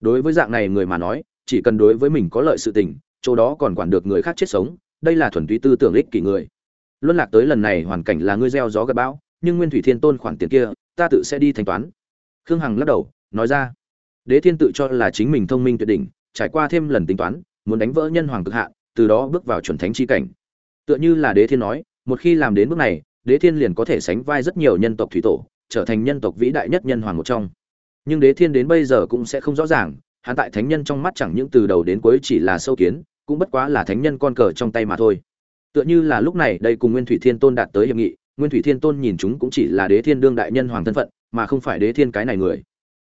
đối với dạng này người mà nói, chỉ cần đối với mình có lợi sự tình, chỗ đó còn quản được người khác chết sống, đây là thuần túy tư tưởng ích kỷ người. Luân lạc tới lần này hoàn cảnh là ngươi gieo gió gặp bão, nhưng nguyên thủy thiên tôn khoản tiền kia, ta tự sẽ đi thanh toán. Khương hằng lắc đầu, nói ra. Đế thiên tự cho là chính mình thông minh tuyệt đỉnh, trải qua thêm lần tính toán, muốn đánh vỡ nhân hoàng cực hạ từ đó bước vào chuẩn thánh chi cảnh. Tựa như là đế thiên nói, một khi làm đến bước này, đế thiên liền có thể sánh vai rất nhiều nhân tộc thủy tổ, trở thành nhân tộc vĩ đại nhất nhân hoàng một trong nhưng đế thiên đến bây giờ cũng sẽ không rõ ràng, hắn tại thánh nhân trong mắt chẳng những từ đầu đến cuối chỉ là sâu kiến, cũng bất quá là thánh nhân con cờ trong tay mà thôi. Tựa như là lúc này đây cùng nguyên thủy thiên tôn đạt tới hiệp nghị, nguyên thủy thiên tôn nhìn chúng cũng chỉ là đế thiên đương đại nhân hoàng thân phận, mà không phải đế thiên cái này người.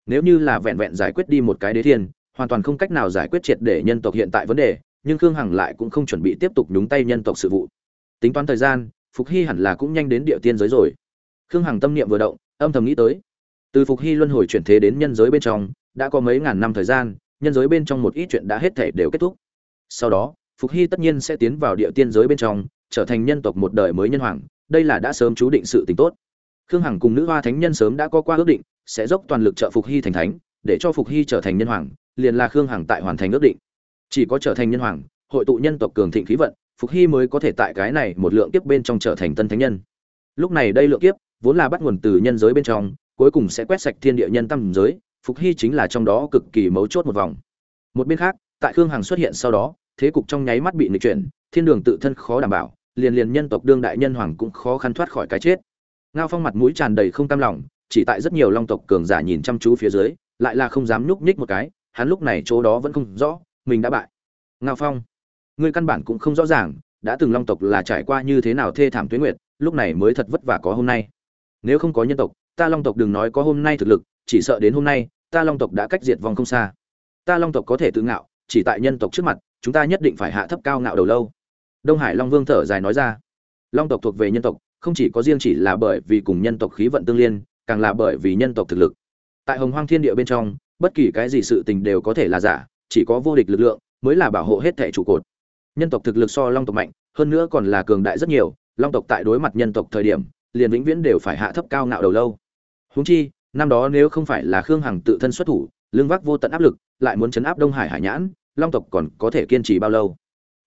Nếu như là vẹn vẹn giải quyết đi một cái đế thiên, hoàn toàn không cách nào giải quyết triệt để nhân tộc hiện tại vấn đề, nhưng khương hằng lại cũng không chuẩn bị tiếp tục nhúng tay nhân tộc sự vụ. Tính toán thời gian, phục hy hẳn là cũng nhanh đến địa tiên giới rồi. Khương hằng tâm niệm vừa động, âm thầm nghĩ tới từ phục hy luân hồi chuyển thế đến nhân giới bên trong, đã có mấy ngàn năm thời gian, nhân giới bên trong một ít chuyện đã hết thể đều kết thúc. Sau đó, phục hy tất nhiên sẽ tiến vào địa tiên giới bên trong, trở thành nhân tộc một đời mới nhân hoàng, đây là đã sớm chú định sự tình tốt. Khương hằng cùng nữ hoa thánh nhân sớm đã có qua ước định, sẽ dốc toàn lực trợ phục hy thành thánh, để cho phục hy trở thành nhân hoàng, liền là khương hằng tại hoàn thành ước định. Chỉ có trở thành nhân hoàng, hội tụ nhân tộc cường thịnh khí vận, phục hy mới có thể tại cái này một lượng kiếp bên trong trở thành tân thánh nhân. Lúc này đây lượng kiếp, vốn là bắt nguồn từ nhân giới bên trong cuối cùng sẽ quét sạch thiên địa nhân tâm giới, phục hy chính là trong đó cực kỳ mấu chốt một vòng. Một bên khác, tại khương hằng xuất hiện sau đó, thế cục trong nháy mắt bị nghịch chuyển, thiên đường tự thân khó đảm bảo, liền liền nhân tộc đương đại nhân hoàng cũng khó khăn thoát khỏi cái chết. Ngao phong mặt mũi tràn đầy không cam lòng, chỉ tại rất nhiều long tộc cường giả nhìn chăm chú phía dưới, lại là không dám nhúc nhích một cái, hắn lúc này chỗ đó vẫn không rõ, mình đã bại. Ngao phong, ngươi căn bản cũng không rõ ràng, đã từng long tộc là trải qua như thế nào thê thảm tuyết nguyệt, lúc này mới thật vất vả có hôm nay. Nếu không có nhân tộc ta long tộc đừng nói có hôm nay thực lực, chỉ sợ đến hôm nay, ta long tộc đã cách diệt vong không xa. Ta long tộc có thể tự ngạo, chỉ tại nhân tộc trước mặt, chúng ta nhất định phải hạ thấp cao ngạo đầu lâu. Đông hải long vương thở dài nói ra. Long tộc thuộc về nhân tộc, không chỉ có riêng chỉ là bởi vì cùng nhân tộc khí vận tương liên, càng là bởi vì nhân tộc thực lực. Tại hồng hoang thiên địa bên trong, bất kỳ cái gì sự tình đều có thể là giả, chỉ có vô địch lực lượng mới là bảo hộ hết thẻ trụ cột. Nhân tộc thực lực so long tộc mạnh, hơn nữa còn là cường đại rất nhiều, long tộc tại đối mặt nhân tộc thời điểm, liền vĩnh viễn đều phải hạ thấp cao ngạo đầu lâu. Huống chi, năm đó nếu không phải là khương hằng tự thân xuất thủ, lương vác vô tận áp lực, lại muốn chấn áp đông hải hải nhãn, long tộc còn có thể kiên trì bao lâu?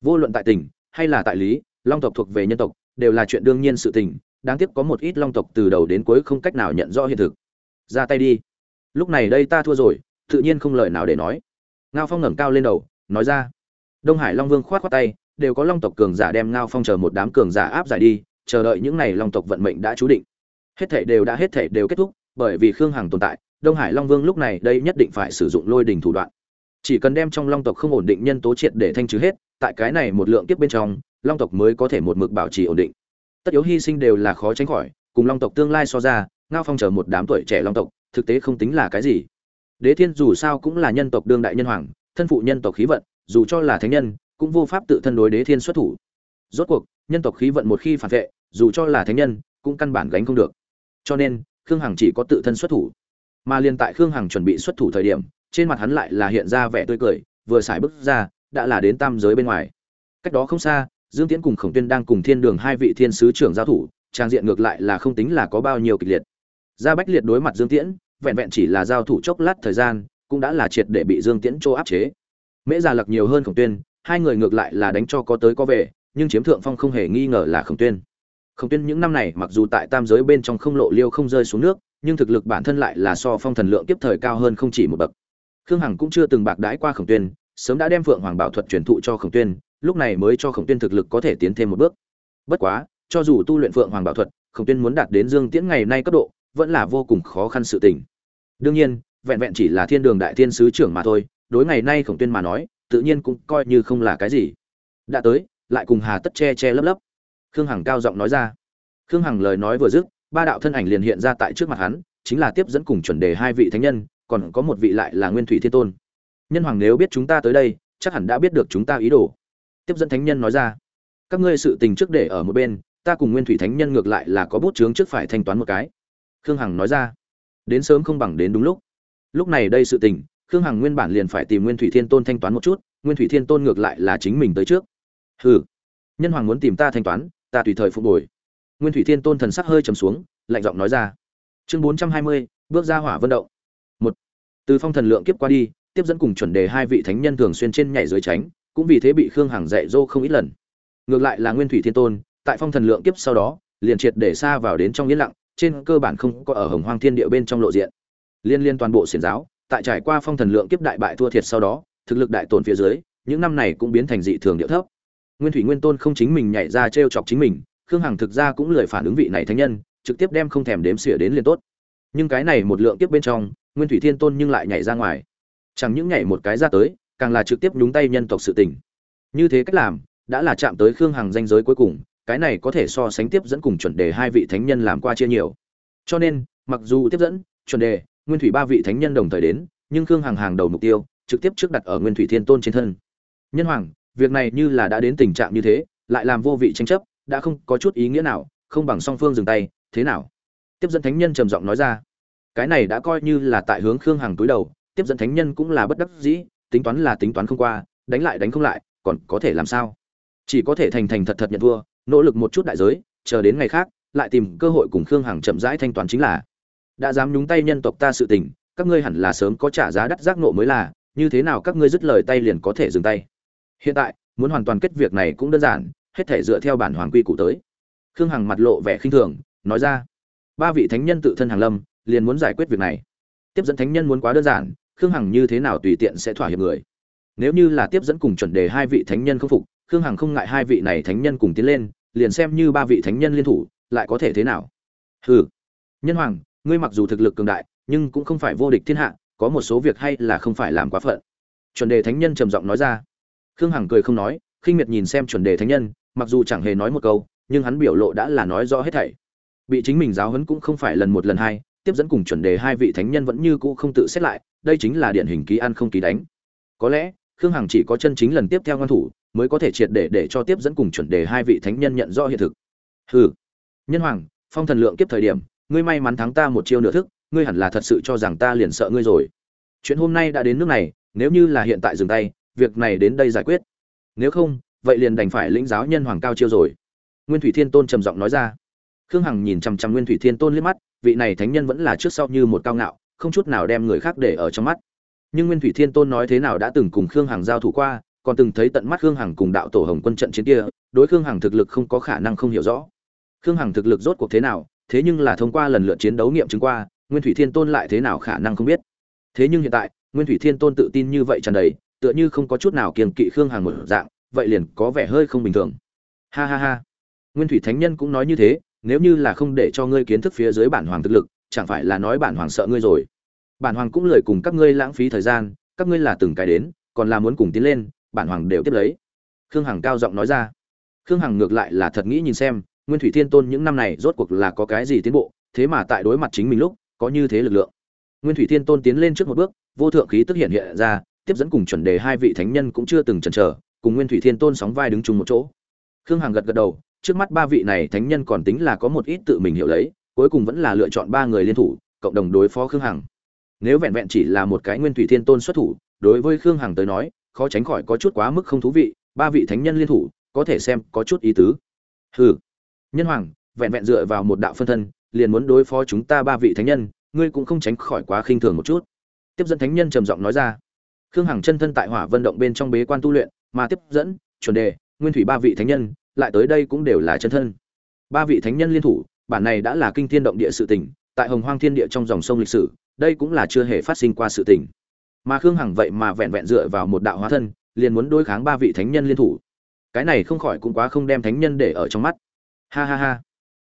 Vô luận tại tỉnh hay là tại lý, long tộc thuộc về nhân tộc, đều là chuyện đương nhiên sự tình, đáng tiếc có một ít long tộc từ đầu đến cuối không cách nào nhận rõ hiện thực. Ra tay đi. Lúc này đây ta thua rồi, tự nhiên không lời nào để nói. Ngao phong ngẩng cao lên đầu, nói ra. Đông hải long vương khoát khoát tay, đều có long tộc cường giả đem ngao phong chờ một đám cường giả áp giải đi, chờ đợi những này long tộc vận mệnh đã chú định hết thảy đều đã hết thảy đều kết thúc, bởi vì khương hằng tồn tại, đông hải long vương lúc này đây nhất định phải sử dụng lôi đình thủ đoạn. Chỉ cần đem trong long tộc không ổn định nhân tố triệt để thanh trừ hết, tại cái này một lượng tiếp bên trong, long tộc mới có thể một mực bảo trì ổn định. Tất yếu hy sinh đều là khó tránh khỏi, cùng long tộc tương lai so ra, ngao phong chờ một đám tuổi trẻ long tộc, thực tế không tính là cái gì. Đế thiên dù sao cũng là nhân tộc đương đại nhân hoàng, thân phụ nhân tộc khí vận, dù cho là thánh nhân, cũng vô pháp tự thân đối đế thiên xuất thủ. Rốt cuộc, nhân tộc khí vận một khi phản vệ, dù cho là thánh nhân, cũng căn bản gánh không được cho nên, khương hằng chỉ có tự thân xuất thủ. Mà liền tại khương hằng chuẩn bị xuất thủ thời điểm, trên mặt hắn lại là hiện ra vẻ tươi cười, vừa xài bước ra, đã là đến tam giới bên ngoài. Cách đó không xa, dương tiễn cùng khổng tuyên đang cùng thiên đường hai vị thiên sứ trưởng giao thủ, trang diện ngược lại là không tính là có bao nhiêu kịch liệt. Gia bách liệt đối mặt dương tiễn, vẹn vẹn chỉ là giao thủ chốc lát thời gian, cũng đã là triệt để bị dương tiễn chỗ áp chế. Mễ già lặc nhiều hơn khổng tuyên, hai người ngược lại là đánh cho có tới có về, nhưng chiếm thượng phong không hề nghi ngờ là khổng tuyên khổng tuyên những năm này, mặc dù tại tam giới bên trong không lộ liêu không rơi xuống nước, nhưng thực lực bản thân lại là so phong thần lượng tiếp thời cao hơn không chỉ một bậc. Khương hằng cũng chưa từng bạc đãi qua khổng tuyên, sớm đã đem phượng hoàng bảo thuật truyền thụ cho khổng tuyên, lúc này mới cho khổng tuyên thực lực có thể tiến thêm một bước. Bất quá, cho dù tu luyện phượng hoàng bảo thuật, khổng tuyên muốn đạt đến dương tiễn ngày nay cấp độ, vẫn là vô cùng khó khăn sự tình. Đương nhiên, vẹn vẹn chỉ là thiên đường đại thiên sứ trưởng mà thôi, đối ngày nay khổng tuyên mà nói, tự nhiên cũng coi như không là cái gì. Đã tới, lại cùng hà tất che che lấp lấp khương hằng cao giọng nói ra. Khương hằng lời nói vừa dứt, ba đạo thân ảnh liền hiện ra tại trước mặt hắn, chính là tiếp dẫn cùng chuẩn đề hai vị thánh nhân, còn có một vị lại là nguyên thủy thiên tôn. Nhân hoàng nếu biết chúng ta tới đây, chắc hẳn đã biết được chúng ta ý đồ. Tiếp dẫn thánh nhân nói ra. Các ngươi sự tình trước để ở một bên, ta cùng nguyên thủy thánh nhân ngược lại là có bút chướng trước phải thanh toán một cái. Khương hằng nói ra. Đến sớm không bằng đến đúng lúc. Lúc này đây sự tình, khương hằng nguyên bản liền phải tìm nguyên thủy thiên tôn thanh toán một chút, nguyên thủy thiên tôn ngược lại là chính mình tới trước. Hừ. Nhân hoàng muốn tìm ta thanh toán ta tùy thời phục hồi. Nguyên thủy thiên tôn thần sắc hơi trầm xuống, lạnh giọng nói ra. Chương bốn trăm hai mươi, bước ra hỏa vận động. Một, từ phong thần lượng kiếp qua đi, tiếp dẫn cùng chuẩn đề hai vị thánh nhân thường xuyên trên nhảy dưới tránh, cũng vì thế bị khương hằng dạy dỗ không ít lần. Ngược lại là nguyên thủy thiên tôn, tại phong thần lượng kiếp sau đó, liền triệt để xa vào đến trong yên lặng, trên cơ bản không có ở hồng hoang thiên địa bên trong lộ diện. Liên liên toàn bộ xiển giáo, tại trải qua phong thần lượng kiếp đại bại thua thiệt sau đó, thực lực đại tổn phía dưới, những năm này cũng biến thành dị thường địa thấp nguyên thủy nguyên tôn không chính mình nhảy ra t chọc chính mình, khương hằng thực ra cũng lười phản ứng vị này thánh nhân, trực tiếp đem không thèm đếm xỉa đến liền tốt. Nhưng cái này một lượng tiếp bên trong, nguyên thủy thiên tôn nhưng lại nhảy ra ngoài. Chẳng những nhảy một cái ra tới, càng là trực tiếp nhúng tay nhân tộc sự tình. Như thế cách làm, đã là chạm tới khương hằng danh giới cuối cùng, cái này có thể so sánh tiếp dẫn cùng chuẩn đề hai vị thánh nhân làm qua chia nhiều. Cho nên, mặc dù tiếp dẫn, chuẩn đề, nguyên thủy ba vị thánh nhân đồng thời đến, nhưng khương hằng hàng đầu mục tiêu, trực tiếp trước đặt ở nguyên thủy thiên tôn trên thân. Nhân hoàng việc này như là đã đến tình trạng như thế, lại làm vô vị tranh chấp, đã không có chút ý nghĩa nào, không bằng song phương dừng tay, thế nào? Tiếp dẫn thánh nhân trầm giọng nói ra. Cái này đã coi như là tại hướng khương hằng túi đầu, tiếp dẫn thánh nhân cũng là bất đắc dĩ, tính toán là tính toán không qua, đánh lại đánh không lại, còn có thể làm sao? Chỉ có thể thành thành thật thật nhận thua, nỗ lực một chút đại giới, chờ đến ngày khác, lại tìm cơ hội cùng khương hằng chậm rãi thanh toán chính là. Đã dám nhúng tay nhân tộc ta sự tình, các ngươi hẳn là sớm có trả giá đắt giác nộ mới là, như thế nào các ngươi dứt lời tay liền có thể dừng tay? Hiện tại, muốn hoàn toàn kết việc này cũng đơn giản, hết thể dựa theo bản hoàng quy cụ tới. Khương hằng mặt lộ vẻ khinh thường, nói ra, ba vị thánh nhân tự thân hàng lâm, liền muốn giải quyết việc này. Tiếp dẫn thánh nhân muốn quá đơn giản, khương hằng như thế nào tùy tiện sẽ thỏa hiệp người? Nếu như là tiếp dẫn cùng chuẩn đề hai vị thánh nhân không phục, khương hằng không ngại hai vị này thánh nhân cùng tiến lên, liền xem như ba vị thánh nhân liên thủ, lại có thể thế nào? Hừ, nhân hoàng, ngươi mặc dù thực lực cường đại, nhưng cũng không phải vô địch thiên hạ, có một số việc hay là không phải làm quá phận. Chuẩn đề thánh nhân trầm giọng nói ra khương hằng cười không nói, khinh miệt nhìn xem chuẩn đề thánh nhân, mặc dù chẳng hề nói một câu, nhưng hắn biểu lộ đã là nói rõ hết thảy. Bị chính mình giáo huấn cũng không phải lần một lần hai, tiếp dẫn cùng chuẩn đề hai vị thánh nhân vẫn như cũ không tự xét lại, đây chính là điển hình ký ăn không ký đánh. Có lẽ, khương hằng chỉ có chân chính lần tiếp theo ngăn thủ, mới có thể triệt để để cho tiếp dẫn cùng chuẩn đề hai vị thánh nhân nhận rõ hiện thực. Hừ. Nhân hoàng, phong thần lượng kiếp thời điểm, ngươi may mắn thắng ta một chiêu nửa thức, ngươi hẳn là thật sự cho rằng ta liền sợ ngươi rồi. Chuyện hôm nay đã đến nước này, nếu như là hiện tại dừng tay việc này đến đây giải quyết. Nếu không, vậy liền đành phải lĩnh giáo nhân hoàng cao chiêu rồi. Nguyên thủy thiên tôn trầm giọng nói ra. Khương hằng nhìn chằm chằm nguyên thủy thiên tôn liếc mắt, vị này thánh nhân vẫn là trước sau như một cao ngạo, không chút nào đem người khác để ở trong mắt. Nhưng nguyên thủy thiên tôn nói thế nào đã từng cùng khương hằng giao thủ qua, còn từng thấy tận mắt khương hằng cùng đạo tổ hồng quân trận chiến kia, đối khương hằng thực lực không có khả năng không hiểu rõ. Khương hằng thực lực rốt cuộc thế nào, thế nhưng là thông qua lần lượt chiến đấu nghiệm chứng qua, nguyên thủy thiên tôn lại thế nào khả năng không biết. Thế nhưng hiện tại, nguyên thủy thiên tôn tự tin như vậy tràn đầy tựa như không có chút nào kiềm kỵ khương hằng một dạng, vậy liền có vẻ hơi không bình thường. Ha ha ha. Nguyên thủy thánh nhân cũng nói như thế, nếu như là không để cho ngươi kiến thức phía dưới bản hoàng thực lực, chẳng phải là nói bản hoàng sợ ngươi rồi. Bản hoàng cũng lời cùng các ngươi lãng phí thời gian, các ngươi là từng cái đến, còn là muốn cùng tiến lên, bản hoàng đều tiếp lấy. Khương hằng cao giọng nói ra. Khương hằng ngược lại là thật nghĩ nhìn xem, nguyên thủy thiên tôn những năm này rốt cuộc là có cái gì tiến bộ, thế mà tại đối mặt chính mình lúc, có như thế lực lượng. Nguyên thủy thiên tôn tiến lên trước một bước, vô thượng khí tức hiện hiện ra tiếp dẫn cùng chuẩn đề hai vị thánh nhân cũng chưa từng chần chờ, cùng nguyên thủy thiên tôn sóng vai đứng chung một chỗ. Khương hằng gật gật đầu, trước mắt ba vị này thánh nhân còn tính là có một ít tự mình hiểu lấy, cuối cùng vẫn là lựa chọn ba người liên thủ, cộng đồng đối phó khương hằng. Nếu vẹn vẹn chỉ là một cái nguyên thủy thiên tôn xuất thủ, đối với khương hằng tới nói, khó tránh khỏi có chút quá mức không thú vị, ba vị thánh nhân liên thủ, có thể xem có chút ý tứ. Hừ. Nhân hoàng, vẹn vẹn dựa vào một đạo phân thân, liền muốn đối phó chúng ta ba vị thánh nhân, ngươi cũng không tránh khỏi quá khinh thường một chút. Tiếp dẫn thánh nhân trầm giọng nói ra khương hằng chân thân tại hỏa vận động bên trong bế quan tu luyện, mà tiếp dẫn, chuẩn đề, nguyên thủy ba vị thánh nhân, lại tới đây cũng đều là chân thân. Ba vị thánh nhân liên thủ, bản này đã là kinh thiên động địa sự tình, tại hồng hoang thiên địa trong dòng sông lịch sử, đây cũng là chưa hề phát sinh qua sự tình. Mà khương hằng vậy mà vẹn vẹn dựa vào một đạo hóa thân, liền muốn đối kháng ba vị thánh nhân liên thủ. Cái này không khỏi cũng quá không đem thánh nhân để ở trong mắt. Ha ha ha.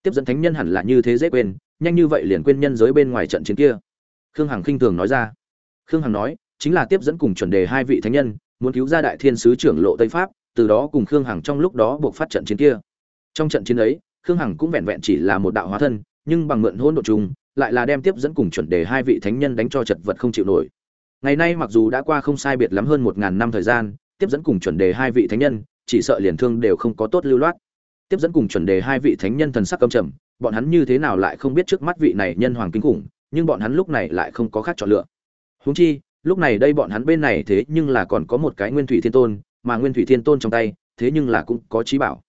Tiếp dẫn thánh nhân hẳn là như thế dễ quên, nhanh như vậy liền quên nhân giới bên ngoài trận chiến kia. Khương hằng khinh thường nói ra. Khương hằng nói chính là tiếp dẫn cùng chuẩn đề hai vị thánh nhân, muốn cứu ra đại thiên sứ trưởng lộ tây pháp, từ đó cùng khương hằng trong lúc đó buộc phát trận chiến kia. Trong trận chiến ấy, khương hằng cũng vẹn vẹn chỉ là một đạo hóa thân, nhưng bằng mượn hôn độ chung lại là đem tiếp dẫn cùng chuẩn đề hai vị thánh nhân đánh cho chật vật không chịu nổi. Ngày nay mặc dù đã qua không sai biệt lắm hơn một ngàn năm thời gian, tiếp dẫn cùng chuẩn đề hai vị thánh nhân, chỉ sợ liền thương đều không có tốt lưu loát. Tiếp dẫn cùng chuẩn đề hai vị thánh nhân thần sắc cầm trầm, bọn hắn như thế nào lại không biết trước mắt vị này nhân hoàng kinh khủng, nhưng bọn hắn lúc này lại không có khác chọn lựa. Huống chi lúc này đây bọn hắn bên này thế nhưng là còn có một cái nguyên thủy thiên tôn, mà nguyên thủy thiên tôn trong tay, thế nhưng là cũng có trí bảo.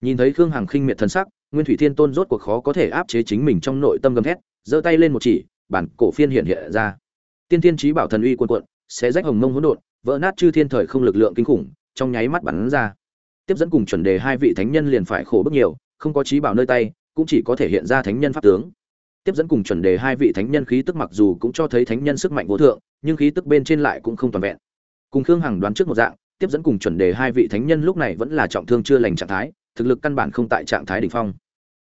Nhìn thấy khương hằng khinh miệt thần sắc, nguyên thủy thiên tôn rốt cuộc khó có thể áp chế chính mình trong nội tâm gầm thét, giơ tay lên một chỉ, bản cổ phiên hiện hiện ra. Tiên thiên trí bảo thần uy cuồn cuộn sẽ rách hồng mông hỗn độn, vỡ nát chư thiên thời không lực lượng kinh khủng, trong nháy mắt bắn ra. Tiếp dẫn cùng chuẩn đề hai vị thánh nhân liền phải khổ bức nhiều, không có trí bảo nơi tay, cũng chỉ có thể hiện ra thánh nhân pháp tướng tiếp dẫn cùng chuẩn đề hai vị thánh nhân khí tức mặc dù cũng cho thấy thánh nhân sức mạnh vô thượng, nhưng khí tức bên trên lại cũng không toàn vẹn. Cùng khương hằng đoán trước một dạng, tiếp dẫn cùng chuẩn đề hai vị thánh nhân lúc này vẫn là trọng thương chưa lành trạng thái, thực lực căn bản không tại trạng thái đỉnh phong.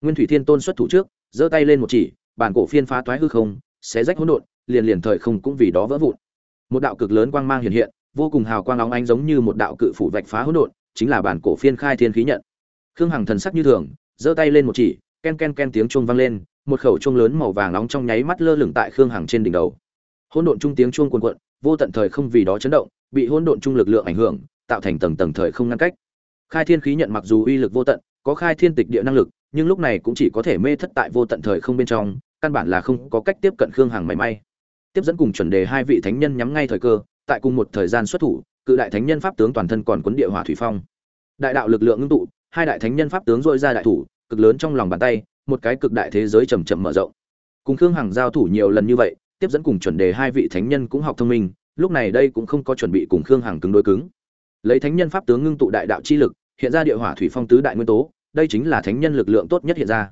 Nguyên thủy thiên tôn xuất thủ trước, giơ tay lên một chỉ, bản cổ phiên phá toái hư không, xé rách hỗn độn, liền liền thời không cũng vì đó vỡ vụn. Một đạo cực lớn quang mang hiện hiện, vô cùng hào quang óng ánh giống như một đạo cự phủ vạch phá hỗn độn, chính là bản cổ phiên khai thiên khí nhận. Khương hằng thần sắc như thường, giơ tay lên một chỉ, ken ken ken tiếng chuông vang lên một khẩu chuông lớn màu vàng nóng trong nháy mắt lơ lửng tại khương hằng trên đỉnh đầu. Hỗn độn trung tiếng chuông cuồn cuộn, vô tận thời không vì đó chấn động, bị hỗn độn trung lực lượng ảnh hưởng, tạo thành tầng tầng thời không ngăn cách. Khai thiên khí nhận mặc dù uy lực vô tận, có khai thiên tịch địa năng lực, nhưng lúc này cũng chỉ có thể mê thất tại vô tận thời không bên trong, căn bản là không có cách tiếp cận khương hằng mảy may. Tiếp dẫn cùng chuẩn đề hai vị thánh nhân nhắm ngay thời cơ, tại cùng một thời gian xuất thủ, cự đại thánh nhân pháp tướng toàn thân còn quấn địa hỏa thủy phong. Đại đạo lực lượng ngưng tụ, hai đại thánh nhân pháp tướng dội ra đại thủ, cực lớn trong lòng bàn tay một cái cực đại thế giới chầm chậm mở rộng. Cùng khương hằng giao thủ nhiều lần như vậy, tiếp dẫn cùng chuẩn đề hai vị thánh nhân cũng học thông minh, lúc này đây cũng không có chuẩn bị cùng khương hằng cứng đối cứng. Lấy thánh nhân pháp tướng ngưng tụ đại đạo chi lực, hiện ra địa hỏa thủy phong tứ đại nguyên tố, đây chính là thánh nhân lực lượng tốt nhất hiện ra.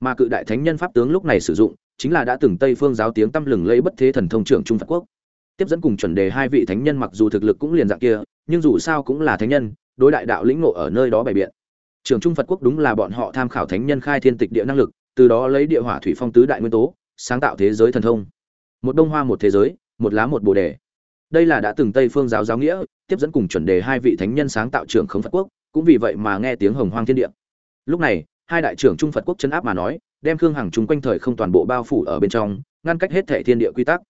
Mà cự đại thánh nhân pháp tướng lúc này sử dụng, chính là đã từng tây phương giáo tiếng tăm lừng lẫy bất thế thần thông trưởng trung phật quốc. Tiếp dẫn cùng chuẩn đề hai vị thánh nhân mặc dù thực lực cũng liền dạng kia, nhưng dù sao cũng là thánh nhân, đối đại đạo lĩnh ngộ ở nơi đó bày biện trưởng trung phật quốc đúng là bọn họ tham khảo thánh nhân khai thiên tịch địa năng lực, từ đó lấy địa hỏa thủy phong tứ đại nguyên tố, sáng tạo thế giới thần thông. Một đông hoa một thế giới, một lá một bồ đề. Đây là đã từng tây phương giáo giáo nghĩa, tiếp dẫn cùng chuẩn đề hai vị thánh nhân sáng tạo trưởng khống phật quốc, cũng vì vậy mà nghe tiếng hồng hoang thiên địa. Lúc này, hai đại trưởng trung phật quốc chân áp mà nói, đem khương hằng chung quanh thời không toàn bộ bao phủ ở bên trong, ngăn cách hết thể thiên địa quy tắc.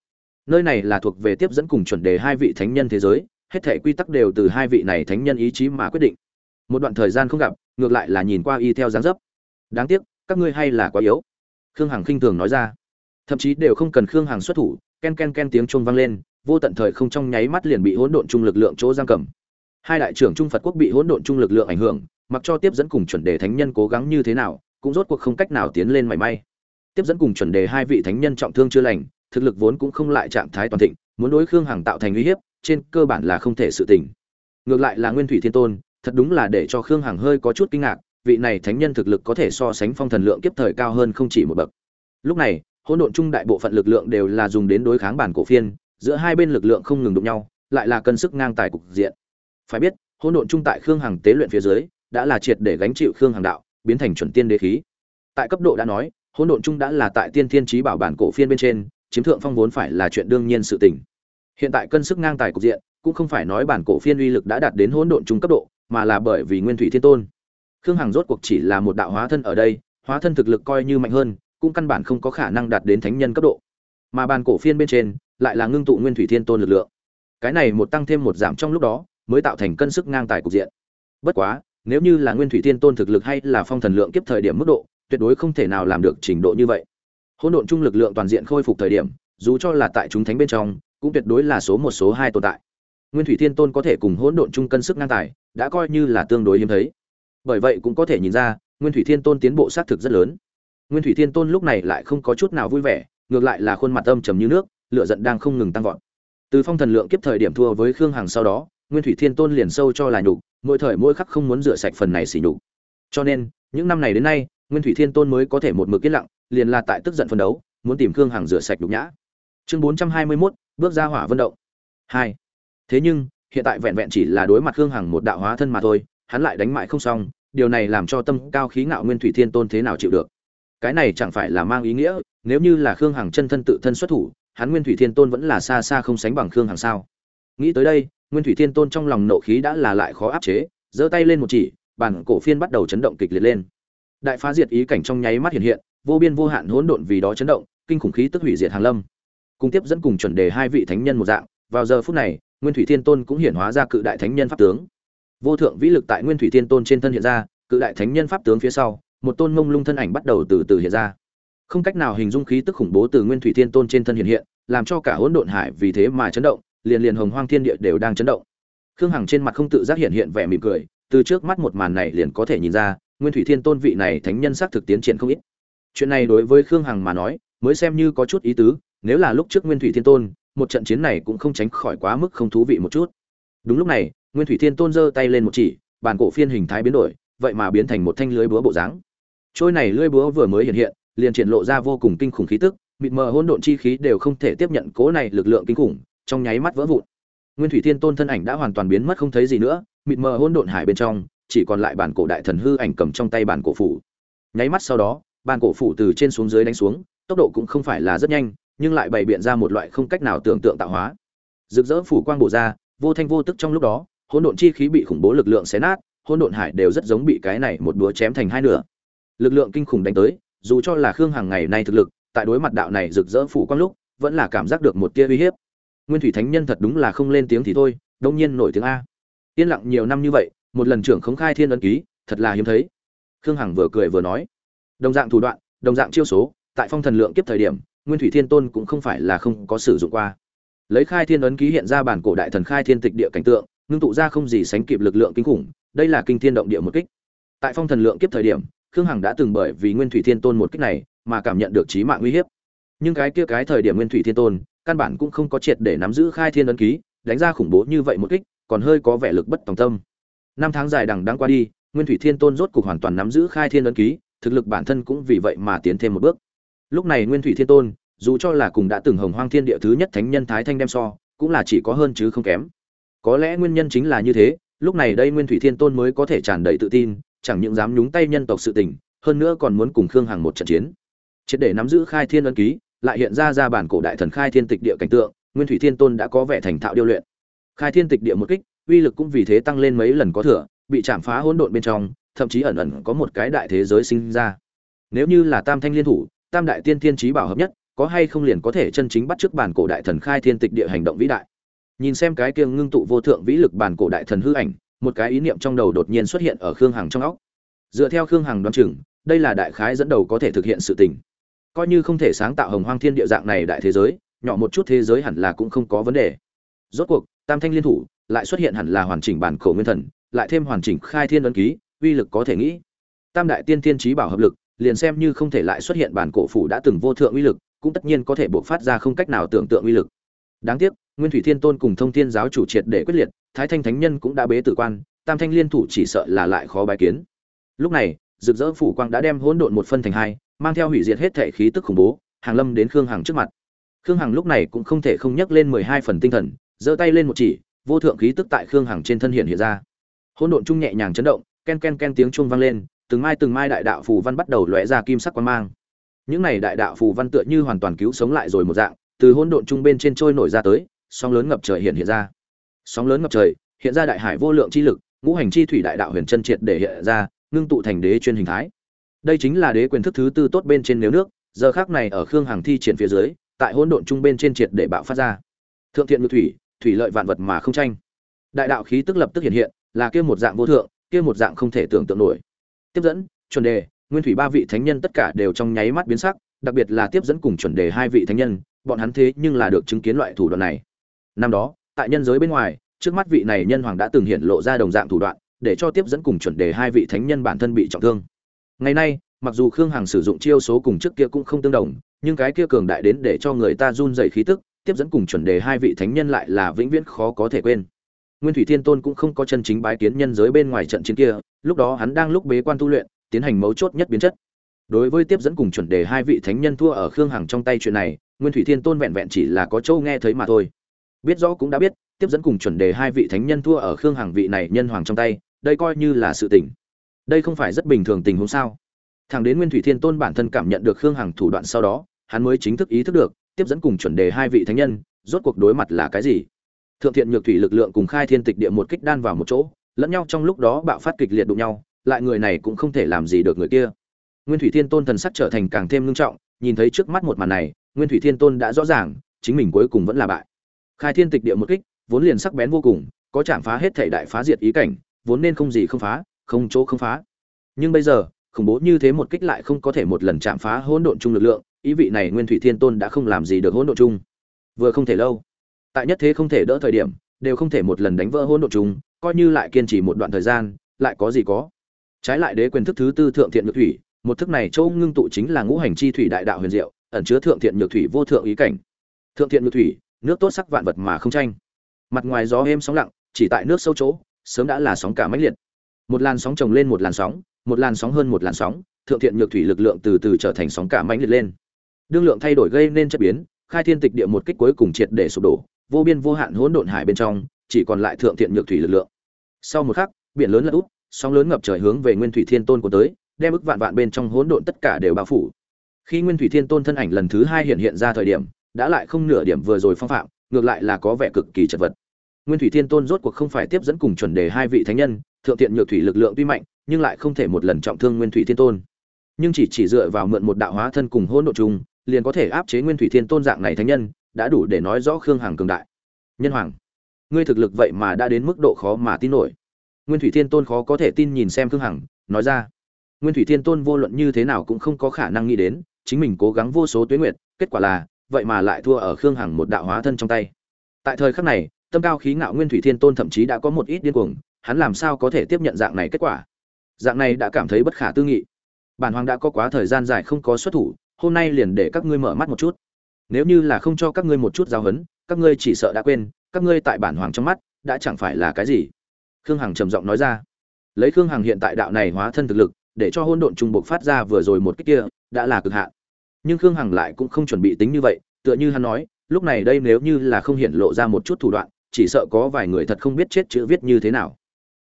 Nơi này là thuộc về tiếp dẫn cùng chuẩn đề hai vị thánh nhân thế giới, hết thể quy tắc đều từ hai vị này thánh nhân ý chí mà quyết định. Một đoạn thời gian không gặp ngược lại là nhìn qua y theo dáng dấp. Đáng tiếc, các ngươi hay là quá yếu. Khương hằng khinh thường nói ra. Thậm chí đều không cần khương hằng xuất thủ, ken ken ken tiếng chuông vang lên, vô tận thời không trong nháy mắt liền bị hỗn độn trung lực lượng chỗ giam cầm. Hai đại trưởng trung phật quốc bị hỗn độn trung lực lượng ảnh hưởng, mặc cho tiếp dẫn cùng chuẩn đề thánh nhân cố gắng như thế nào, cũng rốt cuộc không cách nào tiến lên mảy may. Tiếp dẫn cùng chuẩn đề hai vị thánh nhân trọng thương chưa lành, thực lực vốn cũng không lại trạng thái toàn thịnh, muốn đối khương hằng tạo thành uy hiếp, trên cơ bản là không thể sự tình. Ngược lại là nguyên thủy thiên tôn thật đúng là để cho khương hằng hơi có chút kinh ngạc, vị này thánh nhân thực lực có thể so sánh phong thần lượng kiếp thời cao hơn không chỉ một bậc. Lúc này, hỗn độn trung đại bộ phận lực lượng đều là dùng đến đối kháng bản cổ phiên, giữa hai bên lực lượng không ngừng đụng nhau, lại là cân sức ngang tài cục diện. Phải biết, hỗn độn trung tại khương hằng tế luyện phía dưới, đã là triệt để gánh chịu khương hằng đạo, biến thành chuẩn tiên đế khí. Tại cấp độ đã nói, hỗn độn trung đã là tại tiên thiên trí bảo bản cổ phiên bên trên, chiếm thượng phong vốn phải là chuyện đương nhiên sự tình. Hiện tại cân sức ngang tài cục diện, cũng không phải nói bản cổ phiên uy lực đã đạt đến hỗn độn trung cấp độ mà là bởi vì nguyên thủy thiên tôn. Khương hằng rốt cuộc chỉ là một đạo hóa thân ở đây, hóa thân thực lực coi như mạnh hơn, cũng căn bản không có khả năng đạt đến thánh nhân cấp độ. Mà bàn cổ phiên bên trên, lại là ngưng tụ nguyên thủy thiên tôn lực lượng. Cái này một tăng thêm một giảm trong lúc đó, mới tạo thành cân sức ngang tài cục diện. Bất quá, nếu như là nguyên thủy thiên tôn thực lực hay là phong thần lượng kiếp thời điểm mức độ, tuyệt đối không thể nào làm được trình độ như vậy. Hỗn độn chung lực lượng toàn diện khôi phục thời điểm, dù cho là tại chúng thánh bên trong, cũng tuyệt đối là số một, số hai tồn tại. Nguyên thủy thiên tôn có thể cùng hỗn độn chung cân sức ngang tài đã coi như là tương đối hiếm thấy. Bởi vậy cũng có thể nhìn ra nguyên thủy thiên tôn tiến bộ xác thực rất lớn. Nguyên thủy thiên tôn lúc này lại không có chút nào vui vẻ ngược lại là khuôn mặt âm trầm như nước lửa giận đang không ngừng tăng vọt. Từ phong thần lượng kiếp thời điểm thua với khương hằng sau đó nguyên thủy thiên tôn liền sâu cho là nhục mỗi thời mỗi khắc không muốn rửa sạch phần này xỉ nhục. Cho nên những năm này đến nay nguyên thủy thiên tôn mới có thể một mực yên lặng liền là tại tức giận phân đấu muốn tìm khương hằng rửa sạch nhục nhã. Chương bốn trăm hai mươi 421, bước ra hỏa vận động. Hai. Thế nhưng hiện tại vẹn vẹn chỉ là đối mặt khương hằng một đạo hóa thân mà thôi, hắn lại đánh mãi không xong, điều này làm cho tâm cao khí ngạo nguyên thủy thiên tôn thế nào chịu được? Cái này chẳng phải là mang ý nghĩa, nếu như là khương hằng chân thân tự thân xuất thủ, hắn nguyên thủy thiên tôn vẫn là xa xa không sánh bằng khương hằng sao? Nghĩ tới đây, nguyên thủy thiên tôn trong lòng nộ khí đã là lại khó áp chế, giơ tay lên một chỉ, bản cổ phiên bắt đầu chấn động kịch liệt lên. Đại phá diệt ý cảnh trong nháy mắt hiện hiện, vô biên vô hạn hỗn độn vì đó chấn động, kinh khủng khí tức hủy diệt hàng lâm. Cùng tiếp dẫn cùng chuẩn đề hai vị thánh nhân một dạng, vào giờ phút này nguyên thủy thiên tôn cũng hiển hóa ra cự đại thánh nhân pháp tướng. Vô thượng vĩ lực tại nguyên thủy thiên tôn trên thân hiện ra, cự đại thánh nhân pháp tướng phía sau, một tôn mông lung thân ảnh bắt đầu từ từ hiện ra. Không cách nào hình dung khí tức khủng bố từ nguyên thủy thiên tôn trên thân hiện hiện, làm cho cả hỗn độn hải vì thế mà chấn động, liền liền hồng hoang thiên địa đều đang chấn động. Khương hằng trên mặt không tự giác hiện hiện vẻ mỉm cười, từ trước mắt một màn này liền có thể nhìn ra, nguyên thủy thiên tôn vị này thánh nhân xác thực tiến triển không ít. Chuyện này đối với khương hằng mà nói, mới xem như có chút ý tứ nếu là lúc trước nguyên thủy thiên tôn, một trận chiến này cũng không tránh khỏi quá mức không thú vị một chút. Đúng lúc này, nguyên thủy thiên tôn giơ tay lên một chỉ, bàn cổ phiên hình thái biến đổi, vậy mà biến thành một thanh lưới búa bộ dáng. Trôi này lưới búa vừa mới hiện hiện, liền triển lộ ra vô cùng kinh khủng khí tức, mịt mờ hỗn độn chi khí đều không thể tiếp nhận cố này lực lượng kinh khủng, trong nháy mắt vỡ vụn. Nguyên thủy thiên tôn thân ảnh đã hoàn toàn biến mất không thấy gì nữa, mịt mờ hỗn độn hải bên trong, chỉ còn lại bản cổ đại thần hư ảnh cầm trong tay bản cổ phủ. Nháy mắt sau đó, bản cổ phủ từ trên xuống dưới đánh xuống, tốc độ cũng không phải là rất nhanh nhưng lại bày biện ra một loại không cách nào tưởng tượng tạo hóa. Rực rỡ phủ quang bổ ra, vô thanh vô tức trong lúc đó, hỗn độn chi khí bị khủng bố lực lượng xé nát, hỗn độn hải đều rất giống bị cái này một đũa chém thành hai nửa. Lực lượng kinh khủng đánh tới, dù cho là khương hằng ngày nay thực lực, tại đối mặt đạo này rực rỡ phủ quang lúc, vẫn là cảm giác được một tia uy hiếp. Nguyên thủy thánh nhân thật đúng là không lên tiếng thì thôi, đông nhiên nổi tiếng a. Yên lặng nhiều năm như vậy, một lần trưởng khống khai thiên ấn ký, thật là hiếm thấy. Khương hằng vừa cười vừa nói. Đồng dạng thủ đoạn, đồng dạng chiêu số, tại phong thần lượng kiếp thời điểm nguyên thủy thiên tôn cũng không phải là không có sử dụng qua. Lấy khai thiên ấn ký hiện ra bản cổ đại thần khai thiên tịch địa cảnh tượng, ngưng tụ ra không gì sánh kịp lực lượng kinh khủng, đây là kinh thiên động địa một kích. Tại phong thần lượng kiếp thời điểm, khương hằng đã từng bởi vì nguyên thủy thiên tôn một kích này mà cảm nhận được trí mạng uy hiếp. Nhưng cái kia cái thời điểm nguyên thủy thiên tôn, căn bản cũng không có triệt để nắm giữ khai thiên ấn ký, đánh ra khủng bố như vậy một kích, còn hơi có vẻ lực bất tòng tâm. Năm tháng dài đằng đang qua đi, nguyên thủy thiên tôn rốt cục hoàn toàn nắm giữ khai thiên ấn ký, thực lực bản thân cũng vì vậy mà tiến thêm một bước lúc này nguyên thủy thiên tôn, dù cho là cùng đã từng hồng hoang thiên địa thứ nhất thánh nhân thái thanh đem so, cũng là chỉ có hơn chứ không kém. Có lẽ nguyên nhân chính là như thế, lúc này đây nguyên thủy thiên tôn mới có thể tràn đầy tự tin, chẳng những dám nhúng tay nhân tộc sự tình, hơn nữa còn muốn cùng khương hằng một trận chiến. Triệt để nắm giữ khai thiên ấn ký, lại hiện ra ra bản cổ đại thần khai thiên tịch địa cảnh tượng, nguyên thủy thiên tôn đã có vẻ thành thạo điêu luyện. Khai thiên tịch địa một kích, uy lực cũng vì thế tăng lên mấy lần có thừa, bị chạm phá hỗn độn bên trong, thậm chí ẩn ẩn có một cái đại thế giới sinh ra. Nếu như là tam thanh liên thủ tam đại tiên thiên trí bảo hợp nhất, có hay không liền có thể chân chính bắt trước bản cổ đại thần khai thiên tịch địa hành động vĩ đại. Nhìn xem cái kia ngưng tụ vô thượng vĩ lực bản cổ đại thần hư ảnh, một cái ý niệm trong đầu đột nhiên xuất hiện ở khương hằng trong óc. Dựa theo khương hằng đoán chừng, đây là đại khái dẫn đầu có thể thực hiện sự tình. Coi như không thể sáng tạo hồng hoang thiên địa dạng này đại thế giới, nhỏ một chút thế giới hẳn là cũng không có vấn đề. Rốt cuộc, tam thanh liên thủ, lại xuất hiện hẳn là hoàn chỉnh bản cổ nguyên thần, lại thêm hoàn chỉnh khai thiên ấn ký, uy lực có thể nghĩ. Tam đại tiên thiên trí bảo hợp lực liền xem như không thể lại xuất hiện bản cổ phủ đã từng vô thượng uy lực, cũng tất nhiên có thể buộc phát ra không cách nào tưởng tượng uy lực. Đáng tiếc, nguyên thủy thiên tôn cùng thông thiên giáo chủ triệt để quyết liệt, thái thanh thánh nhân cũng đã bế tử quan, tam thanh liên thủ chỉ sợ là lại khó bài kiến. Lúc này, rực rỡ phủ quang đã đem hỗn độn một phân thành hai, mang theo hủy diệt hết thể khí tức khủng bố, hàng lâm đến khương hằng trước mặt. Khương hằng lúc này cũng không thể không nhắc lên mười hai phần tinh thần, giơ tay lên một chỉ, vô thượng khí tức tại khương hằng trên thân hiện hiện ra. Hỗn độn trung nhẹ nhàng chấn động, ken ken ken tiếng chuông vang lên từng mai từng mai đại đạo phù văn bắt đầu lóe ra kim sắc quang mang. Những này đại đạo phù văn tựa như hoàn toàn cứu sống lại rồi một dạng, từ hỗn độn trung bên trên trôi nổi ra tới, sóng lớn ngập trời hiện hiện ra. Sóng lớn ngập trời, hiện ra đại hải vô lượng chi lực, ngũ hành chi thủy đại đạo huyền chân triệt để hiện ra, ngưng tụ thành đế chuyên hình thái. Đây chính là đế quyền thức thứ tư tốt bên trên nếu nước, giờ khắc này ở khương hàng thi triển phía dưới, tại hỗn độn trung bên trên triệt để bạo phát ra. Thượng thiện ngự thủy thủy lợi vạn vật mà không tranh. Đại đạo khí tức lập tức hiện hiện, là kia một dạng vô thượng, kia một dạng không thể tưởng tượng nổi tiếp dẫn, chuẩn đề, nguyên thủy ba vị thánh nhân tất cả đều trong nháy mắt biến sắc, đặc biệt là tiếp dẫn cùng chuẩn đề hai vị thánh nhân, bọn hắn thế nhưng là được chứng kiến loại thủ đoạn này. Năm đó, tại nhân giới bên ngoài, trước mắt vị này nhân hoàng đã từng hiện lộ ra đồng dạng thủ đoạn, để cho tiếp dẫn cùng chuẩn đề hai vị thánh nhân bản thân bị trọng thương. Ngày nay, mặc dù khương hằng sử dụng chiêu số cùng trước kia cũng không tương đồng, nhưng cái kia cường đại đến để cho người ta run dày khí tức, tiếp dẫn cùng chuẩn đề hai vị thánh nhân lại là vĩnh viễn khó có thể quên nguyên thủy thiên tôn cũng không có chân chính bái kiến nhân giới bên ngoài trận chiến kia, lúc đó hắn đang lúc bế quan tu luyện, tiến hành mấu chốt nhất biến chất. Đối với tiếp dẫn cùng chuẩn đề hai vị thánh nhân thua ở khương hằng trong tay chuyện này, nguyên thủy thiên tôn vẹn vẹn chỉ là có châu nghe thấy mà thôi. Biết rõ cũng đã biết, tiếp dẫn cùng chuẩn đề hai vị thánh nhân thua ở khương hằng vị này nhân hoàng trong tay, đây coi như là sự tình. Đây không phải rất bình thường tình huống sao? Thằng đến nguyên thủy thiên tôn bản thân cảm nhận được khương hằng thủ đoạn sau đó, hắn mới chính thức ý thức được, tiếp dẫn cùng chuẩn đề hai vị thánh nhân, rốt cuộc đối mặt là cái gì? Thượng thiện nhược thủy lực lượng cùng khai thiên tịch địa một kích đan vào một chỗ, lẫn nhau trong lúc đó bạo phát kịch liệt đụng nhau, lại người này cũng không thể làm gì được người kia. Nguyên thủy thiên tôn thần sắc trở thành càng thêm ngưng trọng, nhìn thấy trước mắt một màn này, nguyên thủy thiên tôn đã rõ ràng, chính mình cuối cùng vẫn là bại. Khai thiên tịch địa một kích, vốn liền sắc bén vô cùng, có chạm phá hết thể đại phá diệt ý cảnh, vốn nên không gì không phá, không chỗ không phá. Nhưng bây giờ, khủng bố như thế một kích lại không có thể một lần chạm phá hỗn độn chung lực lượng, ý vị này nguyên thủy thiên tôn đã không làm gì được hỗn độn chung. Vừa không thể lâu tại nhất thế không thể đỡ thời điểm đều không thể một lần đánh vỡ hỗn độn chúng, coi như lại kiên trì một đoạn thời gian lại có gì có. Trái lại đế quyền thức thứ tư thượng thiện nhược thủy một thức này châu ngưng tụ chính là ngũ hành chi thủy đại đạo huyền diệu ẩn chứa thượng thiện nhược thủy vô thượng ý cảnh. Thượng thiện nhược thủy nước tốt sắc vạn vật mà không tranh. Mặt ngoài gió êm sóng lặng chỉ tại nước sâu chỗ sớm đã là sóng cả mãnh liệt. Một làn sóng chồng lên một làn sóng một làn sóng hơn một làn sóng thượng thiện nhược thủy lực lượng từ từ trở thành sóng cả mãnh liệt lên. Đương lượng thay đổi gây nên chất biến khai thiên tịch địa một kích cuối cùng triệt để sụp đổ vô biên vô hạn hỗn độn hải bên trong, chỉ còn lại thượng thiện nhược thủy lực lượng. Sau một khắc, biển lớn lật út sóng lớn ngập trời hướng về nguyên thủy thiên tôn của tới, đem ức vạn vạn bên trong hỗn độn tất cả đều bao phủ. Khi nguyên thủy thiên tôn thân ảnh lần thứ hai hiện hiện ra thời điểm, đã lại không nửa điểm vừa rồi phong phạm, ngược lại là có vẻ cực kỳ chật vật. Nguyên thủy thiên tôn rốt cuộc không phải tiếp dẫn cùng chuẩn đề hai vị thánh nhân, thượng thiện nhược thủy lực lượng tuy mạnh, nhưng lại không thể một lần trọng thương nguyên thủy thiên tôn. Nhưng chỉ chỉ dựa vào mượn một đạo hóa thân cùng hỗn độ chung, liền có thể áp chế nguyên thủy thiên tôn dạng này thánh nhân đã đủ để nói rõ khương hằng cường đại. Nhân hoàng, ngươi thực lực vậy mà đã đến mức độ khó mà tin nổi. Nguyên thủy thiên tôn khó có thể tin nhìn xem khương hằng, nói ra. Nguyên thủy thiên tôn vô luận như thế nào cũng không có khả năng nghĩ đến, chính mình cố gắng vô số tuyến nguyệt, kết quả là, vậy mà lại thua ở khương hằng một đạo hóa thân trong tay. Tại thời khắc này, tâm cao khí ngạo nguyên thủy thiên tôn thậm chí đã có một ít điên cuồng, hắn làm sao có thể tiếp nhận dạng này kết quả? Dạng này đã cảm thấy bất khả tư nghị. Bản hoàng đã có quá thời gian dài không có xuất thủ, hôm nay liền để các ngươi mở mắt một chút nếu như là không cho các ngươi một chút giáo huấn các ngươi chỉ sợ đã quên, các ngươi tại bản hoàng trong mắt, đã chẳng phải là cái gì? Khương hằng trầm giọng nói ra. Lấy khương hằng hiện tại đạo này hóa thân thực lực, để cho hôn độn trung buộc phát ra vừa rồi một cách kia, đã là cực hạn. Nhưng khương hằng lại cũng không chuẩn bị tính như vậy, tựa như hắn nói, lúc này đây nếu như là không hiện lộ ra một chút thủ đoạn, chỉ sợ có vài người thật không biết chết chữ viết như thế nào.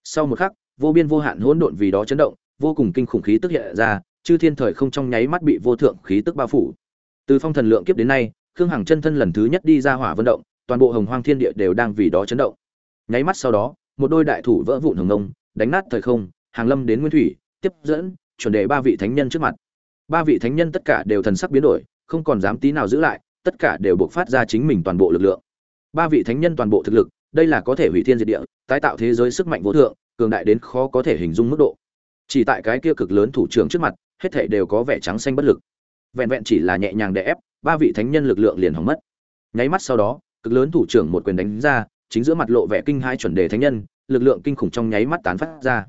Sau một khắc, vô biên vô hạn hỗn độn vì đó chấn động, vô cùng kinh khủng khí tức hiện ra, chư thiên thời không trong nháy mắt bị vô thượng khí tức bao phủ từ phong thần lượng kiếp đến nay, khương hằng chân thân lần thứ nhất đi ra hỏa vận động, toàn bộ hồng hoang thiên địa đều đang vì đó chấn động. Nháy mắt sau đó, một đôi đại thủ vỡ vụn hồng ngông, đánh nát thời không, hàng lâm đến nguyên thủy, tiếp dẫn, chuẩn đề ba vị thánh nhân trước mặt. Ba vị thánh nhân tất cả đều thần sắc biến đổi, không còn dám tí nào giữ lại, tất cả đều buộc phát ra chính mình toàn bộ lực lượng. Ba vị thánh nhân toàn bộ thực lực, đây là có thể hủy thiên diệt địa, tái tạo thế giới sức mạnh vô thượng, cường đại đến khó có thể hình dung mức độ. Chỉ tại cái kia cực lớn thủ trưởng trước mặt, hết thảy đều có vẻ trắng xanh bất lực vẹn vẹn chỉ là nhẹ nhàng đè ép, ba vị thánh nhân lực lượng liền hỏng mất. Nháy mắt sau đó, cực lớn thủ trưởng một quyền đánh ra, chính giữa mặt lộ vẻ kinh hai chuẩn đề thánh nhân, lực lượng kinh khủng trong nháy mắt tán phát ra.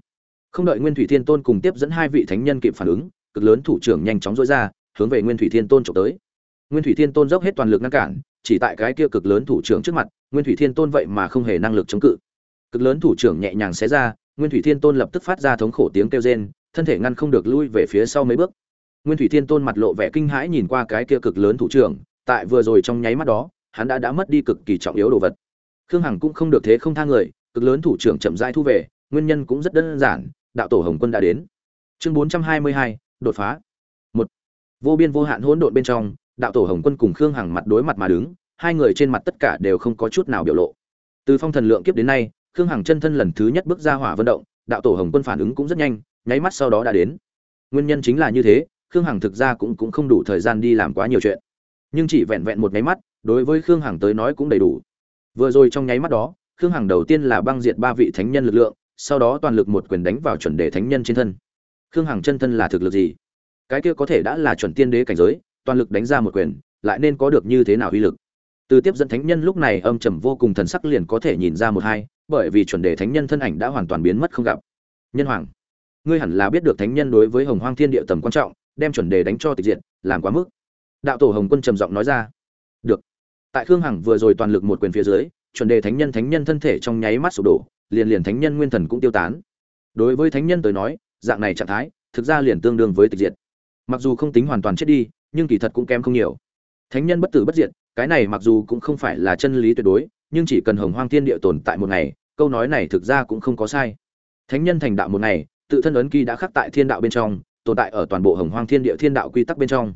Không đợi nguyên thủy thiên tôn cùng tiếp dẫn hai vị thánh nhân kịp phản ứng, cực lớn thủ trưởng nhanh chóng dối ra, hướng về nguyên thủy thiên tôn trộm tới. Nguyên thủy thiên tôn dốc hết toàn lực ngăn cản, chỉ tại cái kia cực lớn thủ trưởng trước mặt, nguyên thủy thiên tôn vậy mà không hề năng lực chống cự. Cực lớn thủ trưởng nhẹ nhàng xé ra, nguyên thủy thiên tôn lập tức phát ra thống khổ tiếng kêu rên, thân thể ngăn không được lui về phía sau mấy bước nguyên thủy thiên tôn mặt lộ vẻ kinh hãi nhìn qua cái kia cực lớn thủ trưởng, tại vừa rồi trong nháy mắt đó, hắn đã đã mất đi cực kỳ trọng yếu đồ vật. Khương hằng cũng không được thế không tha người, cực lớn thủ trưởng chậm rãi thu về, nguyên nhân cũng rất đơn giản, đạo tổ hồng quân đã đến. Chương bốn trăm hai mươi hai, đột phá. Một, vô biên vô hạn hỗn độn bên trong, đạo tổ hồng quân cùng khương hằng mặt đối mặt mà đứng, hai người trên mặt tất cả đều không có chút nào biểu lộ. Từ phong thần lượng kiếp đến nay, khương hằng chân thân lần thứ nhất bước ra hỏa vận động, đạo tổ hồng quân phản ứng cũng rất nhanh, nháy mắt sau đó đã đến. Nguyên nhân chính là như thế khương hằng thực ra cũng cũng không đủ thời gian đi làm quá nhiều chuyện. Nhưng chỉ vẹn vẹn một nháy mắt, đối với khương hằng tới nói cũng đầy đủ. Vừa rồi trong nháy mắt đó, khương hằng đầu tiên là băng diệt ba vị thánh nhân lực lượng, sau đó toàn lực một quyền đánh vào chuẩn đề thánh nhân trên thân. Khương hằng chân thân là thực lực gì? Cái kia có thể đã là chuẩn tiên đế cảnh giới, toàn lực đánh ra một quyền, lại nên có được như thế nào uy lực? Từ tiếp dẫn thánh nhân lúc này âm trầm vô cùng thần sắc liền có thể nhìn ra một hai, bởi vì chuẩn đề thánh nhân thân ảnh đã hoàn toàn biến mất không gặp. Nhân hoàng, ngươi hẳn là biết được thánh nhân đối với hồng hoang thiên địa tầm quan trọng đem chuẩn đề đánh cho tịch diện làm quá mức. Đạo tổ hồng quân trầm giọng nói ra. Được. Tại khương hằng vừa rồi toàn lực một quyền phía dưới, chuẩn đề thánh nhân thánh nhân thân thể trong nháy mắt sụp đổ, liền liền thánh nhân nguyên thần cũng tiêu tán. Đối với thánh nhân tới nói, dạng này trạng thái, thực ra liền tương đương với tịch diệt. Mặc dù không tính hoàn toàn chết đi, nhưng kỳ thật cũng kém không nhiều. Thánh nhân bất tử bất diệt, cái này mặc dù cũng không phải là chân lý tuyệt đối, nhưng chỉ cần hồng hoang thiên địa tồn tại một ngày, câu nói này thực ra cũng không có sai. Thánh nhân thành đạo một ngày, tự thân ấn ký đã khắc tại thiên đạo bên trong tồn tại ở toàn bộ hồng hoang thiên địa thiên đạo quy tắc bên trong.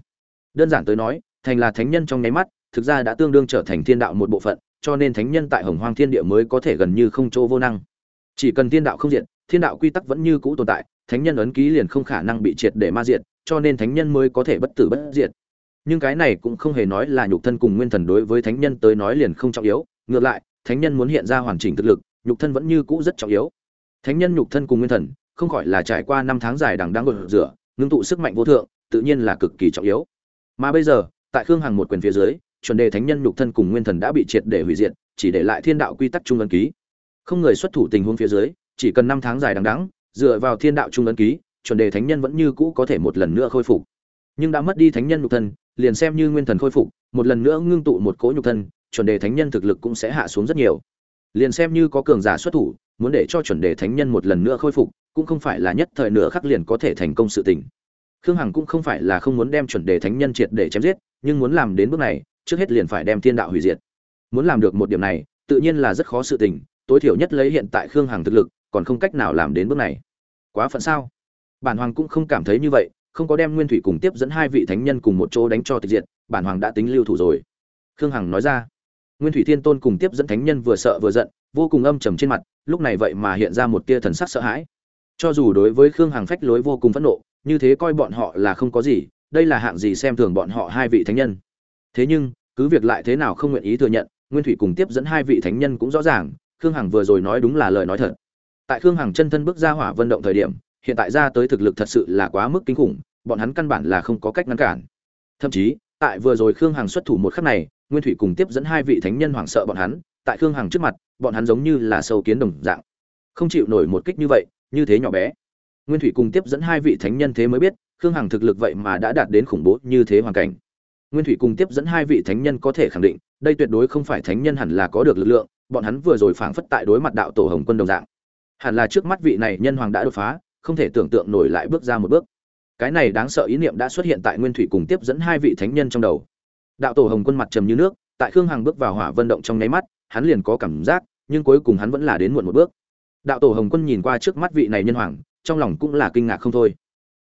Đơn giản tới nói, thành là thánh nhân trong nháy mắt, thực ra đã tương đương trở thành thiên đạo một bộ phận, cho nên thánh nhân tại hồng hoang thiên địa mới có thể gần như không chỗ vô năng. Chỉ cần thiên đạo không diệt, thiên đạo quy tắc vẫn như cũ tồn tại, thánh nhân ấn ký liền không khả năng bị triệt để ma diệt, cho nên thánh nhân mới có thể bất tử bất diệt. Nhưng cái này cũng không hề nói là nhục thân cùng nguyên thần đối với thánh nhân tới nói liền không trọng yếu, ngược lại, thánh nhân muốn hiện ra hoàn chỉnh thực lực, nhục thân vẫn như cũ rất trọng yếu. Thánh nhân nhục thân cùng nguyên thần không khỏi là trải qua năm tháng dài đằng đang gột rửa, ngưng tụ sức mạnh vô thượng, tự nhiên là cực kỳ trọng yếu. Mà bây giờ, tại khương hằng một quyền phía dưới, chuẩn đề thánh nhân nhục thân cùng nguyên thần đã bị triệt để hủy diệt, chỉ để lại thiên đạo quy tắc trung ấn ký. Không người xuất thủ tình huống phía dưới, chỉ cần năm tháng dài đằng đẵng, dựa vào thiên đạo trung ấn ký, chuẩn đề thánh nhân vẫn như cũ có thể một lần nữa khôi phục. Nhưng đã mất đi thánh nhân nhục thân, liền xem như nguyên thần khôi phục, một lần nữa ngưng tụ một cỗ nhục thân, chuẩn đề thánh nhân thực lực cũng sẽ hạ xuống rất nhiều. Liền xem như có cường giả xuất thủ, muốn để cho chuẩn đề thánh nhân một lần nữa khôi phục cũng không phải là nhất thời nửa khắc liền có thể thành công sự tình. Khương hằng cũng không phải là không muốn đem chuẩn đề thánh nhân triệt để chém giết, nhưng muốn làm đến bước này, trước hết liền phải đem thiên đạo hủy diệt. Muốn làm được một điểm này, tự nhiên là rất khó sự tình, tối thiểu nhất lấy hiện tại khương hằng thực lực, còn không cách nào làm đến bước này. Quá phận sao? Bản hoàng cũng không cảm thấy như vậy, không có đem nguyên thủy cùng tiếp dẫn hai vị thánh nhân cùng một chỗ đánh cho tịch diệt, bản hoàng đã tính lưu thủ rồi. Khương hằng nói ra. Nguyên thủy thiên tôn cùng tiếp dẫn thánh nhân vừa sợ vừa giận, vô cùng âm trầm trên mặt, lúc này vậy mà hiện ra một tia thần sắc sợ hãi cho dù đối với khương hằng phách lối vô cùng phẫn nộ, như thế coi bọn họ là không có gì, đây là hạng gì xem thường bọn họ hai vị thánh nhân. Thế nhưng, cứ việc lại thế nào không nguyện ý thừa nhận, nguyên thủy cùng tiếp dẫn hai vị thánh nhân cũng rõ ràng, khương hằng vừa rồi nói đúng là lời nói thật. Tại khương hằng chân thân bước ra hỏa vận động thời điểm, hiện tại ra tới thực lực thật sự là quá mức kinh khủng, bọn hắn căn bản là không có cách ngăn cản. Thậm chí, tại vừa rồi khương hằng xuất thủ một khắc này, nguyên thủy cùng tiếp dẫn hai vị thánh nhân hoảng sợ bọn hắn, tại khương hằng trước mặt, bọn hắn giống như là sâu kiến đồng dạng. Không chịu nổi một kích như vậy như thế nhỏ bé. Nguyên thủy cùng tiếp dẫn hai vị thánh nhân thế mới biết, khương hằng thực lực vậy mà đã đạt đến khủng bố như thế hoàn cảnh. Nguyên thủy cùng tiếp dẫn hai vị thánh nhân có thể khẳng định, đây tuyệt đối không phải thánh nhân hẳn là có được lực lượng, bọn hắn vừa rồi phảng phất tại đối mặt đạo tổ hồng quân đồng dạng. Hẳn là trước mắt vị này nhân hoàng đã đột phá, không thể tưởng tượng nổi lại bước ra một bước. Cái này đáng sợ ý niệm đã xuất hiện tại nguyên thủy cùng tiếp dẫn hai vị thánh nhân trong đầu. Đạo tổ hồng quân mặt trầm như nước, tại khương hằng bước vào hỏa vận động trong nháy mắt, hắn liền có cảm giác, nhưng cuối cùng hắn vẫn là đến muộn một bước đạo tổ hồng quân nhìn qua trước mắt vị này nhân hoàng, trong lòng cũng là kinh ngạc không thôi.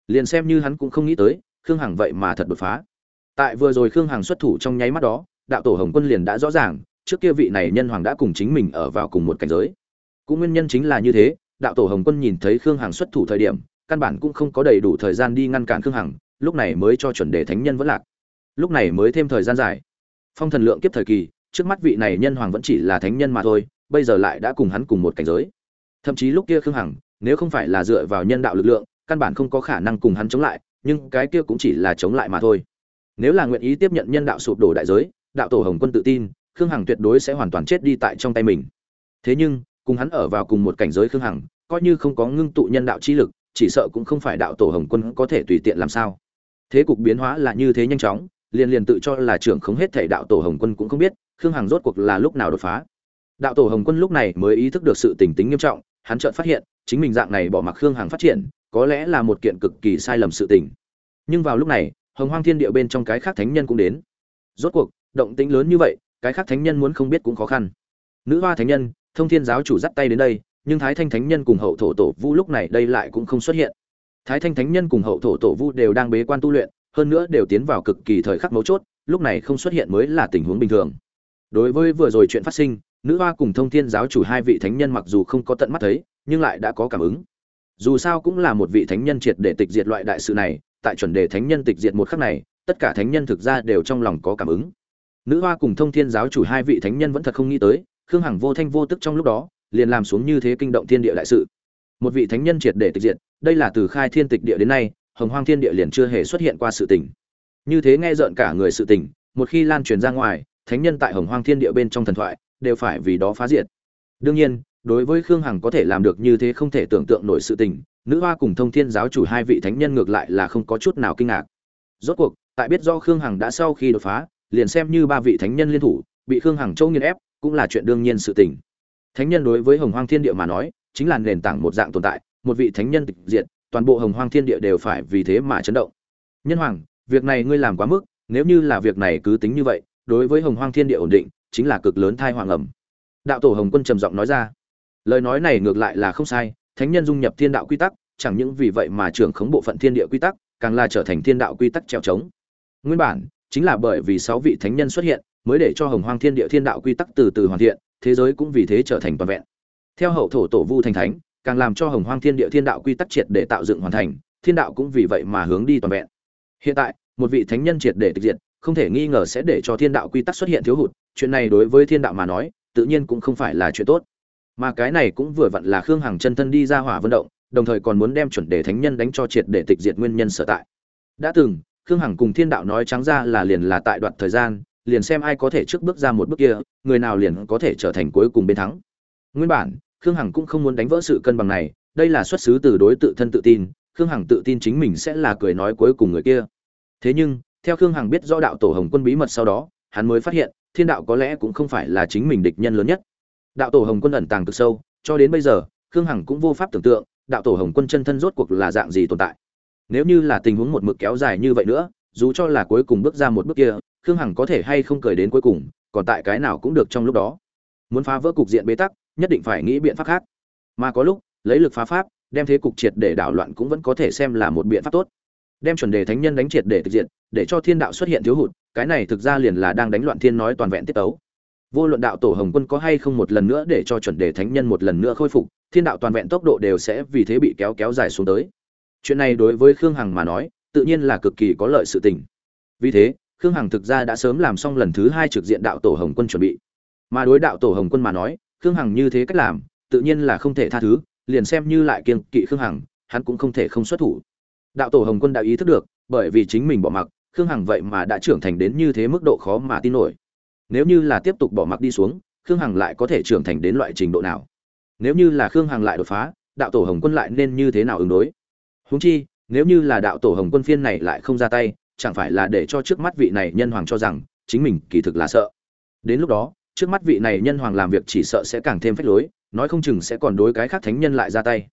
Liền xem như hắn cũng không nghĩ tới, khương hằng vậy mà thật đột phá. Tại vừa rồi khương hằng xuất thủ trong nháy mắt đó, đạo tổ hồng quân liền đã rõ ràng, trước kia vị này nhân hoàng đã cùng chính mình ở vào cùng một cảnh giới. Cũng nguyên nhân chính là như thế, đạo tổ hồng quân nhìn thấy khương hằng xuất thủ thời điểm, căn bản cũng không có đầy đủ thời gian đi ngăn cản khương hằng, lúc này mới cho chuẩn đề thánh nhân vẫn lạc. Lúc này mới thêm thời gian dài. Phong thần lượng kiếp thời kỳ, trước mắt vị này nhân hoàng vẫn chỉ là thánh nhân mà thôi, bây giờ lại đã cùng hắn cùng một cảnh giới thậm chí lúc kia khương hằng, nếu không phải là dựa vào nhân đạo lực lượng, căn bản không có khả năng cùng hắn chống lại, nhưng cái kia cũng chỉ là chống lại mà thôi. Nếu là nguyện ý tiếp nhận nhân đạo sụp đổ đại giới, đạo tổ hồng quân tự tin, khương hằng tuyệt đối sẽ hoàn toàn chết đi tại trong tay mình. Thế nhưng, cùng hắn ở vào cùng một cảnh giới khương hằng, coi như không có ngưng tụ nhân đạo chi lực, chỉ sợ cũng không phải đạo tổ hồng quân có thể tùy tiện làm sao. Thế cục biến hóa là như thế nhanh chóng, liền liền tự cho là trưởng không hết thể đạo tổ hồng quân cũng không biết, khương hằng rốt cuộc là lúc nào đột phá. Đạo tổ hồng quân lúc này mới ý thức được sự tình tính nghiêm trọng hắn chợt phát hiện, chính mình dạng này bỏ mặc khương hằng phát triển, có lẽ là một kiện cực kỳ sai lầm sự tình. Nhưng vào lúc này, hồng hoang thiên địa bên trong cái khác thánh nhân cũng đến. Rốt cuộc, động tĩnh lớn như vậy, cái khác thánh nhân muốn không biết cũng khó khăn. Nữ hoa thánh nhân, thông thiên giáo chủ dắt tay đến đây, nhưng thái thanh thánh nhân cùng hậu thổ tổ vu lúc này đây lại cũng không xuất hiện. Thái thanh thánh nhân cùng hậu thổ tổ vu đều đang bế quan tu luyện, hơn nữa đều tiến vào cực kỳ thời khắc mấu chốt, lúc này không xuất hiện mới là tình huống bình thường. Đối với vừa rồi chuyện phát sinh nữ hoa cùng thông thiên giáo chủ hai vị thánh nhân mặc dù không có tận mắt thấy, nhưng lại đã có cảm ứng. Dù sao cũng là một vị thánh nhân triệt để tịch diệt loại đại sự này, tại chuẩn đề thánh nhân tịch diệt một khắc này, tất cả thánh nhân thực ra đều trong lòng có cảm ứng. Nữ hoa cùng thông thiên giáo chủ hai vị thánh nhân vẫn thật không nghĩ tới, khương hằng vô thanh vô tức trong lúc đó, liền làm xuống như thế kinh động thiên địa đại sự. Một vị thánh nhân triệt để tịch diệt, đây là từ khai thiên tịch địa đến nay, hồng hoang thiên địa liền chưa hề xuất hiện qua sự tình. Như thế nghe rợn cả người sự tình, một khi lan truyền ra ngoài, thánh nhân tại hồng hoang thiên địa bên trong thần thoại đều phải vì đó phá diệt. Đương nhiên, đối với khương hằng có thể làm được như thế không thể tưởng tượng nổi sự tình, nữ hoa cùng thông thiên giáo chủ hai vị thánh nhân ngược lại là không có chút nào kinh ngạc. Rốt cuộc, tại biết do khương hằng đã sau khi đột phá, liền xem như ba vị thánh nhân liên thủ, bị khương hằng châu nghiên ép, cũng là chuyện đương nhiên sự tình. Thánh nhân đối với hồng hoang thiên địa mà nói, chính là nền tảng một dạng tồn tại, một vị thánh nhân tịch diệt, toàn bộ hồng hoang thiên địa đều phải vì thế mà chấn động. Nhân hoàng, việc này ngươi làm quá mức, nếu như là việc này cứ tính như vậy, đối với hồng hoang thiên địa ổn định chính là cực lớn thai hoàng ẩm. Đạo tổ hồng quân trầm giọng nói ra. Lời nói này ngược lại là không sai, thánh nhân dung nhập thiên đạo quy tắc, chẳng những vì vậy mà trưởng khống bộ phận thiên địa quy tắc, càng là trở thành thiên đạo quy tắc trèo trống. Nguyên bản, chính là bởi vì sáu vị thánh nhân xuất hiện, mới để cho hồng hoang thiên địa thiên đạo quy tắc từ từ hoàn thiện, thế giới cũng vì thế trở thành toàn vẹn. Theo hậu thổ tổ vu thành thánh, càng làm cho hồng hoang thiên địa thiên đạo quy tắc triệt để tạo dựng hoàn thành, thiên đạo cũng vì vậy mà hướng đi toàn vẹn. Hiện tại, một vị thánh nhân triệt để tịch diệt không thể nghi ngờ sẽ để cho thiên đạo quy tắc xuất hiện thiếu hụt, chuyện này đối với thiên đạo mà nói, tự nhiên cũng không phải là chuyện tốt. Mà cái này cũng vừa vặn là khương hằng chân thân đi ra hỏa vận động, đồng thời còn muốn đem chuẩn đề thánh nhân đánh cho triệt để tịch diệt nguyên nhân sở tại. Đã từng, khương hằng cùng thiên đạo nói trắng ra là liền là tại đoạn thời gian, liền xem ai có thể trước bước ra một bước kia, người nào liền có thể trở thành cuối cùng bên thắng. Nguyên bản, khương hằng cũng không muốn đánh vỡ sự cân bằng này, đây là xuất xứ từ đối tự thân tự tin, khương hằng tự tin chính mình sẽ là cười nói cuối cùng người kia. Thế nhưng theo khương hằng biết rõ đạo tổ hồng quân bí mật sau đó, hắn mới phát hiện, thiên đạo có lẽ cũng không phải là chính mình địch nhân lớn nhất. Đạo tổ hồng quân ẩn tàng cực sâu, cho đến bây giờ, khương hằng cũng vô pháp tưởng tượng, đạo tổ hồng quân chân thân rốt cuộc là dạng gì tồn tại. Nếu như là tình huống một mực kéo dài như vậy nữa, dù cho là cuối cùng bước ra một bước kia, khương hằng có thể hay không cười đến cuối cùng, còn tại cái nào cũng được trong lúc đó. Muốn phá vỡ cục diện bế tắc, nhất định phải nghĩ biện pháp khác. Mà có lúc, lấy lực phá pháp, đem thế cục triệt để đảo loạn cũng vẫn có thể xem là một biện pháp tốt đem chuẩn đề thánh nhân đánh triệt để thực diện, để cho thiên đạo xuất hiện thiếu hụt, cái này thực ra liền là đang đánh loạn thiên nói toàn vẹn tiết tấu. Vô luận đạo tổ hồng quân có hay không một lần nữa để cho chuẩn đề thánh nhân một lần nữa khôi phục, thiên đạo toàn vẹn tốc độ đều sẽ vì thế bị kéo kéo dài xuống tới. Chuyện này đối với khương hằng mà nói, tự nhiên là cực kỳ có lợi sự tình. Vì thế, khương hằng thực ra đã sớm làm xong lần thứ hai trực diện đạo tổ hồng quân chuẩn bị. Mà đối đạo tổ hồng quân mà nói, khương hằng như thế cách làm, tự nhiên là không thể tha thứ, liền xem như lại kiêng kỵ khương hằng, hắn cũng không thể không xuất thủ đạo tổ hồng quân đã ý thức được, bởi vì chính mình bỏ mặc, khương hằng vậy mà đã trưởng thành đến như thế mức độ khó mà tin nổi. Nếu như là tiếp tục bỏ mặc đi xuống, khương hằng lại có thể trưởng thành đến loại trình độ nào? Nếu như là khương hằng lại đột phá, đạo tổ hồng quân lại nên như thế nào ứng đối? Húng chi, nếu như là đạo tổ hồng quân phiên này lại không ra tay, chẳng phải là để cho trước mắt vị này nhân hoàng cho rằng, chính mình kỳ thực là sợ? Đến lúc đó, trước mắt vị này nhân hoàng làm việc chỉ sợ sẽ càng thêm phách lối, nói không chừng sẽ còn đối cái khác thánh nhân lại ra tay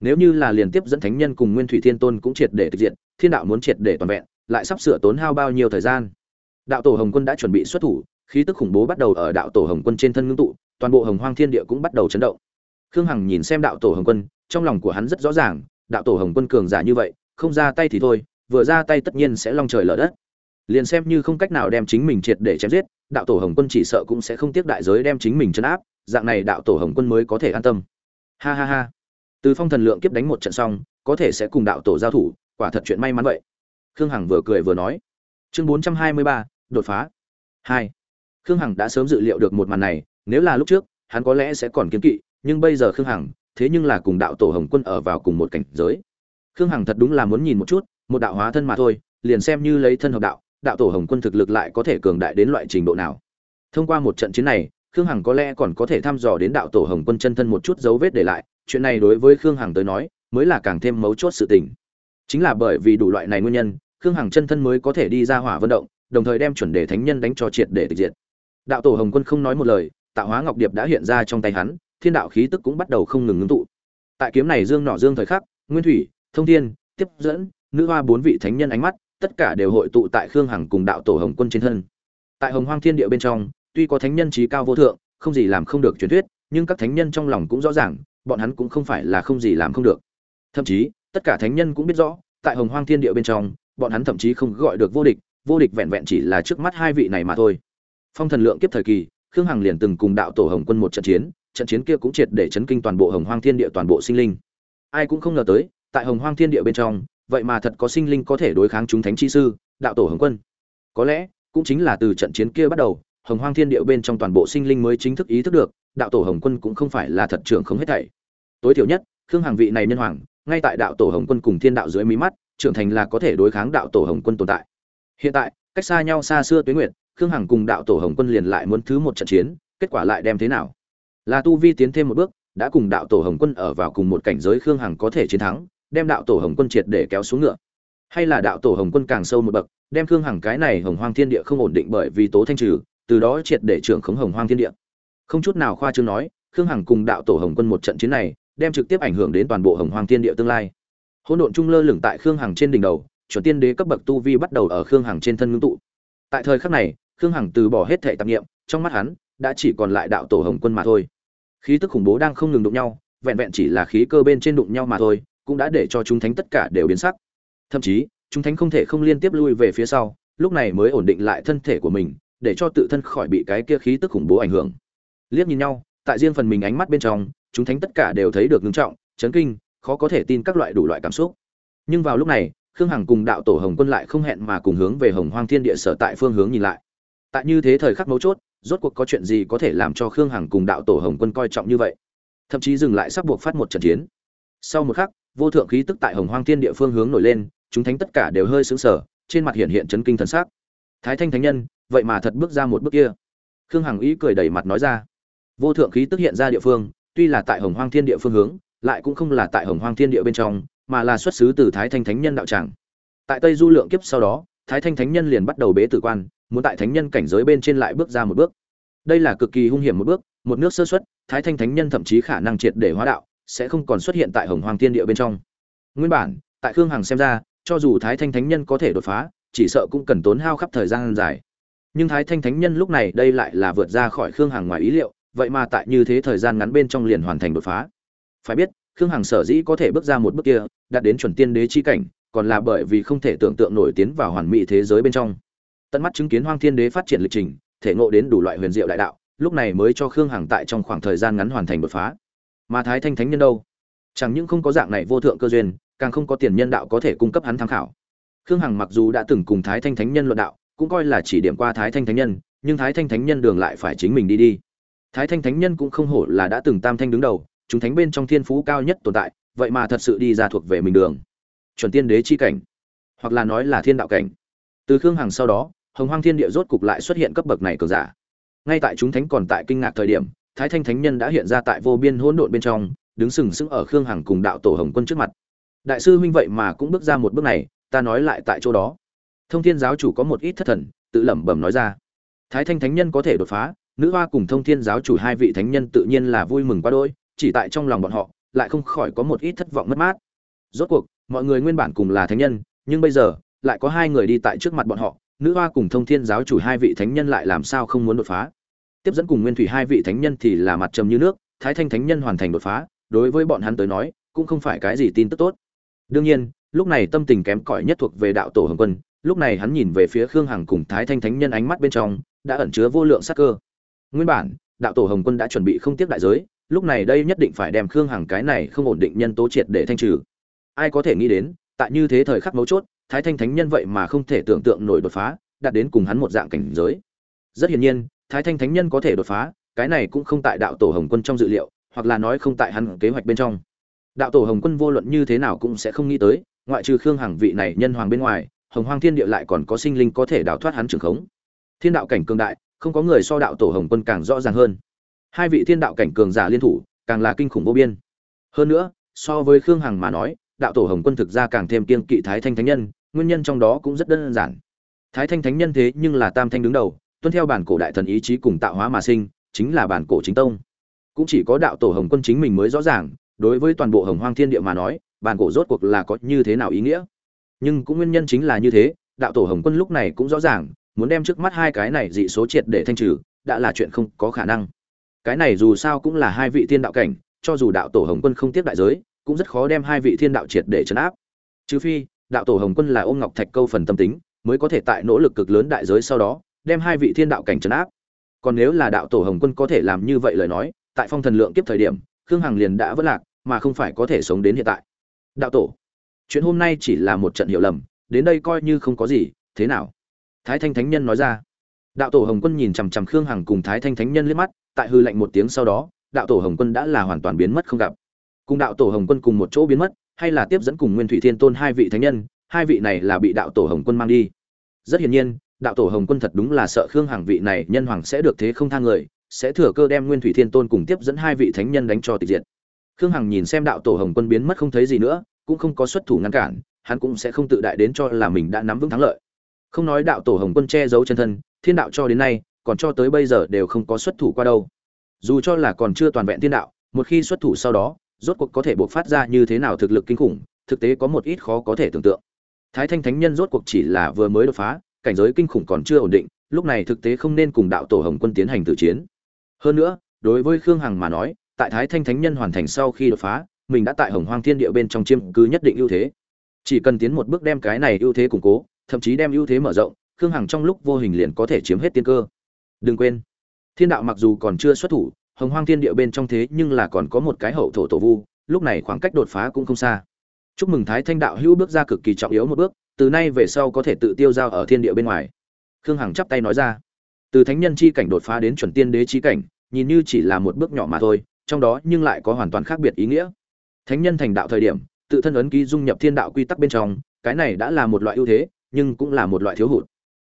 nếu như là liên tiếp dẫn thánh nhân cùng nguyên thủy thiên tôn cũng triệt để thực diện thiên đạo muốn triệt để toàn vẹn, lại sắp sửa tốn hao bao nhiêu thời gian? Đạo tổ hồng quân đã chuẩn bị xuất thủ, khí tức khủng bố bắt đầu ở đạo tổ hồng quân trên thân ngưng tụ, toàn bộ hồng hoang thiên địa cũng bắt đầu chấn động. Khương hằng nhìn xem đạo tổ hồng quân, trong lòng của hắn rất rõ ràng, đạo tổ hồng quân cường giả như vậy, không ra tay thì thôi, vừa ra tay tất nhiên sẽ long trời lở đất. Liền xem như không cách nào đem chính mình triệt để chém giết, đạo tổ hồng quân chỉ sợ cũng sẽ không tiếc đại giới đem chính mình chấn áp, dạng này đạo tổ hồng quân mới có thể an tâm. Ha ha ha từ phong thần lượng kiếp đánh một trận xong, có thể sẽ cùng đạo tổ giao thủ, quả thật chuyện may mắn vậy. Khương hằng vừa cười vừa nói. Chương bốn trăm hai mươi ba, đột phá. Hai. Khương hằng đã sớm dự liệu được một màn này, nếu là lúc trước, hắn có lẽ sẽ còn kiếm kỵ, nhưng bây giờ khương hằng, thế nhưng là cùng đạo tổ hồng quân ở vào cùng một cảnh giới. Khương hằng thật đúng là muốn nhìn một chút, một đạo hóa thân mà thôi, liền xem như lấy thân hợp đạo đạo tổ hồng quân thực lực lại có thể cường đại đến loại trình độ nào. Thông qua một trận chiến này khương hằng có lẽ còn có thể thăm dò đến đạo tổ hồng quân chân thân một chút dấu vết để lại, chuyện này đối với khương hằng tới nói, mới là càng thêm mấu chốt sự tình. Chính là bởi vì đủ loại này nguyên nhân, khương hằng chân thân mới có thể đi ra hỏa vận động, đồng thời đem chuẩn đề thánh nhân đánh cho triệt để tịch diệt. Đạo tổ hồng quân không nói một lời, tạo hóa ngọc điệp đã hiện ra trong tay hắn, thiên đạo khí tức cũng bắt đầu không ngừng ngưng tụ. Tại kiếm này dương nọ dương thời khắc, nguyên thủy, thông thiên, tiếp dẫn, nữ hoa bốn vị thánh nhân ánh mắt, tất cả đều hội tụ tại khương hằng cùng đạo tổ hồng quân trên thân. Tại hồng hoang thiên địa bên trong tuy có thánh nhân trí cao vô thượng, không gì làm không được truyền thuyết, nhưng các thánh nhân trong lòng cũng rõ ràng, bọn hắn cũng không phải là không gì làm không được. Thậm chí, tất cả thánh nhân cũng biết rõ, tại hồng hoang thiên địa bên trong, bọn hắn thậm chí không gọi được vô địch vô địch vẹn vẹn chỉ là trước mắt hai vị này mà thôi. Phong thần lượng kiếp thời kỳ, khương hằng liền từng cùng đạo tổ hồng quân một trận chiến trận chiến kia cũng triệt để chấn kinh toàn bộ hồng hoang thiên địa toàn bộ sinh linh. Ai cũng không ngờ tới, tại hồng hoang thiên địa bên trong, vậy mà thật có sinh linh có thể đối kháng chúng thánh chi sư, đạo tổ hồng quân. Có lẽ, cũng chính là từ trận chiến kia bắt đầu hồng hoang thiên địa bên trong toàn bộ sinh linh mới chính thức ý thức được, đạo tổ hồng quân cũng không phải là thật trưởng không hết thảy. Tối thiểu nhất, khương hàng vị này nhân hoàng, ngay tại đạo tổ hồng quân cùng thiên đạo dưới mí mắt, trưởng thành là có thể đối kháng đạo tổ hồng quân tồn tại. Hiện tại, cách xa nhau xa xưa tuyến nguyệt khương hằng cùng đạo tổ hồng quân liền lại muốn thứ một trận chiến, kết quả lại đem thế nào? Là tu vi tiến thêm một bước, đã cùng đạo tổ hồng quân ở vào cùng một cảnh giới khương hằng có thể chiến thắng, đem đạo tổ hồng quân triệt để kéo xuống ngựa. Hay là đạo tổ hồng quân càng sâu một bậc, đem khương hằng cái này hồng hoang thiên địa không ổn định bởi vì tố thanh trừ từ đó triệt để trưởng khống hồng hoang thiên địa. Không chút nào khoa trương nói, khương hằng cùng đạo tổ hồng quân một trận chiến này, đem trực tiếp ảnh hưởng đến toàn bộ hồng hoang thiên địa tương lai. Hỗn độn trung lơ lửng tại khương hằng trên đỉnh đầu, chuẩn tiên đế cấp bậc tu vi bắt đầu ở khương hằng trên thân ngưng tụ. Tại thời khắc này, khương hằng từ bỏ hết thể tạp nghiệm trong mắt hắn, đã chỉ còn lại đạo tổ hồng quân mà thôi. Khí tức khủng bố đang không ngừng đụng nhau, vẹn vẹn chỉ là khí cơ bên trên đụng nhau mà thôi, cũng đã để cho chúng thánh tất cả đều biến sắc. Thậm chí, chúng thánh không thể không liên tiếp lui về phía sau, lúc này mới ổn định lại thân thể của mình để cho tự thân khỏi bị cái kia khí tức khủng bố ảnh hưởng. Liếc nhìn nhau tại riêng phần mình ánh mắt bên trong chúng thánh tất cả đều thấy được ngưng trọng chấn kinh khó có thể tin các loại đủ loại cảm xúc. Nhưng vào lúc này khương hằng cùng đạo tổ hồng quân lại không hẹn mà cùng hướng về hồng hoang thiên địa sở tại phương hướng nhìn lại. Tại như thế thời khắc mấu chốt rốt cuộc có chuyện gì có thể làm cho khương hằng cùng đạo tổ hồng quân coi trọng như vậy? Thậm chí dừng lại sắp buộc phát một trận chiến. Sau một khắc vô thượng khí tức tại hồng hoang thiên địa phương hướng nổi lên chúng thánh tất cả đều hơi sửng sở, trên mặt hiện hiện chấn kinh thần sắc. Thái thanh thánh nhân vậy mà thật bước ra một bước kia. Khương hằng ý cười đầy mặt nói ra. Vô thượng khí tức hiện ra địa phương, tuy là tại hồng hoang thiên địa phương hướng, lại cũng không là tại hồng hoang thiên địa bên trong, mà là xuất xứ từ thái thanh thánh nhân đạo tràng. Tại tây du lượng kiếp sau đó, thái thanh thánh nhân liền bắt đầu bế tử quan, muốn tại thánh nhân cảnh giới bên trên lại bước ra một bước. Đây là cực kỳ hung hiểm một bước, một nước sơ xuất thái thanh thánh nhân thậm chí khả năng triệt để hóa đạo, sẽ không còn xuất hiện tại hồng hoàng thiên địa bên trong. Nguyên bản, tại khương hằng xem ra, cho dù thái thanh thánh nhân có thể đột phá, chỉ sợ cũng cần tốn hao khắp thời gian dài nhưng thái thanh thánh nhân lúc này đây lại là vượt ra khỏi khương hằng ngoài ý liệu, vậy mà tại như thế thời gian ngắn bên trong liền hoàn thành đột phá. Phải biết, khương hằng sở dĩ có thể bước ra một bước kia, đạt đến chuẩn tiên đế chi cảnh, còn là bởi vì không thể tưởng tượng nổi tiến vào hoàn mỹ thế giới bên trong. Tận mắt chứng kiến hoang thiên đế phát triển lịch trình, thể ngộ đến đủ loại huyền diệu đại đạo, lúc này mới cho khương hằng tại trong khoảng thời gian ngắn hoàn thành đột phá. Mà thái thanh thánh nhân đâu? Chẳng những không có dạng này vô thượng cơ duyên, càng không có tiền nhân đạo có thể cung cấp hắn tham khảo. Khương hằng mặc dù đã từng cùng thái thanh thánh nhân luận đạo cũng coi là chỉ điểm qua thái thanh thánh nhân, nhưng thái thanh thánh nhân đường lại phải chính mình đi đi. Thái thanh thánh nhân cũng không hổ là đã từng tam thanh đứng đầu, chúng thánh bên trong thiên phú cao nhất tồn tại, vậy mà thật sự đi ra thuộc về mình đường. Chuẩn tiên đế chi cảnh, hoặc là nói là thiên đạo cảnh. Từ khương hằng sau đó, hồng hoang thiên địa rốt cục lại xuất hiện cấp bậc này cường giả. Ngay tại chúng thánh còn tại kinh ngạc thời điểm, thái thanh thánh nhân đã hiện ra tại vô biên hỗn độn bên trong, đứng sừng sững ở khương hằng cùng đạo tổ hồng quân trước mặt. Đại sư huynh vậy mà cũng bước ra một bước này, ta nói lại tại chỗ đó thông thiên giáo chủ có một ít thất thần, tự lẩm bẩm nói ra. Thái thanh thánh nhân có thể đột phá, nữ hoa cùng thông thiên giáo chủ hai vị thánh nhân tự nhiên là vui mừng quá đôi chỉ tại trong lòng bọn họ, lại không khỏi có một ít thất vọng mất mát. Rốt cuộc, mọi người nguyên bản cùng là thánh nhân, nhưng bây giờ, lại có hai người đi tại trước mặt bọn họ, nữ hoa cùng thông thiên giáo chủ hai vị thánh nhân lại làm sao không muốn đột phá? Tiếp dẫn cùng nguyên thủy hai vị thánh nhân thì là mặt trầm như nước, thái thanh thánh nhân hoàn thành đột phá, đối với bọn hắn tới nói, cũng không phải cái gì tin tức tốt. Đương nhiên, lúc này tâm tình kém cỏi nhất thuộc về đạo tổ hồng quân lúc này hắn nhìn về phía khương hằng cùng thái thanh thánh nhân ánh mắt bên trong, đã ẩn chứa vô lượng sắc cơ. Nguyên bản, đạo tổ hồng quân đã chuẩn bị không tiếp đại giới, lúc này đây nhất định phải đem khương hằng cái này không ổn định nhân tố triệt để thanh trừ. Ai có thể nghĩ đến, tại như thế thời khắc mấu chốt, thái thanh thánh nhân vậy mà không thể tưởng tượng nổi đột phá, đạt đến cùng hắn một dạng cảnh giới. Rất hiển nhiên, thái thanh thánh nhân có thể đột phá, cái này cũng không tại đạo tổ hồng quân trong dự liệu, hoặc là nói không tại hắn kế hoạch bên trong. Đạo tổ hồng quân vô luận như thế nào cũng sẽ không nghĩ tới, ngoại trừ khương hằng vị này nhân hoàng bên ngoài hồng hoang thiên địa lại còn có sinh linh có thể đào thoát hắn trường khống. Thiên đạo cảnh cường đại, không có người so đạo tổ hồng quân càng rõ ràng hơn. Hai vị thiên đạo cảnh cường giả liên thủ, càng là kinh khủng vô biên. Hơn nữa, so với khương hằng mà nói, đạo tổ hồng quân thực ra càng thêm kiên kỵ thái thanh thánh nhân, nguyên nhân trong đó cũng rất đơn giản. Thái thanh thánh nhân thế nhưng là tam thanh đứng đầu, tuân theo bản cổ đại thần ý chí cùng tạo hóa mà sinh, chính là bản cổ chính tông. Cũng chỉ có đạo tổ hồng quân chính mình mới rõ ràng, đối với toàn bộ hồng hoang thiên địa mà nói, bản cổ rốt cuộc là có như thế nào ý nghĩa nhưng cũng nguyên nhân chính là như thế, đạo tổ hồng quân lúc này cũng rõ ràng, muốn đem trước mắt hai cái này dị số triệt để thanh trừ, đã là chuyện không có khả năng. Cái này dù sao cũng là hai vị thiên đạo cảnh, cho dù đạo tổ hồng quân không tiếp đại giới, cũng rất khó đem hai vị thiên đạo triệt để chấn áp. Trừ phi, đạo tổ hồng quân là ôm ngọc thạch câu phần tâm tính, mới có thể tại nỗ lực cực lớn đại giới sau đó, đem hai vị thiên đạo cảnh chấn áp. Còn nếu là đạo tổ hồng quân có thể làm như vậy lời nói, tại phong thần lượng kiếp thời điểm, khương hằng liền đã vất lạc, mà không phải có thể sống đến hiện tại. Đạo tổ chuyện hôm nay chỉ là một trận hiểu lầm, đến đây coi như không có gì, thế nào? Thái thanh thánh nhân nói ra. Đạo tổ hồng quân nhìn chằm chằm khương hằng cùng thái thanh thánh nhân liếc mắt, tại hư lệnh một tiếng sau đó, đạo tổ hồng quân đã là hoàn toàn biến mất không gặp. Cùng đạo tổ hồng quân cùng một chỗ biến mất, hay là tiếp dẫn cùng nguyên thủy thiên tôn hai vị thánh nhân, hai vị này là bị đạo tổ hồng quân mang đi. Rất hiển nhiên, đạo tổ hồng quân thật đúng là sợ khương hằng vị này nhân hoàng sẽ được thế không thang người, sẽ thừa cơ đem nguyên thủy thiên tôn cùng tiếp dẫn hai vị thánh nhân đánh cho tịch diệt. Khương hằng nhìn xem đạo tổ hồng quân biến mất không thấy gì nữa cũng không có xuất thủ ngăn cản, hắn cũng sẽ không tự đại đến cho là mình đã nắm vững thắng lợi. Không nói đạo tổ hồng quân che giấu chân thân, thiên đạo cho đến nay, còn cho tới bây giờ đều không có xuất thủ qua đâu. Dù cho là còn chưa toàn vẹn thiên đạo, một khi xuất thủ sau đó, rốt cuộc có thể buộc phát ra như thế nào thực lực kinh khủng, thực tế có một ít khó có thể tưởng tượng. Thái thanh thánh nhân rốt cuộc chỉ là vừa mới đột phá, cảnh giới kinh khủng còn chưa ổn định, lúc này thực tế không nên cùng đạo tổ hồng quân tiến hành tự chiến. Hơn nữa, đối với khương hằng mà nói, tại thái thanh thánh nhân hoàn thành sau khi đột phá mình đã tại hồng hoang thiên địa bên trong chiêm cứ nhất định ưu thế. Chỉ cần tiến một bước đem cái này ưu thế củng cố, thậm chí đem ưu thế mở rộng, khương hằng trong lúc vô hình liền có thể chiếm hết tiên cơ. Đừng quên, thiên đạo mặc dù còn chưa xuất thủ, hồng hoang thiên địa bên trong thế nhưng là còn có một cái hậu thổ tổ vu, lúc này khoảng cách đột phá cũng không xa. Chúc mừng thái thanh đạo hữu bước ra cực kỳ trọng yếu một bước, từ nay về sau có thể tự tiêu giao ở thiên địa bên ngoài. Khương hằng chắp tay nói ra. Từ thánh nhân chi cảnh đột phá đến chuẩn tiên đế chi cảnh, nhìn như chỉ là một bước nhỏ mà thôi, trong đó nhưng lại có hoàn toàn khác biệt ý nghĩa thánh nhân thành đạo thời điểm, tự thân ấn ký dung nhập thiên đạo quy tắc bên trong, cái này đã là một loại ưu thế, nhưng cũng là một loại thiếu hụt.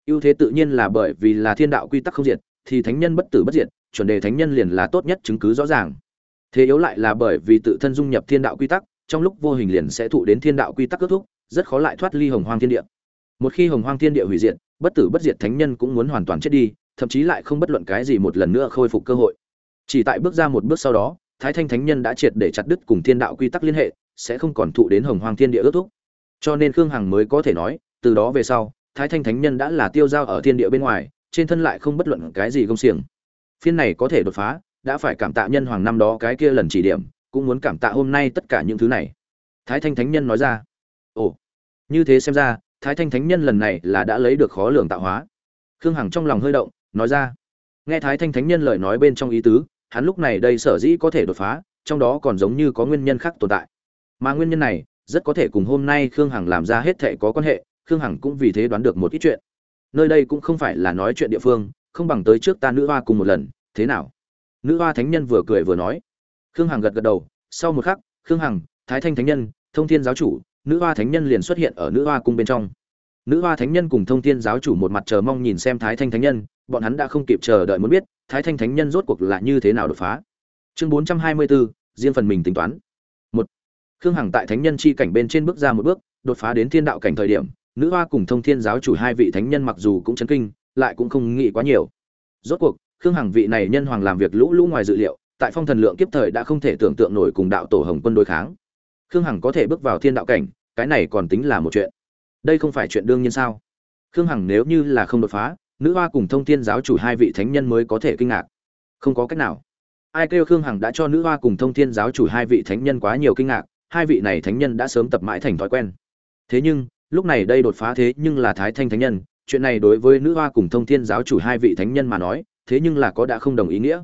Ưu thế tự nhiên là bởi vì là thiên đạo quy tắc không diệt, thì thánh nhân bất tử bất diệt, chuẩn đề thánh nhân liền là tốt nhất chứng cứ rõ ràng. Thế yếu lại là bởi vì tự thân dung nhập thiên đạo quy tắc, trong lúc vô hình liền sẽ thụ đến thiên đạo quy tắc kết thúc, rất khó lại thoát ly hồng hoang thiên địa. Một khi hồng hoang thiên địa hủy diệt, bất tử bất diệt thánh nhân cũng muốn hoàn toàn chết đi, thậm chí lại không bất luận cái gì một lần nữa khôi phục cơ hội. Chỉ tại bước ra một bước sau đó thái thanh thánh nhân đã triệt để chặt đứt cùng thiên đạo quy tắc liên hệ, sẽ không còn thụ đến hồng hoang thiên địa ước thúc. Cho nên khương hằng mới có thể nói, từ đó về sau, thái thanh thánh nhân đã là tiêu dao ở thiên địa bên ngoài, trên thân lại không bất luận cái gì công xiềng. Phiên này có thể đột phá, đã phải cảm tạ nhân hoàng năm đó cái kia lần chỉ điểm, cũng muốn cảm tạ hôm nay tất cả những thứ này. Thái thanh thánh nhân nói ra. Ồ, như thế xem ra, thái thanh thánh nhân lần này là đã lấy được khó lường tạo hóa. Khương hằng trong lòng hơi động, nói ra. Nghe thái thanh thánh nhân lời nói bên trong ý tứ hắn lúc này đây sở dĩ có thể đột phá, trong đó còn giống như có nguyên nhân khác tồn tại. Mà nguyên nhân này, rất có thể cùng hôm nay khương hằng làm ra hết thệ có quan hệ, khương hằng cũng vì thế đoán được một ít chuyện. Nơi đây cũng không phải là nói chuyện địa phương, không bằng tới trước ta nữ hoa cùng một lần, thế nào? Nữ hoa thánh nhân vừa cười vừa nói. Khương hằng gật gật đầu, sau một khắc, khương hằng, thái thanh thánh nhân, thông thiên giáo chủ, nữ hoa thánh nhân liền xuất hiện ở nữ hoa cung bên trong. Nữ hoa thánh nhân cùng thông thiên giáo chủ một mặt chờ mong nhìn xem thái thanh thánh nhân bọn hắn đã không kịp chờ đợi muốn biết thái thanh thánh nhân rốt cuộc là như thế nào đột phá. Chương bốn trăm hai mươi bốn riêng phần mình tính toán. Một, khương hằng tại thánh nhân chi cảnh bên trên bước ra một bước, đột phá đến thiên đạo cảnh thời điểm, nữ hoa cùng thông thiên giáo chủ hai vị thánh nhân mặc dù cũng chấn kinh, lại cũng không nghĩ quá nhiều. Rốt cuộc, khương hằng vị này nhân hoàng làm việc lũ lũ ngoài dự liệu, tại phong thần lượng kiếp thời đã không thể tưởng tượng nổi cùng đạo tổ hồng quân đối kháng. Khương hằng có thể bước vào thiên đạo cảnh, cái này còn tính là một chuyện. Đây không phải chuyện đương nhiên sao? Khương hằng nếu như là không đột phá nữ hoa cùng thông thiên giáo chủ hai vị thánh nhân mới có thể kinh ngạc. Không có cách nào. Ai kêu khương hằng đã cho nữ hoa cùng thông thiên giáo chủ hai vị thánh nhân quá nhiều kinh ngạc, hai vị này thánh nhân đã sớm tập mãi thành thói quen. Thế nhưng, lúc này đây đột phá thế nhưng là thái thanh thánh nhân, chuyện này đối với nữ hoa cùng thông thiên giáo chủ hai vị thánh nhân mà nói, thế nhưng là có đã không đồng ý nghĩa.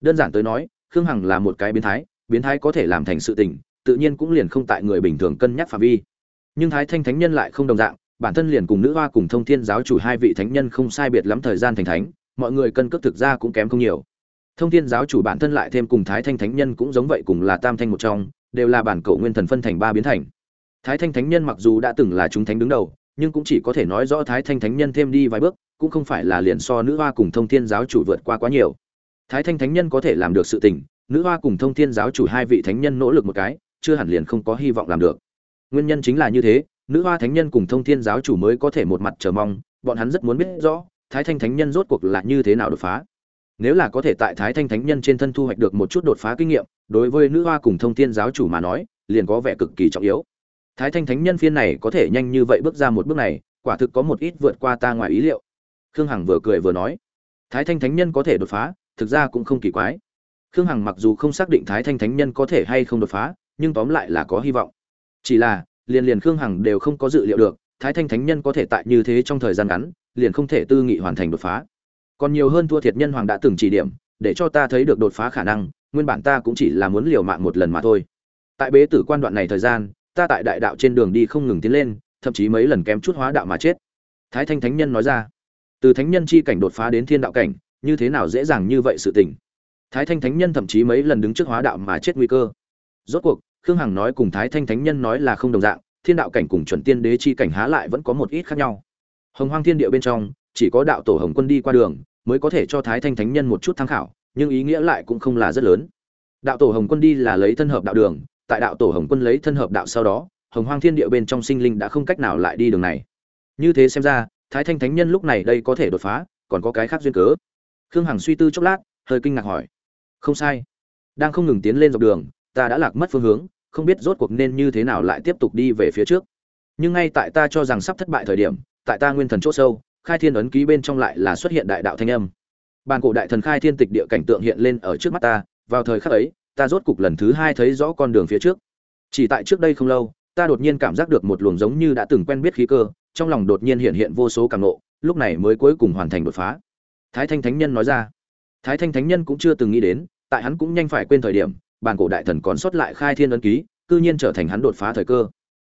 Đơn giản tới nói, khương hằng là một cái biến thái biến thái có thể làm thành sự tình, tự nhiên cũng liền không tại người bình thường cân nhắc phạm vi. Nhưng thái thanh thánh nhân lại không đồng dạng bản thân liền cùng nữ hoa cùng thông thiên giáo chủ hai vị thánh nhân không sai biệt lắm thời gian thành thánh, mọi người cân cước thực ra cũng kém không nhiều. Thông thiên giáo chủ bản thân lại thêm cùng thái thanh thánh nhân cũng giống vậy cùng là tam thanh một trong, đều là bản cầu nguyên thần phân thành ba biến thành. Thái thanh thánh nhân mặc dù đã từng là chúng thánh đứng đầu, nhưng cũng chỉ có thể nói rõ thái thanh thánh nhân thêm đi vài bước, cũng không phải là liền so nữ hoa cùng thông thiên giáo chủ vượt qua quá nhiều. Thái thanh thánh nhân có thể làm được sự tình, nữ hoa cùng thông thiên giáo chủ hai vị thánh nhân nỗ lực một cái, chưa hẳn liền không có hy vọng làm được. Nguyên nhân chính là như thế nữ hoa thánh nhân cùng thông thiên giáo chủ mới có thể một mặt chờ mong, bọn hắn rất muốn biết rõ, thái thanh thánh nhân rốt cuộc là như thế nào đột phá. Nếu là có thể tại thái thanh thánh nhân trên thân thu hoạch được một chút đột phá kinh nghiệm, đối với nữ hoa cùng thông thiên giáo chủ mà nói, liền có vẻ cực kỳ trọng yếu. Thái thanh thánh nhân phiên này có thể nhanh như vậy bước ra một bước này, quả thực có một ít vượt qua ta ngoài ý liệu. Khương hằng vừa cười vừa nói, thái thanh thánh nhân có thể đột phá, thực ra cũng không kỳ quái. Khương hằng mặc dù không xác định thái thanh thánh nhân có thể hay không đột phá, nhưng tóm lại là có hy vọng. Chỉ là liền liền khương hằng đều không có dự liệu được, thái thanh thánh nhân có thể tại như thế trong thời gian ngắn, liền không thể tư nghị hoàn thành đột phá. Còn nhiều hơn thua thiệt nhân hoàng đã từng chỉ điểm, để cho ta thấy được đột phá khả năng, nguyên bản ta cũng chỉ là muốn liều mạng một lần mà thôi. Tại bế tử quan đoạn này thời gian, ta tại đại đạo trên đường đi không ngừng tiến lên, thậm chí mấy lần kém chút hóa đạo mà chết. Thái thanh thánh nhân nói ra, từ thánh nhân chi cảnh đột phá đến thiên đạo cảnh, như thế nào dễ dàng như vậy sự tình? Thái thanh thánh nhân thậm chí mấy lần đứng trước hóa đạo mà chết nguy cơ. Rốt cuộc khương hằng nói cùng thái thanh thánh nhân nói là không đồng dạng, thiên đạo cảnh cùng chuẩn tiên đế chi cảnh há lại vẫn có một ít khác nhau. Hồng hoang thiên địa bên trong, chỉ có đạo tổ hồng quân đi qua đường, mới có thể cho thái thanh thánh nhân một chút tham khảo, nhưng ý nghĩa lại cũng không là rất lớn. Đạo tổ hồng quân đi là lấy thân hợp đạo đường, tại đạo tổ hồng quân lấy thân hợp đạo sau đó, hồng hoang thiên địa bên trong sinh linh đã không cách nào lại đi đường này. Như thế xem ra, thái thanh thánh nhân lúc này đây có thể đột phá, còn có cái khác duyên cớ. Khương hằng suy tư chốc lát, hơi kinh ngạc hỏi. Không sai. Đang không ngừng tiến lên dọc đường, ta đã lạc mất phương hướng không biết rốt cuộc nên như thế nào lại tiếp tục đi về phía trước. Nhưng ngay tại ta cho rằng sắp thất bại thời điểm, tại ta nguyên thần chỗ sâu, khai thiên ấn ký bên trong lại là xuất hiện đại đạo thanh âm. Bàn cổ đại thần khai thiên tịch địa cảnh tượng hiện lên ở trước mắt ta, vào thời khắc ấy, ta rốt cục lần thứ hai thấy rõ con đường phía trước. Chỉ tại trước đây không lâu, ta đột nhiên cảm giác được một luồng giống như đã từng quen biết khí cơ, trong lòng đột nhiên hiện hiện vô số cảm nộ lúc này mới cuối cùng hoàn thành đột phá. Thái thanh thánh nhân nói ra. Thái thanh thánh nhân cũng chưa từng nghĩ đến, tại hắn cũng nhanh phải quên thời điểm bàn cổ đại thần còn sót lại khai thiên ấn ký, cư nhiên trở thành hắn đột phá thời cơ.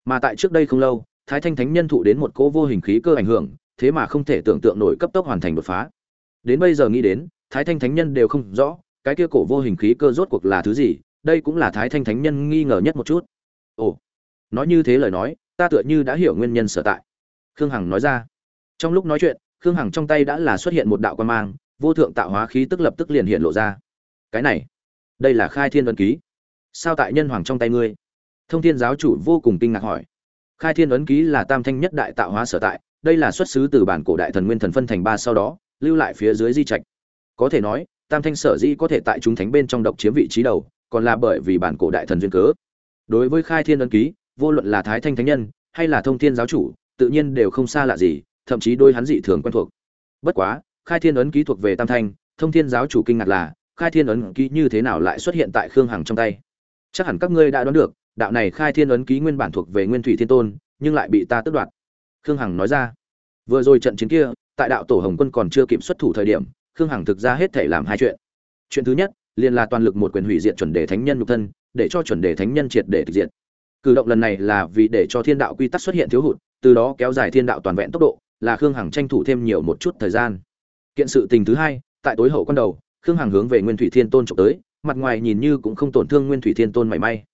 Mà tại trước đây không lâu, thái thanh thánh nhân thụ đến một cỗ vô hình khí cơ ảnh hưởng, thế mà không thể tưởng tượng nổi cấp tốc hoàn thành đột phá. Đến bây giờ nghĩ đến, thái thanh thánh nhân đều không rõ, cái kia cổ vô hình khí cơ rốt cuộc là thứ gì, đây cũng là thái thanh thánh nhân nghi ngờ nhất một chút. Ồ, nói như thế lời nói, ta tựa như đã hiểu nguyên nhân sở tại. Khương hằng nói ra. Trong lúc nói chuyện, khương hằng trong tay đã là xuất hiện một đạo quan mang, vô thượng tạo hóa khí tức lập tức liền hiện lộ ra. Cái này đây là khai thiên ấn ký. Sao tại nhân hoàng trong tay ngươi? Thông thiên giáo chủ vô cùng kinh ngạc hỏi. Khai thiên ấn ký là tam thanh nhất đại tạo hóa sở tại, đây là xuất xứ từ bản cổ đại thần nguyên thần phân thành ba sau đó, lưu lại phía dưới di trạch. Có thể nói, tam thanh sở Di có thể tại chúng thánh bên trong độc chiếm vị trí đầu, còn là bởi vì bản cổ đại thần duyên cớ. Đối với khai thiên ấn ký, vô luận là thái thanh thánh nhân, hay là thông thiên giáo chủ, tự nhiên đều không xa lạ gì, thậm chí đôi hắn dị thường quen thuộc. Bất quá, khai thiên ấn ký thuộc về tam thanh, thông thiên giáo chủ kinh ngạc là khai thiên ấn ký như thế nào lại xuất hiện tại khương hằng trong tay? Chắc hẳn các ngươi đã đoán được, đạo này khai thiên ấn ký nguyên bản thuộc về nguyên thủy thiên tôn, nhưng lại bị ta tước đoạt. Khương hằng nói ra. Vừa rồi trận chiến kia, tại đạo tổ hồng quân còn chưa kịp xuất thủ thời điểm, khương hằng thực ra hết thể làm hai chuyện. Chuyện thứ nhất, liền là toàn lực một quyền hủy diệt chuẩn đề thánh nhân nhục thân, để cho chuẩn đề thánh nhân triệt để thực diện cử động lần này là vì để cho thiên đạo quy tắc xuất hiện thiếu hụt, từ đó kéo dài thiên đạo toàn vẹn tốc độ, là khương hằng tranh thủ thêm nhiều một chút thời gian. Kiện sự tình thứ hai, tại tối hậu quan đầu khương hằng hướng về nguyên thủy thiên tôn trộm tới, mặt ngoài nhìn như cũng không tổn thương nguyên thủy thiên tôn mảy may.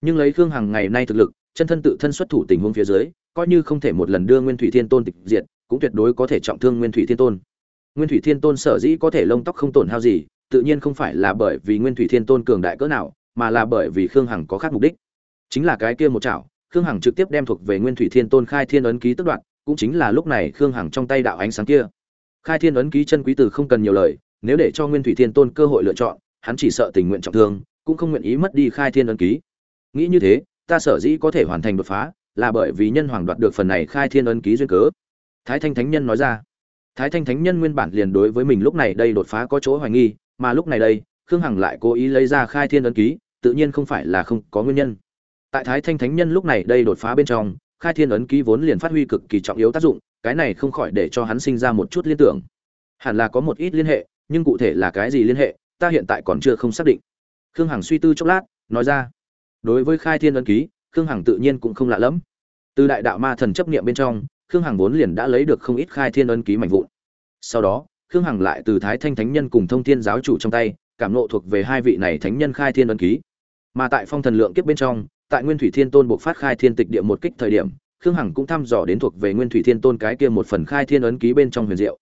Nhưng lấy khương hằng ngày nay thực lực, chân thân tự thân xuất thủ tình huống phía dưới, coi như không thể một lần đưa nguyên thủy thiên tôn tịch diệt, cũng tuyệt đối có thể trọng thương nguyên thủy thiên tôn. Nguyên thủy thiên tôn sở dĩ có thể lông tóc không tổn hao gì, tự nhiên không phải là bởi vì nguyên thủy thiên tôn cường đại cỡ nào, mà là bởi vì khương hằng có khác mục đích. Chính là cái kia một chảo, khương hằng trực tiếp đem thuộc về nguyên thủy thiên tôn khai thiên ấn ký tức đoạn cũng chính là lúc này khương hằng trong tay đạo ánh sáng kia. Khai thiên ấn ký chân quý từ không cần nhiều lời nếu để cho nguyên thủy thiên tôn cơ hội lựa chọn, hắn chỉ sợ tình nguyện trọng thương, cũng không nguyện ý mất đi khai thiên ấn ký. Nghĩ như thế, ta sở dĩ có thể hoàn thành đột phá, là bởi vì nhân hoàng đoạt được phần này khai thiên ấn ký duyên cớ. Thái thanh thánh nhân nói ra. Thái thanh thánh nhân nguyên bản liền đối với mình lúc này đây đột phá có chỗ hoài nghi, mà lúc này đây, khương hằng lại cố ý lấy ra khai thiên ấn ký, tự nhiên không phải là không có nguyên nhân. Tại thái thanh thánh nhân lúc này đây đột phá bên trong, khai thiên ấn ký vốn liền phát huy cực kỳ trọng yếu tác dụng, cái này không khỏi để cho hắn sinh ra một chút liên tưởng. Hẳn là có một ít liên hệ nhưng cụ thể là cái gì liên hệ, ta hiện tại còn chưa không xác định. Khương hằng suy tư chốc lát, nói ra. Đối với khai thiên ấn ký, khương hằng tự nhiên cũng không lạ lẫm. Từ đại đạo ma thần chấp niệm bên trong, khương hằng vốn liền đã lấy được không ít khai thiên ấn ký mạnh vụn. Sau đó, khương hằng lại từ thái thanh thánh nhân cùng thông thiên giáo chủ trong tay, cảm nộ thuộc về hai vị này thánh nhân khai thiên ấn ký. Mà tại phong thần lượng kiếp bên trong, tại nguyên thủy thiên tôn buộc phát khai thiên tịch địa một kích thời điểm, khương hằng cũng thăm dò đến thuộc về nguyên thủy thiên tôn cái kia một phần khai thiên ấn ký bên trong huyền diệu.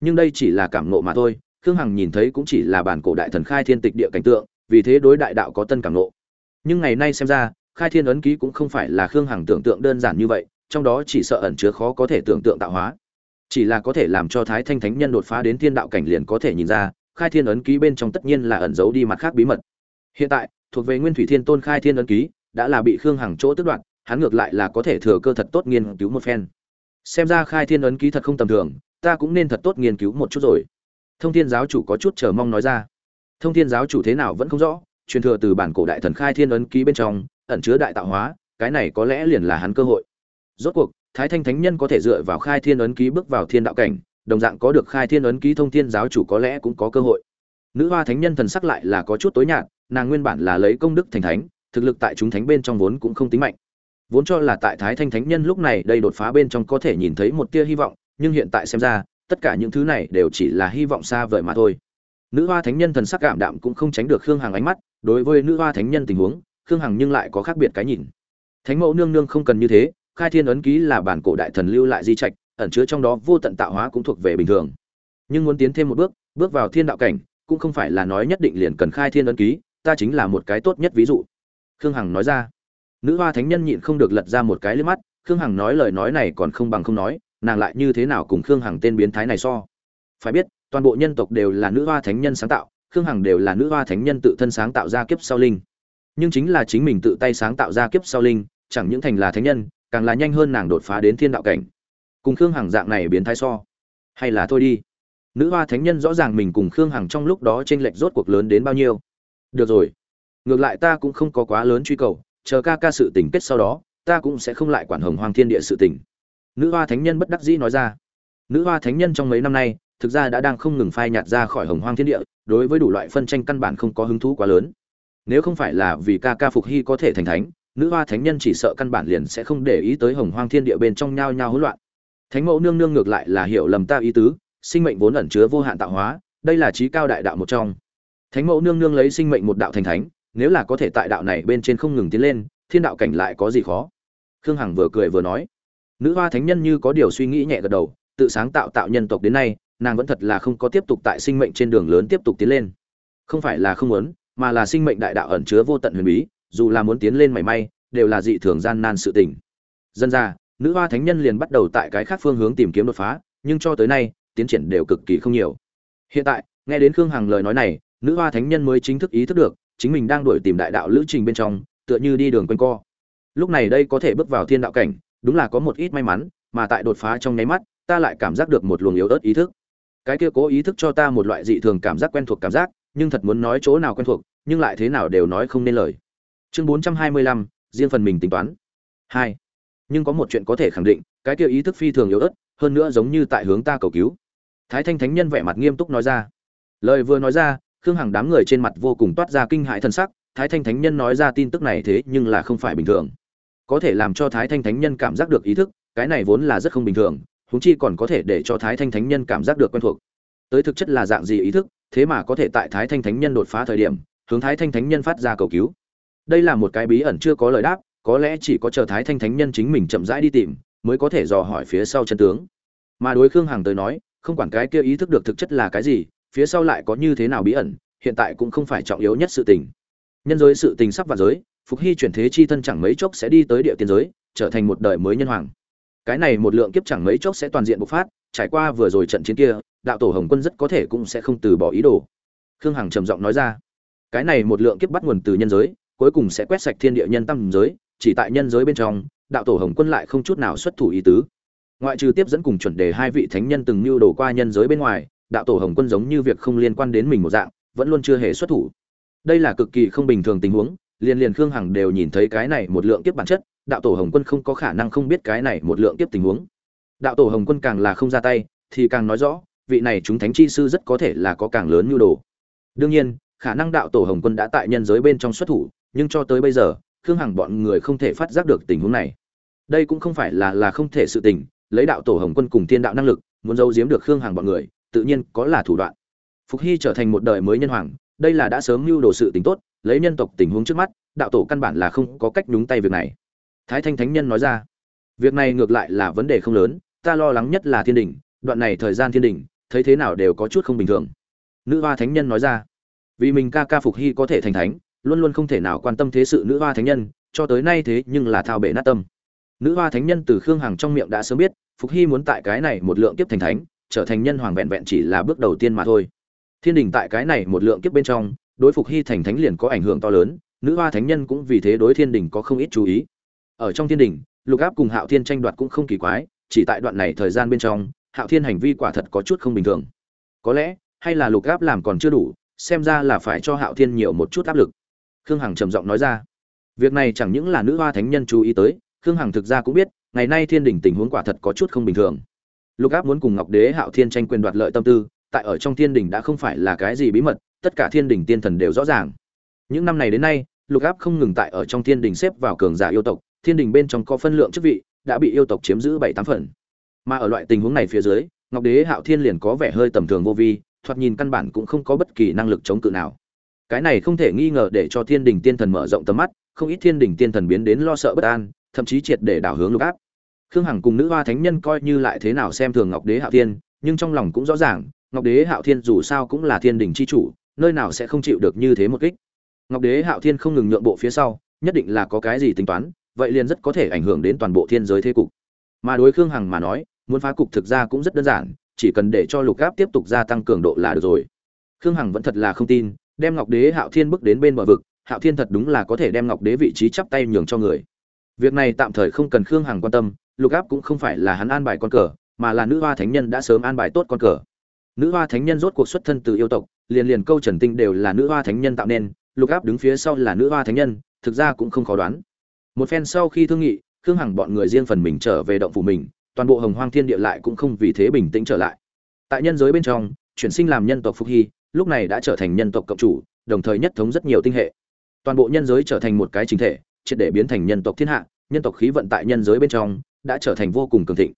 Nhưng đây chỉ là cảm nộ mà thôi khương hằng nhìn thấy cũng chỉ là bản cổ đại thần khai thiên tịch địa cảnh tượng, vì thế đối đại đạo có tân cảm nộ nhưng ngày nay xem ra, khai thiên ấn ký cũng không phải là khương hằng tưởng tượng đơn giản như vậy, trong đó chỉ sợ ẩn chứa khó có thể tưởng tượng tạo hóa. Chỉ là có thể làm cho thái thanh thánh nhân đột phá đến thiên đạo cảnh liền có thể nhìn ra, khai thiên ấn ký bên trong tất nhiên là ẩn giấu đi mặt khác bí mật. Hiện tại, thuộc về nguyên thủy thiên tôn khai thiên ấn ký, đã là bị khương hằng chỗ tước đoạt, hắn ngược lại là có thể thừa cơ thật tốt nghiên cứu một phen. Xem ra khai thiên ấn ký thật không tầm thường, ta cũng nên thật tốt nghiên cứu một chút rồi thông thiên giáo chủ có chút chờ mong nói ra. Thông thiên giáo chủ thế nào vẫn không rõ, truyền thừa từ bản cổ đại thần khai thiên ấn ký bên trong, ẩn chứa đại tạo hóa, cái này có lẽ liền là hắn cơ hội. Rốt cuộc, thái thanh thánh nhân có thể dựa vào khai thiên ấn ký bước vào thiên đạo cảnh, đồng dạng có được khai thiên ấn ký thông thiên giáo chủ có lẽ cũng có cơ hội. Nữ hoa thánh nhân thần sắc lại là có chút tối nhạt, nàng nguyên bản là lấy công đức thành thánh, thực lực tại chúng thánh bên trong vốn cũng không tính mạnh. Vốn cho là tại thái thanh thánh nhân lúc này đây đột phá bên trong có thể nhìn thấy một tia hy vọng, nhưng hiện tại xem ra tất cả những thứ này đều chỉ là hy vọng xa vời mà thôi. Nữ hoa thánh nhân thần sắc cảm đạm cũng không tránh được khương hằng ánh mắt, đối với nữ hoa thánh nhân tình huống, khương hằng nhưng lại có khác biệt cái nhìn. Thánh mẫu nương nương không cần như thế, khai thiên ấn ký là bản cổ đại thần lưu lại di trạch, ẩn chứa trong đó vô tận tạo hóa cũng thuộc về bình thường. Nhưng muốn tiến thêm một bước bước vào thiên đạo cảnh, cũng không phải là nói nhất định liền cần khai thiên ấn ký, ta chính là một cái tốt nhất ví dụ. Khương hằng nói ra. Nữ hoa thánh nhân nhịn không được lật ra một cái liếc mắt, khương hằng nói lời nói này còn không bằng không nói nàng lại như thế nào cùng khương hằng tên biến thái này so? Phải biết, toàn bộ nhân tộc đều là nữ hoa thánh nhân sáng tạo, khương hằng đều là nữ hoa thánh nhân tự thân sáng tạo ra kiếp sau linh. Nhưng chính là chính mình tự tay sáng tạo ra kiếp sau linh, chẳng những thành là thánh nhân, càng là nhanh hơn nàng đột phá đến thiên đạo cảnh. Cùng khương hằng dạng này biến thái so, hay là thôi đi. Nữ hoa thánh nhân rõ ràng mình cùng khương hằng trong lúc đó t r ê n lệch rốt cuộc lớn đến bao nhiêu. Được rồi, ngược lại ta cũng không có quá lớn truy cầu, chờ ca ca sự tình kết sau đó, ta cũng sẽ không lại quản hồng hoàng thiên địa sự tình nữ hoa thánh nhân bất đắc dĩ nói ra. Nữ hoa thánh nhân trong mấy năm nay, thực ra đã đang không ngừng phai nhạt ra khỏi hồng hoang thiên địa, đối với đủ loại phân tranh căn bản không có hứng thú quá lớn. Nếu không phải là vì ca ca phục hy có thể thành thánh, nữ hoa thánh nhân chỉ sợ căn bản liền sẽ không để ý tới hồng hoang thiên địa bên trong nhao nhao hỗn loạn. Thánh mẫu nương nương ngược lại là hiểu lầm ta ý tứ, sinh mệnh vốn ẩn chứa vô hạn tạo hóa, đây là trí cao đại đạo một trong. Thánh mẫu nương nương lấy sinh mệnh một đạo thành thánh, nếu là có thể tại đạo này bên trên không ngừng tiến lên, thiên đạo cảnh lại có gì khó? Khương hằng vừa cười vừa nói nữ hoa thánh nhân như có điều suy nghĩ nhẹ gật đầu, tự sáng tạo tạo nhân tộc đến nay, nàng vẫn thật là không có tiếp tục tại sinh mệnh trên đường lớn tiếp tục tiến lên. Không phải là không muốn, mà là sinh mệnh đại đạo ẩn chứa vô tận huyền bí, dù là muốn tiến lên mảy may, đều là dị thường gian nan sự tình. Dân ra, nữ hoa thánh nhân liền bắt đầu tại cái khác phương hướng tìm kiếm đột phá, nhưng cho tới nay, tiến triển đều cực kỳ không nhiều. Hiện tại, nghe đến khương hằng lời nói này, nữ hoa thánh nhân mới chính thức ý thức được, chính mình đang đuổi tìm đại đạo lữ trình bên trong, tựa như đi đường quanh co. Lúc này đây có thể bước vào thiên đạo cảnh đúng là có một ít may mắn, mà tại đột phá trong nháy mắt, ta lại cảm giác được một luồng yếu ớt ý thức. Cái kia cố ý thức cho ta một loại dị thường cảm giác quen thuộc cảm giác, nhưng thật muốn nói chỗ nào quen thuộc, nhưng lại thế nào đều nói không nên lời. Chương bốn trăm hai mươi lăm, riêng phần mình tính toán. Hai. Nhưng có một chuyện có thể khẳng định, cái kia ý thức phi thường yếu ớt, hơn nữa giống như tại hướng ta cầu cứu. Thái thanh thánh nhân vẻ mặt nghiêm túc nói ra. Lời vừa nói ra, khương hằng đám người trên mặt vô cùng toát ra kinh hãi thần sắc, thái thanh thánh nhân nói ra tin tức này thế nhưng là không phải bình thường có thể làm cho thái thanh thánh nhân cảm giác được ý thức, cái này vốn là rất không bình thường húng chi còn có thể để cho thái thanh thánh nhân cảm giác được quen thuộc. Tới thực chất là dạng gì ý thức, thế mà có thể tại thái thanh thánh nhân đột phá thời điểm, hướng thái thanh thánh nhân phát ra cầu cứu. Đây là một cái bí ẩn chưa có lời đáp, có lẽ chỉ có chờ thái thanh thánh nhân chính mình chậm rãi đi tìm, mới có thể dò hỏi phía sau chân tướng. Mà đối khương hằng tới nói, không quản cái kia ý thức được thực chất là cái gì, phía sau lại có như thế nào bí ẩn, hiện tại cũng không phải trọng yếu nhất sự tình. Nhân giới sự tình sắp vào giới phục hy chuyển thế chi thân chẳng mấy chốc sẽ đi tới địa tiên giới, trở thành một đời mới nhân hoàng. Cái này một lượng kiếp chẳng mấy chốc sẽ toàn diện bộc phát, trải qua vừa rồi trận chiến kia, đạo tổ hồng quân rất có thể cũng sẽ không từ bỏ ý đồ. Khương hằng trầm giọng nói ra, cái này một lượng kiếp bắt nguồn từ nhân giới, cuối cùng sẽ quét sạch thiên địa nhân tâm giới, chỉ tại nhân giới bên trong, đạo tổ hồng quân lại không chút nào xuất thủ ý tứ. Ngoại trừ tiếp dẫn cùng chuẩn đề hai vị thánh nhân từng mưu đồ qua nhân giới bên ngoài, đạo tổ hồng quân giống như việc không liên quan đến mình một dạng, vẫn luôn chưa hề xuất thủ. Đây là cực kỳ không bình thường tình huống liền liền khương hằng đều nhìn thấy cái này một lượng kiếp bản chất, đạo tổ hồng quân không có khả năng không biết cái này một lượng kiếp tình huống. Đạo tổ hồng quân càng là không ra tay, thì càng nói rõ, vị này chúng thánh chi sư rất có thể là có càng lớn nhu đồ. Đương nhiên, khả năng đạo tổ hồng quân đã tại nhân giới bên trong xuất thủ, nhưng cho tới bây giờ, khương hằng bọn người không thể phát giác được tình huống này. Đây cũng không phải là là không thể sự tình, lấy đạo tổ hồng quân cùng tiên đạo năng lực, muốn giấu giếm được khương hằng bọn người, tự nhiên có là thủ đoạn. Phục hy trở thành một đời mới nhân hoàng đây là đã sớm mưu đồ sự tình tốt, lấy nhân tộc tình huống trước mắt, đạo tổ căn bản là không có cách nhúng tay việc này. Thái thanh thánh nhân nói ra. Việc này ngược lại là vấn đề không lớn, ta lo lắng nhất là thiên đình, đoạn này thời gian thiên đình, thấy thế nào đều có chút không bình thường. Nữ hoa thánh nhân nói ra. Vì mình ca ca phục hy có thể thành thánh, luôn luôn không thể nào quan tâm thế sự nữ hoa thánh nhân, cho tới nay thế nhưng là thao bể nát tâm. Nữ hoa thánh nhân từ khương hằng trong miệng đã sớm biết, phục hy muốn tại cái này một lượng kiếp thành thánh, trở thành nhân hoàng vẹn vẹn chỉ là bước đầu tiên mà thôi thiên đình tại cái này một lượng kiếp bên trong, đối phục hy thành thánh liền có ảnh hưởng to lớn, nữ hoa thánh nhân cũng vì thế đối thiên đình có không ít chú ý. Ở trong thiên đình, lục áp cùng hạo thiên tranh đoạt cũng không kỳ quái, chỉ tại đoạn này thời gian bên trong, hạo thiên hành vi quả thật có chút không bình thường. Có lẽ, hay là lục áp làm còn chưa đủ, xem ra là phải cho hạo thiên nhiều một chút áp lực. Khương hằng trầm giọng nói ra. Việc này chẳng những là nữ hoa thánh nhân chú ý tới, khương hằng thực ra cũng biết, ngày nay thiên đình tình huống quả thật có chút không bình thường. Lục áp muốn cùng ngọc đế hạo thiên tranh quyền đoạt lợi tâm tư tại ở trong thiên đình đã không phải là cái gì bí mật, tất cả thiên đình tiên thần đều rõ ràng. Những năm này đến nay, lục áp không ngừng tại ở trong thiên đình xếp vào cường giả yêu tộc, thiên đình bên trong có phân lượng chức vị, đã bị yêu tộc chiếm giữ bảy tám phần. Mà ở loại tình huống này phía dưới, ngọc đế hạo thiên liền có vẻ hơi tầm thường vô vi, thoạt nhìn căn bản cũng không có bất kỳ năng lực chống cự nào. Cái này không thể nghi ngờ để cho thiên đình tiên thần mở rộng tầm mắt, không ít thiên đình tiên thần biến đến lo sợ bất an, thậm chí triệt để đảo hướng lục áp. Khương hằng cùng nữ hoa thánh nhân coi như lại thế nào xem thường ngọc đế hạo thiên, nhưng trong lòng cũng rõ ràng ngọc đế hạo thiên dù sao cũng là thiên đình c h i chủ, nơi nào sẽ không chịu được như thế một kích. Ngọc đế hạo thiên không ngừng nhượng bộ phía sau, nhất định là có cái gì tính toán, vậy liền rất có thể ảnh hưởng đến toàn bộ thiên giới thế cục. Mà đối khương hằng mà nói, muốn phá cục thực ra cũng rất đơn giản, chỉ cần để cho lục áp tiếp tục gia tăng cường độ là được rồi. Khương hằng vẫn thật là không tin, đem ngọc đế hạo thiên bước đến bên bờ vực, hạo thiên thật đúng là có thể đem ngọc đế vị trí chắp tay nhường cho người. Việc này tạm thời không cần khương hằng quan tâm, lục áp cũng không phải là hắn an bài con cờ, mà là nữ hoa thánh nhân đã sớm an bài tốt con cờ nữ hoa thánh nhân rốt cuộc xuất thân từ yêu tộc, liền liền câu trần tinh đều là nữ hoa thánh nhân tạo nên, lục áp đứng phía sau là nữ hoa thánh nhân, thực ra cũng không khó đoán. Một phen sau khi thương nghị, khương hằng bọn người riêng phần mình trở về động phủ mình, toàn bộ hồng hoang thiên địa lại cũng không vì thế bình tĩnh trở lại. Tại nhân giới bên trong, chuyển sinh làm nhân tộc phục hy, lúc này đã trở thành nhân tộc cộng chủ, đồng thời nhất thống rất nhiều tinh hệ. Toàn bộ nhân giới trở thành một cái chính thể, triệt để biến thành nhân tộc thiên hạ, nhân tộc khí vận tại nhân giới bên trong, đã trở thành vô cùng cường thịnh.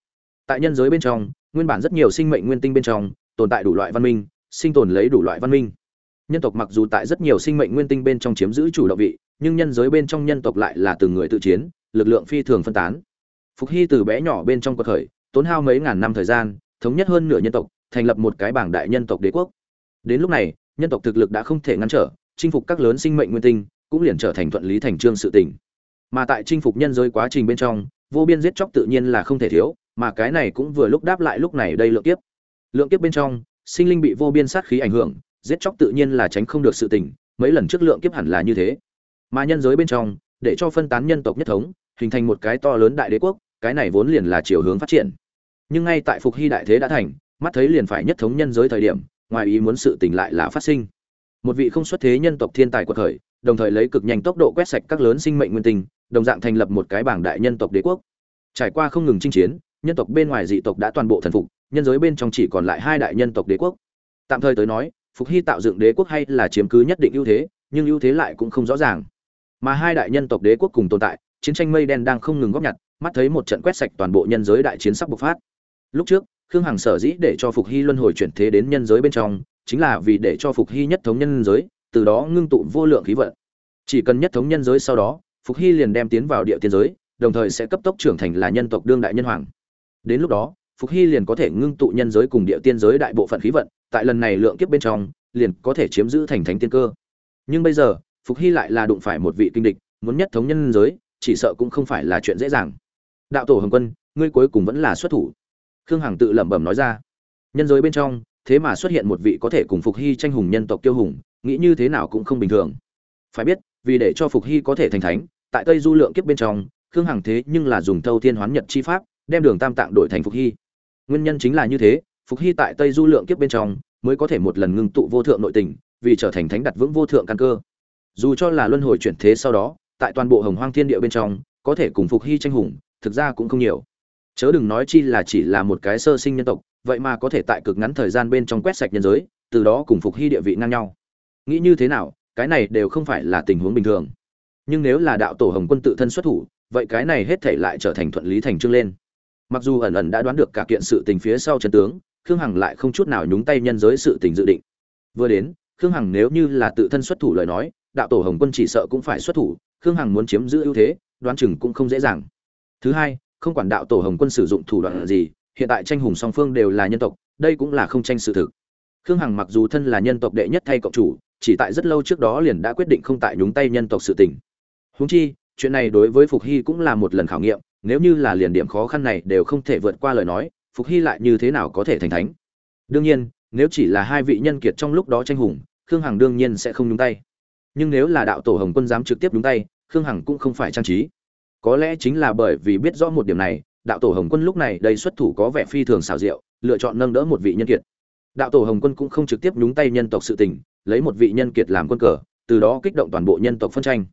Tại nhân giới bên trong, nguyên bản rất nhiều sinh mệnh nguyên tinh bên trong tồn tại đủ loại văn minh, sinh tồn lấy đủ loại văn minh. Nhân tộc mặc dù tại rất nhiều sinh mệnh nguyên tinh bên trong chiếm giữ chủ động vị, nhưng nhân giới bên trong nhân tộc lại là từng người tự chiến, lực lượng phi thường phân tán. Phục hy từ bé nhỏ bên trong cuộc khởi, tốn hao mấy ngàn năm thời gian, thống nhất hơn nửa nhân tộc, thành lập một cái bảng đại nhân tộc đế quốc. Đến lúc này, nhân tộc thực lực đã không thể ngăn trở, chinh phục các lớn sinh mệnh nguyên tinh, cũng liền trở thành thuận lý thành trương sự tình. Mà tại chinh phục nhân giới quá trình bên trong, vô biên giết chóc tự nhiên là không thể thiếu, mà cái này cũng vừa lúc đáp lại lúc này đây lượng tiếp lượng kiếp bên trong, sinh linh bị vô biên sát khí ảnh hưởng, giết chóc tự nhiên là tránh không được sự tình, mấy lần trước lượng kiếp hẳn là như thế. Mà nhân giới bên trong, để cho phân tán nhân tộc nhất thống, hình thành một cái to lớn đại đế quốc, cái này vốn liền là chiều hướng phát triển. Nhưng ngay tại phục hy đại thế đã thành, mắt thấy liền phải nhất thống nhân giới thời điểm, ngoài ý muốn sự tình lại là phát sinh. Một vị không xuất thế nhân tộc thiên tài quật khởi, đồng thời lấy cực nhanh tốc độ quét sạch các lớn sinh mệnh nguyên tinh, đồng dạng thành lập một cái bảng đại nhân tộc đế quốc. Trải qua không ngừng chinh chiến, nhân tộc bên ngoài dị tộc đã toàn bộ thần phục nhân giới bên trong chỉ còn lại hai đại nhân tộc đế quốc. Tạm thời tới nói, phục hy tạo dựng đế quốc hay là chiếm cứ nhất định ưu thế, nhưng ưu thế lại cũng không rõ ràng. Mà hai đại nhân tộc đế quốc cùng tồn tại, chiến tranh mây đen đang không ngừng góp nhặt, mắt thấy một trận quét sạch toàn bộ nhân giới đại chiến sắp bộc phát. Lúc trước, khương hằng sở dĩ để cho phục hy luân hồi chuyển thế đến nhân giới bên trong, chính là vì để cho phục hy nhất thống nhân giới, từ đó ngưng tụ vô lượng khí vận. Chỉ cần nhất thống nhân giới sau đó, phục hy liền đem tiến vào địa tiên giới, đồng thời sẽ cấp tốc trưởng thành là nhân tộc đương đại nhân hoàng. Đến lúc đó phục hy liền có thể ngưng tụ nhân giới cùng địa tiên giới đại bộ phận khí vận, tại lần này lượng kiếp bên trong, liền có thể chiếm giữ thành thánh tiên cơ. Nhưng bây giờ, phục hy lại là đụng phải một vị kinh địch, muốn nhất thống nhân giới, chỉ sợ cũng không phải là chuyện dễ dàng. Đạo tổ hồng quân, ngươi cuối cùng vẫn là xuất thủ. Khương hằng tự lẩm bẩm nói ra. Nhân giới bên trong, thế mà xuất hiện một vị có thể cùng phục hy tranh hùng nhân tộc tiêu hùng, nghĩ như thế nào cũng không bình thường. Phải biết, vì để cho phục hy có thể thành thánh, tại tây du lượng kiếp bên trong, khương hằng thế nhưng là dùng thâu thiên hoán nhật chi pháp, đem đường tam tạng đổi thành phục hy nguyên nhân chính là như thế, phục hy tại tây du lượng kiếp bên trong, mới có thể một lần ngưng tụ vô thượng nội tình, vì trở thành thánh đặt vững vô thượng căn cơ. Dù cho là luân hồi chuyển thế sau đó, tại toàn bộ hồng hoang thiên địa bên trong, có thể cùng phục hy tranh hùng, thực ra cũng không nhiều. Chớ đừng nói chi là chỉ là một cái sơ sinh nhân tộc, vậy mà có thể tại cực ngắn thời gian bên trong quét sạch nhân giới, từ đó cùng phục hy địa vị ngang nhau. Nghĩ như thế nào, cái này đều không phải là tình huống bình thường. Nhưng nếu là đạo tổ hồng quân tự thân xuất thủ, vậy cái này hết thể lại trở thành thuận lý thành trương lên mặc dù ẩn ẩn đã đoán được cả kiện sự tình phía sau chân tướng, khương hằng lại không chút nào nhúng tay nhân giới sự tình dự định. Vừa đến, khương hằng nếu như là tự thân xuất thủ lời nói, đạo tổ hồng quân chỉ sợ cũng phải xuất thủ, khương hằng muốn chiếm giữ ưu thế, đoán chừng cũng không dễ dàng. Thứ hai, không quản đạo tổ hồng quân sử dụng thủ đoạn gì, hiện tại tranh hùng song phương đều là nhân tộc, đây cũng là không tranh sự thực. Khương hằng mặc dù thân là nhân tộc đệ nhất thay cộng chủ, chỉ tại rất lâu trước đó liền đã quyết định không tại nhúng tay nhân tộc sự tình. Huống chi, chuyện này đối với phục hy cũng là một lần khảo nghiệm nếu như là liền điểm khó khăn này đều không thể vượt qua lời nói, phục hy lại như thế nào có thể thành thánh? Đương nhiên, nếu chỉ là hai vị nhân kiệt trong lúc đó tranh hùng, khương hằng đương nhiên sẽ không nhúng tay. Nhưng nếu là đạo tổ hồng quân dám trực tiếp nhúng tay, khương hằng cũng không phải trang trí. Có lẽ chính là bởi vì biết rõ một điểm này, đạo tổ hồng quân lúc này đây xuất thủ có vẻ phi thường xảo diệu, lựa chọn nâng đỡ một vị nhân kiệt. Đạo tổ hồng quân cũng không trực tiếp nhúng tay nhân tộc sự tình, lấy một vị nhân kiệt làm quân cờ, từ đó kích động toàn bộ nhân tộc phân tranh.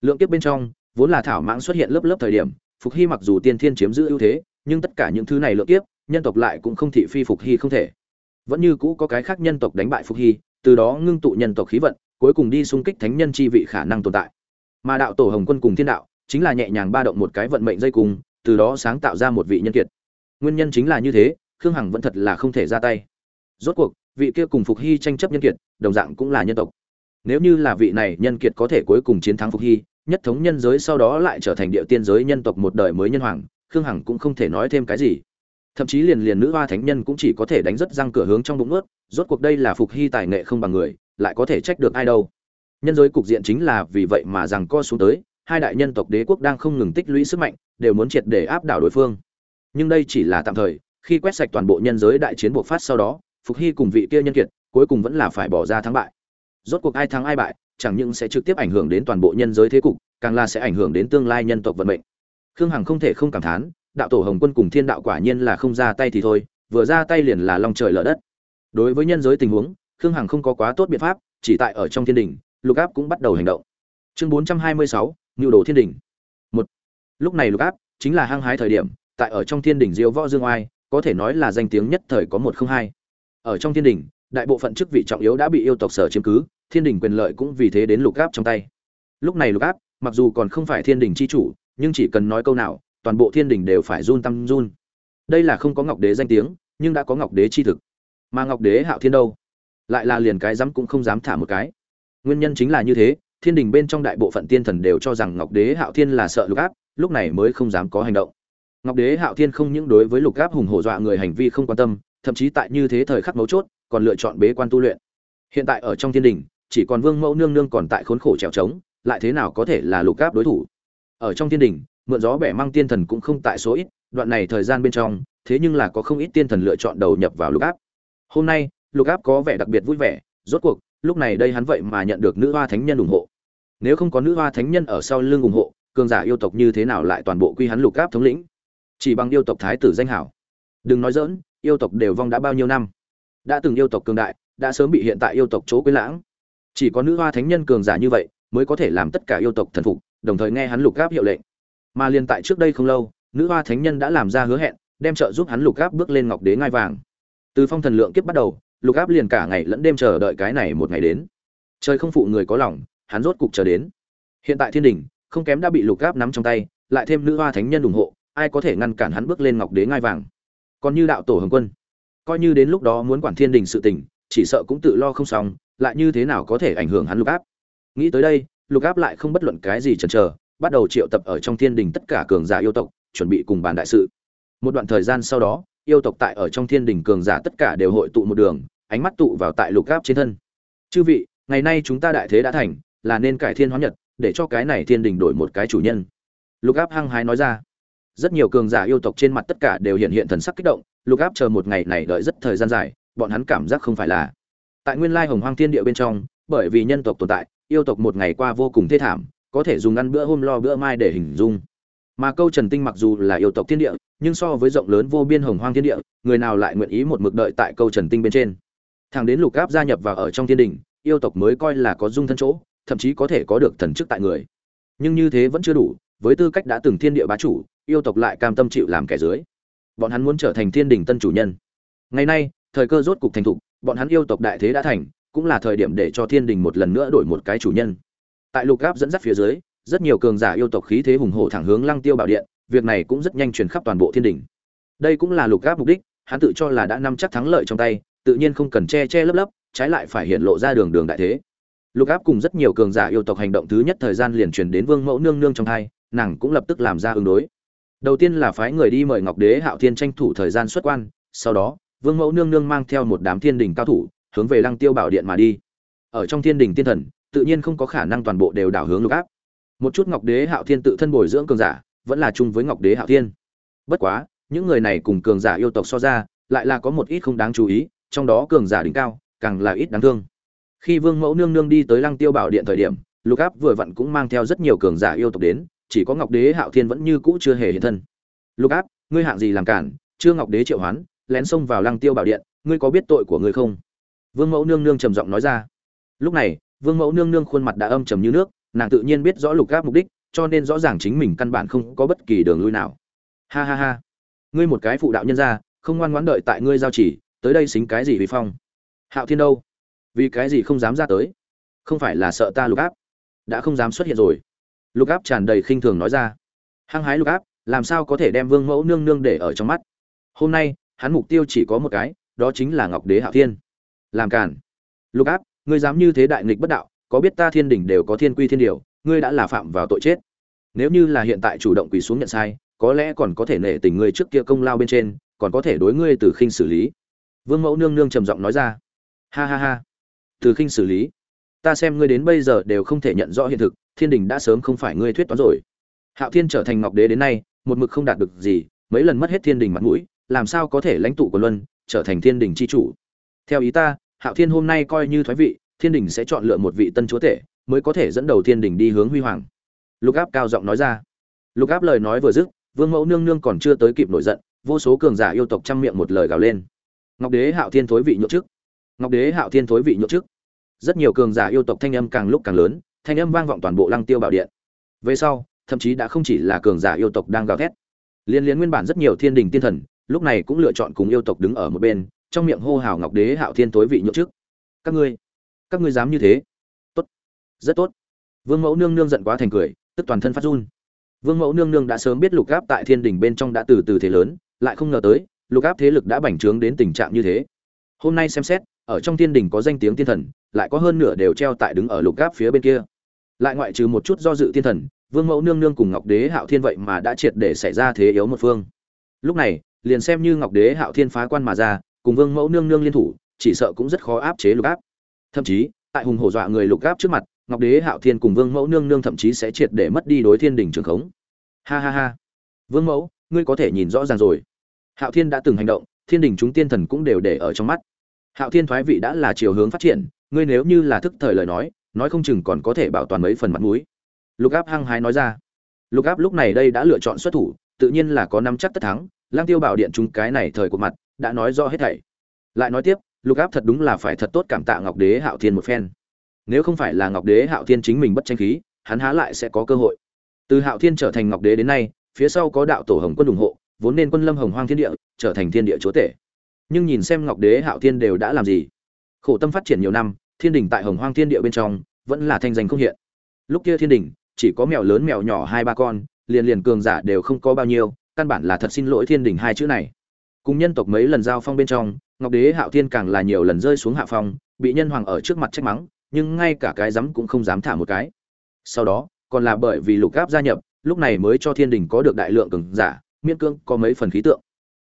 Lượng kiếp bên trong, vốn là thảo mãng xuất hiện lớp lớp thời điểm phục hy mặc dù tiên thiên chiếm giữ ưu thế, nhưng tất cả những thứ này lượng kiếp, nhân tộc lại cũng không thị phi phục hy không thể. Vẫn như cũ có cái khác nhân tộc đánh bại phục hy, từ đó ngưng tụ nhân tộc khí vận, cuối cùng đi xung kích thánh nhân chi vị khả năng tồn tại. Mà đạo tổ hồng quân cùng thiên đạo, chính là nhẹ nhàng ba động một cái vận mệnh dây cùng, từ đó sáng tạo ra một vị nhân kiệt. Nguyên nhân chính là như thế, khương hằng vẫn thật là không thể ra tay. Rốt cuộc, vị kia cùng phục hy tranh chấp nhân kiệt, đồng dạng cũng là nhân tộc. Nếu như là vị này nhân kiệt có thể cuối cùng chiến thắng phục hy nhất thống nhân giới sau đó lại trở thành địa tiên giới nhân tộc một đời mới nhân hoàng, khương hằng cũng không thể nói thêm cái gì. Thậm chí liền liền nữ hoa thánh nhân cũng chỉ có thể đánh rất răng cửa hướng trong bụng ướt rốt cuộc đây là phục hy tài nghệ không bằng người, lại có thể trách được ai đâu. Nhân giới cục diện chính là vì vậy mà rằng co xuống tới, hai đại nhân tộc đế quốc đang không ngừng tích lũy sức mạnh, đều muốn triệt để áp đảo đối phương. Nhưng đây chỉ là tạm thời, khi quét sạch toàn bộ nhân giới đại chiến buộc phát sau đó, phục hy cùng vị kia nhân kiệt, cuối cùng vẫn là phải bỏ ra thắng bại. Rốt cuộc ai thắng ai bại chẳng những sẽ trực tiếp ảnh hưởng đến toàn bộ nhân giới thế cục, càng là sẽ ảnh hưởng đến tương lai nhân tộc vận mệnh. Khương hằng không thể không cảm thán, đạo tổ hồng quân cùng thiên đạo quả nhiên là không ra tay thì thôi, vừa ra tay liền là long trời lở đất. Đối với nhân giới tình huống, khương hằng không có quá tốt biện pháp, chỉ tại ở trong thiên đình, lục áp cũng bắt đầu hành động. Chương bốn trăm hai mươi sáu nhu đồ thiên đình. Một. Lúc này lục áp chính là hăng hái thời điểm, tại ở trong thiên đình diêu võ dương oai, có thể nói là danh tiếng nhất thời có một không hai. Ở trong thiên đình đại bộ phận chức vị trọng yếu đã bị yêu tộc sở chiếm cứ, thiên đình quyền lợi cũng vì thế đến lục áp trong tay. Lúc này lục áp mặc dù còn không phải thiên đình c h i chủ, nhưng chỉ cần nói câu nào, toàn bộ thiên đình đều phải run tăm run. Đây là không có ngọc đế danh tiếng, nhưng đã có ngọc đế chi thực. Mà ngọc đế hạo thiên đâu? Lại là liền cái dám cũng không dám thả một cái. Nguyên nhân chính là như thế, thiên đình bên trong đại bộ phận tiên thần đều cho rằng ngọc đế hạo thiên là sợ lục áp lúc này mới không dám có hành động. Ngọc đế hạo thiên không những đối với lục áp hùng hổ dọa người hành vi không quan tâm, thậm chí tại như thế thời khắc mấu chốt còn lựa chọn bế quan tu luyện. Hiện tại ở trong thiên đình, chỉ còn vương mẫu nương nương còn tại khốn khổ trèo trống, lại thế nào có thể là lục áp đối thủ? Ở trong thiên đình, mượn gió bẻ mang tiên thần cũng không tại số ít, đoạn này thời gian bên trong, thế nhưng là có không ít tiên thần lựa chọn đầu nhập vào lục áp hôm nay, lục áp có vẻ đặc biệt vui vẻ, rốt cuộc, lúc này đây hắn vậy mà nhận được nữ hoa thánh nhân ủng hộ. Nếu không có nữ hoa thánh nhân ở sau lưng ủng hộ, cường giả yêu tộc như thế nào lại toàn bộ quy hắn lục áp thống lĩnh? Chỉ bằng yêu tộc thái tử danh hảo. Đừng nói dỡn yêu tộc đều vong đã bao nhiêu năm? Đã từng yêu tộc cường đại, đã sớm bị hiện tại yêu tộc chỗ quên lãng. Chỉ có nữ hoa thánh nhân cường giả như vậy mới có thể làm tất cả yêu tộc thần phục, đồng thời nghe hắn lục gáp hiệu lệnh. Mà liền tại trước đây không lâu, nữ hoa thánh nhân đã làm ra hứa hẹn, đem trợ giúp hắn lục gáp bước lên ngọc đế ngai vàng. Từ phong thần lượng kiếp bắt đầu, lục áp liền cả ngày lẫn đêm chờ đợi cái này một ngày đến. Trời không phụ người có lòng, hắn rốt cục chờ đến. Hiện tại thiên đình, không kém đã bị lục áp nắm trong tay, lại thêm nữ hoa thánh nhân ủng hộ, ai có thể ngăn cản hắn bước lên ngọc đế ngai vàng? Còn như đạo tổ hồng quân coi như đến lúc đó muốn quản thiên đình sự tình, chỉ sợ cũng tự lo không xong, lại như thế nào có thể ảnh hưởng hắn lục áp? Nghĩ tới đây, lục áp lại không bất luận cái gì chần chờ, bắt đầu triệu tập ở trong thiên đình tất cả cường giả yêu tộc, chuẩn bị cùng bàn đại sự. Một đoạn thời gian sau đó, yêu tộc tại ở trong thiên đình cường giả tất cả đều hội tụ một đường, ánh mắt tụ vào tại lục áp trên thân. Chư vị, ngày nay chúng ta đại thế đã thành, là nên cải thiên hóa nhật, để cho cái này thiên đình đổi một cái chủ nhân. Lục áp hăng hái nói ra rất nhiều cường giả yêu tộc trên mặt tất cả đều hiện hiện thần sắc kích động, lục áp chờ một ngày này đợi rất thời gian dài, bọn hắn cảm giác không phải là. Tại nguyên lai hồng hoang thiên địa bên trong, bởi vì nhân tộc tồn tại, yêu tộc một ngày qua vô cùng thê thảm, có thể dùng ăn bữa hôm lo bữa mai để hình dung. Mà câu trần tinh mặc dù là yêu tộc thiên địa, nhưng so với rộng lớn vô biên hồng hoang thiên địa, người nào lại nguyện ý một mực đợi tại câu trần tinh bên trên? Thằng đến lục áp gia nhập vào ở trong thiên đình, yêu tộc mới coi là có dung thân chỗ, thậm chí có thể có được thần chức tại người. Nhưng như thế vẫn chưa đủ, với tư cách đã từng thiên địa bá chủ yêu tộc lại cam tâm chịu làm kẻ dưới. Bọn hắn muốn trở thành thiên đình tân chủ nhân. Ngày nay, thời cơ rốt cục thành thục, bọn hắn yêu tộc đại thế đã thành, cũng là thời điểm để cho thiên đình một lần nữa đổi một cái chủ nhân. Tại lục áp dẫn dắt phía dưới, rất nhiều cường giả yêu tộc khí thế hùng hổ thẳng hướng lăng tiêu bảo điện, việc này cũng rất nhanh truyền khắp toàn bộ thiên đình. Đây cũng là lục áp mục đích, hắn tự cho là đã nắm chắc thắng lợi trong tay, tự nhiên không cần che che lấp lấp, trái lại phải hiện lộ ra đường đường đại thế. Lục áp cùng rất nhiều cường giả yêu tộc hành động thứ nhất thời gian liền truyền đến vương mẫu nương nương trong hai, nàng cũng lập tức làm ra ứng đối đầu tiên là phái người đi mời ngọc đế hạo thiên tranh thủ thời gian xuất quan, sau đó, vương mẫu nương nương mang theo một đám thiên đình cao thủ, hướng về lăng tiêu bảo điện mà đi. Ở trong thiên đình tiên thần, tự nhiên không có khả năng toàn bộ đều đảo hướng lục áp. Một chút ngọc đế hạo thiên tự thân bồi dưỡng cường giả, vẫn là chung với ngọc đế hạo thiên. Bất quá, những người này cùng cường giả yêu tộc so ra, lại là có một ít không đáng chú ý, trong đó cường giả đỉnh cao, càng là ít đáng thương. Khi vương mẫu nương nương đi tới lăng tiêu bảo điện thời điểm, lục áp vừa vặn cũng mang theo rất nhiều cường giả yêu tộc đến chỉ có ngọc đế, hạo thiên vẫn như cũ chưa hề hiện thân. Lục áp, ngươi hạng gì làm cản? Chưa ngọc đế triệu hoán, lén xông vào lăng tiêu bảo điện, ngươi có biết tội của ngươi không? Vương mẫu nương nương trầm giọng nói ra. Lúc này, vương mẫu nương nương khuôn mặt đã âm trầm như nước, nàng tự nhiên biết rõ lục áp mục đích, cho nên rõ ràng chính mình căn bản không có bất kỳ đường lui nào. Ha ha ha. Ngươi một cái phụ đạo nhân gia, không ngoan ngoãn đợi tại ngươi giao chỉ, tới đây xính cái gì vì phong? Hạo thiên đâu? Vì cái gì không dám ra tới? Không phải là sợ ta lục áp? Đã không dám xuất hiện rồi lục áp tràn đầy khinh thường nói ra. Hăng hái lục áp, làm sao có thể đem vương mẫu nương nương để ở trong mắt? Hôm nay, hắn mục tiêu chỉ có một cái, đó chính là ngọc đế hạo thiên. Làm cản lục áp, ngươi dám như thế đại nghịch bất đạo, có biết ta thiên đỉnh đều có thiên quy thiên điều, ngươi đã là phạm vào tội chết. Nếu như là hiện tại chủ động quỳ xuống nhận sai, có lẽ còn có thể nể tình ngươi trước kia công lao bên trên, còn có thể đối ngươi từ khinh xử lý. Vương mẫu nương nương trầm giọng nói ra. Ha ha ha. Từ khinh xử lý. Ta xem ngươi đến bây giờ đều không thể nhận rõ hiện thực thiên đình đã sớm không phải ngươi thuyết toán rồi. Hạo thiên trở thành ngọc đế đến nay, một mực không đạt được gì, mấy lần mất hết thiên đình mặt mũi, làm sao có thể lãnh tụ của luân, trở thành thiên đình c h i chủ? Theo ý ta, hạo thiên hôm nay coi như thoái vị, thiên đình sẽ chọn lựa một vị tân chúa tể, mới có thể dẫn đầu thiên đình đi hướng huy hoàng. Lục áp cao giọng nói ra. Lục áp lời nói vừa dứt, vương mẫu nương nương còn chưa tới kịp nổi giận, vô số cường giả yêu tộc chăm miệng một lời gào lên. Ngọc đế hạo thiên thối vị nhậu chức. Ngọc đế hạo thiên thối vị nhậu chức. Rất nhiều cường giả yêu tộc thanh âm càng lúc càng lớn thanh âm vang vọng toàn bộ lăng tiêu bảo điện. Về sau, thậm chí đã không chỉ là cường giả yêu tộc đang gào thét, liên liên nguyên bản rất nhiều thiên đình tiên thần, lúc này cũng lựa chọn cùng yêu tộc đứng ở một bên, trong miệng hô hào ngọc đế hạo thiên tối vị nhậu trước các ngươi các ngươi dám như thế? Tốt, rất tốt. Vương mẫu nương nương giận quá thành cười, tức toàn thân phát run. Vương mẫu nương nương đã sớm biết lục áp tại thiên đình bên trong đã từ từ thế lớn, lại không ngờ tới, lục áp thế lực đã bành trướng đến tình trạng như thế. Hôm nay xem xét, ở trong thiên đình có danh tiếng thiên thần, lại có hơn nửa đều treo tại đứng ở lục áp phía bên kia lại ngoại trừ một chút do dự thiên thần, vương mẫu nương nương cùng ngọc đế hạo thiên vậy mà đã triệt để xảy ra thế yếu một phương. Lúc này, liền xem như ngọc đế hạo thiên phá quan mà ra, cùng vương mẫu nương nương liên thủ, chỉ sợ cũng rất khó áp chế lục áp. Thậm chí, tại hùng hổ dọa người lục áp trước mặt, ngọc đế hạo thiên cùng vương mẫu nương nương thậm chí sẽ triệt để mất đi đối thiên đình trường khống. Ha ha ha. Vương mẫu, ngươi có thể nhìn rõ ràng rồi. Hạo thiên đã từng hành động, thiên đình chúng tiên thần cũng đều để ở trong mắt. Hạo thiên thoái vị đã là chiều hướng phát triển, ngươi nếu như là thức thời lời nói nói không chừng còn có thể bảo toàn mấy phần mặt mũi. Lục áp hăng hái nói ra. Lục áp lúc này đây đã lựa chọn xuất thủ, tự nhiên là có năm chắc tất thắng lang tiêu bảo điện chúng cái này thời của mặt, đã nói rõ hết thảy. Lại nói tiếp, lục áp thật đúng là phải thật tốt cảm tạ ngọc đế hạo thiên một phen. Nếu không phải là ngọc đế hạo thiên chính mình bất tranh khí, hắn há lại sẽ có cơ hội. Từ hạo thiên trở thành ngọc đế đến nay, phía sau có đạo tổ hồng quân ủng hộ, vốn nên quân lâm hồng hoang thiên địa, trở thành thiên địa chúa tể. Nhưng nhìn xem ngọc đế hạo thiên đều đã làm gì? Khổ tâm phát triển nhiều năm thiên đình tại hồng hoang thiên địa bên trong, vẫn là thanh danh không hiện. Lúc kia thiên đình, chỉ có mèo lớn mèo nhỏ hai ba con, liền liền cường giả đều không có bao nhiêu, căn bản là thật xin lỗi thiên đình hai chữ này. Cùng nhân tộc mấy lần giao phong bên trong, ngọc đế, hạo thiên càng là nhiều lần rơi xuống hạ phong, bị nhân hoàng ở trước mặt trách mắng, nhưng ngay cả cái rắm cũng không dám thả một cái. Sau đó, còn là bởi vì lục gáp gia nhập, lúc này mới cho thiên đình có được đại lượng cường giả, miễn cưỡng có mấy phần khí tượng.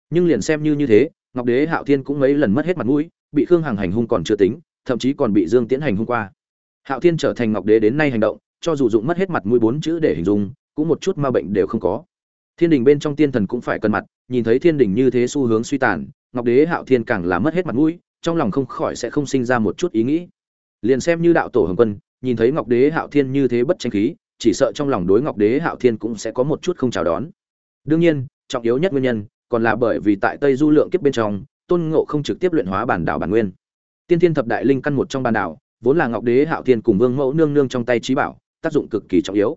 Nhưng liền xem như như thế, ngọc đế, hạo thiên cũng mấy lần mất hết mặt mũi, bị khương hằng hành hung còn chưa tính thậm chí còn bị dương tiễn hành hung qua. Hạo thiên trở thành ngọc đế đến nay hành động, cho dù dụng mất hết mặt mũi bốn chữ để hình dung, cũng một chút ma bệnh đều không có. Thiên đình bên trong tiên thần cũng phải cân mặt, nhìn thấy thiên đình như thế xu hướng suy tàn, ngọc đế, hạo thiên càng là mất hết mặt mũi, trong lòng không khỏi sẽ không sinh ra một chút ý nghĩ. Liền xem như đạo tổ hồng quân, nhìn thấy ngọc đế, hạo thiên như thế bất tranh khí, chỉ sợ trong lòng đối ngọc đế, hạo thiên cũng sẽ có một chút không chào đón. Đương nhiên, trọng yếu nhất nguyên nhân, còn là bởi vì tại tây du lượng kiếp bên trong, tôn ngộ không trực tiếp luyện hóa bản đảo bản nguyên tiên thiên thập đại linh căn một trong bàn đảo, vốn là ngọc đế, hạo thiên cùng vương mẫu nương nương trong tay trí bảo, tác dụng cực kỳ trọng yếu.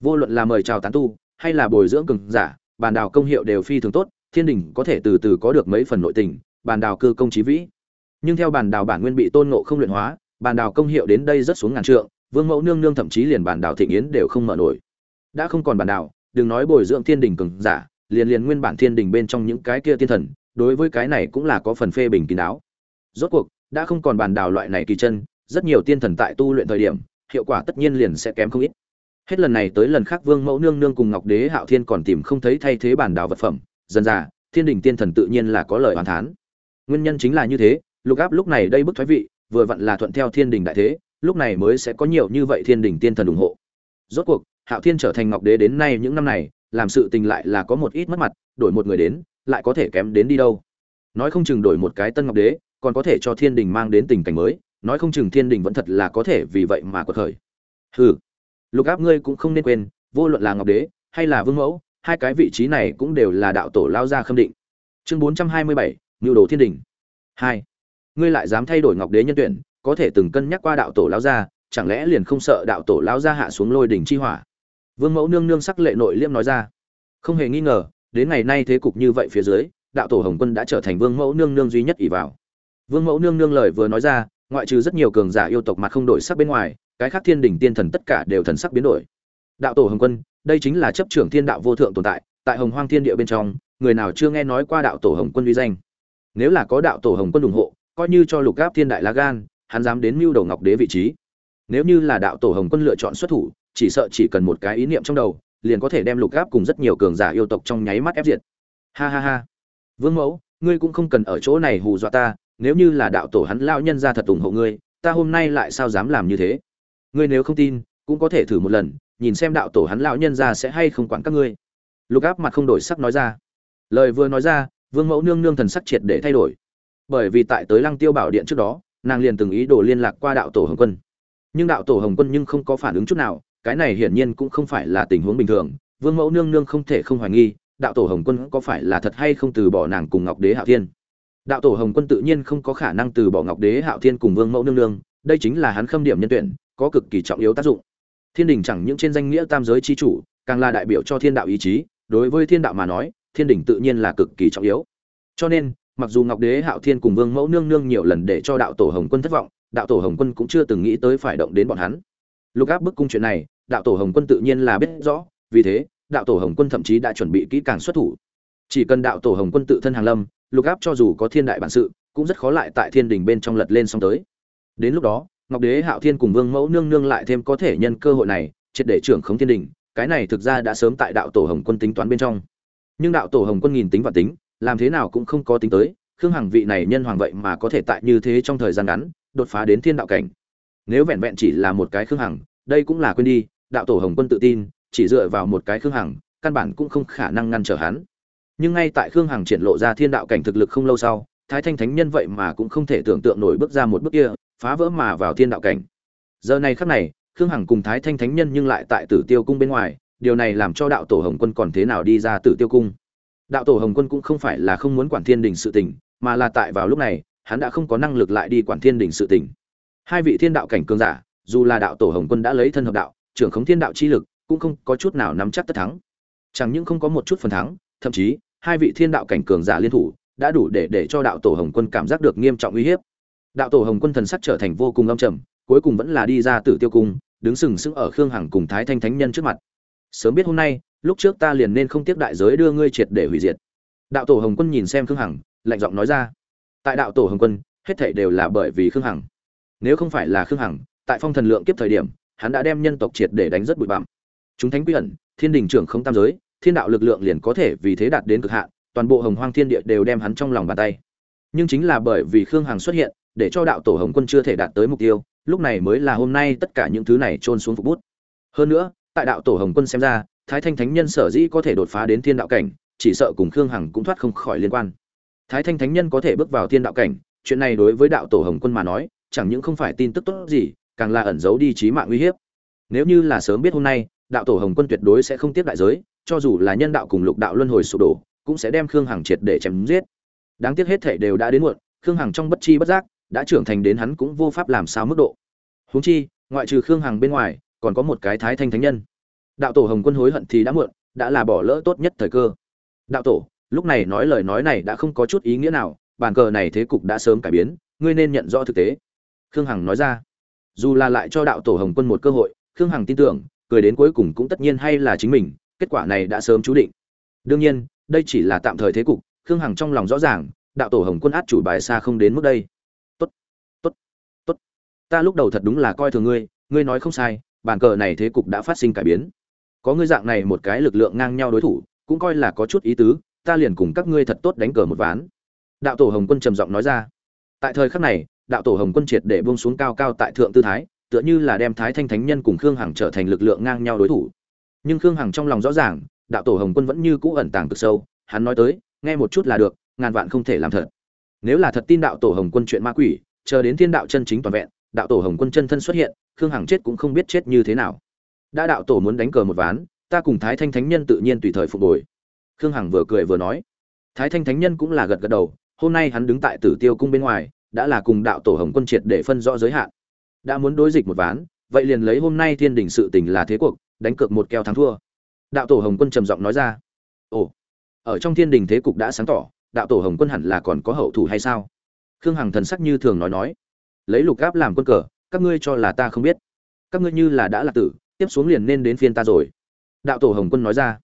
Vô luận là mời chào tán tu, hay là bồi dưỡng cường giả bàn đảo công hiệu đều phi thường tốt, thiên đình có thể từ từ có được mấy phần nội tình bàn đảo cư công trí vĩ. Nhưng theo bàn đảo bản nguyên bị tôn ngộ không luyện hóa bàn đảo công hiệu đến đây rất xuống ngàn trượng, vương mẫu nương nương thậm chí liền bàn đảo thịnh yến đều không mở nổi. Đã không còn bàn đảo, đừng nói bồi dưỡng thiên đình cường giả, liền liền nguyên bản thiên đình bên trong những cái kia tiên thần, đối với cái này cũng là có phần phê bình kín đáo. Rốt cuộc đã không còn bàn đào loại này kỳ chân, rất nhiều tiên thần tại tu luyện thời điểm, hiệu quả tất nhiên liền sẽ kém không ít. Hết lần này tới lần khác, vương mẫu nương nương cùng ngọc đế hạo thiên còn tìm không thấy thay thế bản đào vật phẩm. Dần dà, thiên đình tiên thần tự nhiên là có lời hoàn thán. Nguyên nhân chính là như thế, lục áp lúc này đây bức thoái vị, vừa vặn là thuận theo thiên đình đại thế, lúc này mới sẽ có nhiều như vậy thiên đình tiên thần ủng hộ. Rốt cuộc, hạo thiên trở thành ngọc đế đến nay những năm này, làm sự tình lại là có một ít mất mặt, đổi một người đến, lại có thể kém đến đi đâu. Nói không chừng đổi một cái tân ngọc đế còn có thể cho thiên đình mang đến tình cảnh mới, nói không chừng thiên đình vẫn thật là có thể vì vậy mà quật khởi. Hừ, lục áp ngươi cũng không nên quên, vô luận là ngọc đế hay là vương mẫu, hai cái vị trí này cũng đều là đạo tổ lao ra khâm định. Chương bốn trăm hai mươi bảy nhu đồ thiên đình. Hai, ngươi lại dám thay đổi ngọc đế nhân tuyển, có thể từng cân nhắc qua đạo tổ lao ra, chẳng lẽ liền không sợ đạo tổ lao ra hạ xuống lôi đỉnh chi hỏa? Vương mẫu nương nương sắc lệ nội liêm nói ra. Không hề nghi ngờ, đến ngày nay thế cục như vậy phía dưới, đạo tổ hồng quân đã trở thành vương mẫu nương nương duy nhất ỷ vào vương mẫu nương nương lời vừa nói ra, ngoại trừ rất nhiều cường giả yêu tộc mặt không đổi sắc bên ngoài, cái khác thiên đỉnh tiên thần tất cả đều thần sắc biến đổi. Đạo tổ hồng quân, đây chính là chấp trưởng thiên đạo vô thượng tồn tại tại hồng hoang thiên địa bên trong, người nào chưa nghe nói qua đạo tổ hồng quân uy danh? Nếu là có đạo tổ hồng quân ủng hộ, coi như cho lục gáp thiên đại lá gan, hắn dám đến mưu đầu ngọc đế vị trí. Nếu như là đạo tổ hồng quân lựa chọn xuất thủ, chỉ sợ chỉ cần một cái ý niệm trong đầu, liền có thể đem lục gáp cùng rất nhiều cường giả yêu tộc trong nháy mắt ép diệt. Ha ha ha. Vương mẫu, ngươi cũng không cần ở chỗ này hù dọa ta nếu như là đạo tổ hắn lão nhân ra thật ủng hộ ngươi, ta hôm nay lại sao dám làm như thế? Ngươi nếu không tin, cũng có thể thử một lần, nhìn xem đạo tổ hắn lão nhân ra sẽ hay không quản các ngươi. Lục áp mặt không đổi sắc nói ra. Lời vừa nói ra, vương mẫu nương nương thần sắc triệt để thay đổi. Bởi vì tại tới lăng tiêu bảo điện trước đó, nàng liền từng ý đồ liên lạc qua đạo tổ hồng quân. Nhưng đạo tổ hồng quân nhưng không có phản ứng chút nào, cái này hiển nhiên cũng không phải là tình huống bình thường. Vương mẫu nương nương không thể không hoài nghi, đạo tổ hồng quân có phải là thật hay không từ bỏ nàng cùng ngọc đế hạo thiên? Đạo tổ hồng quân tự nhiên không có khả năng từ bỏ ngọc đế, hạo thiên cùng vương mẫu nương nương, đây chính là hắn khâm điểm nhân tuyển, có cực kỳ trọng yếu tác dụng. Thiên đình chẳng những trên danh nghĩa tam giới chi chủ, càng là đại biểu cho thiên đạo ý chí, đối với thiên đạo mà nói, thiên đình tự nhiên là cực kỳ trọng yếu. Cho nên, mặc dù ngọc đế, hạo thiên cùng vương mẫu nương nương nhiều lần để cho đạo tổ hồng quân thất vọng, đạo tổ hồng quân cũng chưa từng nghĩ tới phải động đến bọn hắn. Lục áp bức cung chuyện này, đạo tổ hồng quân tự nhiên là biết rõ, vì thế, đạo tổ hồng quân thậm chí đã chuẩn bị kỹ càng xuất thủ chỉ cần đạo tổ hồng quân tự thân hàng lâm, lục áp cho dù có thiên đại bản sự, cũng rất khó lại tại thiên đình bên trong lật lên xong tới. Đến lúc đó, ngọc đế, hạo thiên cùng vương mẫu nương nương lại thêm có thể nhân cơ hội này, triệt để trưởng khống thiên đình, cái này thực ra đã sớm tại đạo tổ hồng quân tính toán bên trong. Nhưng đạo tổ hồng quân nghìn tính và tính, làm thế nào cũng không có tính tới, khương hằng vị này nhân hoàng vậy mà có thể tại như thế trong thời gian ngắn, đột phá đến thiên đạo cảnh. Nếu vẹn vẹn chỉ là một cái khương hằng, đây cũng là quên đi, đạo tổ hồng quân tự tin, chỉ dựa vào một cái khương hằng, căn bản cũng không khả năng ngăn trở hắn nhưng ngay tại khương hằng triển lộ ra thiên đạo cảnh thực lực không lâu sau, thái thanh thánh nhân vậy mà cũng không thể tưởng tượng nổi bước ra một bước kia, phá vỡ mà vào thiên đạo cảnh. Giờ này khắc này, khương hằng cùng thái thanh thánh nhân nhưng lại tại tử tiêu cung bên ngoài, điều này làm cho đạo tổ hồng quân còn thế nào đi ra tử tiêu cung? Đạo tổ hồng quân cũng không phải là không muốn quản thiên đình sự tình, mà là tại vào lúc này, hắn đã không có năng lực lại đi quản thiên đình sự tình. Hai vị thiên đạo cảnh cường giả, dù là đạo tổ hồng quân đã lấy thân hợp đạo, trưởng khống thiên đạo chi lực, cũng không có chút nào nắm chắc tất thắng. Chẳng những không có một chút phần thắng, thậm chí hai vị thiên đạo cảnh cường giả liên thủ, đã đủ để để cho đạo tổ hồng quân cảm giác được nghiêm trọng uy hiếp. Đạo tổ hồng quân thần sắc trở thành vô cùng âm trầm, cuối cùng vẫn là đi ra tử tiêu cung, đứng sừng sững ở khương hằng cùng thái thanh thánh nhân trước mặt. Sớm biết hôm nay, lúc trước ta liền nên không tiếp đại giới đưa ngươi triệt để hủy diệt. Đạo tổ hồng quân nhìn xem khương hằng, lạnh giọng nói ra. Tại đạo tổ hồng quân, hết thảy đều là bởi vì khương hằng. Nếu không phải là khương hằng, tại phong thần lượng kiếp thời điểm, hắn đã đem nhân tộc triệt để đánh rất bụi bặm. Chúng thánh quy ẩn, thiên đình trưởng không tam giới thiên đạo lực lượng liền có thể vì thế đạt đến cực hạn, toàn bộ hồng hoang thiên địa đều đem hắn trong lòng bàn tay. Nhưng chính là bởi vì khương hằng xuất hiện, để cho đạo tổ hồng quân chưa thể đạt tới mục tiêu, lúc này mới là hôm nay tất cả những thứ này trôn xuống phục bút. Hơn nữa, tại đạo tổ hồng quân xem ra, thái thanh thánh nhân sở dĩ có thể đột phá đến thiên đạo cảnh, chỉ sợ cùng khương hằng cũng thoát không khỏi liên quan. Thái thanh thánh nhân có thể bước vào thiên đạo cảnh, chuyện này đối với đạo tổ hồng quân mà nói, chẳng những không phải tin tức tốt gì, càng là ẩn giấu đi chí mạng nguy hiểm. nếu như là sớm biết hôm nay, đạo tổ hồng quân tuyệt đối sẽ không tiếp đại giới cho dù là nhân đạo cùng lục đạo luân hồi sụp đổ, cũng sẽ đem khương hằng triệt để chém giết. Đáng tiếc hết thảy đều đã đến muộn, khương hằng trong bất chi bất giác đã trưởng thành đến hắn cũng vô pháp làm sao mức độ. Huống chi, ngoại trừ khương hằng bên ngoài, còn có một cái thái thanh thánh nhân. Đạo tổ hồng quân hối hận thì đã muộn, đã là bỏ lỡ tốt nhất thời cơ. Đạo tổ, lúc này nói lời nói này đã không có chút ý nghĩa nào, bàn cờ này thế cục đã sớm cải biến, ngươi nên nhận rõ thực tế. Khương hằng nói ra. Dù là lại cho đạo tổ hồng quân một cơ hội, khương hằng tin tưởng, cười đến cuối cùng cũng tất nhiên hay là chính mình kết quả này đã sớm chú định. Đương nhiên, đây chỉ là tạm thời thế cục, khương hằng trong lòng rõ ràng, đạo tổ hồng quân át chủ bài xa không đến mức đây. Tốt tốt tốt. Ta lúc đầu thật đúng là coi thường ngươi ngươi nói không sai, bàn cờ này thế cục đã phát sinh cải biến. Có ngươi dạng này một cái lực lượng ngang nhau đối thủ, cũng coi là có chút ý tứ, ta liền cùng các ngươi thật tốt đánh cờ một ván. Đạo tổ hồng quân trầm giọng nói ra. Tại thời khắc này, đạo tổ hồng quân triệt để buông xuống cao cao tại thượng tư thái, tựa như là đem thái thanh thánh nhân cùng khương hằng trở thành lực lượng ngang nhau đối thủ nhưng khương hằng trong lòng rõ ràng, đạo tổ hồng quân vẫn như cũ ẩn tàng cực sâu, hắn nói tới, nghe một chút là được, ngàn vạn không thể làm thật. Nếu là thật tin đạo tổ hồng quân chuyện ma quỷ, chờ đến thiên đạo chân chính toàn vẹn, đạo tổ hồng quân chân thân xuất hiện, khương hằng chết cũng không biết chết như thế nào. Đã đạo tổ muốn đánh cờ một ván, ta cùng thái thanh thánh nhân tự nhiên tùy thời phục hồi. Khương hằng vừa cười vừa nói. Thái thanh thánh nhân cũng là gật gật đầu, hôm nay hắn đứng tại tử tiêu cung bên ngoài, đã là cùng đạo tổ hồng quân triệt để phân rõ giới hạn. Đã muốn đối dịch một ván, vậy liền lấy hôm nay thiên đình sự tình là thế cuộc đánh cược một keo thắng thua. Đạo tổ hồng quân trầm giọng nói ra. Ồ, ở trong thiên đình thế cục đã sáng tỏ, đạo tổ hồng quân hẳn là còn có hậu thủ hay sao? Khương hằng thần sắc như thường nói nói. Lấy lục gáp làm quân cờ, các ngươi cho là ta không biết. Các ngươi như là đã là tử, tiếp xuống liền nên đến phiên ta rồi. Đạo tổ hồng quân nói ra.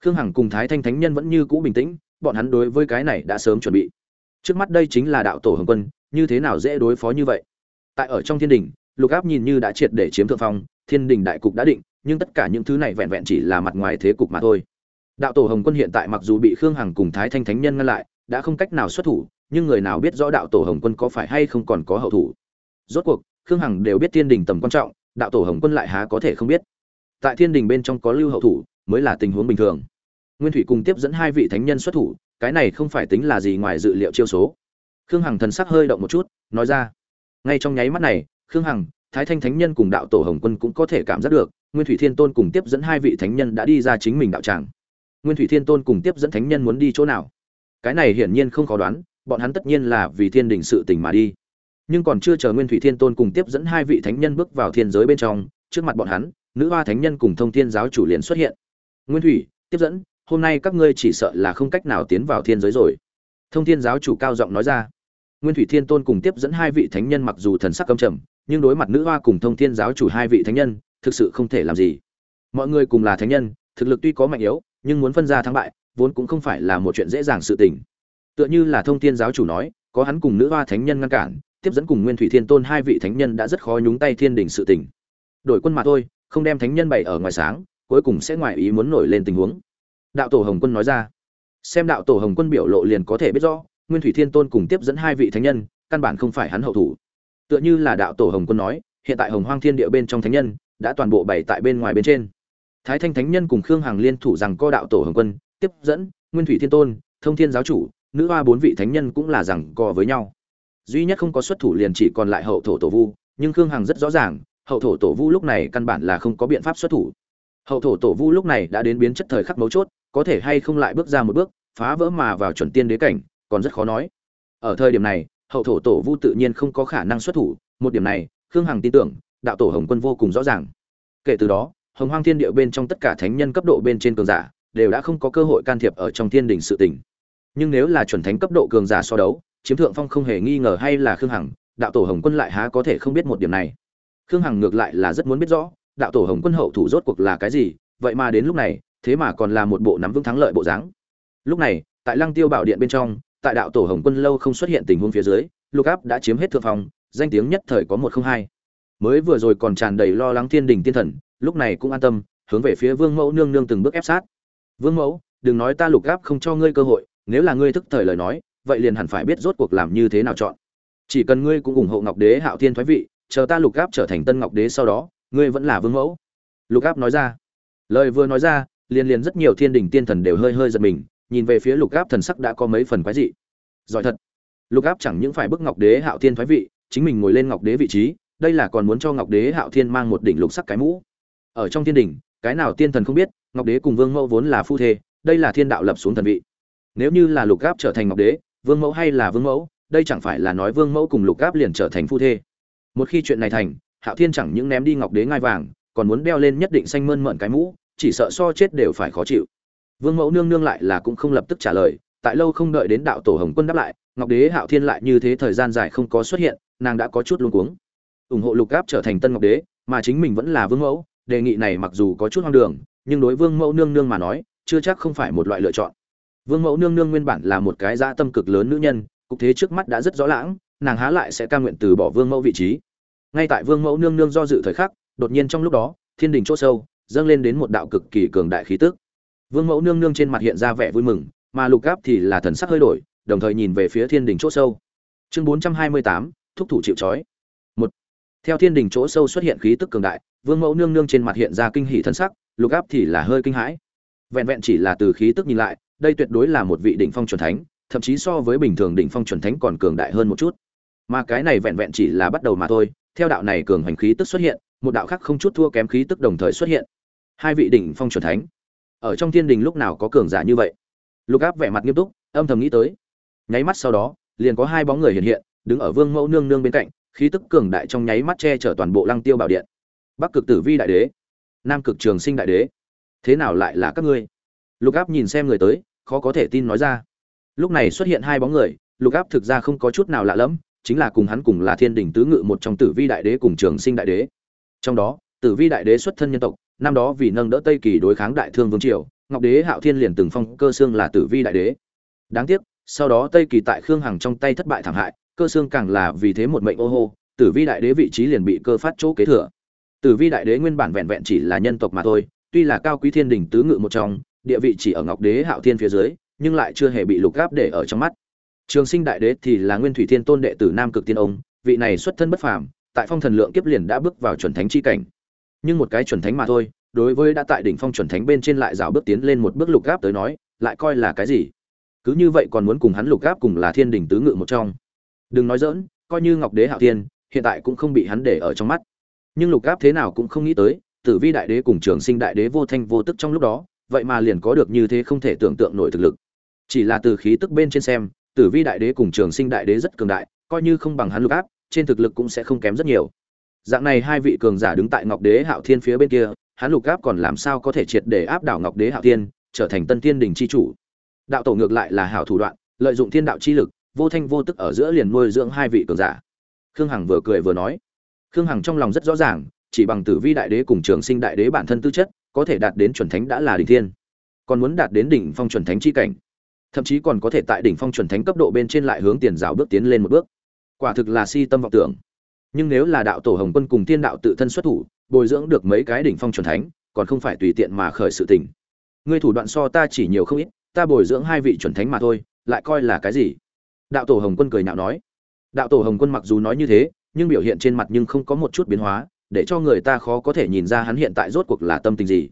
Khương hằng cùng thái thanh thánh nhân vẫn như cũ bình tĩnh, bọn hắn đối với cái này đã sớm chuẩn bị. Trước mắt đây chính là đạo tổ hồng quân, như thế nào dễ đối phó như vậy? Tại ở trong thiên đình, lục áp nhìn như đã triệt để chiếm thượng phong, thiên đình đại cục đã định nhưng tất cả những thứ này vẹn vẹn chỉ là mặt ngoài thế cục mà thôi. Đạo tổ hồng quân hiện tại mặc dù bị khương hằng cùng thái thanh thánh nhân ngăn lại, đã không cách nào xuất thủ, nhưng người nào biết rõ đạo tổ hồng quân có phải hay không còn có hậu thủ? Rốt cuộc, khương hằng đều biết thiên đình tầm quan trọng, đạo tổ hồng quân lại há có thể không biết. Tại thiên đình bên trong có lưu hậu thủ, mới là tình huống bình thường. Nguyên thủy cùng tiếp dẫn hai vị thánh nhân xuất thủ, cái này không phải tính là gì ngoài dự liệu chiêu số. Khương hằng thần sắc hơi động một chút, nói ra. Ngay trong nháy mắt này, khương hằng, thái thanh thánh nhân cùng đạo tổ hồng quân cũng có thể cảm giác được nguyên thủy thiên tôn cùng tiếp dẫn hai vị thánh nhân đã đi ra chính mình đạo tràng. Nguyên thủy thiên tôn cùng tiếp dẫn thánh nhân muốn đi chỗ nào? Cái này hiển nhiên không khó đoán, bọn hắn tất nhiên là vì thiên đình sự tình mà đi. Nhưng còn chưa chờ nguyên thủy thiên tôn cùng tiếp dẫn hai vị thánh nhân bước vào thiên giới bên trong, trước mặt bọn hắn, nữ hoa thánh nhân cùng thông thiên giáo chủ liền xuất hiện. Nguyên thủy, tiếp dẫn, hôm nay các ngươi chỉ sợ là không cách nào tiến vào thiên giới rồi. Thông thiên giáo chủ cao giọng nói ra. Nguyên thủy thiên tôn cùng tiếp dẫn hai vị thánh nhân mặc dù thần sắc căm trầm, nhưng đối mặt nữ hoa cùng thông thiên giáo chủ hai vị thánh nhân thực sự không thể làm gì. Mọi người cùng là thánh nhân, thực lực tuy có mạnh yếu, nhưng muốn phân ra thắng bại, vốn cũng không phải là một chuyện dễ dàng sự tình. Tựa như là thông thiên giáo chủ nói, có hắn cùng nữ hoa thánh nhân ngăn cản, tiếp dẫn cùng nguyên thủy thiên tôn hai vị thánh nhân đã rất khó nhúng tay thiên đình sự tình. Đổi quân mà thôi, không đem thánh nhân bày ở ngoài sáng, cuối cùng sẽ ngoài ý muốn nổi lên tình huống. Đạo tổ hồng quân nói ra. Xem đạo tổ hồng quân biểu lộ liền có thể biết rõ, nguyên thủy thiên tôn cùng tiếp dẫn hai vị thánh nhân, căn bản không phải hắn hậu thủ. Tựa như là đạo tổ hồng quân nói, hiện tại hồng hoang thiên địa bên trong thánh nhân đã toàn bộ bày tại bên ngoài bên trên. Thái thanh thánh nhân cùng khương hằng liên thủ rằng co đạo tổ hồng quân, tiếp dẫn nguyên thủy thiên tôn, thông thiên giáo chủ, nữ hoa bốn vị thánh nhân cũng là rằng co với nhau. Duy nhất không có xuất thủ liền chỉ còn lại hậu thổ tổ vu, nhưng khương hằng rất rõ ràng, hậu thổ tổ vu lúc này căn bản là không có biện pháp xuất thủ. Hậu thổ tổ vu lúc này đã đến biến chất thời khắc mấu chốt, có thể hay không lại bước ra một bước, phá vỡ mà vào chuẩn tiên đế cảnh, còn rất khó nói. Ở thời điểm này, hậu thổ tổ vu tự nhiên không có khả năng xuất thủ, một điểm này, khương hằng tin tưởng đạo tổ hồng quân vô cùng rõ ràng. Kể từ đó, hồng hoang thiên địa bên trong tất cả thánh nhân cấp độ bên trên cường giả đều đã không có cơ hội can thiệp ở trong thiên đình sự tình. Nhưng nếu là chuẩn thánh cấp độ cường giả so đấu, chiếm thượng phong không hề nghi ngờ hay là khương hằng, đạo tổ hồng quân lại há có thể không biết một điểm này. Khương hằng ngược lại là rất muốn biết rõ, đạo tổ hồng quân hậu thủ rốt cuộc là cái gì, vậy mà đến lúc này, thế mà còn là một bộ nắm vững thắng lợi bộ dáng. Lúc này, tại lăng tiêu bảo điện bên trong, tại đạo tổ hồng quân lâu không xuất hiện tình huống phía dưới, lục áp đã chiếm hết thượng phong, danh tiếng nhất thời có một không hai mới vừa rồi còn tràn đầy lo lắng thiên đình tiên thần, lúc này cũng an tâm, hướng về phía vương mẫu nương nương từng bước ép sát. Vương mẫu, đừng nói ta lục áp không cho ngươi cơ hội, nếu là ngươi thức thời lời nói, vậy liền hẳn phải biết rốt cuộc làm như thế nào chọn. Chỉ cần ngươi cũng ủng hộ ngọc đế hạo thiên thoái vị, chờ ta lục áp trở thành tân ngọc đế sau đó, ngươi vẫn là vương mẫu. Lục áp nói ra. Lời vừa nói ra, liền liền rất nhiều thiên đình tiên thần đều hơi hơi giật mình, nhìn về phía lục áp thần sắc đã có mấy phần quái dị. Giỏi thật. Lục áp chẳng những phải bức ngọc đế hạo thiên thoái vị, chính mình ngồi lên ngọc đế vị trí đây là còn muốn cho ngọc đế hạo thiên mang một đỉnh lục sắc cái mũ. Ở trong thiên đình cái nào tiên thần không biết, ngọc đế cùng vương mẫu vốn là phu thê, đây là thiên đạo lập xuống thần vị. Nếu như là lục áp trở thành ngọc đế, vương mẫu hay là vương mẫu, đây chẳng phải là nói vương mẫu cùng lục áp liền trở thành phu thê. Một khi chuyện này thành, hạo thiên chẳng những ném đi ngọc đế ngai vàng, còn muốn đeo lên nhất định xanh mơn mận cái mũ, chỉ sợ so chết đều phải khó chịu. Vương mẫu nương nương lại là cũng không lập tức trả lời, tại lâu không đợi đến đạo tổ hồng quân đáp lại, ngọc đế hạo thiên lại như thế thời gian dài không có xuất hiện, nàng đã có chút luống cuống ủng hộ lục áp trở thành tân ngọc đế, mà chính mình vẫn là vương mẫu, đề nghị này mặc dù có chút hoang đường, nhưng đối vương mẫu nương nương mà nói, chưa chắc không phải một loại lựa chọn. Vương mẫu nương nương nguyên bản là một cái dã tâm cực lớn nữ nhân, cục thế trước mắt đã rất rõ lãng, nàng há lại sẽ ca nguyện từ bỏ vương mẫu vị trí. Ngay tại vương mẫu nương nương do dự thời khắc, đột nhiên trong lúc đó, thiên đình chỗ sâu, dâng lên đến một đạo cực kỳ cường đại khí tức. Vương mẫu nương nương trên mặt hiện ra vẻ vui mừng, mà lục áp thì là thần sắc hơi đổi, đồng thời nhìn về phía thiên đình chỗ sâu. Chương bốn trăm hai mươi tám, thúc thủ chịu trói theo thiên đình chỗ sâu xuất hiện khí tức cường đại, vương mẫu nương nương trên mặt hiện ra kinh hỷ thân sắc, lục áp thì là hơi kinh hãi. Vẹn vẹn chỉ là từ khí tức nhìn lại, đây tuyệt đối là một vị đỉnh phong chuẩn thánh, thậm chí so với bình thường đỉnh phong chuẩn thánh còn cường đại hơn một chút. Mà cái này vẹn vẹn chỉ là bắt đầu mà thôi, theo đạo này cường hành khí tức xuất hiện, một đạo khác không chút thua kém khí tức đồng thời xuất hiện. Hai vị đỉnh phong chuẩn thánh. Ở trong thiên đình lúc nào có cường giả như vậy? Lục áp vẻ mặt nghiêm túc, âm thầm nghĩ tới. Nháy mắt sau đó, liền có hai bóng người hiện hiện, đứng ở vương mẫu nương nương bên cạnh khí tức cường đại trong nháy mắt che chở toàn bộ lăng tiêu bảo điện. Bắc cực tử vi đại đế, nam cực trường sinh đại đế, thế nào lại là các ngươi? Lục áp nhìn xem người tới, khó có thể tin nói ra. Lúc này xuất hiện hai bóng người, lục áp thực ra không có chút nào lạ lẫm, chính là cùng hắn cùng là thiên đình tứ ngự một trong tử vi đại đế cùng trường sinh đại đế. Trong đó, tử vi đại đế xuất thân nhân tộc, năm đó vì nâng đỡ tây kỳ đối kháng đại thương vương triều, ngọc đế, hạo thiên liền từng phong cơ xương là tử vi đại đế. Đáng tiếc, sau đó tây kỳ tại khương hằng trong tay thất bại thảm hại cơ xương càng là vì thế một mệnh ô hô, tử vi đại đế vị trí liền bị cơ phát chỗ kế thừa. Tử vi đại đế nguyên bản vẹn vẹn chỉ là nhân tộc mà thôi, tuy là cao quý thiên đình tứ ngự một trong, địa vị chỉ ở ngọc đế hạo thiên phía dưới, nhưng lại chưa hề bị lục gáp để ở trong mắt. Trường sinh đại đế thì là nguyên thủy thiên tôn đệ tử nam cực tiên ông, vị này xuất thân bất phàm, tại phong thần lượng kiếp liền đã bước vào chuẩn thánh chi cảnh. Nhưng một cái chuẩn thánh mà thôi, đối với đã tại đỉnh phong chuẩn thánh bên trên lại rào bước tiến lên một bước lục gáp tới nói, lại coi là cái gì? Cứ như vậy còn muốn cùng hắn lục gáp cùng là thiên đình tứ ngự một trong đừng nói dỡn coi như ngọc đế hạo thiên, hiện tại cũng không bị hắn để ở trong mắt. Nhưng lục gáp thế nào cũng không nghĩ tới, tử vi đại đế cùng trường sinh đại đế vô thanh vô tức trong lúc đó, vậy mà liền có được như thế không thể tưởng tượng nổi thực lực. Chỉ là từ khí tức bên trên xem, tử vi đại đế cùng trường sinh đại đế rất cường đại, coi như không bằng hắn lục áp trên thực lực cũng sẽ không kém rất nhiều. Dạng này hai vị cường giả đứng tại ngọc đế hạo thiên phía bên kia, hắn lục áp còn làm sao có thể triệt để áp đảo ngọc đế hạo thiên, trở thành tân thiên đình c h i chủ? Đạo tổ ngược lại là hảo thủ đoạn, lợi dụng thiên đạo chi lực vô thanh vô tức ở giữa liền nuôi dưỡng hai vị cường giả. Khương hằng vừa cười vừa nói. Khương hằng trong lòng rất rõ ràng, chỉ bằng tử vi đại đế cùng trường sinh đại đế bản thân tư chất, có thể đạt đến chuẩn thánh đã là đỉnh thiên. Còn muốn đạt đến đỉnh phong chuẩn thánh chi cảnh, thậm chí còn có thể tại đỉnh phong chuẩn thánh cấp độ bên trên lại hướng tiền rào bước tiến lên một bước. Quả thực là si tâm vọng tưởng. Nhưng nếu là đạo tổ hồng quân cùng tiên đạo tự thân xuất thủ, bồi dưỡng được mấy cái đỉnh phong chuẩn thánh, còn không phải tùy tiện mà khởi sự tình. Ngươi thủ đoạn so ta chỉ nhiều không ít, ta bồi dưỡng hai vị chuẩn thánh mà thôi, lại coi là cái gì? Đạo tổ hồng quân cười nhạo nói. Đạo tổ hồng quân mặc dù nói như thế, nhưng biểu hiện trên mặt nhưng không có một chút biến hóa, để cho người ta khó có thể nhìn ra hắn hiện tại rốt cuộc là tâm tình gì.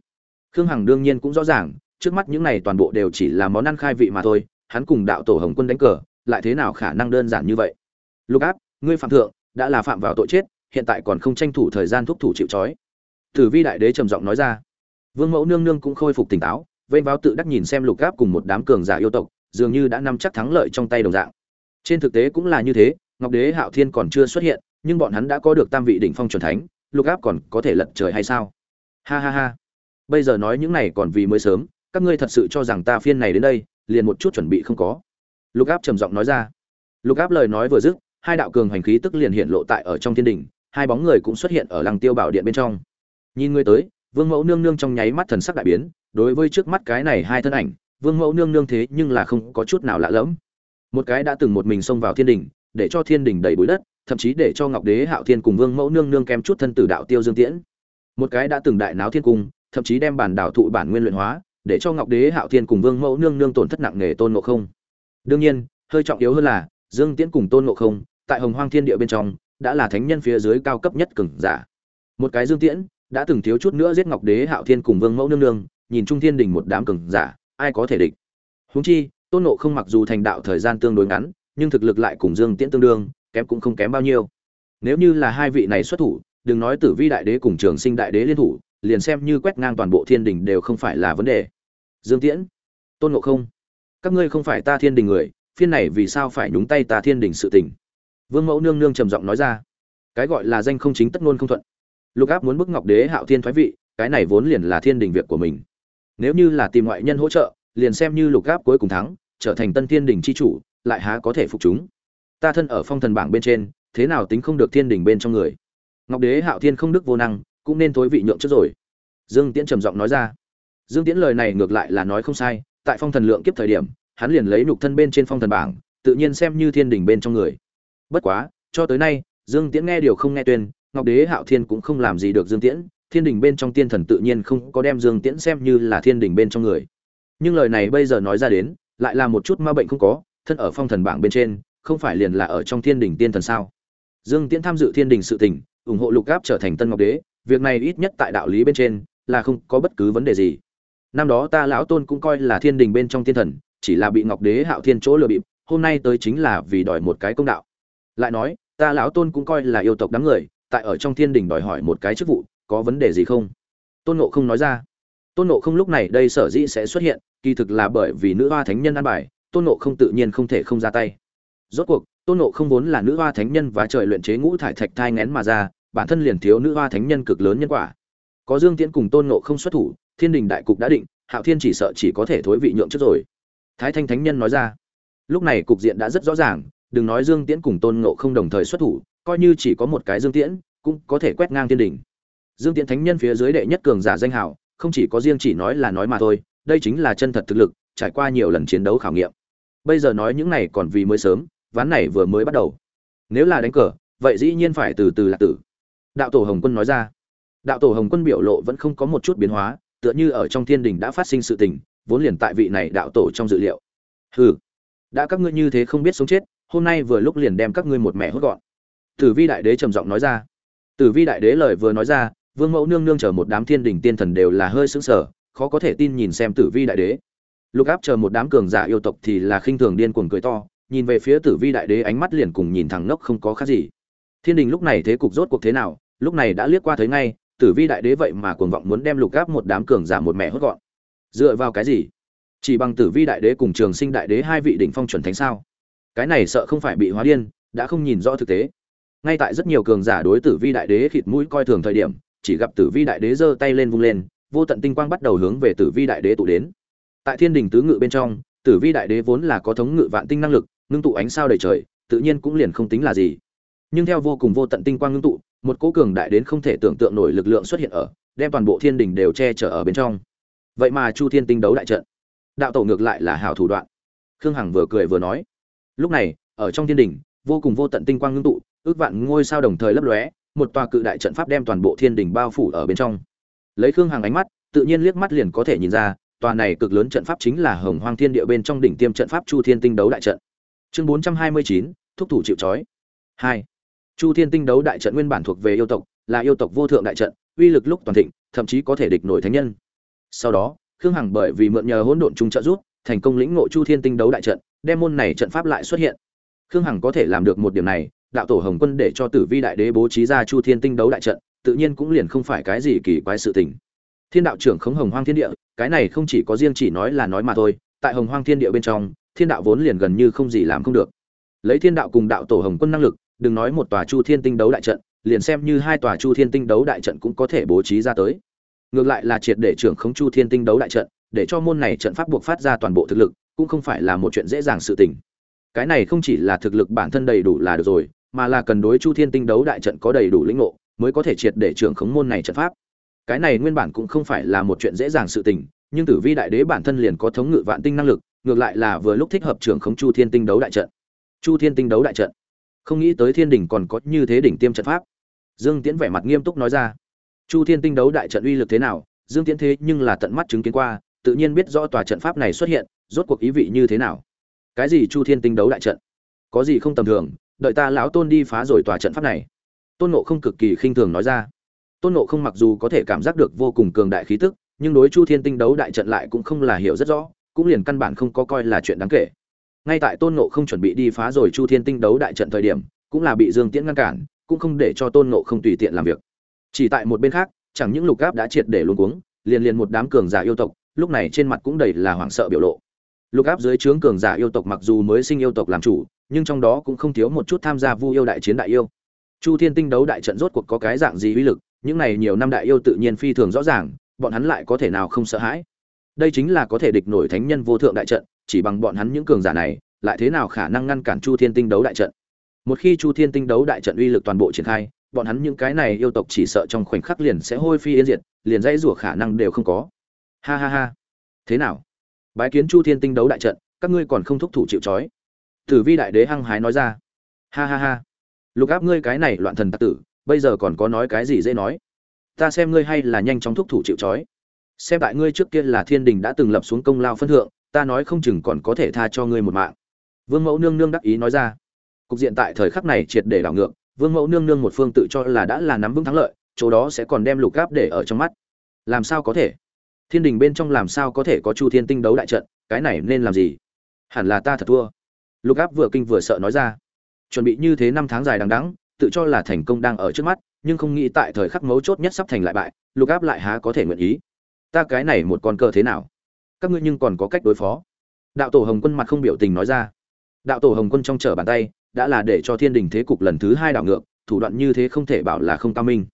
Khương hằng đương nhiên cũng rõ ràng, trước mắt những này toàn bộ đều chỉ là món ăn khai vị mà thôi, hắn cùng đạo tổ hồng quân đánh cờ, lại thế nào khả năng đơn giản như vậy? Lục áp, ngươi phạm thượng, đã là phạm vào tội chết, hiện tại còn không tranh thủ thời gian thúc thủ chịu trói. Tử vi đại đế trầm giọng nói ra. Vương mẫu nương nương cũng khôi phục tỉnh táo, vênh báo tự đắc nhìn xem lục áp cùng một đám cường giả yêu tộc, dường như đã nắm chắc thắng lợi trong tay đồng dạng trên thực tế cũng là như thế ngọc đế hạo thiên còn chưa xuất hiện nhưng bọn hắn đã có được tam vị đỉnh phong chuẩn thánh lục áp còn có thể lật trời hay sao? Ha ha ha. Bây giờ nói những này còn vì mới sớm các ngươi thật sự cho rằng ta phiên này đến đây liền một chút chuẩn bị không có? Lục áp trầm giọng nói ra. Lục áp lời nói vừa dứt hai đạo cường hành khí tức liền hiện lộ tại ở trong thiên đỉnh, hai bóng người cũng xuất hiện ở lăng tiêu bảo điện bên trong. Nhìn ngươi tới vương mẫu nương nương trong nháy mắt thần sắc đại biến đối với trước mắt cái này hai thân ảnh vương mẫu nương nương thế nhưng là không có chút nào lạ lẫm một cái đã từng một mình xông vào thiên đình, để cho thiên đình đầy bụi đất, thậm chí để cho ngọc đế, hạo thiên cùng vương mẫu nương nương kém chút thân tử đạo tiêu dương tiễn. Một cái đã từng đại náo thiên cung, thậm chí đem bản đảo thụ bản nguyên luyện hóa, để cho ngọc đế, hạo thiên cùng vương mẫu nương nương tổn thất nặng nề tôn ngộ không. Đương nhiên, hơi trọng yếu hơn là, dương tiễn cùng tôn ngộ không, tại hồng hoang thiên địa bên trong, đã là thánh nhân phía dưới cao cấp nhất cường giả. Một cái dương tiễn, đã từng thiếu chút nữa giết ngọc đế, hạo thiên cùng vương mẫu nương nương, nhìn trung thiên đình một đám cường giả, ai có thể địch? Huống chi tôn ngộ không mặc dù thành đạo thời gian tương đối ngắn, nhưng thực lực lại cùng dương tiễn tương đương, kém cũng không kém bao nhiêu. Nếu như là hai vị này xuất thủ, đừng nói tử vi đại đế cùng trường sinh đại đế liên thủ, liền xem như quét ngang toàn bộ thiên đình đều không phải là vấn đề. Dương tiễn, tôn ngộ không, các ngươi không phải ta thiên đình người, phiên này vì sao phải nhúng tay ta thiên đình sự tình? Vương mẫu nương nương trầm giọng nói ra. Cái gọi là danh không chính tất ngôn không thuận. Lục áp muốn bức ngọc đế hạo thiên thoái vị, cái này vốn liền là thiên đình việc của mình. Nếu như là tìm ngoại nhân hỗ trợ liền xem như lục gáp cuối cùng thắng, trở thành tân thiên đình c h i chủ, lại há có thể phục chúng? Ta thân ở phong thần bảng bên trên, thế nào tính không được thiên đình bên trong người? Ngọc đế hạo thiên không đức vô năng, cũng nên thối vị nhượng trước rồi. Dương tiễn trầm giọng nói ra. Dương tiễn lời này ngược lại là nói không sai, tại phong thần lượng kiếp thời điểm, hắn liền lấy nhục thân bên trên phong thần bảng, tự nhiên xem như thiên đình bên trong người. Bất quá, cho tới nay, dương tiễn nghe điều không nghe tuyên, ngọc đế hạo thiên cũng không làm gì được dương tiễn, thiên đình bên trong tiên thần tự nhiên không có đem dương tiễn xem như là thiên đình bên trong người nhưng lời này bây giờ nói ra đến, lại là một chút ma bệnh không có, thân ở phong thần bảng bên trên, không phải liền là ở trong thiên đình tiên thần sao? Dương tiễn tham dự thiên đình sự tình, ủng hộ lục gáp trở thành tân ngọc đế, việc này ít nhất tại đạo lý bên trên, là không có bất cứ vấn đề gì. Năm đó ta lão tôn cũng coi là thiên đình bên trong tiên thần, chỉ là bị ngọc đế hạo thiên chỗ lừa bịp, hôm nay tới chính là vì đòi một cái công đạo. Lại nói, ta lão tôn cũng coi là yêu tộc đám người, tại ở trong thiên đình đòi hỏi một cái chức vụ, có vấn đề gì không? Tôn nộ không nói ra. Tôn nộ không lúc này đây sở dĩ sẽ xuất hiện kỳ thực là bởi vì nữ hoa thánh nhân an bài, tôn nộ không tự nhiên không thể không ra tay. Rốt cuộc, tôn nộ không vốn là nữ hoa thánh nhân và trời luyện chế ngũ thải thạch thai ngén mà ra, bản thân liền thiếu nữ hoa thánh nhân cực lớn nhân quả. Có dương tiễn cùng tôn nộ không xuất thủ, thiên đình đại cục đã định, hạo thiên chỉ sợ chỉ có thể thối vị nhượng trước rồi. Thái thanh thánh nhân nói ra, lúc này cục diện đã rất rõ ràng, đừng nói dương tiễn cùng tôn nộ không đồng thời xuất thủ, coi như chỉ có một cái dương tiễn, cũng có thể quét ngang thiên đình. Dương tiễn thánh nhân phía dưới đệ nhất cường giả danh hào, không chỉ có riêng chỉ nói là nói mà thôi đây chính là chân thật thực lực, trải qua nhiều lần chiến đấu khảo nghiệm. Bây giờ nói những này còn vì mới sớm, ván này vừa mới bắt đầu. Nếu là đánh cờ, vậy dĩ nhiên phải từ từ là tử. Đạo tổ hồng quân nói ra. Đạo tổ hồng quân biểu lộ vẫn không có một chút biến hóa, tựa như ở trong thiên đình đã phát sinh sự tình, vốn liền tại vị này đạo tổ trong dự liệu. Hừ, đã các ngươi như thế không biết sống chết, hôm nay vừa lúc liền đem các ngươi một mẹ hốt gọn. Tử vi đại đế trầm giọng nói ra. Tử vi đại đế lời vừa nói ra, vương mẫu nương nương chờ một đám thiên đình tiên thần đều là hơi sững sờ khó có thể tin nhìn xem tử vi đại đế. Lục áp chờ một đám cường giả yêu tộc thì là khinh thường điên cuồng cười to, nhìn về phía tử vi đại đế ánh mắt liền cùng nhìn thẳng ngốc không có khác gì. Thiên đình lúc này thế cục rốt cuộc thế nào, lúc này đã liếc qua thấy ngay, tử vi đại đế vậy mà cuồng vọng muốn đem lục áp một đám cường giả một mẹ hốt gọn. Dựa vào cái gì? Chỉ bằng tử vi đại đế cùng trường sinh đại đế hai vị đỉnh phong chuẩn thánh sao? Cái này sợ không phải bị hóa điên, đã không nhìn rõ thực tế. Ngay tại rất nhiều cường giả đối tử vi đại đế khịt mũi coi thường thời điểm, chỉ gặp tử vi đại đế giơ tay lên vung lên vô tận tinh quang bắt đầu hướng về tử vi đại đế tụ đến. Tại thiên đình tứ ngự bên trong, tử vi đại đế vốn là có thống ngự vạn tinh năng lực, ngưng tụ ánh sao đầy trời, tự nhiên cũng liền không tính là gì. Nhưng theo vô cùng vô tận tinh quang ngưng tụ, một cố cường đại đến không thể tưởng tượng nổi lực lượng xuất hiện ở, đem toàn bộ thiên đình đều che chở ở bên trong. Vậy mà chu thiên tinh đấu đại trận. Đạo tổ ngược lại là hảo thủ đoạn. Khương hằng vừa cười vừa nói, lúc này, ở trong thiên đình, vô cùng vô tận tinh quang ngưng tụ, ước vạn ngôi sao đồng thời lấp lóe, một tòa cự đại trận pháp đem toàn bộ thiên đình bao phủ ở bên trong lấy khương hằng ánh mắt, tự nhiên liếc mắt liền có thể nhìn ra, tòa này cực lớn trận pháp chính là hồng hoang thiên địa bên trong đỉnh tiêm trận pháp chu thiên tinh đấu đại trận. Chương bốn trăm hai mươi chín, thúc thủ chịu trói. Hai. Chu thiên tinh đấu đại trận nguyên bản thuộc về yêu tộc, là yêu tộc vô thượng đại trận, uy lực lúc toàn thịnh, thậm chí có thể địch nổi thánh nhân. Sau đó, khương hằng bởi vì mượn nhờ hỗn độn trung trợ giúp, thành công lĩnh ngộ chu thiên tinh đấu đại trận, đem môn này trận pháp lại xuất hiện. Khương hằng có thể làm được một điểm này, đạo tổ hồng quân để cho tử vi đại đế bố trí ra chu thiên tinh đấu đại trận tự nhiên cũng liền không phải cái gì kỳ quái sự tình. Thiên đạo trưởng khống hồng hoang thiên địa, cái này không chỉ có riêng chỉ nói là nói mà thôi, tại hồng hoang thiên địa bên trong, thiên đạo vốn liền gần như không gì làm không được. Lấy thiên đạo cùng đạo tổ hồng quân năng lực, đừng nói một tòa chu thiên tinh đấu đại trận, liền xem như hai tòa chu thiên tinh đấu đại trận cũng có thể bố trí ra tới. Ngược lại là triệt để trưởng khống chu thiên tinh đấu đại trận, để cho môn này trận pháp buộc phát ra toàn bộ thực lực, cũng không phải là một chuyện dễ dàng sự tình. Cái này không chỉ là thực lực bản thân đầy đủ là được rồi, mà là cần đối chu thiên tinh đấu đại trận có đầy đủ lĩnh ngộ mới có thể triệt để trưởng khống môn này trận pháp. Cái này nguyên bản cũng không phải là một chuyện dễ dàng sự tình, nhưng tử vi đại đế bản thân liền có thống ngự vạn tinh năng lực, ngược lại là vừa lúc thích hợp trưởng khống chu thiên tinh đấu đại trận. Chu thiên tinh đấu đại trận. Không nghĩ tới thiên đỉnh còn có như thế đỉnh tiêm trận pháp. Dương tiễn vẻ mặt nghiêm túc nói ra. Chu thiên tinh đấu đại trận uy lực thế nào? Dương tiễn thế nhưng là tận mắt chứng kiến qua, tự nhiên biết rõ tòa trận pháp này xuất hiện, rốt cuộc ý vị như thế nào. Cái gì chu thiên tinh đấu đại trận? Có gì không tầm thường? Đợi ta lão tôn đi phá rồi tòa trận pháp này tôn nộ không cực kỳ khinh thường nói ra. Tôn nộ không mặc dù có thể cảm giác được vô cùng cường đại khí tức, nhưng đối chu thiên tinh đấu đại trận lại cũng không là hiểu rất rõ, cũng liền căn bản không có coi là chuyện đáng kể. Ngay tại tôn nộ không chuẩn bị đi phá rồi chu thiên tinh đấu đại trận thời điểm, cũng là bị dương tiễn ngăn cản, cũng không để cho tôn nộ không tùy tiện làm việc. Chỉ tại một bên khác, chẳng những lục gáp đã triệt để luôn cuống, liền liền một đám cường giả yêu tộc, lúc này trên mặt cũng đầy là hoảng sợ biểu lộ. Lục áp dưới trướng cường giả yêu tộc mặc dù mới sinh yêu tộc làm chủ, nhưng trong đó cũng không thiếu một chút tham gia vu yêu đại chiến đại yêu chu thiên tinh đấu đại trận rốt cuộc có cái dạng gì uy lực, những này nhiều năm đại yêu tự nhiên phi thường rõ ràng, bọn hắn lại có thể nào không sợ hãi? Đây chính là có thể địch nổi thánh nhân vô thượng đại trận, chỉ bằng bọn hắn những cường giả này, lại thế nào khả năng ngăn cản chu thiên tinh đấu đại trận? Một khi chu thiên tinh đấu đại trận uy lực toàn bộ triển khai, bọn hắn những cái này yêu tộc chỉ sợ trong khoảnh khắc liền sẽ hôi phi yên diệt, liền dãy rủa khả năng đều không có. Ha ha ha. Thế nào? Bái kiến chu thiên tinh đấu đại trận, các ngươi còn không thúc thủ chịu trói. Tử vi đại đế hăng hái nói ra. Ha ha ha lục áp ngươi cái này loạn thần tặc tử, bây giờ còn có nói cái gì dễ nói? Ta xem ngươi hay là nhanh chóng thúc thủ chịu trói. Xem tại ngươi trước kia là thiên đình đã từng lập xuống công lao phân thượng, ta nói không chừng còn có thể tha cho ngươi một mạng. Vương mẫu nương nương đắc ý nói ra. Cục diện tại thời khắc này triệt để đảo ngược, vương mẫu nương nương một phương tự cho là đã là nắm vững thắng lợi, chỗ đó sẽ còn đem lục áp để ở trong mắt. Làm sao có thể? Thiên đình bên trong làm sao có thể có chu thiên tinh đấu đại trận, cái này nên làm gì? Hẳn là ta thật thua. Lục áp vừa kinh vừa sợ nói ra chuẩn bị như thế năm tháng dài đằng đẵng, tự cho là thành công đang ở trước mắt, nhưng không nghĩ tại thời khắc mấu chốt nhất sắp thành lại bại, lục áp lại há có thể nguyện ý. Ta cái này một con cờ thế nào? Các ngươi nhưng còn có cách đối phó. Đạo tổ hồng quân mặt không biểu tình nói ra. Đạo tổ hồng quân trong trở bàn tay, đã là để cho thiên đình thế cục lần thứ hai đảo ngược, thủ đoạn như thế không thể bảo là không cao minh.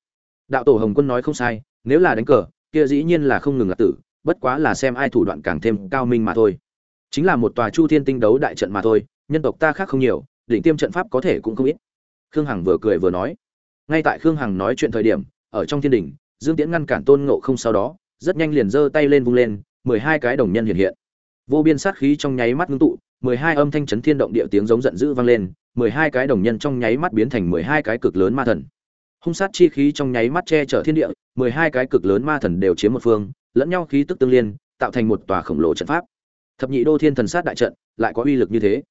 Đạo tổ hồng quân nói không sai, nếu là đánh cờ, kia dĩ nhiên là không ngừng là tử, bất quá là xem ai thủ đoạn càng thêm cao minh mà thôi. Chính là một tòa chu thiên tinh đấu đại trận mà thôi, nhân tộc ta khác không nhiều đỉnh tiêm trận pháp có thể cũng không ít. Khương hằng vừa cười vừa nói. Ngay tại khương hằng nói chuyện thời điểm, ở trong thiên đình dương tiễn ngăn cản tôn ngộ không sau đó, rất nhanh liền giơ tay lên vung lên, mười hai cái đồng nhân hiện hiện. Vô biên sát khí trong nháy mắt ngưng tụ, mười hai âm thanh chấn thiên động địa tiếng giống giận dữ vang lên, mười hai cái đồng nhân trong nháy mắt biến thành mười hai cái cực lớn ma thần. Hung sát chi khí trong nháy mắt che chở thiên địa, mười hai cái cực lớn ma thần đều chiếm một phương, lẫn nhau khí tức tương liên, tạo thành một tòa khổng lồ trận pháp. Thập nhị đô thiên thần sát đại trận, lại có uy lực như thế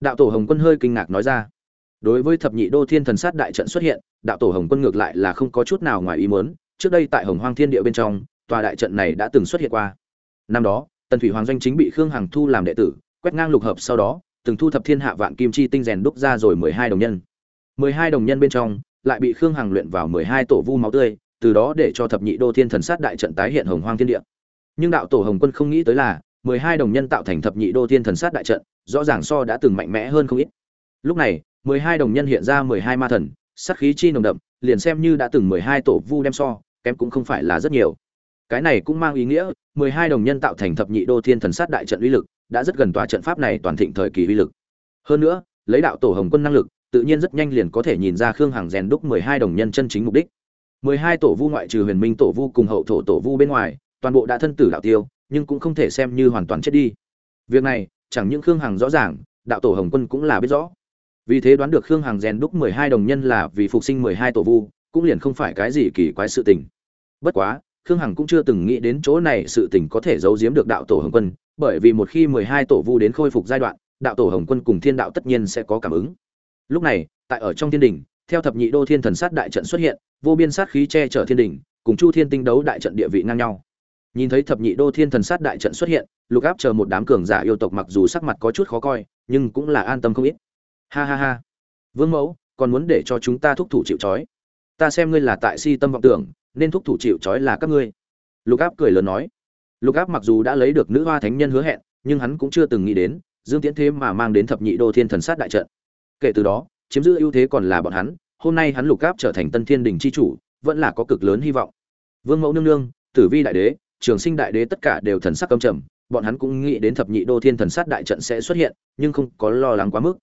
đạo tổ hồng quân hơi kinh ngạc nói ra. Đối với thập nhị đô thiên thần sát đại trận xuất hiện, đạo tổ hồng quân ngược lại là không có chút nào ngoài ý muốn, trước đây tại hồng hoang thiên địa bên trong, tòa đại trận này đã từng xuất hiện qua. Năm đó, tần thủy hoàng doanh chính bị khương hằng thu làm đệ tử, quét ngang lục hợp sau đó, từng thu thập thiên hạ vạn kim chi tinh rèn đúc ra rồi mười hai đồng nhân. mười hai đồng nhân bên trong, lại bị khương hằng luyện vào mười hai tổ vu máu tươi, từ đó để cho thập nhị đô thiên thần sát đại trận tái hiện hồng hoang thiên địa. Nhưng đạo tổ hồng quân không nghĩ tới là, mười hai đồng nhân tạo thành thập nhị đô thiên thần sát đại trận rõ ràng so đã từng mạnh mẽ hơn không ít. Lúc này, mười hai đồng nhân hiện ra mười hai ma thần, sát khí chi nồng đậm, liền xem như đã từng mười hai tổ vu đem so, kém cũng không phải là rất nhiều. Cái này cũng mang ý nghĩa, mười hai đồng nhân tạo thành thập nhị đô thiên thần sát đại trận uy lực, đã rất gần tòa trận pháp này toàn thịnh thời kỳ uy lực. Hơn nữa, lấy đạo tổ hồng quân năng lực, tự nhiên rất nhanh liền có thể nhìn ra khương hằng rèn đúc mười hai đồng nhân chân chính mục đích. mười hai tổ vu ngoại trừ huyền minh tổ vu cùng hậu thổ tổ vu bên ngoài, toàn bộ đã thân tử đạo tiêu, nhưng cũng không thể xem như hoàn toàn chết đi. Việc này chẳng những khương hằng rõ ràng, đạo tổ hồng quân cũng là biết rõ. Vì thế đoán được khương hằng rèn đúc mười hai đồng nhân là vì phục sinh mười hai tổ vu, cũng liền không phải cái gì kỳ quái sự tình. Bất quá, khương hằng cũng chưa từng nghĩ đến chỗ này sự tình có thể giấu giếm được đạo tổ hồng quân, bởi vì một khi mười hai tổ vu đến khôi phục giai đoạn, đạo tổ hồng quân cùng thiên đạo tất nhiên sẽ có cảm ứng. Lúc này, tại ở trong thiên đình, theo thập nhị đô thiên thần sát đại trận xuất hiện, vô biên sát khí che chở thiên đình, cùng chu thiên tinh đấu đại trận địa vị ngang nhau nhìn thấy thập nhị đô thiên thần sát đại trận xuất hiện, lục áp chờ một đám cường giả yêu tộc mặc dù sắc mặt có chút khó coi, nhưng cũng là an tâm không ít. Ha ha ha. Vương mẫu, còn muốn để cho chúng ta thúc thủ chịu trói? Ta xem ngươi là tại si tâm vọng tưởng, nên thúc thủ chịu trói là các ngươi. Lục áp cười lớn nói. Lục áp mặc dù đã lấy được nữ hoa thánh nhân hứa hẹn, nhưng hắn cũng chưa từng nghĩ đến, dương tiễn thế mà mang đến thập nhị đô thiên thần sát đại trận. Kể từ đó, chiếm giữ ưu thế còn là bọn hắn, hôm nay hắn lục áp trở thành tân thiên đình c h i chủ, vẫn là có cực lớn hy vọng. Vương mẫu nương nương, tử vi đại đế trường sinh đại đế tất cả đều thần sắc âm trầm, bọn hắn cũng nghĩ đến thập nhị đô thiên thần sát đại trận sẽ xuất hiện, nhưng không có lo lắng quá mức.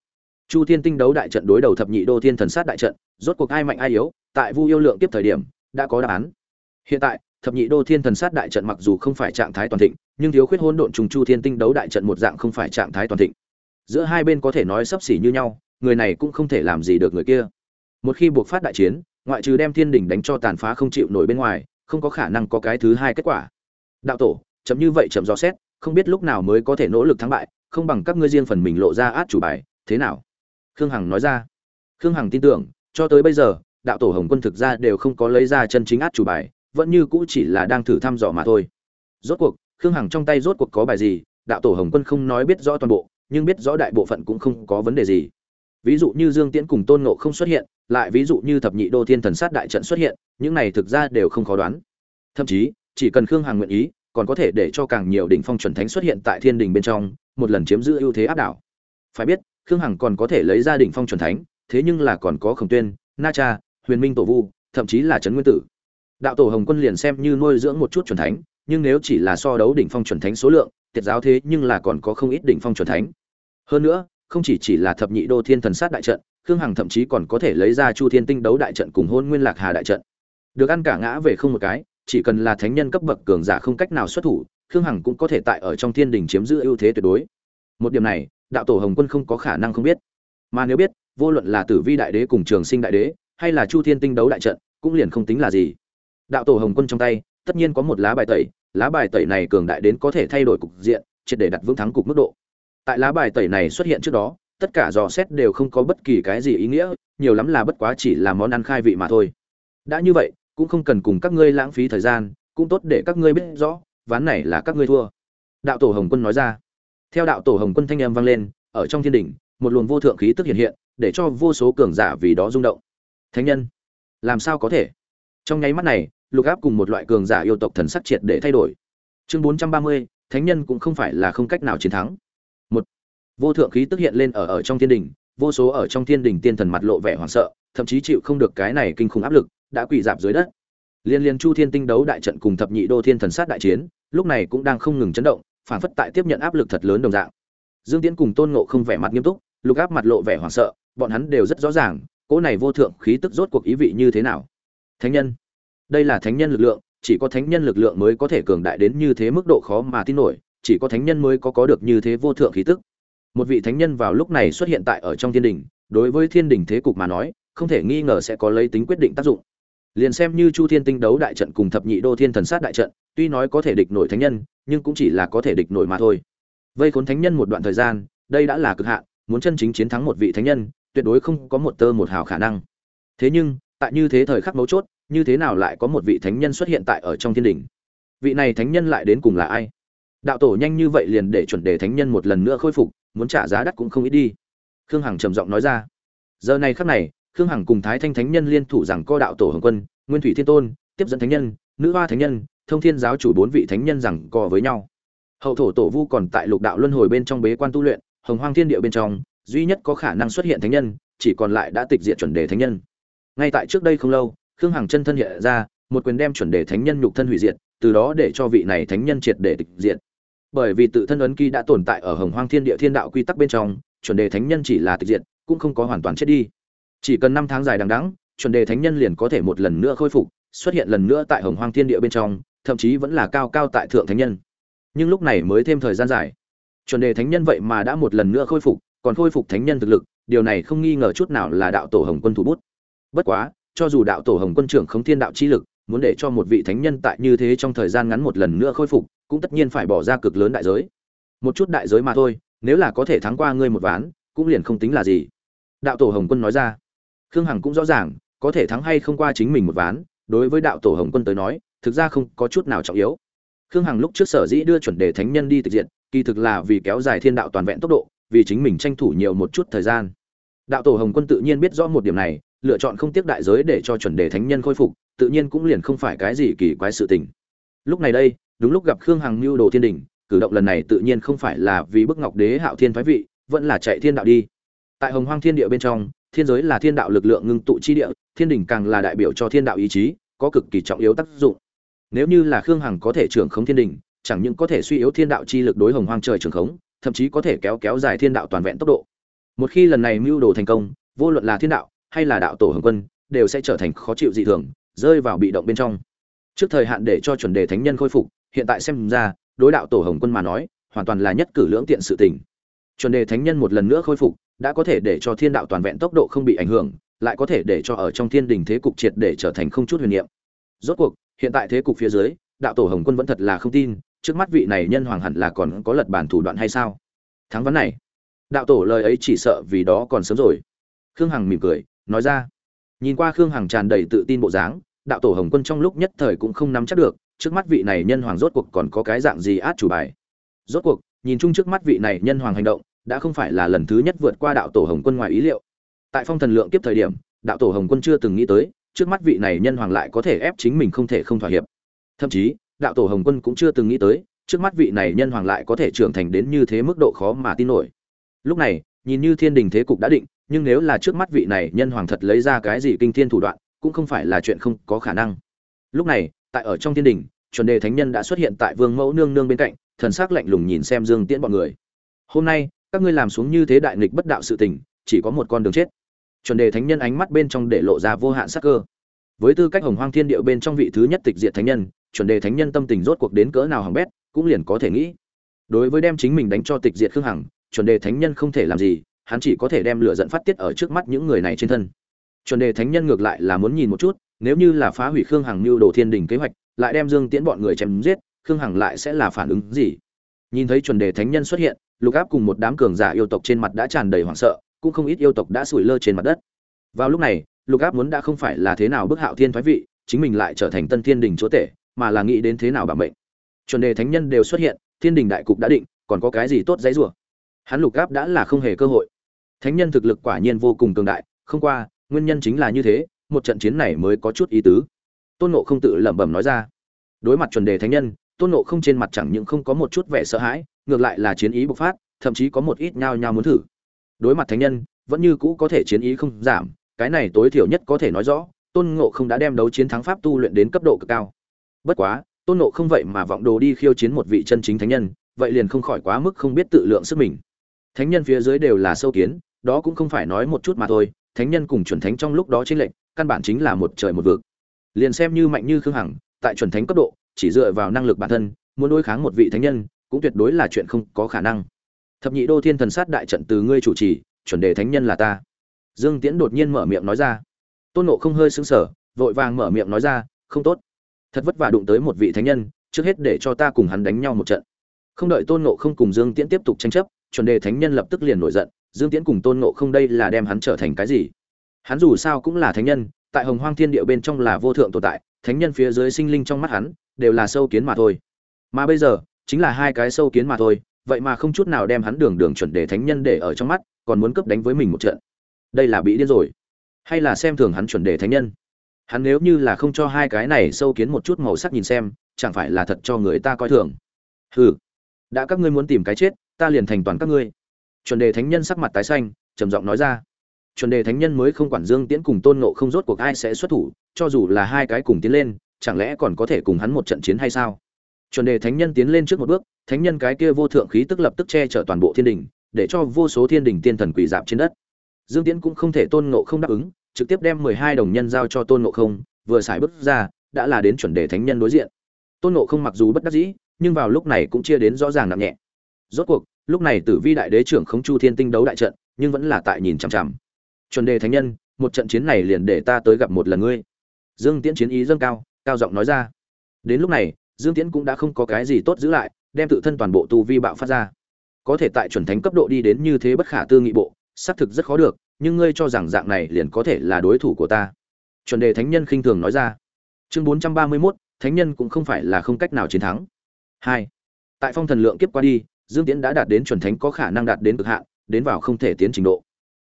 Chu thiên tinh đấu đại trận đối đầu thập nhị đô thiên thần sát đại trận, rốt cuộc ai mạnh ai yếu, tại vu yêu lượng tiếp thời điểm, đã có đáp án. Hiện tại, thập nhị đô thiên thần sát đại trận mặc dù không phải trạng thái toàn thịnh, nhưng thiếu khuyết hỗn độn trùng chu thiên tinh đấu đại trận một dạng không phải trạng thái toàn thịnh. Giữa hai bên có thể nói sấp xỉ như nhau, người này cũng không thể làm gì được người kia. Một khi buộc phát đại chiến, ngoại trừ đem thiên đỉnh đánh cho tàn phá không chịu nổi bên ngoài, không có khả năng có cái thứ hai kết quả đạo tổ chấm như vậy chậm dò xét, không biết lúc nào mới có thể nỗ lực thắng bại, không bằng các ngươi riêng phần mình lộ ra át chủ bài, thế nào? Khương hằng nói ra. Khương hằng tin tưởng, cho tới bây giờ, đạo tổ hồng quân thực ra đều không có lấy ra chân chính át chủ bài, vẫn như cũ chỉ là đang thử thăm dò mà thôi. Rốt cuộc, khương hằng trong tay rốt cuộc có bài gì, đạo tổ hồng quân không nói biết rõ toàn bộ, nhưng biết rõ đại bộ phận cũng không có vấn đề gì. Ví dụ như dương tiễn cùng tôn ngộ không xuất hiện, lại ví dụ như thập nhị đô thiên thần sát đại trận xuất hiện, những này thực ra đều không khó đoán. Thậm chí, chỉ cần khương hằng nguyện ý còn có thể để cho càng nhiều đỉnh phong chuẩn thánh xuất hiện tại thiên đình bên trong, một lần chiếm giữ ưu thế áp đảo. Phải biết, khương hằng còn có thể lấy ra đỉnh phong chuẩn thánh, thế nhưng là còn có khổng tuyên, na cha, huyền minh tổ vu, thậm chí là trấn nguyên tử. Đạo tổ hồng quân liền xem như nuôi dưỡng một chút chuẩn thánh, nhưng nếu chỉ là so đấu đỉnh phong chuẩn thánh số lượng, tiệt giáo thế nhưng là còn có không ít đỉnh phong chuẩn thánh. Hơn nữa, không chỉ chỉ là thập nhị đô thiên thần sát đại trận, khương hằng thậm chí còn có thể lấy ra chu thiên tinh đấu đại trận cùng hôn nguyên lạc hà đại trận. Được ăn cả ngã về không một cái chỉ cần là thánh nhân cấp bậc cường giả không cách nào xuất thủ, khương hằng cũng có thể tại ở trong thiên đình chiếm giữ ưu thế tuyệt đối. Một điểm này, đạo tổ hồng quân không có khả năng không biết. Mà nếu biết, vô luận là tử vi đại đế cùng trường sinh đại đế, hay là chu thiên tinh đấu đại trận, cũng liền không tính là gì. Đạo tổ hồng quân trong tay, tất nhiên có một lá bài tẩy, lá bài tẩy này cường đại đến có thể thay đổi cục diện, triệt để đặt vững thắng cục mức độ. Tại lá bài tẩy này xuất hiện trước đó, tất cả dò xét đều không có bất kỳ cái gì ý nghĩa, nhiều lắm là bất quá chỉ là món ăn khai vị mà thôi. Đã như vậy cũng không cần cùng các ngươi lãng phí thời gian, cũng tốt để các ngươi biết rõ, ván này là các ngươi thua. Đạo tổ hồng quân nói ra. Theo đạo tổ hồng quân thanh âm vang lên, ở trong thiên đỉnh, một luồng vô thượng khí tức hiện hiện, để cho vô số cường giả vì đó rung động. Thánh nhân, làm sao có thể? Trong nháy mắt này, lục áp cùng một loại cường giả yêu tộc thần sắc triệt để thay đổi. Chương bốn trăm ba mươi, thánh nhân cũng không phải là không cách nào chiến thắng. Một, vô thượng khí tức hiện lên ở ở trong thiên đình vô số ở trong thiên đình tiên thần mặt lộ vẻ hoảng sợ, thậm chí chịu không được cái này kinh khủng áp lực đã quỳ dạp dưới đất. Liên liên chu thiên tinh đấu đại trận cùng thập nhị đô thiên thần sát đại chiến, lúc này cũng đang không ngừng chấn động, phản phất tại tiếp nhận áp lực thật lớn đồng dạng. Dương tiễn cùng tôn ngộ không vẻ mặt nghiêm túc, lục áp mặt lộ vẻ hoảng sợ, bọn hắn đều rất rõ ràng, cỗ này vô thượng khí tức rốt cuộc ý vị như thế nào. Thánh nhân. Đây là thánh nhân lực lượng, chỉ có thánh nhân lực lượng mới có thể cường đại đến như thế mức độ khó mà tin nổi, chỉ có thánh nhân mới có có được như thế vô thượng khí tức. Một vị thánh nhân vào lúc này xuất hiện tại ở trong thiên đình, đối với thiên đình thế cục mà nói, không thể nghi ngờ sẽ có lấy tính quyết định tác dụng liền xem như chu thiên tinh đấu đại trận cùng thập nhị đô thiên thần sát đại trận, tuy nói có thể địch nổi thánh nhân, nhưng cũng chỉ là có thể địch nổi mà thôi. Vây khốn thánh nhân một đoạn thời gian, đây đã là cực hạn, muốn chân chính chiến thắng một vị thánh nhân, tuyệt đối không có một tơ một hào khả năng. Thế nhưng, tại như thế thời khắc mấu chốt, như thế nào lại có một vị thánh nhân xuất hiện tại ở trong thiên đình? Vị này thánh nhân lại đến cùng là ai? Đạo tổ nhanh như vậy liền để chuẩn đề thánh nhân một lần nữa khôi phục, muốn trả giá đắt cũng không ít đi. Khương hằng trầm giọng nói ra. Giờ này khắc này khương hằng cùng thái thanh thánh nhân liên thủ rằng co đạo tổ hồng quân, nguyên thủy thiên tôn, tiếp dẫn thánh nhân, nữ hoa thánh nhân, thông thiên giáo chủ bốn vị thánh nhân rằng co với nhau. Hậu thổ tổ vu còn tại lục đạo luân hồi bên trong bế quan tu luyện, hồng hoang thiên địa bên trong, duy nhất có khả năng xuất hiện thánh nhân, chỉ còn lại đã tịch diệt chuẩn đề thánh nhân. Ngay tại trước đây không lâu, khương hằng chân thân hiện ra, một quyền đem chuẩn đề thánh nhân nhục thân hủy diệt, từ đó để cho vị này thánh nhân triệt để tịch diệt. Bởi vì tự thân ấn ký đã tồn tại ở hồng hoang thiên địa thiên đạo quy tắc bên trong, chuẩn đề thánh nhân chỉ là tịch diệt, cũng không có hoàn toàn chết đi chỉ cần năm tháng dài đằng đẵng, chuẩn đề thánh nhân liền có thể một lần nữa khôi phục, xuất hiện lần nữa tại hồng hoang thiên địa bên trong, thậm chí vẫn là cao cao tại thượng thánh nhân. Nhưng lúc này mới thêm thời gian dài. Chuẩn đề thánh nhân vậy mà đã một lần nữa khôi phục, còn khôi phục thánh nhân thực lực, điều này không nghi ngờ chút nào là đạo tổ hồng quân thủ bút. Bất quá, cho dù đạo tổ hồng quân trưởng không thiên đạo chi lực, muốn để cho một vị thánh nhân tại như thế trong thời gian ngắn một lần nữa khôi phục, cũng tất nhiên phải bỏ ra cực lớn đại giới. Một chút đại giới mà thôi, nếu là có thể thắng qua ngươi một ván, cũng liền không tính là gì. Đạo tổ hồng quân nói ra khương hằng cũng rõ ràng, có thể thắng hay không qua chính mình một ván, đối với đạo tổ hồng quân tới nói, thực ra không có chút nào trọng yếu. Khương hằng lúc trước sở dĩ đưa chuẩn đề thánh nhân đi thực diện kỳ thực là vì kéo dài thiên đạo toàn vẹn tốc độ, vì chính mình tranh thủ nhiều một chút thời gian. Đạo tổ hồng quân tự nhiên biết rõ một điểm này, lựa chọn không tiếc đại giới để cho chuẩn đề thánh nhân khôi phục, tự nhiên cũng liền không phải cái gì kỳ quái sự tình. Lúc này đây, đúng lúc gặp khương hằng mưu đồ thiên đình, cử động lần này tự nhiên không phải là vì bức ngọc đế hạo thiên thoái vị, vẫn là chạy thiên đạo đi. Tại hồng hoang thiên địa bên trong thiên giới là thiên đạo lực lượng ngưng tụ chi địa, thiên đình càng là đại biểu cho thiên đạo ý chí, có cực kỳ trọng yếu tác dụng. Nếu như là khương hằng có thể trưởng khống thiên đình chẳng những có thể suy yếu thiên đạo chi lực đối hồng hoang trời trưởng khống, thậm chí có thể kéo kéo dài thiên đạo toàn vẹn tốc độ. Một khi lần này mưu đồ thành công, vô luận là thiên đạo hay là đạo tổ hồng quân, đều sẽ trở thành khó chịu dị thường, rơi vào bị động bên trong. Trước thời hạn để cho chuẩn đề thánh nhân khôi phục, hiện tại xem ra, đối đạo tổ hồng quân mà nói, hoàn toàn là nhất cử lưỡng tiện sự tình. Chuẩn đề thánh nhân một lần nữa khôi phục đã có thể để cho thiên đạo toàn vẹn tốc độ không bị ảnh hưởng, lại có thể để cho ở trong thiên đình thế cục triệt để trở thành không chút huyền niệm. Rốt cuộc, hiện tại thế cục phía dưới, đạo tổ hồng quân vẫn thật là không tin, trước mắt vị này nhân hoàng hẳn là còn có lật bản thủ đoạn hay sao? Thắng vấn này, đạo tổ lời ấy chỉ sợ vì đó còn sớm rồi. Khương hằng mỉm cười, nói ra. Nhìn qua khương hằng tràn đầy tự tin bộ dáng, đạo tổ hồng quân trong lúc nhất thời cũng không nắm chắc được, trước mắt vị này nhân hoàng rốt cuộc còn có cái dạng gì át chủ bài. Rốt cuộc, nhìn chung trước mắt vị này nhân hoàng hành động đã không phải là lần thứ nhất vượt qua đạo tổ hồng quân ngoài ý liệu. Tại phong thần lượng kiếp thời điểm, đạo tổ hồng quân chưa từng nghĩ tới, trước mắt vị này nhân hoàng lại có thể ép chính mình không thể không thỏa hiệp. Thậm chí, đạo tổ hồng quân cũng chưa từng nghĩ tới, trước mắt vị này nhân hoàng lại có thể trưởng thành đến như thế mức độ khó mà tin nổi. Lúc này, nhìn như thiên đình thế cục đã định, nhưng nếu là trước mắt vị này nhân hoàng thật lấy ra cái gì kinh thiên thủ đoạn, cũng không phải là chuyện không có khả năng. Lúc này, tại ở trong thiên đình, chuẩn đề thánh nhân đã xuất hiện tại vương mẫu nương nương bên cạnh, thần s ắ c lạnh lùng nhìn xem dương tiễn bọn người. Hôm nay các ngươi làm xuống như thế đại nghịch bất đạo sự tình, chỉ có một con đường chết. Chuẩn đề thánh nhân ánh mắt bên trong để lộ ra vô hạn sắc cơ. Với tư cách hồng hoang thiên điệu bên trong vị thứ nhất tịch diệt thánh nhân, chuẩn đề thánh nhân tâm tình rốt cuộc đến cỡ nào hỏng bét, cũng liền có thể nghĩ. Đối với đem chính mình đánh cho tịch diệt khương hằng, chuẩn đề thánh nhân không thể làm gì, hắn chỉ có thể đem lửa dẫn phát tiết ở trước mắt những người này trên thân. Chuẩn đề thánh nhân ngược lại là muốn nhìn một chút, nếu như là phá hủy khương hằng mưu đồ thiên đình kế hoạch, lại đem dương tiễn bọn người chém giết, khương hằng lại sẽ là phản ứng gì? Nhìn thấy chuẩn đề thánh nhân xuất hiện lục áp cùng một đám cường giả yêu tộc trên mặt đã tràn đầy hoảng sợ, cũng không ít yêu tộc đã sủi lơ trên mặt đất. Vào lúc này, lục áp muốn đã không phải là thế nào bức hạo thiên thoái vị, chính mình lại trở thành tân thiên đình chúa tể, mà là nghĩ đến thế nào bảo mệnh. Chuẩn đề thánh nhân đều xuất hiện, thiên đình đại cục đã định, còn có cái gì tốt dãy rủa? Hắn lục áp đã là không hề cơ hội. Thánh nhân thực lực quả nhiên vô cùng cường đại, không qua, nguyên nhân chính là như thế, một trận chiến này mới có chút ý tứ. Tôn nộ không tự lẩm bẩm nói ra. Đối mặt chuẩn đề thánh nhân tôn nộ không trên mặt chẳng những không có một chút vẻ sợ hãi, ngược lại là chiến ý bộc phát, thậm chí có một ít nhao nhao muốn thử. Đối mặt thánh nhân, vẫn như cũ có thể chiến ý không giảm, cái này tối thiểu nhất có thể nói rõ, tôn ngộ không đã đem đấu chiến thắng pháp tu luyện đến cấp độ cực cao. Bất quá, tôn ngộ không vậy mà vọng đồ đi khiêu chiến một vị chân chính thánh nhân, vậy liền không khỏi quá mức không biết tự lượng sức mình. Thánh nhân phía dưới đều là sâu kiến, đó cũng không phải nói một chút mà thôi, thánh nhân cùng chuẩn thánh trong lúc đó chênh lệch, căn bản chính là một trời một vực. Liền xem như mạnh như khương hằng, tại chuẩn thánh cấp độ chỉ dựa vào năng lực bản thân, muốn đối kháng một vị thánh nhân, cũng tuyệt đối là chuyện không có khả năng. Thập nhị đô thiên thần sát đại trận từ ngươi chủ trì, chuẩn đề thánh nhân là ta. Dương tiễn đột nhiên mở miệng nói ra. Tôn nộ không hơi xứng sở vội vàng mở miệng nói ra, không tốt. Thật vất vả đụng tới một vị thánh nhân, trước hết để cho ta cùng hắn đánh nhau một trận. Không đợi tôn nộ không cùng dương tiễn tiếp tục tranh chấp, chuẩn đề thánh nhân lập tức liền nổi giận, dương tiễn cùng tôn nộ không đây là đem hắn trở thành cái gì? Hắn dù sao cũng là thánh nhân, tại hồng hoang thiên địa bên trong là vô thượng tồn tại, thánh nhân phía dưới sinh linh trong mắt hắn đều là sâu kiến mà thôi. Mà bây giờ, chính là hai cái sâu kiến mà thôi, vậy mà không chút nào đem hắn đường đường chuẩn đề thánh nhân để ở trong mắt, còn muốn cướp đánh với mình một trận. Đây là bị điên rồi. Hay là xem thường hắn chuẩn đề thánh nhân? Hắn nếu như là không cho hai cái này sâu kiến một chút màu sắc nhìn xem, chẳng phải là thật cho người ta coi thường? Hừ. Đã các ngươi muốn tìm cái chết, ta liền thành toàn các ngươi. Chuẩn đề thánh nhân sắc mặt tái xanh, trầm giọng nói ra. Chuẩn đề thánh nhân mới không quản dương tiễn cùng tôn nộ không rốt cuộc ai sẽ xuất thủ, cho dù là hai cái cùng tiến lên chẳng lẽ còn có thể cùng hắn một trận chiến hay sao? Chuẩn đề thánh nhân tiến lên trước một bước, thánh nhân cái kia vô thượng khí tức lập tức che chở toàn bộ thiên đình, để cho vô số thiên đình tiên thần quỳ dạp trên đất. Dương tiễn cũng không thể tôn ngộ không đáp ứng, trực tiếp đem mười hai đồng nhân giao cho tôn ngộ không, vừa xài bước ra, đã là đến chuẩn đề thánh nhân đối diện. Tôn ngộ không mặc dù bất đắc dĩ, nhưng vào lúc này cũng chia đến rõ ràng nặng nhẹ. Rốt cuộc, lúc này tử vi đại đế trưởng không chu thiên tinh đấu đại trận, nhưng vẫn là tại nhìn chằm chằm. Chuẩn đề thánh nhân, một trận chiến này liền để ta tới gặp một lần ngươi. Dương tiễn chiến ý dâng cao cao giọng nói ra. Đến lúc này, dương tiễn cũng đã không có cái gì tốt giữ lại, đem tự thân toàn bộ tu vi bạo phát ra. Có thể tại chuẩn thánh cấp độ đi đến như thế bất khả tư nghị bộ, xác thực rất khó được, nhưng ngươi cho rằng dạng này liền có thể là đối thủ của ta. Chuẩn đề thánh nhân khinh thường nói ra. Chương bốn trăm ba mươi mốt, thánh nhân cũng không phải là không cách nào chiến thắng. Hai. Tại phong thần lượng kiếp qua đi, dương tiễn đã đạt đến chuẩn thánh có khả năng đạt đến cực hạn, đến vào không thể tiến trình độ.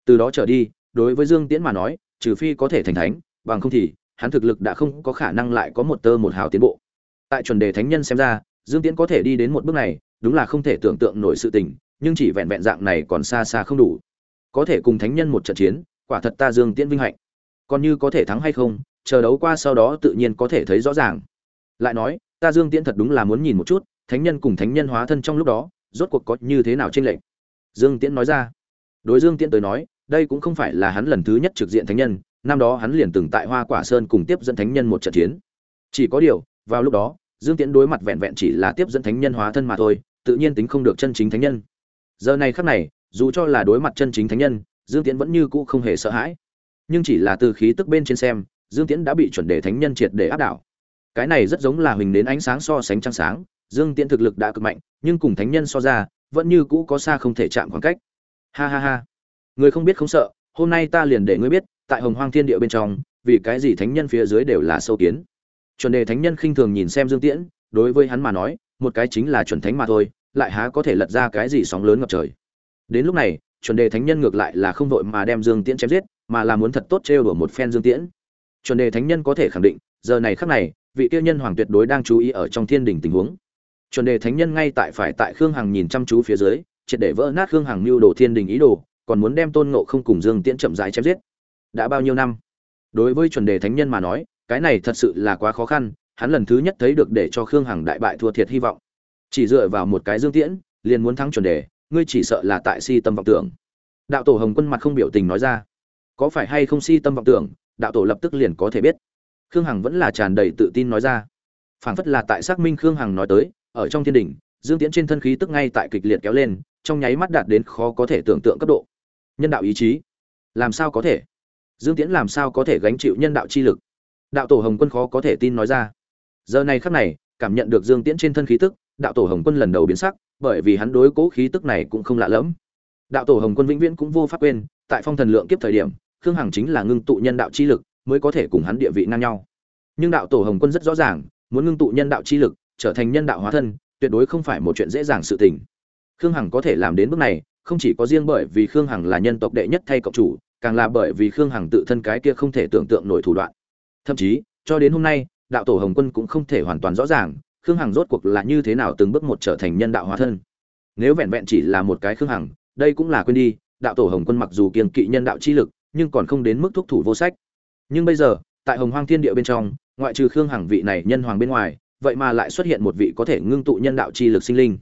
Từ đó trở đi, đối với dương tiễn mà nói, trừ phi có thể thành thánh, bằng không thì hắn thực lực đã không có khả năng lại có một tơ một hào tiến bộ. Tại chuẩn đề thánh nhân xem ra, dương tiễn có thể đi đến một bước này, đúng là không thể tưởng tượng nổi sự tình, nhưng chỉ vẹn vẹn dạng này còn xa xa không đủ. Có thể cùng thánh nhân một trận chiến, quả thật ta dương tiễn vinh hạnh. Còn như có thể thắng hay không, chờ đấu qua sau đó tự nhiên có thể thấy rõ ràng. Lại nói, ta dương tiễn thật đúng là muốn nhìn một chút, thánh nhân cùng thánh nhân hóa thân trong lúc đó, rốt cuộc có như thế nào trên lệnh dương tiễn nói ra. Đối dương tiễn tới nói, đây cũng không phải là hắn lần thứ nhất trực diện thánh nhân năm đó hắn liền từng tại hoa quả sơn cùng tiếp dẫn thánh nhân một trận chiến. Chỉ có điều, vào lúc đó, dương tiễn đối mặt vẹn vẹn chỉ là tiếp dẫn thánh nhân hóa thân mà thôi, tự nhiên tính không được chân chính thánh nhân. Giờ này khắc này, dù cho là đối mặt chân chính thánh nhân, dương tiễn vẫn như cũ không hề sợ hãi. Nhưng chỉ là từ khí tức bên trên xem, dương tiễn đã bị chuẩn đề thánh nhân triệt để áp đảo. Cái này rất giống là huỳnh đến ánh sáng so sánh trăng sáng, dương tiễn thực lực đã cực mạnh, nhưng cùng thánh nhân so ra, vẫn như cũ có xa không thể chạm khoảng cách. Ha ha ha. Người không biết không sợ, hôm nay ta liền để ngươi biết tại hồng hoang thiên địa bên trong, vì cái gì thánh nhân phía dưới đều là sâu kiến? Chuẩn đề thánh nhân khinh thường nhìn xem dương tiễn, đối với hắn mà nói, một cái chính là chuẩn thánh mà thôi, lại há có thể lật ra cái gì sóng lớn ngập trời? Đến lúc này, chuẩn đề thánh nhân ngược lại là không vội mà đem dương tiễn chém giết, mà là muốn thật tốt trêu đùa một phen dương tiễn. Chuẩn đề thánh nhân có thể khẳng định, giờ này khắc này, vị tiêu nhân hoàng tuyệt đối đang chú ý ở trong thiên đình tình huống. Chuẩn đề thánh nhân ngay tại phải tại khương hằng nhìn chăm chú phía dưới, triệt để vỡ nát khương hằng mưu đồ thiên đình ý đồ, còn muốn đem tôn ngộ không cùng dương tiễn chậm rãi chém giết đã bao nhiêu năm? Đối với chuẩn đề thánh nhân mà nói, cái này thật sự là quá khó khăn, hắn lần thứ nhất thấy được để cho khương hằng đại bại thua thiệt hy vọng. Chỉ dựa vào một cái dương tiễn, liền muốn thắng chuẩn đề, ngươi chỉ sợ là tại si tâm vọng tưởng. Đạo tổ hồng quân mặt không biểu tình nói ra. Có phải hay không si tâm vọng tưởng, đạo tổ lập tức liền có thể biết. Khương hằng vẫn là tràn đầy tự tin nói ra. Phảng phất là tại xác minh khương hằng nói tới, ở trong thiên đình dương tiễn trên thân khí tức ngay tại kịch liệt kéo lên, trong nháy mắt đạt đến khó có thể tưởng tượng cấp độ. Nhân đạo ý chí, làm sao có thể? Dương tiễn làm sao có thể gánh chịu nhân đạo chi lực? Đạo tổ hồng quân khó có thể tin nói ra. Giờ này khắc này, cảm nhận được dương tiễn trên thân khí tức, đạo tổ hồng quân lần đầu biến sắc, bởi vì hắn đối cố khí tức này cũng không lạ lẫm. Đạo tổ hồng quân vĩnh viễn cũng vô pháp quên, tại phong thần lượng kiếp thời điểm, khương hằng chính là ngưng tụ nhân đạo chi lực, mới có thể cùng hắn địa vị ngang nhau. Nhưng đạo tổ hồng quân rất rõ ràng, muốn ngưng tụ nhân đạo chi lực, trở thành nhân đạo hóa thân, tuyệt đối không phải một chuyện dễ dàng sự tình. Khương hằng có thể làm đến bước này, không chỉ có riêng bởi vì khương hằng là nhân tộc đệ nhất thay cộng chủ càng là bởi vì khương hằng tự thân cái kia không thể tưởng tượng nổi thủ đoạn. Thậm chí, cho đến hôm nay, đạo tổ hồng quân cũng không thể hoàn toàn rõ ràng, khương hằng rốt cuộc là như thế nào từng bước một trở thành nhân đạo hóa thân. Nếu vẹn vẹn chỉ là một cái khương hằng, đây cũng là quên đi, đạo tổ hồng quân mặc dù kiên kỵ nhân đạo chi lực, nhưng còn không đến mức thúc thủ vô sách. Nhưng bây giờ, tại hồng hoang thiên địa bên trong, ngoại trừ khương hằng vị này nhân hoàng bên ngoài, vậy mà lại xuất hiện một vị có thể ngưng tụ nhân đạo chi lực sinh linh.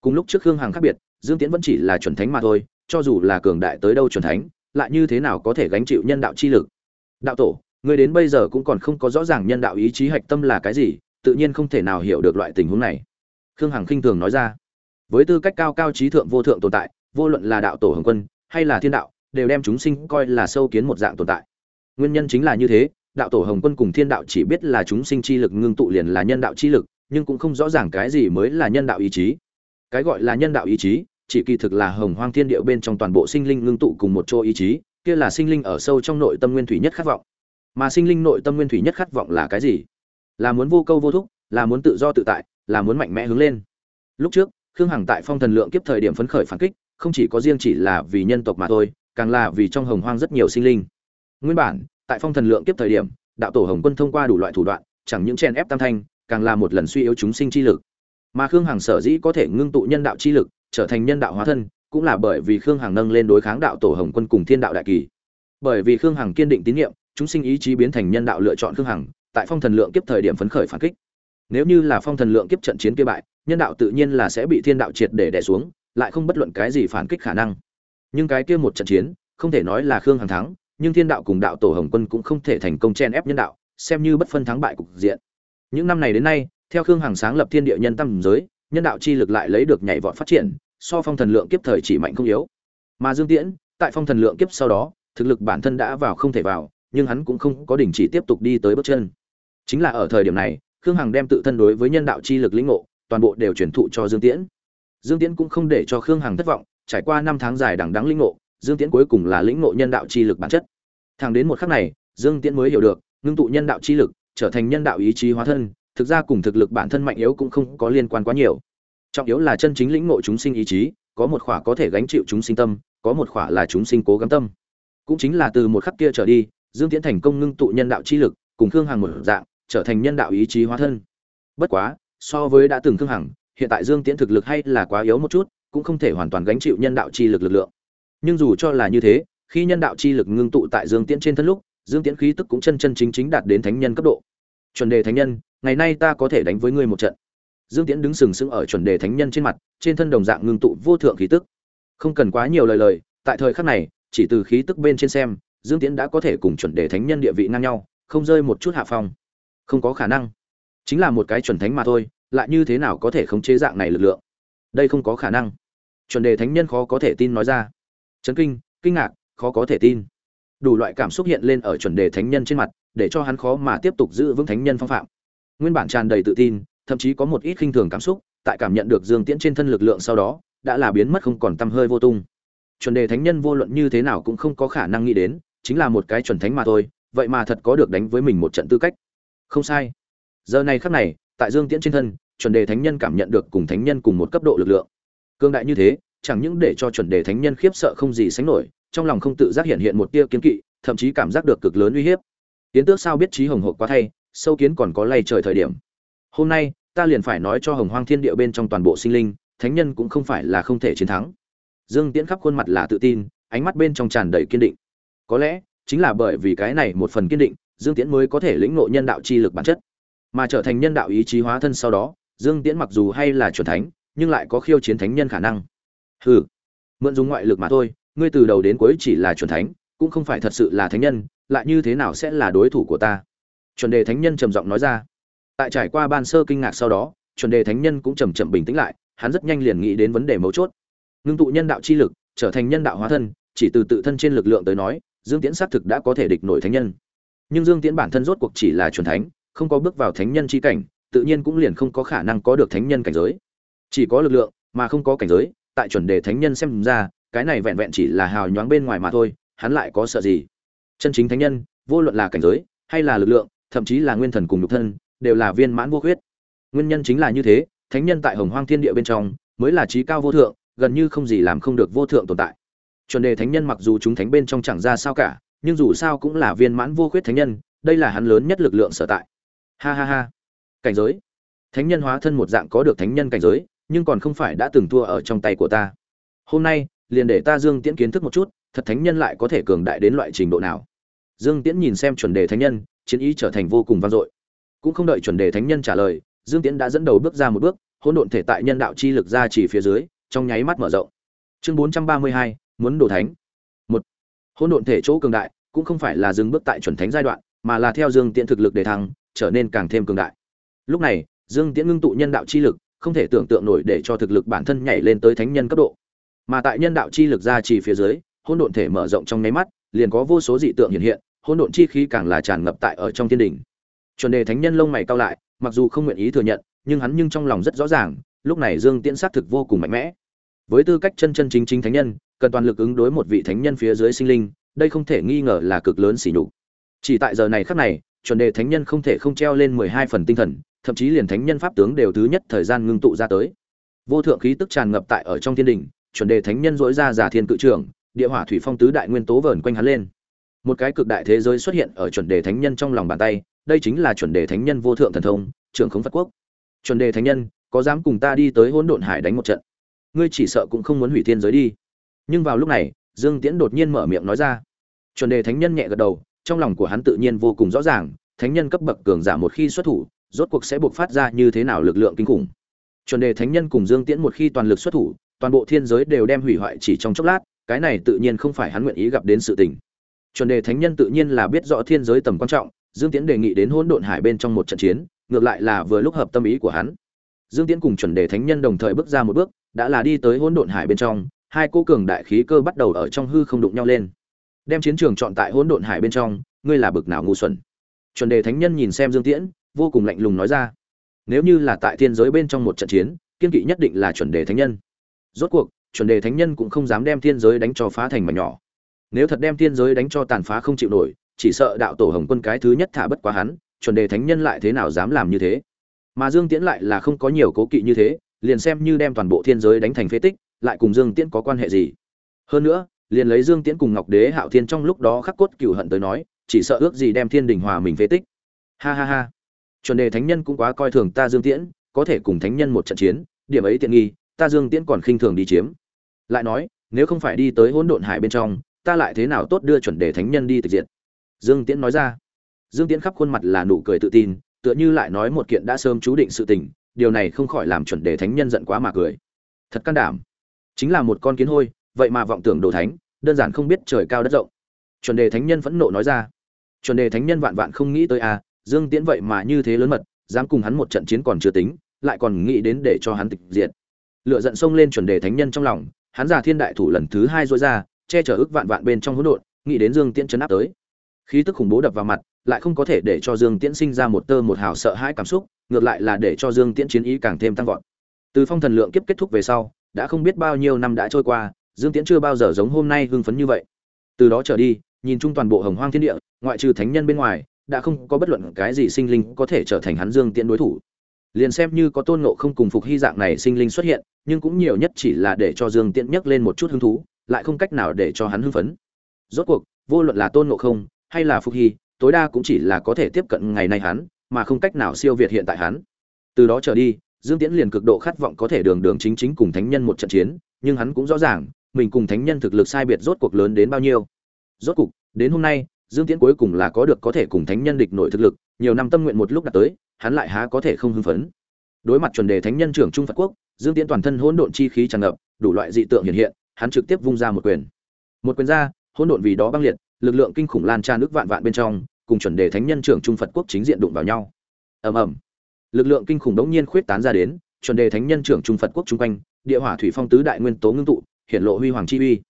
Cùng lúc trước khương hằng khác biệt, dương tiễn vẫn chỉ là chuẩn thánh mà thôi, cho dù là cường đại tới đâu chuẩn thánh lại như thế nào có thể gánh chịu nhân đạo chi lực? Đạo tổ người đến bây giờ cũng còn không có rõ ràng nhân đạo ý chí hạch tâm là cái gì, tự nhiên không thể nào hiểu được loại tình huống này. Khương hằng khinh thường nói ra. Với tư cách cao cao trí thượng vô thượng tồn tại, vô luận là đạo tổ hồng quân, hay là thiên đạo, đều đem chúng sinh coi là sâu kiến một dạng tồn tại. Nguyên nhân chính là như thế, đạo tổ hồng quân cùng thiên đạo chỉ biết là chúng sinh chi lực ngưng tụ liền là nhân đạo chi lực, nhưng cũng không rõ ràng cái gì mới là nhân đạo ý chí. Cái gọi là nhân đạo ý chí chỉ kỳ thực là hồng hoang thiên địa bên trong toàn bộ sinh linh ngưng tụ cùng một chỗ ý chí, kia là sinh linh ở sâu trong nội tâm nguyên thủy nhất khát vọng. Mà sinh linh nội tâm nguyên thủy nhất khát vọng là cái gì? Là muốn vô câu vô thúc, là muốn tự do tự tại, là muốn mạnh mẽ hướng lên. Lúc trước, khương hằng tại phong thần lượng kiếp thời điểm phấn khởi phản kích, không chỉ có riêng chỉ là vì nhân tộc mà thôi, càng là vì trong hồng hoang rất nhiều sinh linh. Nguyên bản, tại phong thần lượng kiếp thời điểm, đạo tổ hồng quân thông qua đủ loại thủ đoạn, chẳng những chen ép tam thanh, càng là một lần suy yếu chúng sinh chi lực. Mà khương hằng sở dĩ có thể ngưng tụ nhân đạo chi lực trở thành nhân đạo hóa thân, cũng là bởi vì khương hằng nâng lên đối kháng đạo tổ hồng quân cùng thiên đạo đại kỳ. Bởi vì khương hằng kiên định tín nhiệm, chúng sinh ý chí biến thành nhân đạo lựa chọn khương hằng, tại phong thần lượng kiếp thời điểm phấn khởi phản kích. Nếu như là phong thần lượng kiếp trận chiến kia bại, nhân đạo tự nhiên là sẽ bị thiên đạo triệt để đè xuống, lại không bất luận cái gì phản kích khả năng. Nhưng cái kia một trận chiến, không thể nói là khương hằng thắng, nhưng thiên đạo cùng đạo tổ hồng quân cũng không thể thành công chen ép nhân đạo, xem như bất phân thắng bại cục diện. Những năm này đến nay, theo khương hằng sáng lập thiên địa nhân tâm giới, nhân đạo chi lực lại lấy được nhảy vọt phát triển so phong thần lượng kiếp thời chỉ mạnh không yếu. Mà dương tiễn, tại phong thần lượng kiếp sau đó, thực lực bản thân đã vào không thể vào, nhưng hắn cũng không có đình chỉ tiếp tục đi tới bước chân. Chính là ở thời điểm này, khương hằng đem tự thân đối với nhân đạo chi lực lĩnh ngộ, toàn bộ đều truyền thụ cho dương tiễn. Dương tiễn cũng không để cho khương hằng thất vọng, trải qua năm tháng dài đằng đắng lĩnh ngộ, dương tiễn cuối cùng là lĩnh ngộ nhân đạo chi lực bản chất. Thẳng đến một khắc này, dương tiễn mới hiểu được, ngưng tụ nhân đạo chi lực, trở thành nhân đạo ý chí hóa thân, thực ra cùng thực lực bản thân mạnh yếu cũng không có liên quan quá nhiều trọng yếu là chân chính lĩnh ngộ chúng sinh ý chí, có một khỏa có thể gánh chịu chúng sinh tâm, có một khỏa là chúng sinh cố gắng tâm. Cũng chính là từ một khắc kia trở đi, dương tiễn thành công ngưng tụ nhân đạo chi lực, cùng khương hằng một dạng, trở thành nhân đạo ý chí hóa thân. Bất quá, so với đã từng khương hằng, hiện tại dương tiễn thực lực hay là quá yếu một chút, cũng không thể hoàn toàn gánh chịu nhân đạo chi lực lực lượng. Nhưng dù cho là như thế, khi nhân đạo chi lực ngưng tụ tại dương tiễn trên thân lúc, dương tiễn khí tức cũng chân chân chính chính đạt đến thánh nhân cấp độ. Chuẩn đề thánh nhân, ngày nay ta có thể đánh với ngươi một trận dương tiễn đứng sừng sững ở chuẩn đề thánh nhân trên mặt, trên thân đồng dạng ngưng tụ vô thượng khí tức. Không cần quá nhiều lời lời, tại thời khắc này, chỉ từ khí tức bên trên xem, dương tiễn đã có thể cùng chuẩn đề thánh nhân địa vị ngang nhau, không rơi một chút hạ phong. Không có khả năng. Chính là một cái chuẩn thánh mà thôi, lại như thế nào có thể khống chế dạng này lực lượng? Đây không có khả năng. Chuẩn đề thánh nhân khó có thể tin nói ra. Chấn kinh kinh ngạc, khó có thể tin. Đủ loại cảm xúc hiện lên ở chuẩn đề thánh nhân trên mặt, để cho hắn khó mà tiếp tục giữ vững thánh nhân phong phạm. Nguyên bản tràn đầy tự tin thậm chí có một ít khinh thường cảm xúc, tại cảm nhận được dương tiễn trên thân lực lượng sau đó, đã là biến mất không còn tăm hơi vô tung. Chuẩn đề thánh nhân vô luận như thế nào cũng không có khả năng nghĩ đến, chính là một cái chuẩn thánh mà thôi, vậy mà thật có được đánh với mình một trận tư cách. Không sai. Giờ này khắc này, tại dương tiễn trên thân, chuẩn đề thánh nhân cảm nhận được cùng thánh nhân cùng một cấp độ lực lượng. Cương đại như thế, chẳng những để cho chuẩn đề thánh nhân khiếp sợ không gì sánh nổi, trong lòng không tự giác hiện hiện một tia kiên kỵ, thậm chí cảm giác được cực lớn uy hiếp. Tiến tước sao biết trí hồng hộp quá thay, sâu kiến còn có lay trời thời điểm hôm nay, ta liền phải nói cho hồng hoang thiên địa bên trong toàn bộ sinh linh, thánh nhân cũng không phải là không thể chiến thắng. Dương tiễn khắp khuôn mặt là tự tin, ánh mắt bên trong tràn đầy kiên định. Có lẽ, chính là bởi vì cái này một phần kiên định, dương tiễn mới có thể lĩnh ngộ nhân đạo chi lực bản chất. Mà trở thành nhân đạo ý chí hóa thân sau đó, dương tiễn mặc dù hay là chuẩn thánh, nhưng lại có khiêu chiến thánh nhân khả năng. Hừ, mượn dùng ngoại lực mà thôi, ngươi từ đầu đến cuối chỉ là chuẩn thánh, cũng không phải thật sự là thánh nhân, lại như thế nào sẽ là đối thủ của ta? Chuẩn đề thánh nhân trầm giọng nói ra tại trải qua ban sơ kinh ngạc sau đó, chuẩn đề thánh nhân cũng chầm chậm bình tĩnh lại, hắn rất nhanh liền nghĩ đến vấn đề mấu chốt. Ngưng tụ nhân đạo chi lực, trở thành nhân đạo hóa thân, chỉ từ tự thân trên lực lượng tới nói, dương tiễn xác thực đã có thể địch nổi thánh nhân. Nhưng dương tiễn bản thân rốt cuộc chỉ là chuẩn thánh, không có bước vào thánh nhân chi cảnh, tự nhiên cũng liền không có khả năng có được thánh nhân cảnh giới. Chỉ có lực lượng, mà không có cảnh giới, tại chuẩn đề thánh nhân xem ra, cái này vẹn vẹn chỉ là hào nhoáng bên ngoài mà thôi, hắn lại có sợ gì? Chân chính thánh nhân, vô luận là cảnh giới, hay là lực lượng, thậm chí là nguyên thần cùng nhục thân đều là viên mãn vô khuyết. Nguyên nhân chính là như thế, thánh nhân tại hồng hoang thiên địa bên trong mới là trí cao vô thượng, gần như không gì làm không được vô thượng tồn tại. Chuẩn đề thánh nhân mặc dù chúng thánh bên trong chẳng ra sao cả, nhưng dù sao cũng là viên mãn vô khuyết thánh nhân, đây là hắn lớn nhất lực lượng sở tại. Ha ha ha. Cảnh giới. Thánh nhân hóa thân một dạng có được thánh nhân cảnh giới, nhưng còn không phải đã từng thua ở trong tay của ta. Hôm nay, liền để ta dương tiễn kiến thức một chút, thật thánh nhân lại có thể cường đại đến loại trình độ nào. Dương tiễn nhìn xem chuẩn đề thánh nhân, chiến ý trở thành vô cùng vang dội cũng không đợi chuẩn đề thánh nhân trả lời, dương tiễn đã dẫn đầu bước ra một bước, hỗn độn thể tại nhân đạo chi lực ra chỉ phía dưới, trong nháy mắt mở rộng. Chương bốn trăm ba mươi hai, muốn đổ thánh. Một, hỗn độn thể chỗ cường đại cũng không phải là dừng bước tại chuẩn thánh giai đoạn, mà là theo dương tiễn thực lực để thăng, trở nên càng thêm cường đại. Lúc này, dương tiễn ngưng tụ nhân đạo chi lực, không thể tưởng tượng nổi để cho thực lực bản thân nhảy lên tới thánh nhân cấp độ. Mà tại nhân đạo chi lực ra chỉ phía dưới, hỗn độn thể mở rộng trong nháy mắt, liền có vô số dị tượng hiện hiện, hỗn độn chi khí càng là tràn ngập tại ở trong thiên đỉnh chuẩn đề thánh nhân lông mày cao lại, mặc dù không nguyện ý thừa nhận, nhưng hắn nhưng trong lòng rất rõ ràng, lúc này dương tiễn xác thực vô cùng mạnh mẽ. Với tư cách chân chân chính chính thánh nhân, cần toàn lực ứng đối một vị thánh nhân phía dưới sinh linh, đây không thể nghi ngờ là cực lớn xỉ nhục. Chỉ tại giờ này khắc này, chuẩn đề thánh nhân không thể không treo lên mười hai phần tinh thần, thậm chí liền thánh nhân pháp tướng đều thứ nhất thời gian ngưng tụ ra tới. Vô thượng khí tức tràn ngập tại ở trong thiên đình, chuẩn đề thánh nhân dỗi ra giả thiên cự trường địa hỏa thủy phong tứ đại nguyên tố vờn quanh hắn lên một cái cực đại thế giới xuất hiện ở chuẩn đề thánh nhân trong lòng bàn tay, đây chính là chuẩn đề thánh nhân vô thượng thần thông, trưởng khống phật quốc. Chuẩn đề thánh nhân, có dám cùng ta đi tới hỗn độn hải đánh một trận? Ngươi chỉ sợ cũng không muốn hủy thiên giới đi. Nhưng vào lúc này, dương tiễn đột nhiên mở miệng nói ra. Chuẩn đề thánh nhân nhẹ gật đầu, trong lòng của hắn tự nhiên vô cùng rõ ràng, thánh nhân cấp bậc cường giả một khi xuất thủ, rốt cuộc sẽ buộc phát ra như thế nào lực lượng kinh khủng. Chuẩn đề thánh nhân cùng dương tiễn một khi toàn lực xuất thủ, toàn bộ thiên giới đều đem hủy hoại chỉ trong chốc lát, cái này tự nhiên không phải hắn nguyện ý gặp đến sự tình chuẩn đề thánh nhân tự nhiên là biết rõ thiên giới tầm quan trọng, dương tiễn đề nghị đến hỗn độn hải bên trong một trận chiến, ngược lại là vừa lúc hợp tâm ý của hắn. Dương tiễn cùng chuẩn đề thánh nhân đồng thời bước ra một bước, đã là đi tới hỗn độn hải bên trong, hai cô cường đại khí cơ bắt đầu ở trong hư không đụng nhau lên. Đem chiến trường chọn tại hỗn độn hải bên trong, ngươi là bực nào ngu xuẩn? Chuẩn đề thánh nhân nhìn xem dương tiễn, vô cùng lạnh lùng nói ra. Nếu như là tại thiên giới bên trong một trận chiến, kiên kỵ nhất định là chuẩn đề thánh nhân. Rốt cuộc, chuẩn đề thánh nhân cũng không dám đem thiên giới đánh cho phá thành mà nhỏ nếu thật đem thiên giới đánh cho tàn phá không chịu nổi, chỉ sợ đạo tổ hồng quân cái thứ nhất thả bất quá hắn, chuẩn đề thánh nhân lại thế nào dám làm như thế? Mà dương tiễn lại là không có nhiều cố kỵ như thế, liền xem như đem toàn bộ thiên giới đánh thành phế tích, lại cùng dương tiễn có quan hệ gì? Hơn nữa, liền lấy dương tiễn cùng ngọc đế hạo thiên trong lúc đó khắc cốt cựu hận tới nói, chỉ sợ ước gì đem thiên đình hòa mình phế tích. Ha ha ha. Chuẩn đề thánh nhân cũng quá coi thường ta dương tiễn, có thể cùng thánh nhân một trận chiến, điểm ấy tiện nghi, ta dương tiễn còn khinh thường đi chiếm. Lại nói, nếu không phải đi tới hỗn độn hải bên trong ta lại thế nào tốt đưa chuẩn đề thánh nhân đi tịch diệt? Dương tiễn nói ra. Dương tiễn khắp khuôn mặt là nụ cười tự tin tựa như lại nói một kiện đã sớm chú định sự tình điều này không khỏi làm chuẩn đề thánh nhân giận quá mà cười. Thật can đảm. Chính là một con kiến hôi vậy mà vọng tưởng đồ thánh đơn giản không biết trời cao đất rộng. Chuẩn đề thánh nhân phẫn nộ nói ra. Chuẩn đề thánh nhân vạn vạn không nghĩ tới à, dương tiễn vậy mà như thế lớn mật dám cùng hắn một trận chiến còn chưa tính lại còn nghĩ đến để cho hắn tịch diệt. Lựa giận xông lên chuẩn đề thánh nhân trong lòng hắn già thiên đại thủ lần thứ hai dối ra che chở ức vạn vạn bên trong hỗn độn, nghĩ đến dương tiễn chấn áp tới. Khí tức khủng bố đập vào mặt, lại không có thể để cho dương tiễn sinh ra một tơ một hào sợ hãi cảm xúc, ngược lại là để cho dương tiễn chiến ý càng thêm tăng vọt. Từ phong thần lượng kiếp kết thúc về sau, đã không biết bao nhiêu năm đã trôi qua, dương tiễn chưa bao giờ giống hôm nay hưng phấn như vậy. Từ đó trở đi, nhìn chung toàn bộ hồng hoang thiên địa, ngoại trừ thánh nhân bên ngoài, đã không có bất luận cái gì sinh linh có thể trở thành hắn dương tiễn đối thủ. Liền xem như có tôn ngộ không cùng phục hy dạng này sinh linh xuất hiện, nhưng cũng nhiều nhất chỉ là để cho dương tiễn nhấc lên một chút hứng thú lại không cách nào để cho hắn hưng phấn. Rốt cuộc, vô luận là tôn ngộ không hay là phục hy, tối đa cũng chỉ là có thể tiếp cận ngày nay hắn, mà không cách nào siêu việt hiện tại hắn. Từ đó trở đi, dương tiễn liền cực độ khát vọng có thể đường đường chính chính cùng thánh nhân một trận chiến, nhưng hắn cũng rõ ràng, mình cùng thánh nhân thực lực sai biệt rốt cuộc lớn đến bao nhiêu. Rốt cuộc, đến hôm nay, dương tiễn cuối cùng là có được có thể cùng thánh nhân địch nổi thực lực, nhiều năm tâm nguyện một lúc đạt tới, hắn lại há có thể không hưng phấn. Đối mặt chuẩn đề thánh nhân trưởng trung phật quốc, dương tiễn toàn thân hỗn độn chi khí tràn ngập, đủ loại dị tượng hiện hiện hắn trực tiếp vung ra một quyền. Một quyền ra, hỗn độn vì đó băng liệt, lực lượng kinh khủng lan tràn nước vạn vạn bên trong, cùng chuẩn đề thánh nhân trưởng trung phật quốc chính diện đụng vào nhau. Ầm ầm. Lực lượng kinh khủng đống nhiên khuyết tán ra đến, chuẩn đề thánh nhân trưởng trung phật quốc trung quanh, địa hỏa thủy phong tứ đại nguyên tố ngưng tụ, hiện lộ huy hoàng chi uy.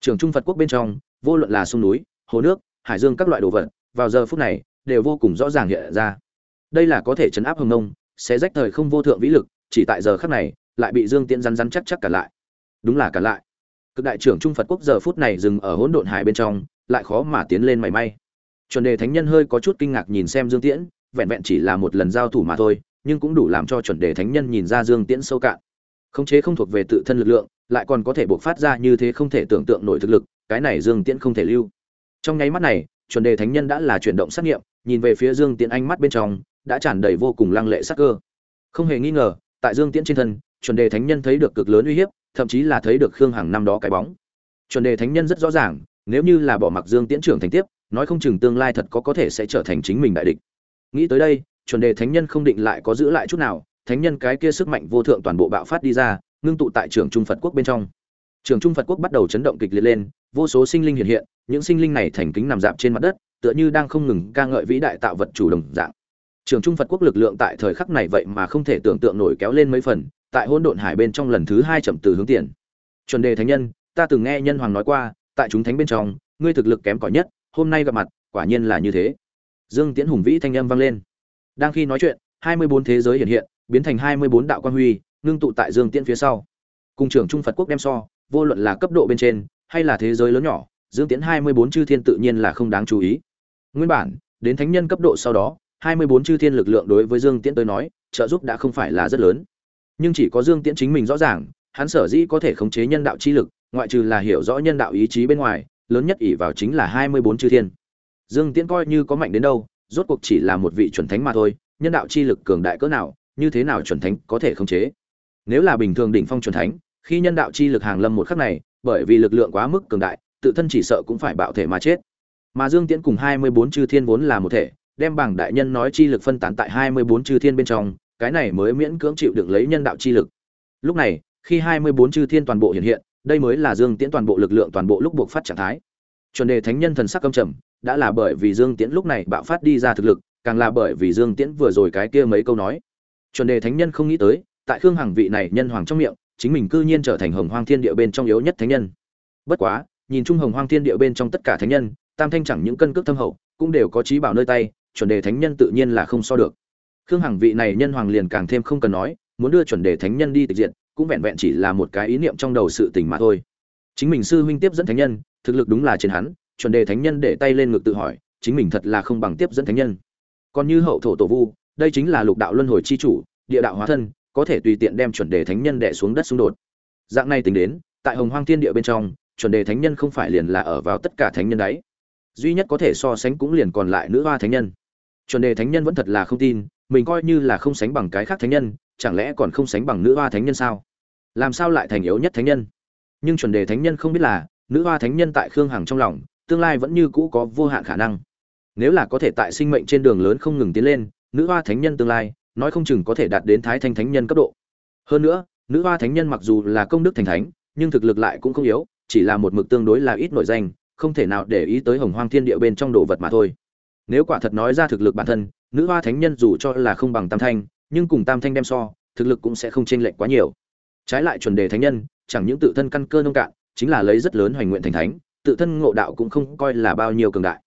Trưởng trung phật quốc bên trong, vô luận là sông núi, hồ nước, hải dương các loại đồ vật, vào giờ phút này, đều vô cùng rõ ràng hiện ra. Đây là có thể chấn áp hồng nông sẽ rách thời không vô thượng vĩ lực, chỉ tại giờ khắc này, lại bị dương tiễn rắn rắn chắc chắc cả lại. Đúng là cả lại cực đại trưởng trung phật quốc giờ phút này dừng ở hỗn độn hải bên trong, lại khó mà tiến lên mảy may. Chuẩn đề thánh nhân hơi có chút kinh ngạc nhìn xem dương tiễn, vẹn vẹn chỉ là một lần giao thủ mà thôi, nhưng cũng đủ làm cho chuẩn đề thánh nhân nhìn ra dương tiễn sâu cạn. Khống chế không thuộc về tự thân lực lượng, lại còn có thể bộc phát ra như thế không thể tưởng tượng nổi thực lực, cái này dương tiễn không thể lưu. Trong nháy mắt này, chuẩn đề thánh nhân đã là chuyển động sát nghiệm, nhìn về phía dương tiễn ánh mắt bên trong, đã tràn đầy vô cùng lăng lệ sắc cơ. Không hề nghi ngờ, tại dương tiễn trên thân chuẩn đề thánh nhân thấy được cực lớn uy hiếp, thậm chí là thấy được khương hằng năm đó cái bóng. Chuẩn đề thánh nhân rất rõ ràng, nếu như là bỏ mặc dương tiễn trưởng thành tiếp, nói không chừng tương lai thật có có thể sẽ trở thành chính mình đại địch. Nghĩ tới đây, chuẩn đề thánh nhân không định lại có giữ lại chút nào, thánh nhân cái kia sức mạnh vô thượng toàn bộ bạo phát đi ra, ngưng tụ tại trường trung phật quốc bên trong. Trường trung phật quốc bắt đầu chấn động kịch liệt lên, vô số sinh linh hiện hiện, những sinh linh này thành kính nằm dạp trên mặt đất, tựa như đang không ngừng ca ngợi vĩ đại tạo vật chủ đồng dạng. Trường trung phật quốc lực lượng tại thời khắc này vậy mà không thể tưởng tượng nổi kéo lên mấy phần tại hỗn độn hải bên trong lần thứ hai chậm từ hướng tiền. Chuẩn đề thánh nhân, ta từng nghe nhân hoàng nói qua, tại chúng thánh bên trong, ngươi thực lực kém cỏi nhất, hôm nay gặp mặt, quả nhiên là như thế. Dương tiễn hùng vĩ thanh âm vang lên. Đang khi nói chuyện, hai mươi bốn thế giới hiện hiện, biến thành hai mươi bốn đạo quan huy, ngưng tụ tại dương tiễn phía sau. Cùng trưởng trung phật quốc đem so, vô luận là cấp độ bên trên, hay là thế giới lớn nhỏ, dương tiễn hai mươi bốn chư thiên tự nhiên là không đáng chú ý. Nguyên bản, đến thánh nhân cấp độ sau đó, hai mươi bốn chư thiên lực lượng đối với dương tiễn tới nói, trợ giúp đã không phải là rất lớn nhưng chỉ có dương tiễn chính mình rõ ràng, hắn sở dĩ có thể khống chế nhân đạo chi lực, ngoại trừ là hiểu rõ nhân đạo ý chí bên ngoài, lớn nhất ỷ vào chính là hai mươi bốn chư thiên. Dương tiễn coi như có mạnh đến đâu, rốt cuộc chỉ là một vị chuẩn thánh mà thôi, nhân đạo chi lực cường đại cỡ nào, như thế nào chuẩn thánh có thể khống chế? Nếu là bình thường đỉnh phong chuẩn thánh, khi nhân đạo chi lực hàng lâm một khắc này, bởi vì lực lượng quá mức cường đại, tự thân chỉ sợ cũng phải bạo thể mà chết. Mà dương tiễn cùng hai mươi bốn chư thiên vốn là một thể, đem bảng đại nhân nói chi lực phân tán tại hai mươi bốn chư thiên bên trong cái này mới miễn cưỡng chịu đựng lấy nhân đạo chi lực. Lúc này, khi hai mươi bốn chư thiên toàn bộ hiện hiện, đây mới là dương tiễn toàn bộ lực lượng toàn bộ lúc buộc phát trạng thái. Chuẩn đề thánh nhân thần sắc căm trầm, đã là bởi vì dương tiễn lúc này bạo phát đi ra thực lực, càng là bởi vì dương tiễn vừa rồi cái kia mấy câu nói. Chuẩn đề thánh nhân không nghĩ tới, tại khương hằng vị này nhân hoàng trong miệng, chính mình cư nhiên trở thành hồng hoang thiên địa bên trong yếu nhất thánh nhân. Bất quá, nhìn chung hồng hoang thiên địa bên trong tất cả thánh nhân, tam thanh chẳng những cân cước thâm hậu, cũng đều có trí bảo nơi tay, chuẩn đề thánh nhân tự nhiên là không so được khương hằng vị này nhân hoàng liền càng thêm không cần nói, muốn đưa chuẩn đề thánh nhân đi tịch diện cũng vẹn vẹn chỉ là một cái ý niệm trong đầu sự tình mà thôi. Chính mình sư huynh tiếp dẫn thánh nhân, thực lực đúng là trên hắn, chuẩn đề thánh nhân để tay lên ngực tự hỏi, chính mình thật là không bằng tiếp dẫn thánh nhân. Còn như hậu thổ tổ vu, đây chính là lục đạo luân hồi chi chủ, địa đạo hóa thân, có thể tùy tiện đem chuẩn đề thánh nhân đè xuống đất xung đột. Dạng này tính đến, tại hồng hoang thiên địa bên trong, chuẩn đề thánh nhân không phải liền là ở vào tất cả thánh nhân đấy. Duy nhất có thể so sánh cũng liền còn lại nữ hoa thánh nhân. Chuẩn đề thánh nhân vẫn thật là không tin mình coi như là không sánh bằng cái khác thánh nhân, chẳng lẽ còn không sánh bằng nữ hoa thánh nhân sao? Làm sao lại thành yếu nhất thánh nhân? Nhưng chuẩn đề thánh nhân không biết là, nữ hoa thánh nhân tại khương hằng trong lòng, tương lai vẫn như cũ có vô hạn khả năng. Nếu là có thể tại sinh mệnh trên đường lớn không ngừng tiến lên, nữ hoa thánh nhân tương lai, nói không chừng có thể đạt đến thái thanh thánh nhân cấp độ. Hơn nữa, nữ hoa thánh nhân mặc dù là công đức thành thánh, nhưng thực lực lại cũng không yếu, chỉ là một mực tương đối là ít nổi danh, không thể nào để ý tới hồng hoang thiên địa bên trong đồ vật mà thôi. Nếu quả thật nói ra thực lực bản thân nữ hoa thánh nhân dù cho là không bằng tam thanh, nhưng cùng tam thanh đem so, thực lực cũng sẽ không chênh lệch quá nhiều. Trái lại chuẩn đề thánh nhân, chẳng những tự thân căn cơ nông cạn, chính là lấy rất lớn hoành nguyện thành thánh, tự thân ngộ đạo cũng không coi là bao nhiêu cường đại.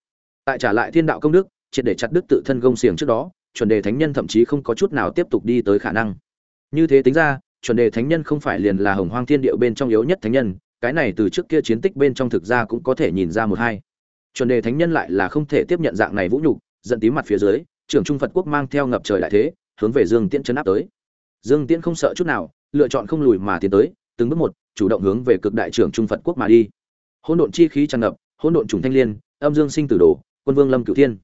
Tại trả lại thiên đạo công đức, triệt để chặt đứt tự thân gông xiềng trước đó, chuẩn đề thánh nhân thậm chí không có chút nào tiếp tục đi tới khả năng. Như thế tính ra, chuẩn đề thánh nhân không phải liền là hồng hoang thiên điệu bên trong yếu nhất thánh nhân, cái này từ trước kia chiến tích bên trong thực ra cũng có thể nhìn ra một hai. Chuẩn đề thánh nhân lại là không thể tiếp nhận dạng này vũ nhục, giận tím mặt phía dưới trưởng trung phật quốc mang theo ngập trời đại thế, hướng về dương tiễn chấn áp tới. Dương tiễn không sợ chút nào, lựa chọn không lùi mà tiến tới, từng bước một, chủ động hướng về cực đại trưởng trung phật quốc mà đi. Hỗn độn chi khí tràn ngập, hỗn độn trùng thanh liên, âm dương sinh tử đồ, quân vương lâm cửu thiên.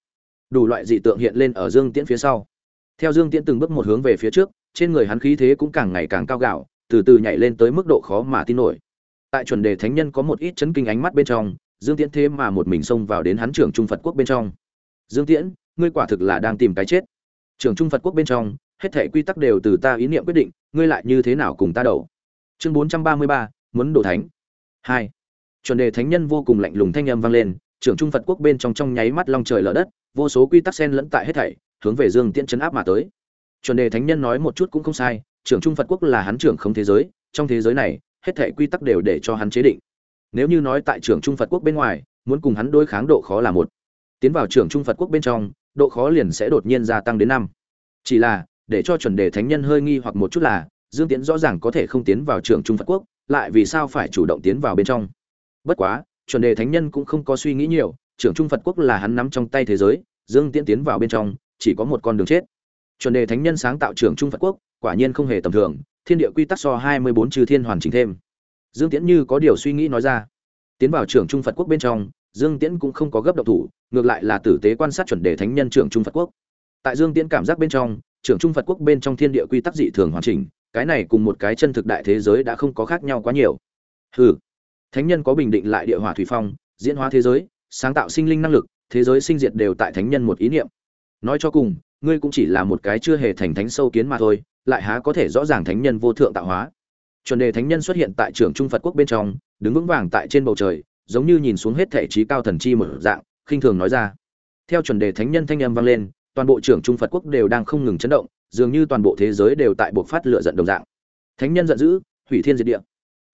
Đủ loại dị tượng hiện lên ở dương tiễn phía sau. Theo dương tiễn từng bước một hướng về phía trước, trên người hắn khí thế cũng càng ngày càng cao gạo, từ từ nhảy lên tới mức độ khó mà tin nổi. Tại chuẩn đề thánh nhân có một ít chấn kinh ánh mắt bên trong, dương tiễn thế mà một mình xông vào đến hắn trưởng trung phật quốc bên trong. Dương tiễn ngươi quả thực là đang tìm cái chết. Trưởng trung phật quốc bên trong, hết thể quy tắc đều từ ta ý niệm quyết định, ngươi lại như thế nào cùng ta đầu? Chương bốn trăm ba mươi ba, muốn đổ thánh. Hai. Chuẩn đề thánh nhân vô cùng lạnh lùng thanh âm vang lên trưởng trung phật quốc bên trong trong nháy mắt long trời lở đất, vô số quy tắc xen lẫn tại hết thảy, hướng về dương tiễn chấn áp mà tới. Chuẩn đề thánh nhân nói một chút cũng không sai trưởng trung phật quốc là hắn trưởng không thế giới, trong thế giới này, hết thảy quy tắc đều để cho hắn chế định. Nếu như nói tại trưởng trung phật quốc bên ngoài, muốn cùng hắn đối kháng độ khó là một. Tiến vào trưởng trung phật quốc bên trong độ khó liền sẽ đột nhiên gia tăng đến năm. Chỉ là, để cho chuẩn đề thánh nhân hơi nghi hoặc một chút là, dương tiễn rõ ràng có thể không tiến vào trưởng trung phật quốc, lại vì sao phải chủ động tiến vào bên trong? Bất quá, chuẩn đề thánh nhân cũng không có suy nghĩ nhiều trưởng trung phật quốc là hắn nắm trong tay thế giới, dương tiễn tiến vào bên trong, chỉ có một con đường chết. Chuẩn đề thánh nhân sáng tạo trưởng trung phật quốc, quả nhiên không hề tầm thường, thiên địa quy tắc so hai mươi bốn chư thiên hoàn chỉnh thêm. Dương tiễn như có điều suy nghĩ nói ra. Tiến vào trưởng trung phật quốc bên trong dương tiễn cũng không có gấp động thủ, ngược lại là tử tế quan sát chuẩn đề thánh nhân trưởng trung phật quốc. Tại dương tiễn cảm giác bên trong, trưởng trung phật quốc bên trong thiên địa quy tắc dị thường hoàn chỉnh, cái này cùng một cái chân thực đại thế giới đã không có khác nhau quá nhiều. Hừ, thánh nhân có bình định lại địa hỏa thủy phong, diễn hóa thế giới, sáng tạo sinh linh năng lực, thế giới sinh diệt đều tại thánh nhân một ý niệm. Nói cho cùng, ngươi cũng chỉ là một cái chưa hề thành thánh sâu kiến mà thôi, lại há có thể rõ ràng thánh nhân vô thượng tạo hóa. Chuẩn đề thánh nhân xuất hiện tại trường trung phật quốc bên trong, đứng vững vàng tại trên bầu trời giống như nhìn xuống hết thể trí cao thần chi một dạng, khinh thường nói ra. Theo chuẩn đề thánh nhân thanh âm vang lên, toàn bộ trưởng trung phật quốc đều đang không ngừng chấn động, dường như toàn bộ thế giới đều tại buộc phát lựa giận đồng dạng. Thánh nhân giận dữ, hủy thiên diệt địa.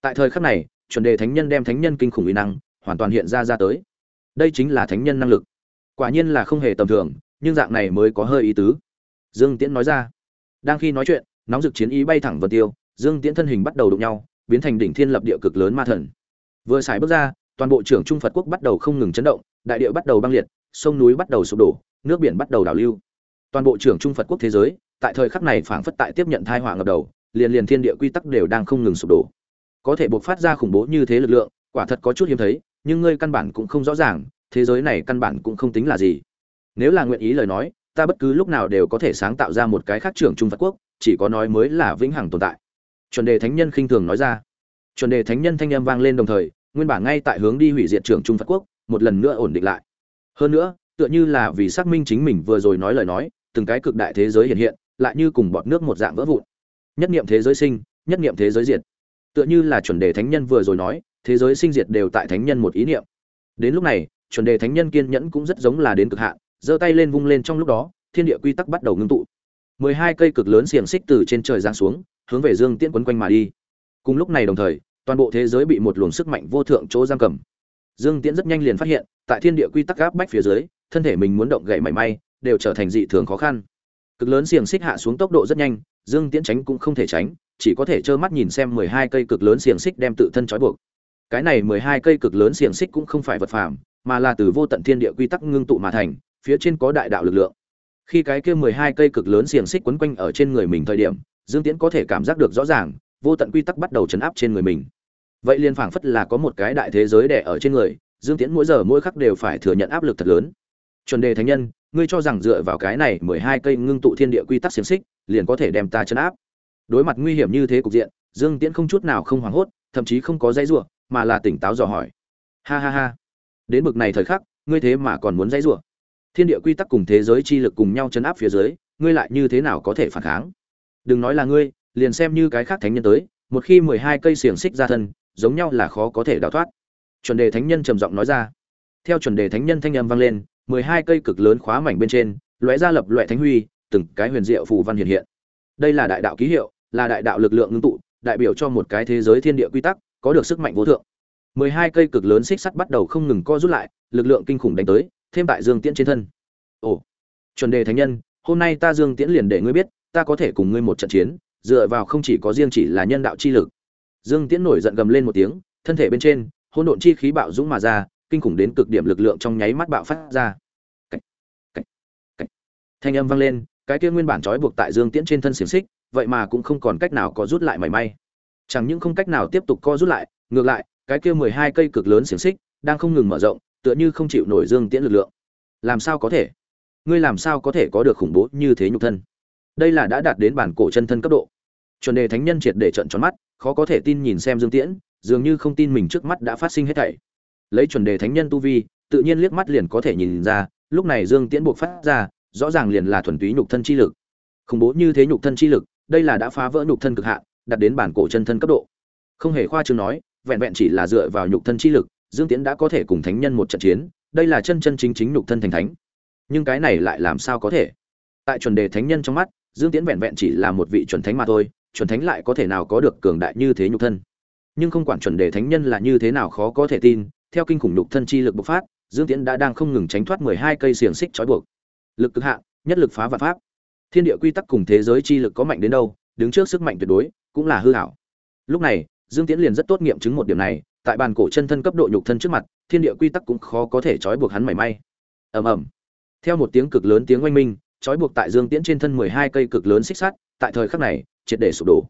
Tại thời khắc này, chuẩn đề thánh nhân đem thánh nhân kinh khủng uy năng, hoàn toàn hiện ra ra tới. Đây chính là thánh nhân năng lực. Quả nhiên là không hề tầm thường, nhưng dạng này mới có hơi ý tứ. Dương tiễn nói ra. Đang khi nói chuyện, nóng rực chiến ý bay thẳng vân tiêu, dương tiễn thân hình bắt đầu đụng nhau, biến thành đỉnh thiên lập địa cực lớn ma thần. Vừa xài bước ra toàn bộ trưởng trung phật quốc bắt đầu không ngừng chấn động, đại địa bắt đầu băng liệt, sông núi bắt đầu sụp đổ, nước biển bắt đầu đảo lưu. Toàn bộ trưởng trung phật quốc thế giới, tại thời khắc này phảng phất tại tiếp nhận thai họa ngập đầu, liền liền thiên địa quy tắc đều đang không ngừng sụp đổ. Có thể buộc phát ra khủng bố như thế lực lượng, quả thật có chút hiếm thấy, nhưng ngươi căn bản cũng không rõ ràng, thế giới này căn bản cũng không tính là gì. Nếu là nguyện ý lời nói, ta bất cứ lúc nào đều có thể sáng tạo ra một cái khác trưởng trung phật quốc, chỉ có nói mới là vĩnh hằng tồn tại. Chuẩn đề thánh nhân khinh thường nói ra. Chuẩn đề thánh nhân thanh âm vang lên đồng thời nguyên bản ngay tại hướng đi hủy diệt trưởng trung phật quốc, một lần nữa ổn định lại. Hơn nữa, tựa như là vì xác minh chính mình vừa rồi nói lời nói, từng cái cực đại thế giới hiện hiện, lại như cùng bọt nước một dạng vỡ vụn. Nhất niệm thế giới sinh, nhất niệm thế giới diệt. Tựa như là chuẩn đề thánh nhân vừa rồi nói, thế giới sinh diệt đều tại thánh nhân một ý niệm. Đến lúc này, chuẩn đề thánh nhân kiên nhẫn cũng rất giống là đến cực hạn, giơ tay lên vung lên trong lúc đó, thiên địa quy tắc bắt đầu ngưng tụ. Mười hai cây cực lớn xiềng xích từ trên trời giáng xuống, hướng về dương tiễn quấn quanh mà đi. Cùng lúc này đồng thời toàn bộ thế giới bị một luồng sức mạnh vô thượng chỗ giam cầm. Dương tiễn rất nhanh liền phát hiện, tại thiên địa quy tắc gáp bách phía dưới, thân thể mình muốn động gậy mảy may, đều trở thành dị thường khó khăn. Cực lớn xiềng xích hạ xuống tốc độ rất nhanh, dương tiễn tránh cũng không thể tránh, chỉ có thể trơ mắt nhìn xem mười hai cây cực lớn xiềng xích đem tự thân trói buộc. Cái này mười hai cây cực lớn xiềng xích cũng không phải vật phàm, mà là từ vô tận thiên địa quy tắc ngưng tụ mà thành, phía trên có đại đạo lực lượng. Khi cái kia mười hai cây cực lớn xiềng xích quấn quanh ở trên người mình thời điểm, dương tiễn có thể cảm giác được rõ ràng, vô tận quy tắc bắt đầu chấn áp trên người mình vậy liền phảng phất là có một cái đại thế giới đẻ ở trên người, dương tiễn mỗi giờ mỗi khắc đều phải thừa nhận áp lực thật lớn. Chuẩn đề thánh nhân, ngươi cho rằng dựa vào cái này mười hai cây ngưng tụ thiên địa quy tắc xiềng xích, liền có thể đem ta chấn áp. Đối mặt nguy hiểm như thế cục diện, dương tiễn không chút nào không hoảng hốt, thậm chí không có dãy rủa, mà là tỉnh táo dò hỏi. Ha ha ha. Đến bực này thời khắc, ngươi thế mà còn muốn dãy rủa? Thiên địa quy tắc cùng thế giới chi lực cùng nhau chấn áp phía dưới, ngươi lại như thế nào có thể phản kháng? Đừng nói là ngươi, liền xem như cái khác thánh nhân tới, một khi mười hai cây xiềng xích ra thân giống nhau là khó có thể đào thoát. Chuẩn đề thánh nhân trầm giọng nói ra. Theo chuẩn đề thánh nhân thanh âm vang lên, mười hai cây cực lớn khóa mảnh bên trên, lóe ra lập loại thánh huy, từng cái huyền diệu phù văn hiện hiện. Đây là đại đạo ký hiệu, là đại đạo lực lượng ngưng tụ, đại biểu cho một cái thế giới thiên địa quy tắc, có được sức mạnh vô thượng. mười hai cây cực lớn xích sắt bắt đầu không ngừng co rút lại, lực lượng kinh khủng đánh tới, thêm tại dương tiễn trên thân. Ồ, chuẩn đề thánh nhân, hôm nay ta dương tiễn liền để ngươi biết, ta có thể cùng ngươi một trận chiến, dựa vào không chỉ có riêng chỉ là nhân đạo chi lực dương tiễn nổi giận gầm lên một tiếng thân thể bên trên hỗn độn chi khí bạo dũng mà ra kinh khủng đến cực điểm lực lượng trong nháy mắt bạo phát ra. Cách, cách, cách. thanh âm vang lên cái kia nguyên bản trói buộc tại dương tiễn trên thân xiềng xích vậy mà cũng không còn cách nào có rút lại mảy may. Chẳng những không cách nào tiếp tục co rút lại ngược lại cái kia mười hai cây cực lớn xiềng xích đang không ngừng mở rộng tựa như không chịu nổi dương tiễn lực lượng. Làm sao có thể? Ngươi làm sao có thể có được khủng bố như thế nhục thân? Đây là đã đạt đến bản cổ chân thân cấp độ. Chuẩn đề thánh nhân triệt để trận tròn mắt khó có thể tin nhìn xem dương tiễn, dường như không tin mình trước mắt đã phát sinh hết thảy. Lấy chuẩn đề thánh nhân tu vi, tự nhiên liếc mắt liền có thể nhìn ra, lúc này dương tiễn buộc phát ra, rõ ràng liền là thuần túy nhục thân chi lực. Không bố như thế nhục thân chi lực, đây là đã phá vỡ nhục thân cực hạn, đạt đến bản cổ chân thân cấp độ. Không hề khoa trương nói, vẹn vẹn chỉ là dựa vào nhục thân chi lực, dương tiễn đã có thể cùng thánh nhân một trận chiến, đây là chân chân chính chính nhục thân thành thánh. Nhưng cái này lại làm sao có thể? Tại chuẩn đề thánh nhân trong mắt, dương tiễn vẹn vẹn chỉ là một vị chuẩn thánh mà thôi chuẩn thánh lại có thể nào có được cường đại như thế nhục thân? Nhưng không quản chuẩn đề thánh nhân là như thế nào khó có thể tin, theo kinh khủng nhục thân chi lực bộc phát, dương tiễn đã đang không ngừng tránh thoát mười hai cây xiềng xích trói buộc. Lực cực hạn, nhất lực phá vạn pháp. Thiên địa quy tắc cùng thế giới chi lực có mạnh đến đâu, đứng trước sức mạnh tuyệt đối, cũng là hư hảo. Lúc này, dương tiễn liền rất tốt nghiệm chứng một điểm này, tại bàn cổ chân thân cấp độ nhục thân trước mặt, thiên địa quy tắc cũng khó có thể trói buộc hắn mảy may. Ầm ầm. Theo một tiếng cực lớn tiếng oanh minh trói buộc tại dương tiễn trên thân mười hai cây cực lớn xích sắt, tại thời khắc này, triệt để sụp đổ.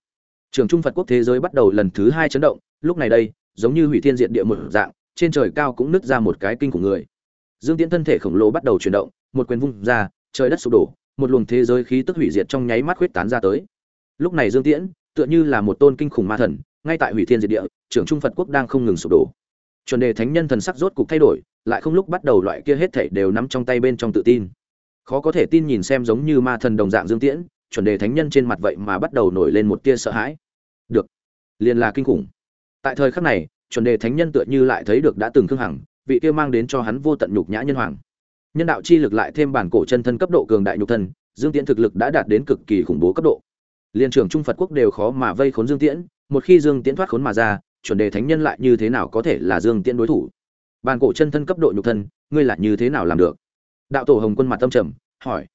Trường trung phật quốc thế giới bắt đầu lần thứ hai chấn động, lúc này đây, giống như hủy thiên diện địa một dạng, trên trời cao cũng nứt ra một cái kinh của người. Dương tiễn thân thể khổng lồ bắt đầu chuyển động, một quyền vung ra, trời đất sụp đổ, một luồng thế giới khí tức hủy diệt trong nháy mắt huyết tán ra tới. Lúc này dương tiễn, tựa như là một tôn kinh khủng ma thần, ngay tại hủy thiên diệt địa trưởng trung phật quốc đang không ngừng sụp đổ. Chuẩn đề thánh nhân thần sắc rốt cục thay đổi, lại không lúc bắt đầu loại kia hết thảy đều nắm trong tay bên trong tự tin khó có thể tin nhìn xem giống như ma thần đồng dạng dương tiễn, chuẩn đề thánh nhân trên mặt vậy mà bắt đầu nổi lên một tia sợ hãi. Được, liền là kinh khủng. Tại thời khắc này, chuẩn đề thánh nhân tựa như lại thấy được đã từng khương hằng, vị kia mang đến cho hắn vô tận nhục nhã nhân hoàng. Nhân đạo chi lực lại thêm bản cổ chân thân cấp độ cường đại nhục thân, dương tiễn thực lực đã đạt đến cực kỳ khủng bố cấp độ. Liên trưởng trung phật quốc đều khó mà vây khốn dương tiễn, một khi dương tiễn thoát khốn mà ra, chuẩn đề thánh nhân lại như thế nào có thể là dương tiễn đối thủ? Bản cổ chân thân cấp độ nhục thân, ngươi lại như thế nào làm được? Đạo tổ hồng quân mặt tâm trầm, hỏi.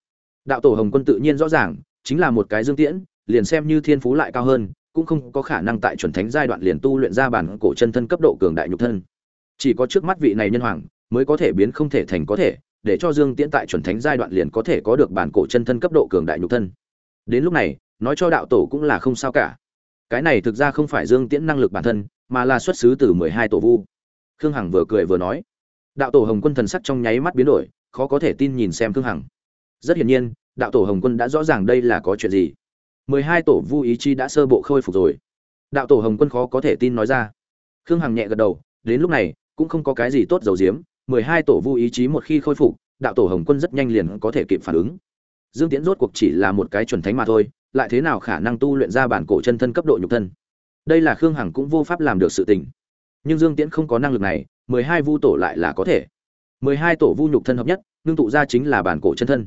Đạo tổ hồng quân tự nhiên rõ ràng, chính là một cái dương tiễn, liền xem như thiên phú lại cao hơn, cũng không có khả năng tại chuẩn thánh giai đoạn liền tu luyện ra bản cổ chân thân cấp độ cường đại nhục thân. Chỉ có trước mắt vị này nhân hoàng, mới có thể biến không thể thành có thể, để cho dương tiễn tại chuẩn thánh giai đoạn liền có thể có được bản cổ chân thân cấp độ cường đại nhục thân. Đến lúc này, nói cho đạo tổ cũng là không sao cả. Cái này thực ra không phải dương tiễn năng lực bản thân, mà là xuất xứ từ mười hai tổ vu. Khương hằng vừa cười vừa nói. Đạo tổ hồng quân thần sắc trong nháy mắt biến đổi khó có thể tin nhìn xem khương hằng. Rất hiển nhiên, đạo tổ hồng quân đã rõ ràng đây là có chuyện gì. Mười hai tổ vu ý chi đã sơ bộ khôi phục rồi. Đạo tổ hồng quân khó có thể tin nói ra. Khương hằng nhẹ gật đầu, đến lúc này, cũng không có cái gì tốt dầu diếm mười hai tổ vu ý chí một khi khôi phục, đạo tổ hồng quân rất nhanh liền có thể kịp phản ứng. Dương tiễn rốt cuộc chỉ là một cái chuẩn thánh mà thôi, lại thế nào khả năng tu luyện ra bản cổ chân thân cấp độ nhục thân? Đây là khương hằng cũng vô pháp làm được sự tình. Nhưng dương tiễn không có năng lực này, mười hai vu tổ lại là có thể mười hai tổ vu nhục thân hợp nhất, ngưng tụ ra chính là bản cổ chân thân.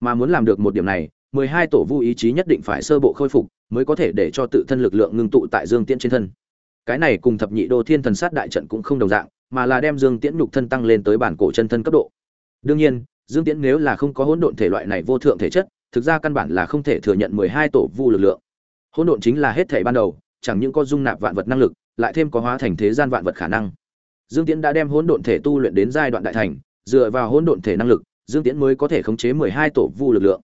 Mà muốn làm được một điểm này, mười hai tổ vu ý chí nhất định phải sơ bộ khôi phục, mới có thể để cho tự thân lực lượng ngưng tụ tại dương tiễn trên thân. Cái này cùng thập nhị đô thiên thần sát đại trận cũng không đồng dạng, mà là đem dương tiễn nhục thân tăng lên tới bản cổ chân thân cấp độ. Đương nhiên, dương tiễn nếu là không có hỗn độn thể loại này vô thượng thể chất, thực ra căn bản là không thể thừa nhận mười hai tổ vu lực lượng. Hỗn độn chính là hết thể ban đầu, chẳng những có dung nạp vạn vật năng lực, lại thêm có hóa thành thế gian vạn vật khả năng dương tiễn đã đem hỗn độn thể tu luyện đến giai đoạn đại thành, dựa vào hỗn độn thể năng lực, dương tiễn mới có thể khống chế mười hai tổ vu lực lượng.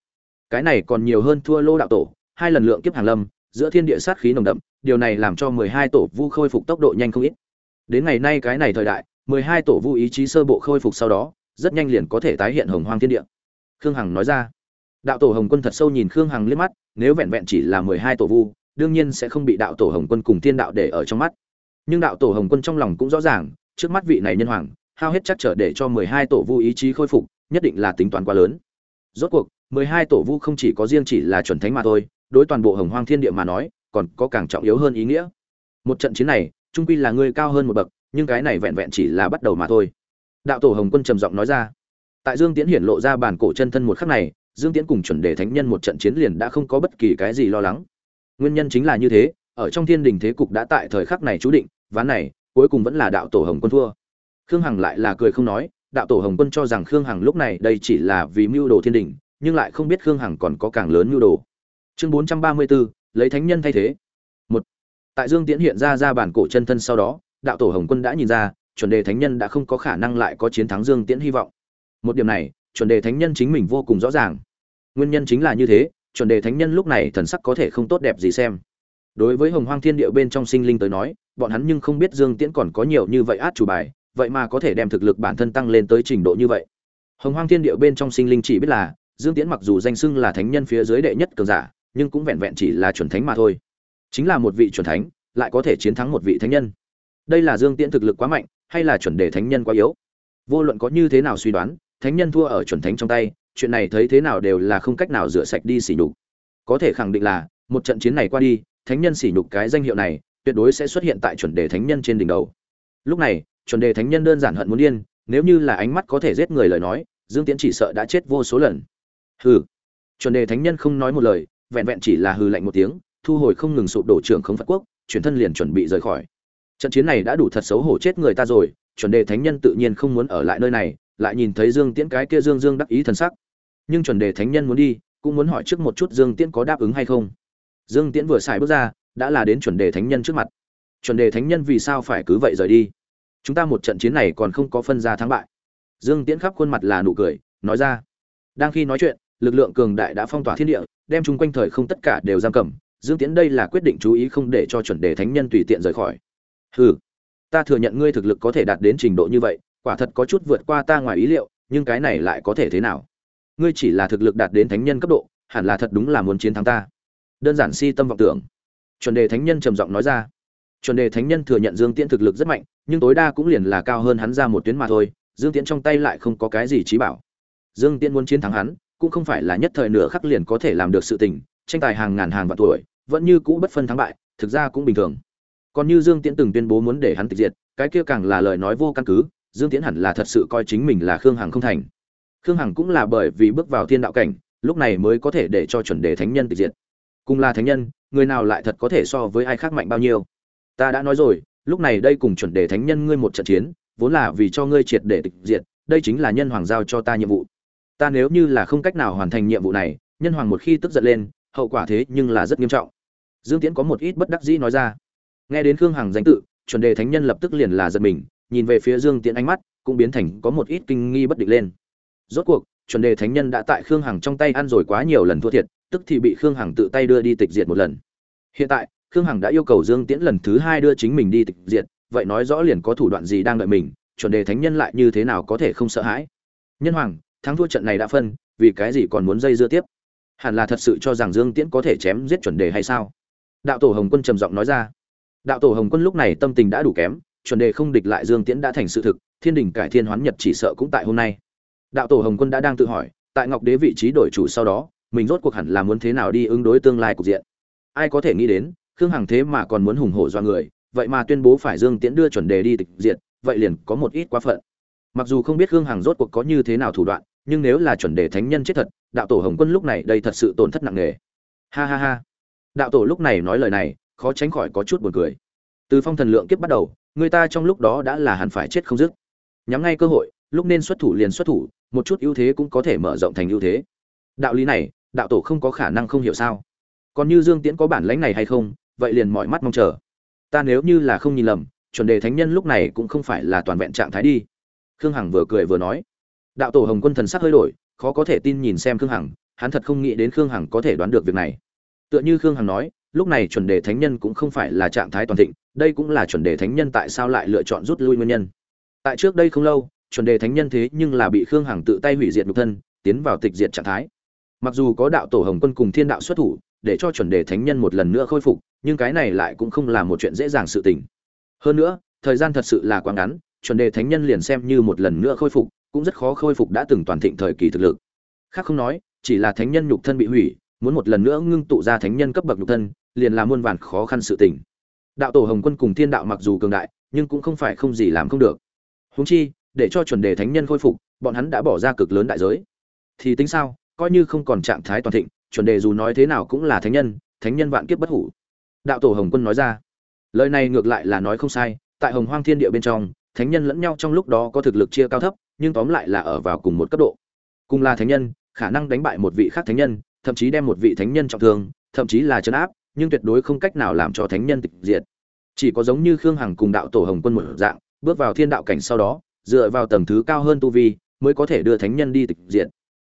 Cái này còn nhiều hơn thua lô đạo tổ, hai lần lượng kiếp hàng lâm, giữa thiên địa sát khí nồng đậm, điều này làm cho mười hai tổ vu khôi phục tốc độ nhanh không ít. Đến ngày nay cái này thời đại, mười hai tổ vu ý chí sơ bộ khôi phục sau đó, rất nhanh liền có thể tái hiện hồng hoang thiên địa. Khương hằng nói ra. Đạo tổ hồng quân thật sâu nhìn khương hằng liếc mắt, nếu vẹn vẹn chỉ là mười hai tổ vu, đương nhiên sẽ không bị đạo tổ hồng quân cùng thiên đạo để ở trong mắt. Nhưng đạo tổ hồng quân trong lòng cũng rõ ràng trước mắt vị này nhân hoàng, hao hết chắc trở để cho mười hai tổ vu ý chí khôi phục, nhất định là tính toán quá lớn. Rốt cuộc, mười hai tổ vu không chỉ có riêng chỉ là chuẩn thánh mà thôi, đối toàn bộ hồng hoang thiên địa mà nói, còn có càng trọng yếu hơn ý nghĩa. Một trận chiến này, trung quy là ngươi cao hơn một bậc, nhưng cái này vẹn vẹn chỉ là bắt đầu mà thôi. Đạo tổ hồng quân trầm giọng nói ra. Tại dương tiễn hiển lộ ra bản cổ chân thân một khắc này, dương tiễn cùng chuẩn đề thánh nhân một trận chiến liền đã không có bất kỳ cái gì lo lắng. Nguyên nhân chính là như thế, ở trong thiên đình thế cục đã tại thời khắc này chú định, ván này cuối cùng vẫn là đạo tổ hồng quân thua. Khương hằng lại là cười không nói, đạo tổ hồng quân cho rằng khương hằng lúc này đây chỉ là vì mưu đồ thiên đình, nhưng lại không biết khương hằng còn có càng lớn mưu đồ. Chương bốn trăm ba mươi bốn lấy thánh nhân thay thế. Một, tại dương tiễn hiện ra ra bản cổ chân thân sau đó, đạo tổ hồng quân đã nhìn ra, chuẩn đề thánh nhân đã không có khả năng lại có chiến thắng dương tiễn hy vọng. Một điểm này, chuẩn đề thánh nhân chính mình vô cùng rõ ràng. Nguyên nhân chính là như thế, chuẩn đề thánh nhân lúc này thần sắc có thể không tốt đẹp gì xem. Đối với hồng hoang thiên địa bên trong sinh linh tới nói bọn hắn nhưng không biết dương tiễn còn có nhiều như vậy át chủ bài, vậy mà có thể đem thực lực bản thân tăng lên tới trình độ như vậy. Hồng hoang thiên địa bên trong sinh linh chỉ biết là, dương tiễn mặc dù danh xưng là thánh nhân phía dưới đệ nhất cường giả, nhưng cũng vẹn vẹn chỉ là chuẩn thánh mà thôi. Chính là một vị chuẩn thánh, lại có thể chiến thắng một vị thánh nhân. Đây là dương tiễn thực lực quá mạnh, hay là chuẩn đề thánh nhân quá yếu? Vô luận có như thế nào suy đoán, thánh nhân thua ở chuẩn thánh trong tay, chuyện này thấy thế nào đều là không cách nào rửa sạch đi sỉ nhục. Có thể khẳng định là, một trận chiến này qua đi, thánh nhân sỉ nhục cái danh hiệu này tuyệt đối sẽ xuất hiện tại chuẩn đề thánh nhân trên đỉnh đầu. Lúc này, chuẩn đề thánh nhân đơn giản hận muốn điên, nếu như là ánh mắt có thể giết người lời nói, dương tiễn chỉ sợ đã chết vô số lần. Hừ. Chuẩn đề thánh nhân không nói một lời, vẹn vẹn chỉ là hừ lạnh một tiếng, thu hồi không ngừng sụp đổ trưởng không phật quốc, chuyển thân liền chuẩn bị rời khỏi. Trận chiến này đã đủ thật xấu hổ chết người ta rồi, chuẩn đề thánh nhân tự nhiên không muốn ở lại nơi này, lại nhìn thấy dương tiễn cái kia dương dương đắc ý thần sắc. Nhưng chuẩn đề thánh nhân muốn đi, cũng muốn hỏi trước một chút dương tiễn có đáp ứng hay không. Dương tiễn vừa xài bước ra đã là đến chuẩn đề thánh nhân trước mặt. Chuẩn đề thánh nhân vì sao phải cứ vậy rời đi? Chúng ta một trận chiến này còn không có phân ra thắng bại. Dương tiễn khắp khuôn mặt là nụ cười, nói ra. Đang khi nói chuyện, lực lượng cường đại đã phong tỏa thiên địa, đem chung quanh thời không tất cả đều giam cầm. Dương tiễn đây là quyết định chú ý không để cho chuẩn đề thánh nhân tùy tiện rời khỏi. Hừ, ta thừa nhận ngươi thực lực có thể đạt đến trình độ như vậy, quả thật có chút vượt qua ta ngoài ý liệu, nhưng cái này lại có thể thế nào? Ngươi chỉ là thực lực đạt đến thánh nhân cấp độ, hẳn là thật đúng là muốn chiến thắng ta. Đơn giản si tâm vọng tưởng chuẩn đề thánh nhân trầm giọng nói ra. Chuẩn đề thánh nhân thừa nhận dương tiễn thực lực rất mạnh, nhưng tối đa cũng liền là cao hơn hắn ra một tuyến mà thôi, dương tiễn trong tay lại không có cái gì trí bảo. Dương tiễn muốn chiến thắng hắn, cũng không phải là nhất thời nửa khắc liền có thể làm được sự tình, tranh tài hàng ngàn hàng vạn tuổi, vẫn như cũ bất phân thắng bại, thực ra cũng bình thường. Còn như dương tiễn từng tuyên bố muốn để hắn tịch diệt, cái kia càng là lời nói vô căn cứ, dương tiễn hẳn là thật sự coi chính mình là khương hằng không thành. Khương hằng cũng là bởi vì bước vào thiên đạo cảnh, lúc này mới có thể để cho chuẩn đề thánh nhân tịch diệt cùng là thánh nhân, người nào lại thật có thể so với ai khác mạnh bao nhiêu? Ta đã nói rồi, lúc này đây cùng chuẩn đề thánh nhân ngươi một trận chiến, vốn là vì cho ngươi triệt để tịch diệt, đây chính là nhân hoàng giao cho ta nhiệm vụ. Ta nếu như là không cách nào hoàn thành nhiệm vụ này, nhân hoàng một khi tức giận lên, hậu quả thế nhưng là rất nghiêm trọng. Dương tiễn có một ít bất đắc dĩ nói ra. Nghe đến khương hằng danh tự, chuẩn đề thánh nhân lập tức liền là giật mình, nhìn về phía dương tiễn ánh mắt cũng biến thành có một ít kinh nghi bất định lên. Rốt cuộc, chuẩn đề thánh nhân đã tại khương hằng trong tay ăn rồi quá nhiều lần thua thiệt tức thì bị khương hằng tự tay đưa đi tịch diệt một lần. Hiện tại, khương hằng đã yêu cầu dương tiễn lần thứ hai đưa chính mình đi tịch diệt, vậy nói rõ liền có thủ đoạn gì đang đợi mình, chuẩn đề thánh nhân lại như thế nào có thể không sợ hãi? Nhân hoàng, thắng thua trận này đã phân, vì cái gì còn muốn dây dưa tiếp? Hẳn là thật sự cho rằng dương tiễn có thể chém giết chuẩn đề hay sao? Đạo tổ hồng quân trầm giọng nói ra. Đạo tổ hồng quân lúc này tâm tình đã đủ kém, chuẩn đề không địch lại dương tiễn đã thành sự thực, thiên đình cải thiên hoán nhật chỉ sợ cũng tại hôm nay. Đạo tổ hồng quân đã đang tự hỏi, tại ngọc đế vị trí đổi chủ sau đó mình rốt cuộc hẳn là muốn thế nào đi ứng đối tương lai cục diện. Ai có thể nghĩ đến, khương hằng thế mà còn muốn hùng hổ do người, vậy mà tuyên bố phải dương tiễn đưa chuẩn đề đi tịch diện vậy liền có một ít quá phận. Mặc dù không biết khương hằng rốt cuộc có như thế nào thủ đoạn, nhưng nếu là chuẩn đề thánh nhân chết thật, đạo tổ hồng quân lúc này đây thật sự tổn thất nặng nề. Ha ha ha. Đạo tổ lúc này nói lời này, khó tránh khỏi có chút buồn cười. Từ phong thần lượng kiếp bắt đầu, người ta trong lúc đó đã là hẳn phải chết không dứt. Nhắm ngay cơ hội, lúc nên xuất thủ liền xuất thủ, một chút ưu thế cũng có thể mở rộng thành ưu thế. Đạo lý này đạo tổ không có khả năng không hiểu sao? Còn như dương tiễn có bản lãnh này hay không, vậy liền mọi mắt mong chờ. Ta nếu như là không nhìn lầm, chuẩn đề thánh nhân lúc này cũng không phải là toàn vẹn trạng thái đi. Khương hằng vừa cười vừa nói. Đạo tổ hồng quân thần sắc hơi đổi, khó có thể tin nhìn xem khương hằng, hắn thật không nghĩ đến khương hằng có thể đoán được việc này. Tựa như khương hằng nói, lúc này chuẩn đề thánh nhân cũng không phải là trạng thái toàn thịnh, đây cũng là chuẩn đề thánh nhân tại sao lại lựa chọn rút lui nguyên nhân. Tại trước đây không lâu, chuẩn đề thánh nhân thế nhưng là bị khương hằng tự tay hủy diệt nhục thân, tiến vào tịch diệt trạng thái mặc dù có đạo tổ hồng quân cùng thiên đạo xuất thủ, để cho chuẩn đề thánh nhân một lần nữa khôi phục, nhưng cái này lại cũng không là một chuyện dễ dàng sự tình. Hơn nữa, thời gian thật sự là quá ngắn, chuẩn đề thánh nhân liền xem như một lần nữa khôi phục, cũng rất khó khôi phục đã từng toàn thịnh thời kỳ thực lực. Khác không nói, chỉ là thánh nhân nhục thân bị hủy, muốn một lần nữa ngưng tụ ra thánh nhân cấp bậc nhục thân, liền là muôn vàn khó khăn sự tình. Đạo tổ hồng quân cùng thiên đạo mặc dù cường đại, nhưng cũng không phải không gì làm không được. Huống chi, để cho chuẩn đề thánh nhân khôi phục, bọn hắn đã bỏ ra cực lớn đại giới. Thì tính sao? Coi như không còn trạng thái toàn thịnh, chuẩn đề dù nói thế nào cũng là thánh nhân thánh nhân vạn kiếp bất hủ. Đạo tổ hồng quân nói ra, lời này ngược lại là nói không sai, tại hồng hoang thiên địa bên trong, thánh nhân lẫn nhau trong lúc đó có thực lực chia cao thấp, nhưng tóm lại là ở vào cùng một cấp độ. Cùng là thánh nhân, khả năng đánh bại một vị khác thánh nhân, thậm chí đem một vị thánh nhân trọng thương, thậm chí là chấn áp, nhưng tuyệt đối không cách nào làm cho thánh nhân tịch diệt. Chỉ có giống như khương hằng cùng đạo tổ hồng quân một dạng, bước vào thiên đạo cảnh sau đó, dựa vào tầng thứ cao hơn tu vi, mới có thể đưa thánh nhân đi tịch diệt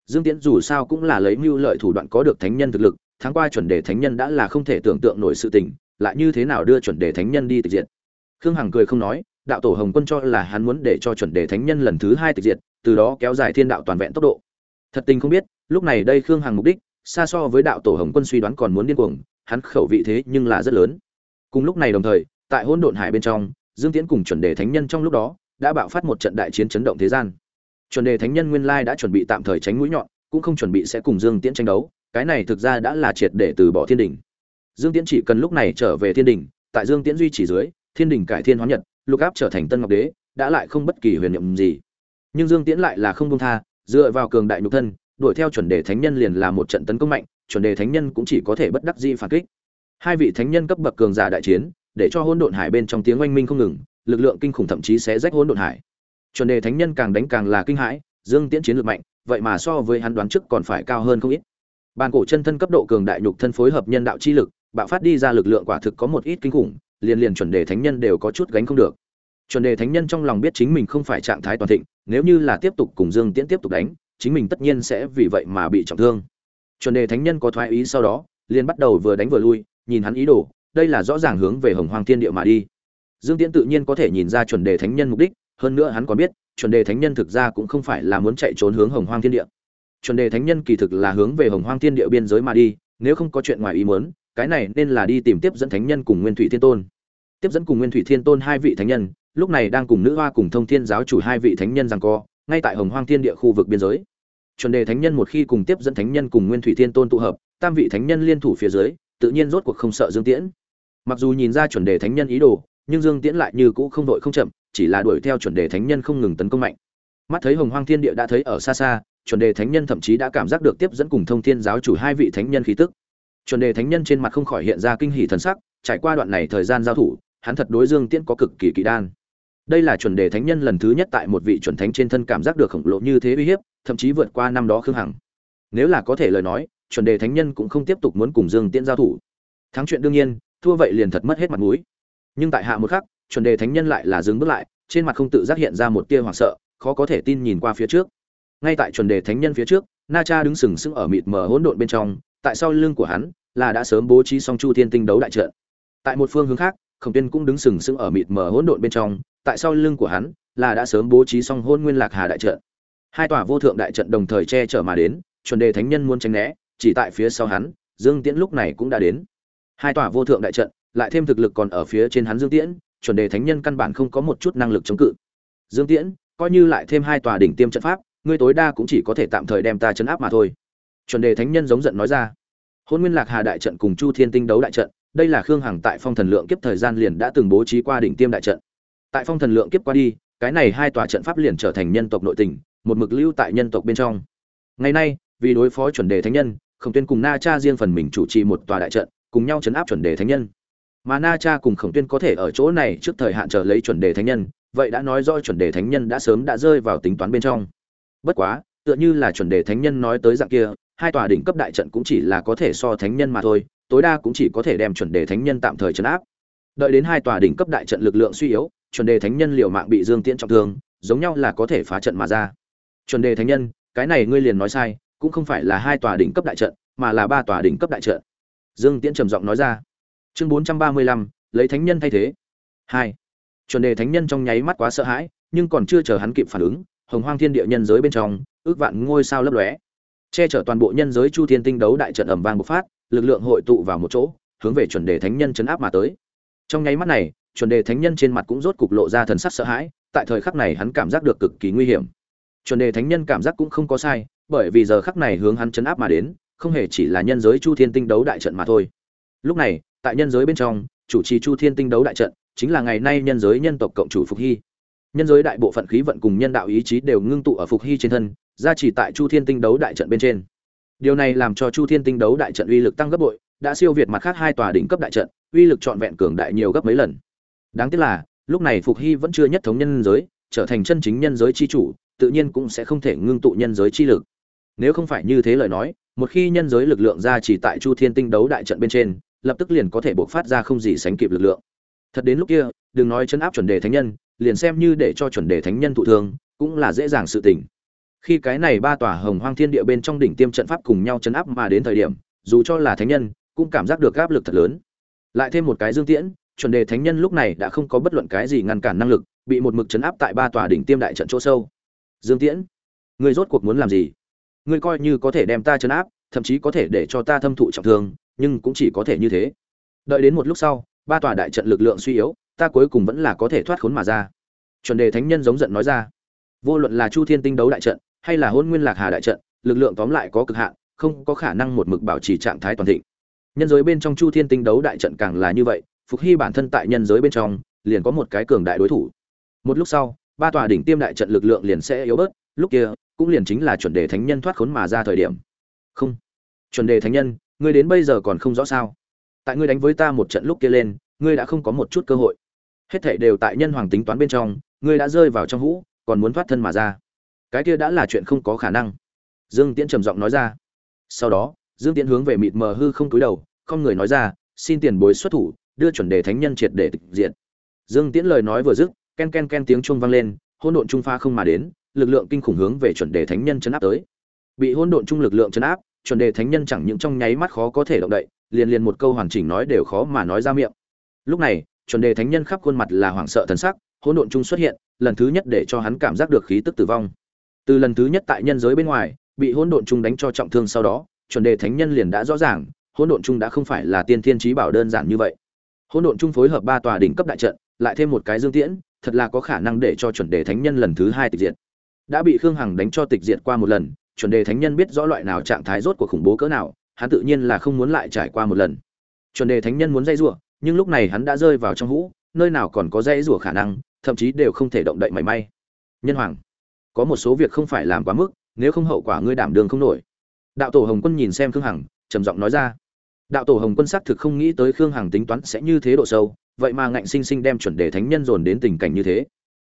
dương tiễn dù sao cũng là lấy mưu lợi thủ đoạn có được thánh nhân thực lực, tháng qua chuẩn đề thánh nhân đã là không thể tưởng tượng nổi sự tình, lại như thế nào đưa chuẩn đề thánh nhân đi tịch diệt? Khương hằng cười không nói, đạo tổ hồng quân cho là hắn muốn để cho chuẩn đề thánh nhân lần thứ hai tịch diệt, từ đó kéo dài thiên đạo toàn vẹn tốc độ. Thật tình không biết, lúc này đây khương hằng mục đích, xa so với đạo tổ hồng quân suy đoán còn muốn điên cuồng, hắn khẩu vị thế nhưng là rất lớn. Cùng lúc này đồng thời, tại hỗn độn hải bên trong, dương tiễn cùng chuẩn đề thánh nhân trong lúc đó, đã bạo phát một trận đại chiến chấn động thế gian chuẩn đề thánh nhân nguyên lai đã chuẩn bị tạm thời tránh mũi nhọn, cũng không chuẩn bị sẽ cùng dương tiễn tranh đấu, cái này thực ra đã là triệt để từ bỏ thiên đình. Dương tiễn chỉ cần lúc này trở về thiên đình, tại dương tiễn duy trì dưới, thiên đình cải thiên hóa nhật, lục áp trở thành tân ngọc đế, đã lại không bất kỳ huyền nhiệm gì. Nhưng dương tiễn lại là không công tha, dựa vào cường đại nhục thân, đuổi theo chuẩn đề thánh nhân liền là một trận tấn công mạnh, chuẩn đề thánh nhân cũng chỉ có thể bất đắc dĩ phản kích. Hai vị thánh nhân cấp bậc cường giả đại chiến, để cho hỗn độn hải bên trong tiếng oanh minh không ngừng, lực lượng kinh khủng thậm chí sẽ rách hỗn độn hải chuẩn đề thánh nhân càng đánh càng là kinh hãi, dương tiễn chiến lược mạnh, vậy mà so với hắn đoán trước còn phải cao hơn không ít. Bàn cổ chân thân cấp độ cường đại nhục thân phối hợp nhân đạo chi lực, bạo phát đi ra lực lượng quả thực có một ít kinh khủng, liền liền chuẩn đề thánh nhân đều có chút gánh không được. Chuẩn đề thánh nhân trong lòng biết chính mình không phải trạng thái toàn thịnh, nếu như là tiếp tục cùng dương tiễn tiếp tục đánh, chính mình tất nhiên sẽ vì vậy mà bị trọng thương. Chuẩn đề thánh nhân có thoái ý sau đó, liền bắt đầu vừa đánh vừa lui, nhìn hắn ý đồ, đây là rõ ràng hướng về hồng hoàng thiên địa mà đi. Dương tiễn tự nhiên có thể nhìn ra chuẩn đề thánh nhân mục đích hơn nữa hắn còn biết, chuẩn đề thánh nhân thực ra cũng không phải là muốn chạy trốn hướng hồng hoang thiên địa. Chuẩn đề thánh nhân kỳ thực là hướng về hồng hoang thiên địa biên giới mà đi, nếu không có chuyện ngoài ý muốn, cái này nên là đi tìm tiếp dẫn thánh nhân cùng nguyên thủy thiên tôn. Tiếp dẫn cùng nguyên thủy thiên tôn hai vị thánh nhân, lúc này đang cùng nữ hoa cùng thông thiên giáo chủ hai vị thánh nhân rằng co, ngay tại hồng hoang thiên địa khu vực biên giới. Chuẩn đề thánh nhân một khi cùng tiếp dẫn thánh nhân cùng nguyên thủy thiên tôn tụ hợp, tam vị thánh nhân liên thủ phía dưới, tự nhiên rốt cuộc không sợ dương tiễn. Mặc dù nhìn ra chuẩn đề thánh nhân ý đồ, nhưng dương tiễn lại như cũ không đội không chậm chỉ là đuổi theo chuẩn đề thánh nhân không ngừng tấn công mạnh. Mắt thấy hồng hoang thiên địa đã thấy ở xa xa, chuẩn đề thánh nhân thậm chí đã cảm giác được tiếp dẫn cùng thông thiên giáo chủ hai vị thánh nhân khí tức. Chuẩn đề thánh nhân trên mặt không khỏi hiện ra kinh hỷ thần sắc, trải qua đoạn này thời gian giao thủ, hắn thật đối dương tiễn có cực kỳ kỳ đan. Đây là chuẩn đề thánh nhân lần thứ nhất tại một vị chuẩn thánh trên thân cảm giác được khổng lồ như thế uy hiếp, thậm chí vượt qua năm đó khương hằng. Nếu là có thể lời nói, chuẩn đề thánh nhân cũng không tiếp tục muốn cùng dương tiễn giao thủ. Thắng chuyện đương nhiên, thua vậy liền thật mất hết mặt mũi. Nhưng tại hạ một khắc chuẩn đề thánh nhân lại là dừng bước lại, trên mặt không tự giác hiện ra một tia hoảng sợ, khó có thể tin nhìn qua phía trước. Ngay tại chuẩn đề thánh nhân phía trước, na cha đứng sừng sững ở mịt mờ hỗn độn bên trong, tại sau lưng của hắn là đã sớm bố trí xong chu thiên tinh đấu đại trận. Tại một phương hướng khác, khổng tiên cũng đứng sừng sững ở mịt mờ hỗn độn bên trong, tại sau lưng của hắn là đã sớm bố trí xong hôn nguyên lạc hà đại trận. Hai tòa vô thượng đại trận đồng thời che chở mà đến, chuẩn đề thánh nhân muốn tránh né, chỉ tại phía sau hắn, dương tiễn lúc này cũng đã đến. Hai tòa vô thượng đại trận, lại thêm thực lực còn ở phía trên hắn dương tiễn chuẩn đề thánh nhân căn bản không có một chút năng lực chống cự. Dương tiễn, coi như lại thêm hai tòa đỉnh tiêm trận pháp, ngươi tối đa cũng chỉ có thể tạm thời đem ta chấn áp mà thôi. Chuẩn đề thánh nhân giống giận nói ra. Hôn nguyên lạc hà đại trận cùng chu thiên tinh đấu đại trận, đây là khương hằng tại phong thần lượng kiếp thời gian liền đã từng bố trí qua đỉnh tiêm đại trận. Tại phong thần lượng kiếp qua đi, cái này hai tòa trận pháp liền trở thành nhân tộc nội tình, một mực lưu tại nhân tộc bên trong. Ngày nay, vì đối phó chuẩn đề thánh nhân, khổng tuyên cùng na cha riêng phần mình chủ trì một tòa đại trận, cùng nhau chấn áp chuẩn đề thánh nhân mà na cha cùng khổng tuyên có thể ở chỗ này trước thời hạn chờ lấy chuẩn đề thánh nhân, vậy đã nói rõ chuẩn đề thánh nhân đã sớm đã rơi vào tính toán bên trong. Bất quá, tựa như là chuẩn đề thánh nhân nói tới dạng kia, hai tòa đỉnh cấp đại trận cũng chỉ là có thể so thánh nhân mà thôi, tối đa cũng chỉ có thể đem chuẩn đề thánh nhân tạm thời chấn áp. Đợi đến hai tòa đỉnh cấp đại trận lực lượng suy yếu, chuẩn đề thánh nhân liều mạng bị dương tiễn trọng thương, giống nhau là có thể phá trận mà ra. Chuẩn đề thánh nhân, cái này ngươi liền nói sai, cũng không phải là hai tòa đỉnh cấp đại trận, mà là ba tòa đỉnh cấp đại trận. Dương tiễn trầm giọng nói ra chương bốn trăm ba mươi lăm, lấy thánh nhân thay thế. Hai, chuẩn đề thánh nhân trong nháy mắt quá sợ hãi, nhưng còn chưa chờ hắn kịp phản ứng, hồng hoang thiên địa nhân giới bên trong, ước vạn ngôi sao lấp lóe. Che chở toàn bộ nhân giới chu thiên tinh đấu đại trận ầm vang bộc phát, lực lượng hội tụ vào một chỗ, hướng về chuẩn đề thánh nhân chấn áp mà tới. Trong nháy mắt này, chuẩn đề thánh nhân trên mặt cũng rốt cục lộ ra thần sắc sợ hãi, tại thời khắc này hắn cảm giác được cực kỳ nguy hiểm. Chuẩn đề thánh nhân cảm giác cũng không có sai, bởi vì giờ khắc này hướng hắn chấn áp mà đến, không hề chỉ là nhân giới chu thiên tinh đấu đại trận mà thôi. Lúc này tại nhân giới bên trong, chủ trì chu thiên tinh đấu đại trận, chính là ngày nay nhân giới nhân tộc cộng chủ phục hy. Nhân giới đại bộ phận khí vận cùng nhân đạo ý chí đều ngưng tụ ở phục hy trên thân, gia trì tại chu thiên tinh đấu đại trận bên trên. Điều này làm cho chu thiên tinh đấu đại trận uy lực tăng gấp bội, đã siêu việt mặt khác hai tòa đỉnh cấp đại trận, uy lực trọn vẹn cường đại nhiều gấp mấy lần. Đáng tiếc là, lúc này phục hy vẫn chưa nhất thống nhân giới, trở thành chân chính nhân giới chi chủ, tự nhiên cũng sẽ không thể ngưng tụ nhân giới chi lực. Nếu không phải như thế lời nói, một khi nhân giới lực lượng ra chỉ tại chu thiên tinh đấu đại trận bên trên lập tức liền có thể bộc phát ra không gì sánh kịp lực lượng. Thật đến lúc kia, đừng nói chấn áp chuẩn đề thánh nhân, liền xem như để cho chuẩn đề thánh nhân thụ thương, cũng là dễ dàng sự tình. Khi cái này ba tòa hồng hoang thiên địa bên trong đỉnh tiêm trận pháp cùng nhau chấn áp mà đến thời điểm, dù cho là thánh nhân, cũng cảm giác được áp lực thật lớn. Lại thêm một cái dương tiễn, chuẩn đề thánh nhân lúc này đã không có bất luận cái gì ngăn cản năng lực, bị một mực chấn áp tại ba tòa đỉnh tiêm đại trận chỗ sâu. Dương tiễn người rốt cuộc muốn làm gì? Ngươi coi như có thể đem ta chấn áp, thậm chí có thể để cho ta thâm thụ trọng thương nhưng cũng chỉ có thể như thế. Đợi đến một lúc sau, ba tòa đại trận lực lượng suy yếu, ta cuối cùng vẫn là có thể thoát khốn mà ra. Chuẩn đề thánh nhân giống giận nói ra, vô luận là chu thiên tinh đấu đại trận, hay là hôn nguyên lạc hà đại trận, lực lượng tóm lại có cực hạn, không có khả năng một mực bảo trì trạng thái toàn thịnh. Nhân giới bên trong chu thiên tinh đấu đại trận càng là như vậy, phục hy bản thân tại nhân giới bên trong, liền có một cái cường đại đối thủ. Một lúc sau, ba tòa đỉnh tiêm đại trận lực lượng liền sẽ yếu bớt, lúc kia, cũng liền chính là chuẩn đề thánh nhân thoát khốn mà ra thời điểm. Không. Chuẩn đề thánh nhân ngươi đến bây giờ còn không rõ sao? Tại ngươi đánh với ta một trận lúc kia lên, ngươi đã không có một chút cơ hội. Hết thảy đều tại nhân hoàng tính toán bên trong, ngươi đã rơi vào trong hũ, còn muốn thoát thân mà ra. Cái kia đã là chuyện không có khả năng. Dương tiễn trầm giọng nói ra. Sau đó, dương tiễn hướng về mịt mờ hư không cúi đầu, không người nói ra, xin tiền bối xuất thủ, đưa chuẩn đề thánh nhân triệt để tịch diện dương tiễn lời nói vừa dứt, ken ken ken tiếng chuông vang lên, hỗn độn trung pha không mà đến, lực lượng kinh khủng hướng về chuẩn đề thánh nhân chấn áp tới. Bị hỗn độn trung lực lượng chấn áp chuẩn đề thánh nhân chẳng những trong nháy mắt khó có thể động đậy, liền liền một câu hoàn chỉnh nói đều khó mà nói ra miệng. Lúc này, chuẩn đề thánh nhân khắp khuôn mặt là hoảng sợ thần sắc, hỗn độn trung xuất hiện, lần thứ nhất để cho hắn cảm giác được khí tức tử vong. Từ lần thứ nhất tại nhân giới bên ngoài, bị hỗn độn trung đánh cho trọng thương sau đó, chuẩn đề thánh nhân liền đã rõ ràng, hỗn độn trung đã không phải là tiên thiên trí bảo đơn giản như vậy. Hỗn độn trung phối hợp ba tòa đỉnh cấp đại trận, lại thêm một cái dương tiễn, thật là có khả năng để cho chuẩn đề thánh nhân lần thứ hai tịch diệt. Đã bị khương hằng đánh cho tịch diệt qua một lần chuẩn đề thánh nhân biết rõ loại nào trạng thái rốt của khủng bố cỡ nào, hắn tự nhiên là không muốn lại trải qua một lần. Chuẩn đề thánh nhân muốn dây rủa, nhưng lúc này hắn đã rơi vào trong hũ, nơi nào còn có dây rủa khả năng, thậm chí đều không thể động đậy mảy may. Nhân hoàng, có một số việc không phải làm quá mức, nếu không hậu quả ngươi đảm đường không nổi. Đạo tổ hồng quân nhìn xem khương hằng, trầm giọng nói ra. Đạo tổ hồng quân xác thực không nghĩ tới khương hằng tính toán sẽ như thế độ sâu, vậy mà ngạnh sinh sinh đem chuẩn đề thánh nhân dồn đến tình cảnh như thế.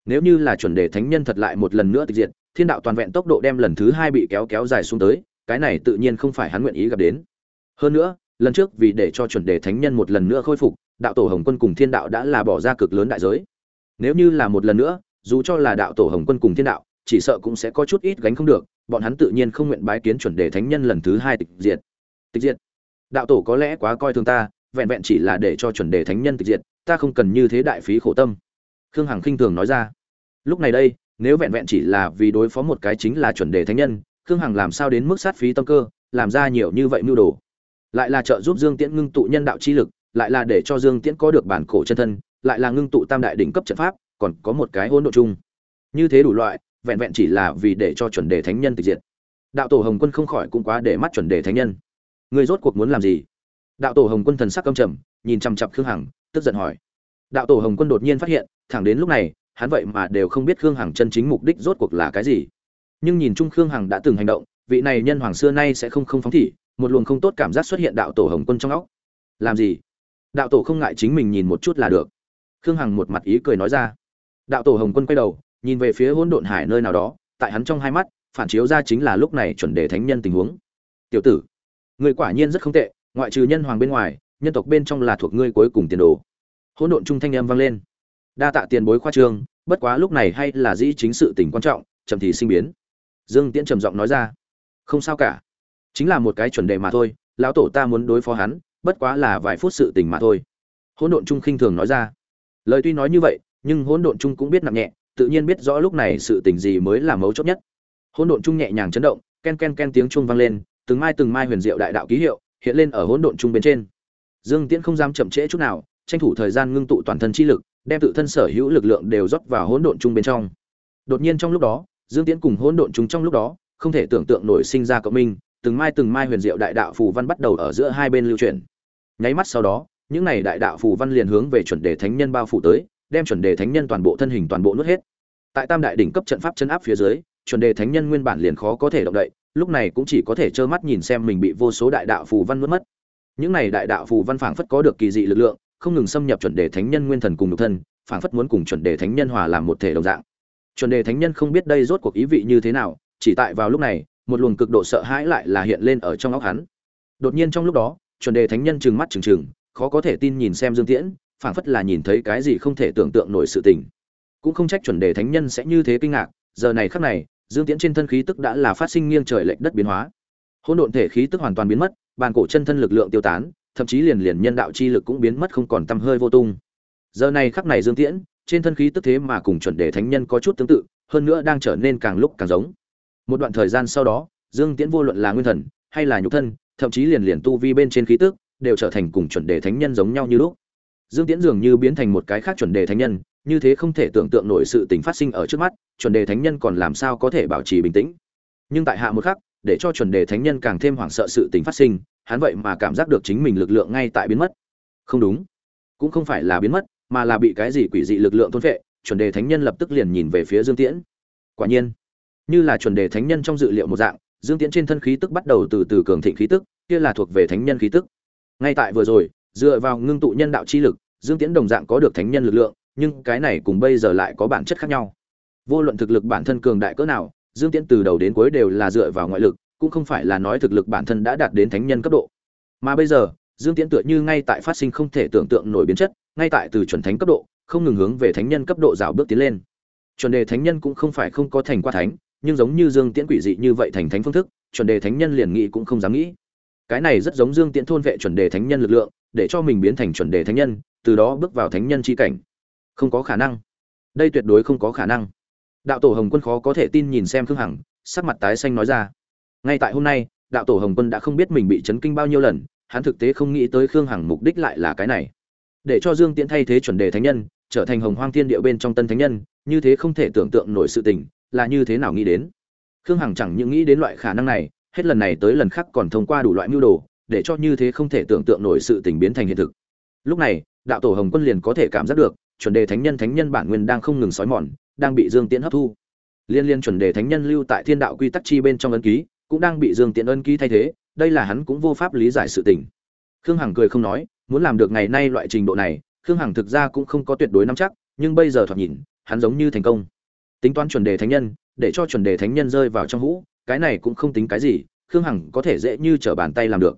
Nếu như là chuẩn đề thánh nhân thật lại một lần nữa tịch diệt thiên đạo toàn vẹn tốc độ đem lần thứ hai bị kéo kéo dài xuống tới, cái này tự nhiên không phải hắn nguyện ý gặp đến. Hơn nữa, lần trước vì để cho chuẩn đề thánh nhân một lần nữa khôi phục, đạo tổ hồng quân cùng thiên đạo đã là bỏ ra cực lớn đại giới. Nếu như là một lần nữa, dù cho là đạo tổ hồng quân cùng thiên đạo, chỉ sợ cũng sẽ có chút ít gánh không được, bọn hắn tự nhiên không nguyện bái kiến chuẩn đề thánh nhân lần thứ hai tịch diệt. Tịch diệt? Đạo tổ có lẽ quá coi thường ta, vẹn vẹn chỉ là để cho chuẩn đề thánh nhân tịch diệt, ta không cần như thế đại phí khổ tâm. Khương hằng khinh thường nói ra. Lúc này đây nếu vẹn vẹn chỉ là vì đối phó một cái chính là chuẩn đề thánh nhân, khương hằng làm sao đến mức sát phí tâm cơ, làm ra nhiều như vậy mưu đồ? Lại là trợ giúp dương tiễn ngưng tụ nhân đạo chi lực, lại là để cho dương tiễn có được bản cổ chân thân, lại là ngưng tụ tam đại đỉnh cấp trận pháp, còn có một cái hỗn độ chung. Như thế đủ loại, vẹn vẹn chỉ là vì để cho chuẩn đề thánh nhân tịch diệt. Đạo tổ hồng quân không khỏi cũng quá để mắt chuẩn đề thánh nhân. Người rốt cuộc muốn làm gì? Đạo tổ hồng quân thần sắc căm trầm, nhìn chằm chặp khương hằng, tức giận hỏi. Đạo tổ hồng quân đột nhiên phát hiện, thẳng đến lúc này hắn vậy mà đều không biết khương hằng chân chính mục đích rốt cuộc là cái gì. Nhưng nhìn chung khương hằng đã từng hành động, vị này nhân hoàng xưa nay sẽ không không phóng thị một luồng không tốt cảm giác xuất hiện đạo tổ hồng quân trong óc. Làm gì? Đạo tổ không ngại chính mình nhìn một chút là được. Khương hằng một mặt ý cười nói ra. Đạo tổ hồng quân quay đầu, nhìn về phía hỗn độn hải nơi nào đó, tại hắn trong hai mắt, phản chiếu ra chính là lúc này chuẩn đề thánh nhân tình huống. Tiểu tử người quả nhiên rất không tệ, ngoại trừ nhân hoàng bên ngoài, nhân tộc bên trong là thuộc ngươi cuối cùng tiền đồ. Hỗn độn trung thanh âm vang lên đa tạ tiền bối khoa trương, bất quá lúc này hay là dĩ chính sự tình quan trọng, chậm thì sinh biến. Dương tiễn trầm giọng nói ra. Không sao cả. Chính là một cái chuẩn đề mà thôi, lão tổ ta muốn đối phó hắn, bất quá là vài phút sự tình mà thôi. Hỗn độn trung khinh thường nói ra. Lời tuy nói như vậy, nhưng hỗn độn trung cũng biết nặng nhẹ, tự nhiên biết rõ lúc này sự tình gì mới là mấu chốt nhất. Hỗn độn trung nhẹ nhàng chấn động, ken ken ken tiếng chuông vang lên, từng mai từng mai huyền diệu đại đạo ký hiệu hiện lên ở hỗn độn trung bên trên. Dương tiễn không dám chậm trễ chút nào, tranh thủ thời gian ngưng tụ toàn thân chi lực đem tự thân sở hữu lực lượng đều rót vào hỗn độn chung bên trong. Đột nhiên trong lúc đó, dương tiễn cùng hỗn độn chung trong lúc đó, không thể tưởng tượng nổi sinh ra cộng minh, từng mai từng mai huyền diệu đại đạo phù văn bắt đầu ở giữa hai bên lưu truyền nháy mắt sau đó, những này đại đạo phù văn liền hướng về chuẩn đề thánh nhân bao phủ tới, đem chuẩn đề thánh nhân toàn bộ thân hình toàn bộ nuốt hết. Tại tam đại đỉnh cấp trận pháp chân áp phía dưới, chuẩn đề thánh nhân nguyên bản liền khó có thể động đậy, lúc này cũng chỉ có thể trơ mắt nhìn xem mình bị vô số đại đạo phù văn nuốt mất. Những này đại đạo phù văn phảng phất có được kỳ dị lực lượng không ngừng xâm nhập chuẩn đề thánh nhân nguyên thần cùng nhục thân, phảng phất muốn cùng chuẩn đề thánh nhân hòa làm một thể đồng dạng. Chuẩn đề thánh nhân không biết đây rốt cuộc ý vị như thế nào, chỉ tại vào lúc này, một luồng cực độ sợ hãi lại là hiện lên ở trong óc hắn. Đột nhiên trong lúc đó, chuẩn đề thánh nhân trừng mắt trừng trừng, khó có thể tin nhìn xem dương tiễn, phảng phất là nhìn thấy cái gì không thể tưởng tượng nổi sự tình. Cũng không trách chuẩn đề thánh nhân sẽ như thế kinh ngạc, giờ này khắc này, dương tiễn trên thân khí tức đã là phát sinh nghiêng trời lệch đất biến hóa. Hỗn độn thể khí tức hoàn toàn biến mất, bàn cổ chân thân lực lượng tiêu tán thậm chí liền liền nhân đạo chi lực cũng biến mất không còn tăm hơi vô tung. Giờ này khắc này dương tiễn, trên thân khí tức thế mà cùng chuẩn đề thánh nhân có chút tương tự, hơn nữa đang trở nên càng lúc càng giống. Một đoạn thời gian sau đó, dương tiễn vô luận là nguyên thần, hay là nhục thân, thậm chí liền liền tu vi bên trên khí tức, đều trở thành cùng chuẩn đề thánh nhân giống nhau như lúc. Dương tiễn dường như biến thành một cái khác chuẩn đề thánh nhân, như thế không thể tưởng tượng nổi sự tình phát sinh ở trước mắt, chuẩn đề thánh nhân còn làm sao có thể bảo trì bình tĩnh. Nhưng tại hạ một khắc, để cho chuẩn đề thánh nhân càng thêm hoảng sợ sự tình phát sinh hắn vậy mà cảm giác được chính mình lực lượng ngay tại biến mất. Không đúng. Cũng không phải là biến mất, mà là bị cái gì quỷ dị lực lượng thôn vệ chuẩn đề thánh nhân lập tức liền nhìn về phía dương tiễn. Quả nhiên, như là chuẩn đề thánh nhân trong dự liệu một dạng, dương tiễn trên thân khí tức bắt đầu từ từ cường thịnh khí tức, kia là thuộc về thánh nhân khí tức. Ngay tại vừa rồi, dựa vào ngưng tụ nhân đạo chi lực, dương tiễn đồng dạng có được thánh nhân lực lượng, nhưng cái này cùng bây giờ lại có bản chất khác nhau. Vô luận thực lực bản thân cường đại cỡ nào, dương tiễn từ đầu đến cuối đều là dựa vào ngoại lực cũng không phải là nói thực lực bản thân đã đạt đến thánh nhân cấp độ. Mà bây giờ, dương tiễn tựa như ngay tại phát sinh không thể tưởng tượng nổi biến chất, ngay tại từ chuẩn thánh cấp độ, không ngừng hướng về thánh nhân cấp độ rào bước tiến lên. Chuẩn đề thánh nhân cũng không phải không có thành qua thánh, nhưng giống như dương tiễn quỷ dị như vậy thành thánh phương thức, chuẩn đề thánh nhân liền nghĩ cũng không dám nghĩ. Cái này rất giống dương tiễn thôn vệ chuẩn đề thánh nhân lực lượng, để cho mình biến thành chuẩn đề thánh nhân, từ đó bước vào thánh nhân c h i cảnh. Không có khả năng. Đây tuyệt đối không có khả năng. Đạo tổ hồng quân khó có thể tin nhìn xem khương hằng, sắc mặt tái xanh nói ra ngay tại hôm nay, đạo tổ hồng quân đã không biết mình bị chấn kinh bao nhiêu lần, hắn thực tế không nghĩ tới khương hằng mục đích lại là cái này. Để cho dương tiễn thay thế chuẩn đề thánh nhân, trở thành hồng hoang thiên địa bên trong tân thánh nhân, như thế không thể tưởng tượng nổi sự tình, là như thế nào nghĩ đến? Khương hằng chẳng những nghĩ đến loại khả năng này, hết lần này tới lần khác còn thông qua đủ loại mưu đồ, để cho như thế không thể tưởng tượng nổi sự tình biến thành hiện thực. Lúc này, đạo tổ hồng quân liền có thể cảm giác được, chuẩn đề thánh nhân thánh nhân bản nguyên đang không ngừng sói mòn, đang bị dương tiễn hấp thu. Liên liên chuẩn đề thánh nhân lưu tại thiên đạo quy tắc chi bên trong ấn ký cũng đang bị dương tiễn ân ký thay thế, đây là hắn cũng vô pháp lý giải sự tình. Khương hằng cười không nói, muốn làm được ngày nay loại trình độ này, khương hằng thực ra cũng không có tuyệt đối nắm chắc, nhưng bây giờ thoạt nhìn, hắn giống như thành công. Tính toán chuẩn đề thánh nhân, để cho chuẩn đề thánh nhân rơi vào trong hũ, cái này cũng không tính cái gì, khương hằng có thể dễ như trở bàn tay làm được.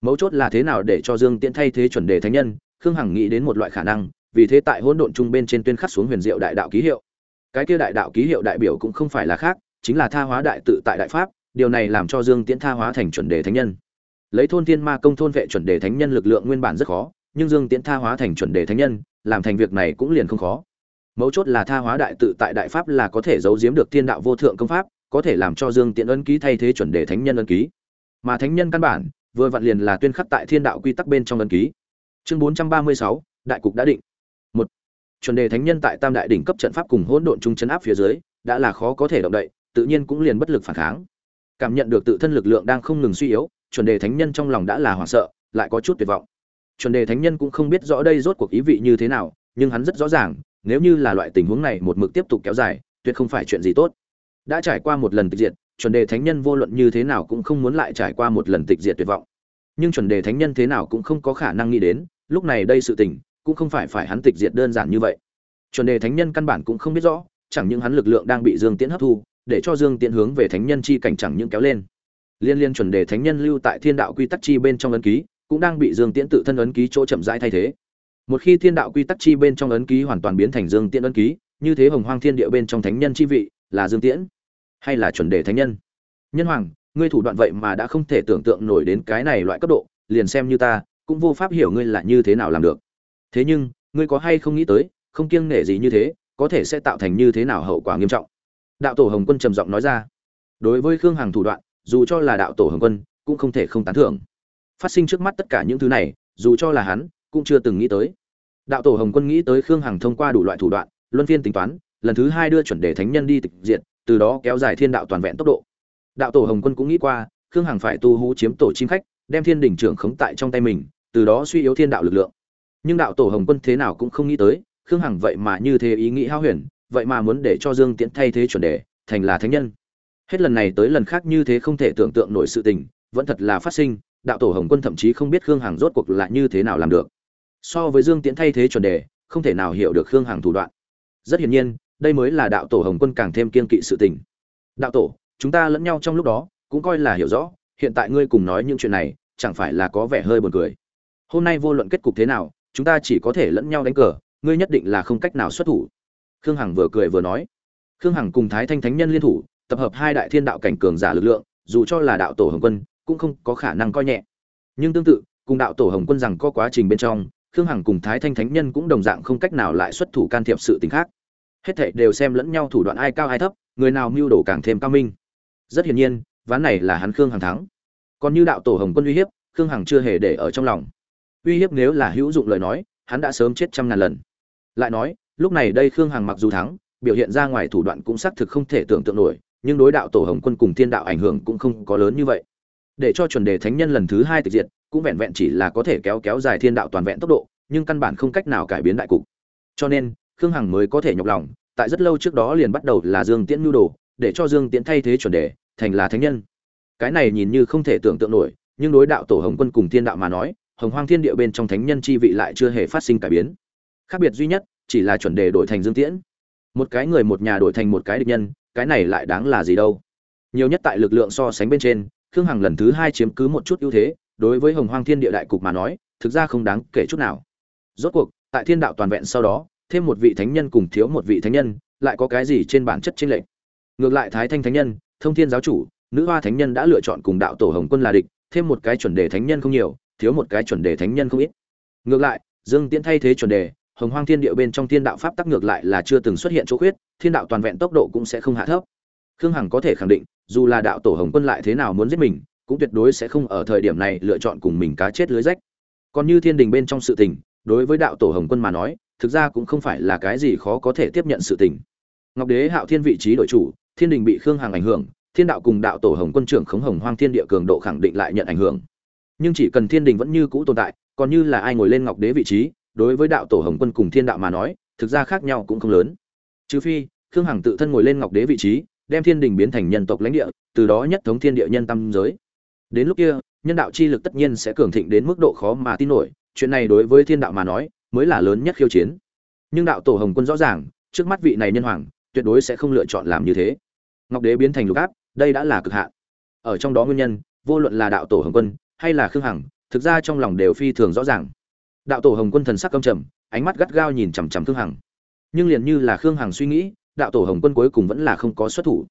Mấu chốt là thế nào để cho dương tiễn thay thế chuẩn đề thánh nhân, khương hằng nghĩ đến một loại khả năng, vì thế tại hỗn độn trung bên trên tuyên khắc xuống huyền diệu đại đạo ký hiệu. Cái kia đại đạo ký hiệu đại biểu cũng không phải là khác, chính là tha hóa đại tự tại đại pháp điều này làm cho dương tiễn tha hóa thành chuẩn đề thánh nhân. Lấy thôn thiên ma công thôn vệ chuẩn đề thánh nhân lực lượng nguyên bản rất khó, nhưng dương tiễn tha hóa thành chuẩn đề thánh nhân, làm thành việc này cũng liền không khó. Mấu chốt là tha hóa đại tự tại đại pháp là có thể giấu giếm được thiên đạo vô thượng công pháp, có thể làm cho dương tiễn ấn ký thay thế chuẩn đề thánh nhân ấn ký. Mà thánh nhân căn bản, vừa vặn liền là tuyên khắc tại thiên đạo quy tắc bên trong ấn ký. Chương bốn trăm ba mươi sáu, đại cục đã định. Một, chuẩn đề thánh nhân tại tam đại đỉnh cấp trận pháp cùng hỗn độn trung trấn áp phía dưới, đã là khó có thể động đậy, tự nhiên cũng liền bất lực phản kháng cảm nhận được tự thân lực lượng đang không ngừng suy yếu, chuẩn đề thánh nhân trong lòng đã là hoảng sợ, lại có chút tuyệt vọng. Chuẩn đề thánh nhân cũng không biết rõ đây rốt cuộc ý vị như thế nào, nhưng hắn rất rõ ràng, nếu như là loại tình huống này một mực tiếp tục kéo dài, tuyệt không phải chuyện gì tốt. Đã trải qua một lần tịch diệt, chuẩn đề thánh nhân vô luận như thế nào cũng không muốn lại trải qua một lần tịch diệt tuyệt vọng. Nhưng chuẩn đề thánh nhân thế nào cũng không có khả năng nghĩ đến, lúc này đây sự tình, cũng không phải phải hắn tịch diệt đơn giản như vậy. Chuẩn đề thánh nhân căn bản cũng không biết rõ, chẳng những hắn lực lượng đang bị dương tiễn hấp thu để cho dương tiễn hướng về thánh nhân chi cảnh chẳng những kéo lên. Liên liên chuẩn đề thánh nhân lưu tại thiên đạo quy tắc chi bên trong ấn ký, cũng đang bị dương tiễn tự thân ấn ký chỗ chậm rãi thay thế. Một khi thiên đạo quy tắc chi bên trong ấn ký hoàn toàn biến thành dương tiễn ấn ký, như thế hồng hoang thiên địa bên trong thánh nhân chi vị là dương tiễn hay là chuẩn đề thánh nhân? Nhân hoàng, ngươi thủ đoạn vậy mà đã không thể tưởng tượng nổi đến cái này loại cấp độ, liền xem như ta, cũng vô pháp hiểu ngươi là như thế nào làm được. Thế nhưng, ngươi có hay không nghĩ tới, không kiêng nể gì như thế, có thể sẽ tạo thành như thế nào hậu quả nghiêm trọng? Đạo tổ hồng quân trầm giọng nói ra. Đối với khương hằng thủ đoạn, dù cho là đạo tổ hồng quân, cũng không thể không tán thưởng. Phát sinh trước mắt tất cả những thứ này, dù cho là hắn, cũng chưa từng nghĩ tới. Đạo tổ hồng quân nghĩ tới khương hằng thông qua đủ loại thủ đoạn, luân phiên tính toán, lần thứ hai đưa chuẩn đề thánh nhân đi tịch diện từ đó kéo dài thiên đạo toàn vẹn tốc độ. Đạo tổ hồng quân cũng nghĩ qua, khương hằng phải tu hú chiếm tổ chim khách, đem thiên đỉnh trưởng khống tại trong tay mình, từ đó suy yếu thiên đạo lực lượng. Nhưng đạo tổ hồng quân thế nào cũng không nghĩ tới, khương hằng vậy mà như thế ý nghĩ hao huyền vậy mà muốn để cho dương tiễn thay thế chuẩn đề, thành là thánh nhân. Hết lần này tới lần khác như thế không thể tưởng tượng nổi sự tình, vẫn thật là phát sinh, đạo tổ hồng quân thậm chí không biết khương hằng rốt cuộc là như thế nào làm được. So với dương tiễn thay thế chuẩn đề, không thể nào hiểu được khương hằng thủ đoạn. Rất hiển nhiên, đây mới là đạo tổ hồng quân càng thêm kiên kỵ sự tình. Đạo tổ, chúng ta lẫn nhau trong lúc đó, cũng coi là hiểu rõ, hiện tại ngươi cùng nói những chuyện này, chẳng phải là có vẻ hơi buồn cười. Hôm nay vô luận kết cục thế nào, chúng ta chỉ có thể lẫn nhau đánh cờ, ngươi nhất định là không cách nào xuất thủ khương hằng vừa cười vừa nói. Khương hằng cùng thái thanh thánh nhân liên thủ, tập hợp hai đại thiên đạo cảnh cường giả lực lượng, dù cho là đạo tổ hồng quân, cũng không có khả năng coi nhẹ. Nhưng tương tự, cùng đạo tổ hồng quân rằng có quá trình bên trong, khương hằng cùng thái thanh thánh nhân cũng đồng dạng không cách nào lại xuất thủ can thiệp sự t ì n h khác. Hết thảy đều xem lẫn nhau thủ đoạn ai cao ai thấp, người nào mưu đồ càng thêm cao minh. Rất hiển nhiên, ván này là hắn khương hằng thắng. Còn như đạo tổ hồng quân uy hiếp, khương hằng chưa hề để ở trong lòng. Uy hiếp nếu là hữu dụng lời nói, hắn đã sớm chết trăm ngàn lần. Lại nói lúc này đây khương hằng mặc dù thắng, biểu hiện ra ngoài thủ đoạn cũng xác thực không thể tưởng tượng nổi, nhưng đối đạo tổ hồng quân cùng thiên đạo ảnh hưởng cũng không có lớn như vậy. Để cho chuẩn đề thánh nhân lần thứ hai tịch diệt, cũng vẹn vẹn chỉ là có thể kéo kéo dài thiên đạo toàn vẹn tốc độ, nhưng căn bản không cách nào cải biến đại cục. Cho nên, khương hằng mới có thể nhọc lòng, tại rất lâu trước đó liền bắt đầu là dương tiễn nhu đồ, để cho dương tiễn thay thế chuẩn đề, thành là thánh nhân. Cái này nhìn như không thể tưởng tượng nổi, nhưng đối đạo tổ hồng quân cùng thiên đạo mà nói, hồng hoang thiên địa bên trong thánh nhân chi vị lại chưa hề phát sinh cải biến. Khác biệt duy nhất chỉ là chuẩn đề đổi thành dương tiễn. Một cái người một nhà đổi thành một cái địch nhân, cái này lại đáng là gì đâu? Nhiều nhất tại lực lượng so sánh bên trên, khương hằng lần thứ hai chiếm cứ một chút ưu thế, đối với hồng hoang thiên địa đại cục mà nói, thực ra không đáng kể chút nào. Rốt cuộc, tại thiên đạo toàn vẹn sau đó, thêm một vị thánh nhân cùng thiếu một vị thánh nhân, lại có cái gì trên bản chất trên lệnh ngược lại thái thanh thánh nhân, thông thiên giáo chủ, nữ hoa thánh nhân đã lựa chọn cùng đạo tổ hồng quân là địch, thêm một cái chuẩn đề thánh nhân không nhiều, thiếu một cái chuẩn đề thánh nhân không ít. Ngược lại, dương tiễn thay thế chuẩn đề hồng hoang thiên địa bên trong thiên đạo pháp tắc ngược lại là chưa từng xuất hiện chỗ khuyết, thiên đạo toàn vẹn tốc độ cũng sẽ không hạ thấp. Khương hằng có thể khẳng định, dù là đạo tổ hồng quân lại thế nào muốn giết mình, cũng tuyệt đối sẽ không ở thời điểm này lựa chọn cùng mình cá chết lưới rách. Còn như thiên đình bên trong sự tình, đối với đạo tổ hồng quân mà nói, thực ra cũng không phải là cái gì khó có thể tiếp nhận sự tình. Ngọc đế hạo thiên vị trí đội chủ, thiên đình bị khương hằng ảnh hưởng, thiên đạo cùng đạo tổ hồng quân trưởng khống hồng hoang thiên địa cường độ khẳng định lại nhận ảnh hưởng. Nhưng chỉ cần thiên đình vẫn như cũ tồn tại, còn như là ai ngồi lên ngọc đế vị trí đối với đạo tổ hồng quân cùng thiên đạo mà nói, thực ra khác nhau cũng không lớn. Trừ phi, khương hằng tự thân ngồi lên ngọc đế vị trí, đem thiên đình biến thành nhân tộc lãnh địa, từ đó nhất thống thiên địa nhân tâm giới. Đến lúc kia, nhân đạo chi lực tất nhiên sẽ cường thịnh đến mức độ khó mà tin nổi, chuyện này đối với thiên đạo mà nói, mới là lớn nhất khiêu chiến. Nhưng đạo tổ hồng quân rõ ràng, trước mắt vị này nhân hoàng, tuyệt đối sẽ không lựa chọn làm như thế. Ngọc đế biến thành lục áp, đây đã là cực hạn. Ở trong đó nguyên nhân, vô luận là đạo tổ hồng quân, hay là khương hằng, thực ra trong lòng đều phi thường rõ ràng đạo tổ hồng quân thần sắc căm trầm, ánh mắt gắt gao nhìn chằm chằm khương hằng. Nhưng liền như là khương hằng suy nghĩ, đạo tổ hồng quân cuối cùng vẫn là không có xuất thủ.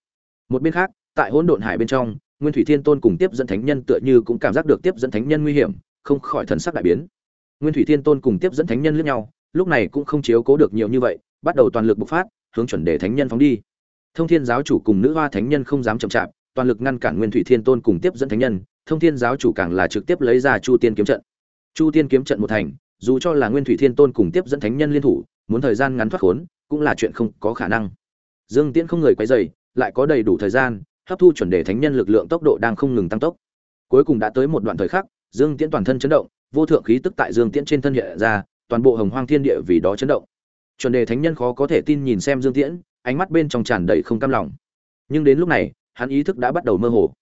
Một bên khác, tại hỗn độn hải bên trong, nguyên thủy thiên tôn cùng tiếp dẫn thánh nhân tựa như cũng cảm giác được tiếp dẫn thánh nhân nguy hiểm, không khỏi thần sắc đại biến. Nguyên thủy thiên tôn cùng tiếp dẫn thánh nhân lướt nhau, lúc này cũng không chiếu cố được nhiều như vậy, bắt đầu toàn lực bộc phát, hướng chuẩn đề thánh nhân phóng đi. Thông thiên giáo chủ cùng nữ hoa thánh nhân không dám chậm chạp, toàn lực ngăn cản nguyên thủy thiên tôn cùng tiếp dẫn thánh nhân, thông thiên giáo chủ càng là trực tiếp lấy ra chu tiên kiếm trận. Chu tiên kiếm trận một thành dù cho là nguyên thủy thiên tôn cùng tiếp dẫn thánh nhân liên thủ, muốn thời gian ngắn thoát khốn, cũng là chuyện không có khả năng. Dương tiễn không người quấy dày lại có đầy đủ thời gian, hấp thu chuẩn đề thánh nhân lực lượng tốc độ đang không ngừng tăng tốc. Cuối cùng đã tới một đoạn thời khắc, dương tiễn toàn thân chấn động, vô thượng khí tức tại dương tiễn trên thân hiện ra, toàn bộ hồng hoang thiên địa vì đó chấn động. Chuẩn đề thánh nhân khó có thể tin nhìn xem dương tiễn, ánh mắt bên trong tràn đầy không cam lòng. Nhưng đến lúc này, hắn ý thức đã bắt đầu mơ hồ.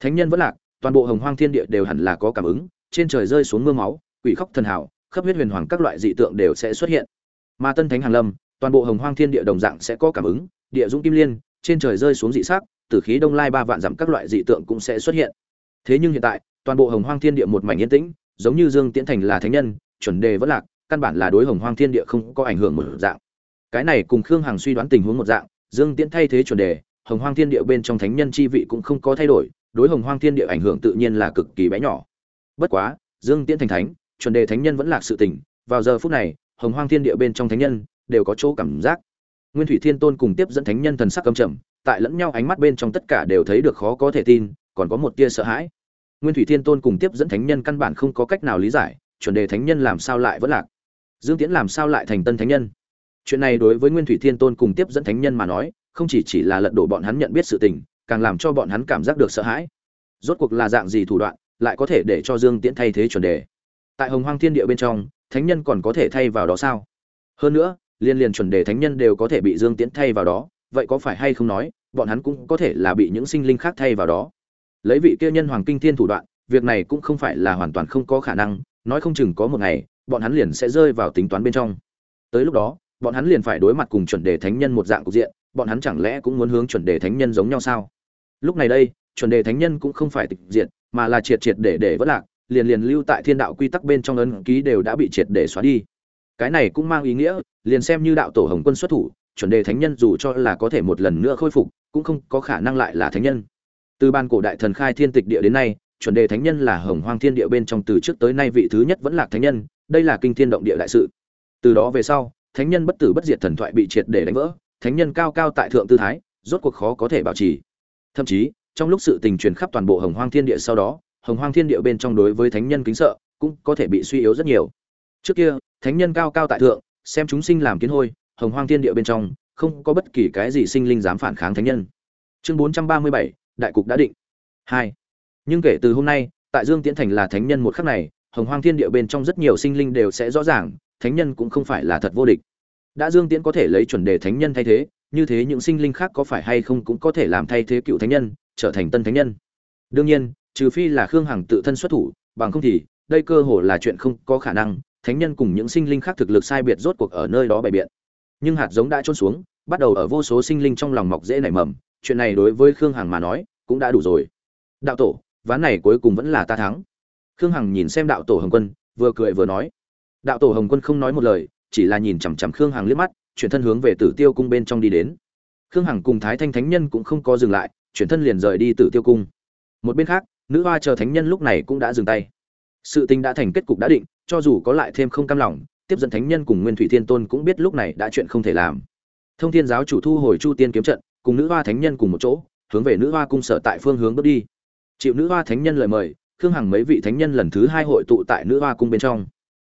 Thánh nhân vẫn lạc, toàn bộ hồng hoang thiên địa đều hẳn là có cảm ứng, trên trời rơi xuống mưa máu, quỷ khóc thần hảo khắp huyết huyền hoàng các loại dị tượng đều sẽ xuất hiện. Mà tân thánh hàn lâm, toàn bộ hồng hoang thiên địa đồng dạng sẽ có cảm ứng, địa dũng kim liên, trên trời rơi xuống dị sắc tử khí đông lai ba vạn dặm các loại dị tượng cũng sẽ xuất hiện. Thế nhưng hiện tại, toàn bộ hồng hoang thiên địa một mảnh yên tĩnh, giống như dương tiễn thành là thánh nhân, chuẩn đề vẫn lạc, căn bản là đối hồng hoang thiên địa không có ảnh hưởng một dạng. Cái này cùng khương hằng suy đoán tình huống một dạng, dương tiễn thay thế chuẩn đề, hồng hoang thiên địa bên trong thánh nhân chi vị cũng không có thay đổi, đối hồng hoang thiên địa ảnh hưởng tự nhiên là cực kỳ bé nhỏ. Bất quá, dương tiễn thành thánh chuẩn đề thánh nhân vẫn lạc sự tỉnh vào giờ phút này, hồng hoang thiên địa bên trong thánh nhân đều có chỗ cảm giác. Nguyên thủy thiên tôn cùng tiếp dẫn thánh nhân thần sắc cầm trầm, tại lẫn nhau ánh mắt bên trong tất cả đều thấy được khó có thể tin, còn có một tia sợ hãi. Nguyên thủy thiên tôn cùng tiếp dẫn thánh nhân căn bản không có cách nào lý giải, chuẩn đề thánh nhân làm sao lại vẫn lạc? Dương tiễn làm sao lại thành tân thánh nhân? Chuyện này đối với nguyên thủy thiên tôn cùng tiếp dẫn thánh nhân mà nói, không chỉ chỉ là lật đổ bọn hắn nhận biết sự tình, càng làm cho bọn hắn cảm giác được sợ hãi. Rốt cuộc là dạng gì thủ đoạn, lại có thể để cho dương tiễn thay thế chuẩn đề? Tại hồng hoang thiên địa bên trong, thánh nhân còn có thể thay vào đó sao? Hơn nữa, liên liên chuẩn đề thánh nhân đều có thể bị dương tiễn thay vào đó, vậy có phải hay không nói, bọn hắn cũng có thể là bị những sinh linh khác thay vào đó? Lấy vị kia nhân hoàng kinh thiên thủ đoạn, việc này cũng không phải là hoàn toàn không có khả năng, nói không chừng có một ngày, bọn hắn liền sẽ rơi vào tính toán bên trong. Tới lúc đó, bọn hắn liền phải đối mặt cùng chuẩn đề thánh nhân một dạng cục diện, bọn hắn chẳng lẽ cũng muốn hướng chuẩn đề thánh nhân giống nhau sao? Lúc này đây, chuẩn đề thánh nhân cũng không phải tịch diện, mà là triệt triệt để để vất lạc liền liền lưu tại thiên đạo quy tắc bên trong ấn ký đều đã bị triệt để xóa đi. Cái này cũng mang ý nghĩa, liền xem như đạo tổ hồng quân xuất thủ, chuẩn đề thánh nhân dù cho là có thể một lần nữa khôi phục, cũng không có khả năng lại là thánh nhân. Từ ban cổ đại thần khai thiên tịch địa đến nay, chuẩn đề thánh nhân là hồng hoang thiên địa bên trong từ trước tới nay vị thứ nhất vẫn là thánh nhân, đây là kinh thiên động địa đại sự. Từ đó về sau, thánh nhân bất tử bất diệt thần thoại bị triệt để đánh vỡ, thánh nhân cao cao tại thượng tư thái, rốt cuộc khó có thể bảo trì. Thậm chí, trong lúc sự tình truyền khắp toàn bộ hồng hoang thiên địa sau đó hồng hoang thiên địa bên trong đối với thánh nhân kính sợ cũng có thể bị suy yếu rất nhiều. Trước kia, thánh nhân cao cao tại thượng, xem chúng sinh làm kiến hôi, hồng hoang thiên địa bên trong không có bất kỳ cái gì sinh linh dám phản kháng thánh nhân. Chương bốn trăm ba mươi bảy, đại cục đã định. Hai. Nhưng kể từ hôm nay, tại dương tiễn thành là thánh nhân một khắc này, hồng hoang thiên địa bên trong rất nhiều sinh linh đều sẽ rõ ràng, thánh nhân cũng không phải là thật vô địch. Đã dương tiễn có thể lấy chuẩn đề thánh nhân thay thế, như thế những sinh linh khác có phải hay không cũng có thể làm thay thế cựu thánh nhân, trở thành tân thánh nhân. Đương nhiên trừ phi là khương hằng tự thân xuất thủ, bằng không thì, đây cơ hồ là chuyện không có khả năng, thánh nhân cùng những sinh linh khác thực lực sai biệt rốt cuộc ở nơi đó bày biện. Nhưng hạt giống đã trôn xuống, bắt đầu ở vô số sinh linh trong lòng mọc dễ nảy mầm, chuyện này đối với khương hằng mà nói, cũng đã đủ rồi. Đạo tổ, ván này cuối cùng vẫn là ta thắng. Khương hằng nhìn xem đạo tổ hồng quân, vừa cười vừa nói. Đạo tổ hồng quân không nói một lời, chỉ là nhìn chằm chằm khương hằng liếc mắt, chuyển thân hướng về tử tiêu cung bên trong đi đến. Khương hằng cùng thái thanh thánh nhân cũng không có dừng lại, chuyển thân liền rời đi tử tiêu cung. Một bên khác nữ hoa chờ thánh nhân lúc này cũng đã dừng tay. Sự tình đã thành kết cục đã định, cho dù có lại thêm không cam lòng, tiếp dẫn thánh nhân cùng nguyên thủy thiên tôn cũng biết lúc này đã chuyện không thể làm. Thông thiên giáo chủ thu hồi chu tiên kiếm trận, cùng nữ hoa thánh nhân cùng một chỗ, hướng về nữ hoa cung sở tại phương hướng bước đi. Chịu nữ hoa thánh nhân lời mời, khương hằng mấy vị thánh nhân lần thứ hai hội tụ tại nữ hoa cung bên trong.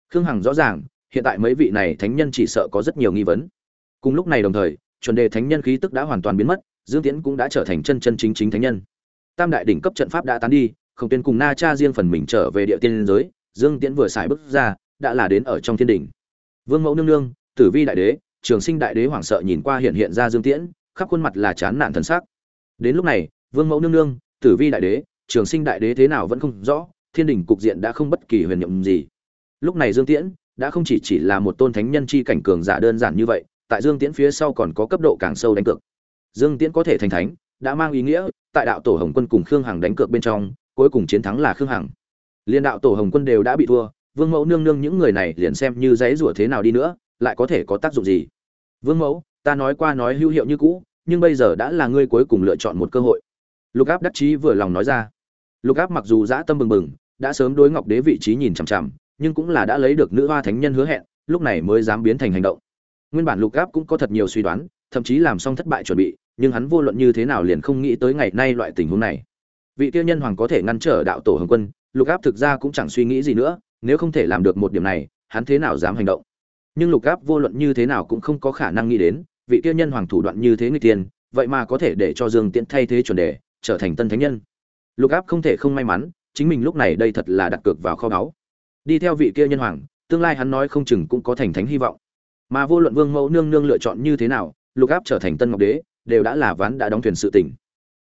Khương hằng rõ ràng, hiện tại mấy vị này thánh nhân chỉ sợ có rất nhiều nghi vấn. Cùng lúc này đồng thời, chuẩn đề thánh nhân khí tức đã hoàn toàn biến mất, dương tiễn cũng đã trở thành chân chân chính chính thánh nhân tam đại đỉnh cấp trận pháp đã tán đi không tiên cùng na cha riêng phần mình trở về địa tiên giới, dương tiễn vừa xài bước ra, đã là đến ở trong thiên đỉnh. Vương mẫu nương nương, tử vi đại đế, trường sinh đại đế hoảng sợ nhìn qua hiện hiện ra dương tiễn, khắp khuôn mặt là chán nản thần sắc. Đến lúc này, vương mẫu nương nương, tử vi đại đế, trường sinh đại đế thế nào vẫn không rõ, thiên đình cục diện đã không bất kỳ huyền nhiệm gì. Lúc này dương tiễn đã không chỉ chỉ là một tôn thánh nhân chi cảnh cường giả đơn giản như vậy, tại dương tiễn phía sau còn có cấp độ càng sâu đánh cược. Dương tiễn có thể thành thánh đã mang ý nghĩa, tại đạo tổ hồng quân cùng khương hằng đánh cược bên trong, cuối cùng chiến thắng là khương hằng. Liên đạo tổ hồng quân đều đã bị thua, vương mẫu nương nương những người này liền xem như dãy rủa thế nào đi nữa, lại có thể có tác dụng gì? Vương mẫu, ta nói qua nói hữu hiệu như cũ, nhưng bây giờ đã là ngươi cuối cùng lựa chọn một cơ hội. Lục áp đắc chí vừa lòng nói ra. Lục áp mặc dù dã tâm bừng bừng, đã sớm đối ngọc đế vị trí nhìn chằm chằm, nhưng cũng là đã lấy được nữ hoa thánh nhân hứa hẹn, lúc này mới dám biến thành hành động. Nguyên bản lục áp cũng có thật nhiều suy đoán, thậm chí làm xong thất bại chuẩn bị nhưng hắn vô luận như thế nào liền không nghĩ tới ngày nay loại tình huống này. Vị tiêu nhân hoàng có thể ngăn trở đạo tổ hồng quân, lục áp thực ra cũng chẳng suy nghĩ gì nữa, nếu không thể làm được một điểm này, hắn thế nào dám hành động? Nhưng lục áp vô luận như thế nào cũng không có khả năng nghĩ đến, vị tiêu nhân hoàng thủ đoạn như thế người tiền, vậy mà có thể để cho dương tiễn thay thế chuẩn đề, trở thành tân thánh nhân. Lục áp không thể không may mắn, chính mình lúc này đây thật là đặt cược vào kho báu. Đi theo vị kia nhân hoàng, tương lai hắn nói không chừng cũng có thành thánh hy vọng. Mà vô luận vương mẫu nương nương lựa chọn như thế nào, lục áp trở thành tân ngọc đế đều đã là ván đã đóng thuyền sự tỉnh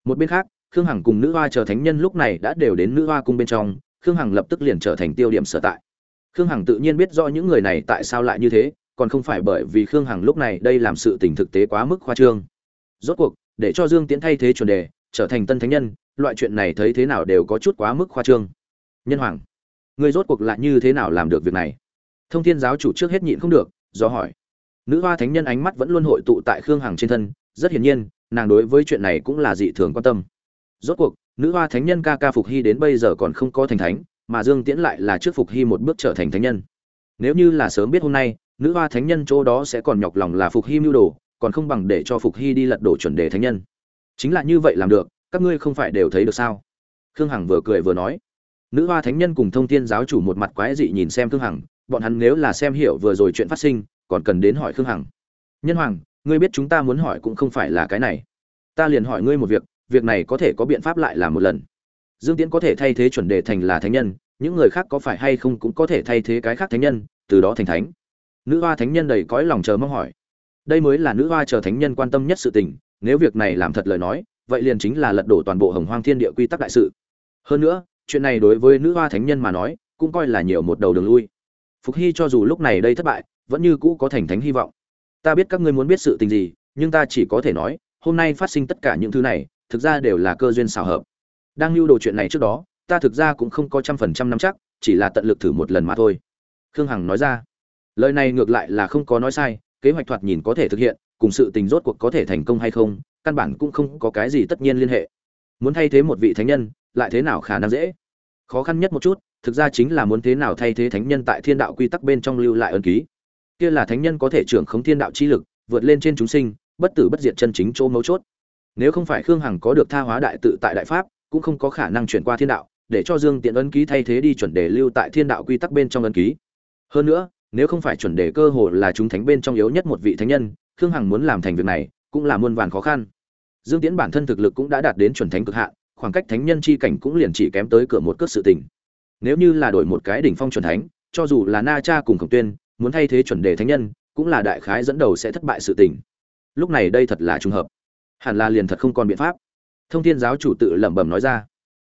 một bên khác, khương hằng cùng nữ hoa chờ thánh nhân lúc này đã đều đến nữ hoa cung bên trong, khương hằng lập tức liền trở thành tiêu điểm sở tại. Khương hằng tự nhiên biết rõ những người này tại sao lại như thế, còn không phải bởi vì khương hằng lúc này đây làm sự tình thực tế quá mức khoa trương. Rốt cuộc, để cho dương tiễn thay thế chuẩn đề, trở thành tân thánh nhân, loại chuyện này thấy thế nào đều có chút quá mức khoa trương. Nhân hoàng, người rốt cuộc lại như thế nào làm được việc này? Thông thiên giáo chủ trước hết nhịn không được, do hỏi. Nữ hoa thánh nhân ánh mắt vẫn luôn hội tụ tại khương hằng trên thân rất hiển nhiên, nàng đối với chuyện này cũng là dị thường quan tâm. Rốt cuộc, nữ hoa thánh nhân ca ca phục hy đến bây giờ còn không có thành thánh, mà dương tiễn lại là trước phục hy một bước trở thành thánh nhân. Nếu như là sớm biết hôm nay, nữ hoa thánh nhân chỗ đó sẽ còn nhọc lòng là phục hy mưu đồ, còn không bằng để cho phục hy đi lật đổ chuẩn đề thánh nhân. Chính là như vậy làm được, các ngươi không phải đều thấy được sao? Khương hằng vừa cười vừa nói. Nữ hoa thánh nhân cùng thông thiên giáo chủ một mặt quái dị nhìn xem khương hằng, bọn hắn nếu là xem hiểu vừa rồi chuyện phát sinh, còn cần đến hỏi khương hằng. Nhân hoàng ngươi biết chúng ta muốn hỏi cũng không phải là cái này. Ta liền hỏi ngươi một việc việc này có thể có biện pháp lại làm một lần. Dương tiễn có thể thay thế chuẩn đề thành là thánh nhân, những người khác có phải hay không cũng có thể thay thế cái khác thánh nhân, từ đó thành thánh. Nữ hoa thánh nhân đầy cõi lòng chờ mong hỏi. Đây mới là nữ hoa chờ thánh nhân quan tâm nhất sự tình, nếu việc này làm thật lời nói, vậy liền chính là lật đổ toàn bộ hồng hoang thiên địa quy tắc đại sự. Hơn nữa, chuyện này đối với nữ hoa thánh nhân mà nói, cũng coi là nhiều một đầu đường lui. Phục hy cho dù lúc này đây thất bại, vẫn như cũ có thành thánh hy vọng ta biết các ngươi muốn biết sự tình gì, nhưng ta chỉ có thể nói, hôm nay phát sinh tất cả những thứ này, thực ra đều là cơ duyên xảo hợp. Đang lưu đồ chuyện này trước đó, ta thực ra cũng không có trăm phần trăm nắm chắc, chỉ là tận lực thử một lần mà thôi. Khương hằng nói ra. Lời này ngược lại là không có nói sai, kế hoạch thoạt nhìn có thể thực hiện, cùng sự tình rốt cuộc có thể thành công hay không, căn bản cũng không có cái gì tất nhiên liên hệ. Muốn thay thế một vị thánh nhân, lại thế nào khả năng dễ? Khó khăn nhất một chút, thực ra chính là muốn thế nào thay thế thánh nhân tại thiên đạo quy tắc bên trong lưu lại ân ký kia là thánh nhân có thể trưởng khống thiên đạo chi lực, vượt lên trên chúng sinh, bất tử bất diệt chân chính chỗ mấu chốt. Nếu không phải khương hằng có được tha hóa đại tự tại đại pháp, cũng không có khả năng chuyển qua thiên đạo, để cho dương tiện ân ký thay thế đi chuẩn đề lưu tại thiên đạo quy tắc bên trong ân ký. Hơn nữa, nếu không phải chuẩn đề cơ hồ là chúng thánh bên trong yếu nhất một vị thánh nhân, khương hằng muốn làm thành việc này, cũng là muôn vàn khó khăn. Dương tiễn bản thân thực lực cũng đã đạt đến chuẩn thánh cực hạn, khoảng cách thánh nhân chi cảnh cũng liền chỉ kém tới cửa một cước sự tình. Nếu như là đổi một cái đỉnh phong chuẩn thánh, cho dù là na cha cùng khổng tuyên muốn thay thế chuẩn đề thánh nhân, cũng là đại khái dẫn đầu sẽ thất bại sự tình. Lúc này đây thật là trùng hợp. Hẳn là liền thật không còn biện pháp. Thông thiên giáo chủ tự lẩm bẩm nói ra.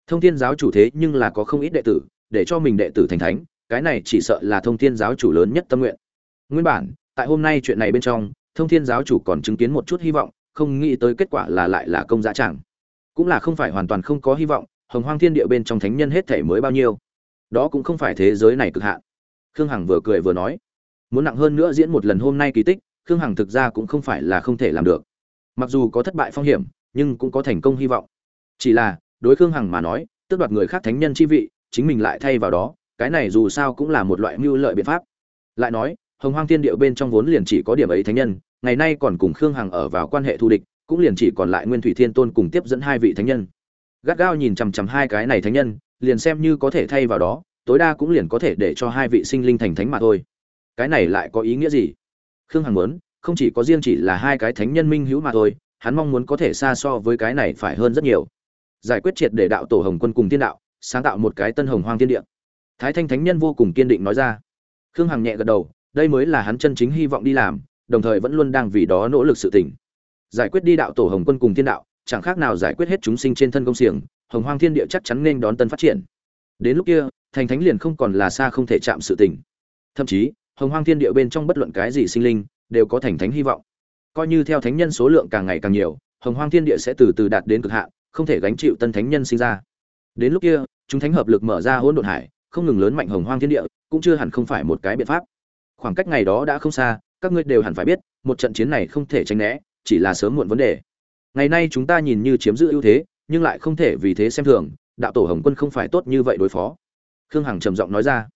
Thông thiên giáo chủ thế nhưng là có không ít đệ tử, để cho mình đệ tử thành thánh, cái này chỉ sợ là thông thiên giáo chủ lớn nhất tâm nguyện. Nguyên bản, tại hôm nay chuyện này bên trong, thông thiên giáo chủ còn chứng kiến một chút hy vọng, không nghĩ tới kết quả là lại là công giá chẳng cũng là không phải hoàn toàn không có hy vọng, hồng hoang thiên địa bên trong thánh nhân hết thể mới bao nhiêu. Đó cũng không phải thế giới này cực hạn. Khương hằng vừa cười vừa nói muốn nặng hơn nữa diễn một lần hôm nay kỳ tích, khương hằng thực ra cũng không phải là không thể làm được. Mặc dù có thất bại phong hiểm, nhưng cũng có thành công hy vọng. Chỉ là, đối khương hằng mà nói, tước đoạt người khác thánh nhân chi vị, chính mình lại thay vào đó, cái này dù sao cũng là một loại mưu lợi biện pháp. Lại nói, hồng hoang thiên địa bên trong vốn liền chỉ có điểm ấy thánh nhân, ngày nay còn cùng khương hằng ở vào quan hệ thù địch, cũng liền chỉ còn lại nguyên thủy thiên tôn cùng tiếp dẫn hai vị thánh nhân. Gắt gao nhìn chằm chằm hai cái này thánh nhân, liền xem như có thể thay vào đó, tối đa cũng liền có thể để cho hai vị sinh linh thành thánh mà thôi cái này lại có ý nghĩa gì? Khương hằng muốn, không chỉ có riêng chỉ là hai cái thánh nhân minh hữu mà thôi, hắn mong muốn có thể xa so với cái này phải hơn rất nhiều. Giải quyết triệt để đạo tổ hồng quân cùng thiên đạo, sáng tạo một cái tân hồng hoang thiên địa. Thái thanh thánh nhân vô cùng kiên định nói ra. Khương hằng nhẹ gật đầu, đây mới là hắn chân chính hy vọng đi làm, đồng thời vẫn luôn đang vì đó nỗ lực sự tỉnh. Giải quyết đi đạo tổ hồng quân cùng thiên đạo, chẳng khác nào giải quyết hết chúng sinh trên thân công xiềng, hồng hoang thiên địa chắc chắn nên đón tân phát triển. Đến lúc kia, thành thánh liền không còn là xa không thể chạm sự tỉnh. Thậm chí hồng hoang thiên địa bên trong bất luận cái gì sinh linh đều có thành thánh hy vọng. Coi như theo thánh nhân số lượng càng ngày càng nhiều, hồng hoang thiên địa sẽ từ từ đạt đến cực hạn, không thể gánh chịu tân thánh nhân sinh ra. Đến lúc kia, chúng thánh hợp lực mở ra hỗn độn hải, không ngừng lớn mạnh hồng hoang thiên địa, cũng chưa hẳn không phải một cái biện pháp. Khoảng cách ngày đó đã không xa, các ngươi đều hẳn phải biết, một trận chiến này không thể tránh né, chỉ là sớm muộn vấn đề. Ngày nay chúng ta nhìn như chiếm giữ ưu thế, nhưng lại không thể vì thế xem thường, đạo tổ hồng quân không phải tốt như vậy đối phó. Khương hằng trầm giọng nói ra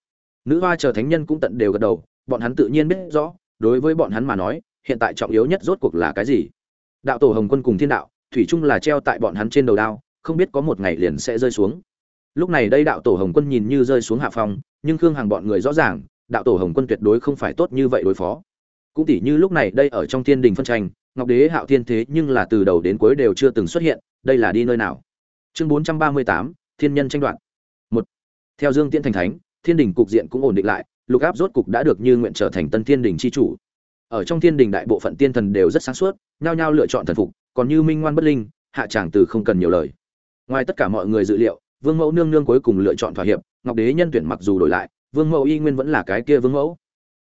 nữ hoa chờ thánh nhân cũng tận đều gật đầu, bọn hắn tự nhiên biết rõ, đối với bọn hắn mà nói, hiện tại trọng yếu nhất rốt cuộc là cái gì. Đạo tổ hồng quân cùng thiên đạo, thủy chung là treo tại bọn hắn trên đầu đao, không biết có một ngày liền sẽ rơi xuống. Lúc này đây đạo tổ hồng quân nhìn như rơi xuống hạ phong, nhưng khương hàng bọn người rõ ràng, đạo tổ hồng quân tuyệt đối không phải tốt như vậy đối phó. Cũng tỉ như lúc này đây ở trong thiên đình phân tranh, ngọc đế, hạo thiên thế nhưng là từ đầu đến cuối đều chưa từng xuất hiện, đây là đi nơi nào? Chương bốn trăm ba mươi tám, thiên nhân tranh đoạt. Một. Theo dương tiễn thành thánh thiên đình cục diện cũng ổn định lại, lục áp rốt cục đã được như nguyện trở thành tân thiên đình c h i chủ. Ở trong thiên đình đại bộ phận tiên thần đều rất sáng suốt, nhao nhao lựa chọn thần phục, còn như minh ngoan bất linh, hạ tràng từ không cần nhiều lời. Ngoài tất cả mọi người dự liệu, vương mẫu nương nương cuối cùng lựa chọn thỏa hiệp, ngọc đế nhân tuyển mặc dù đổi lại, vương mẫu y nguyên vẫn là cái kia vương mẫu.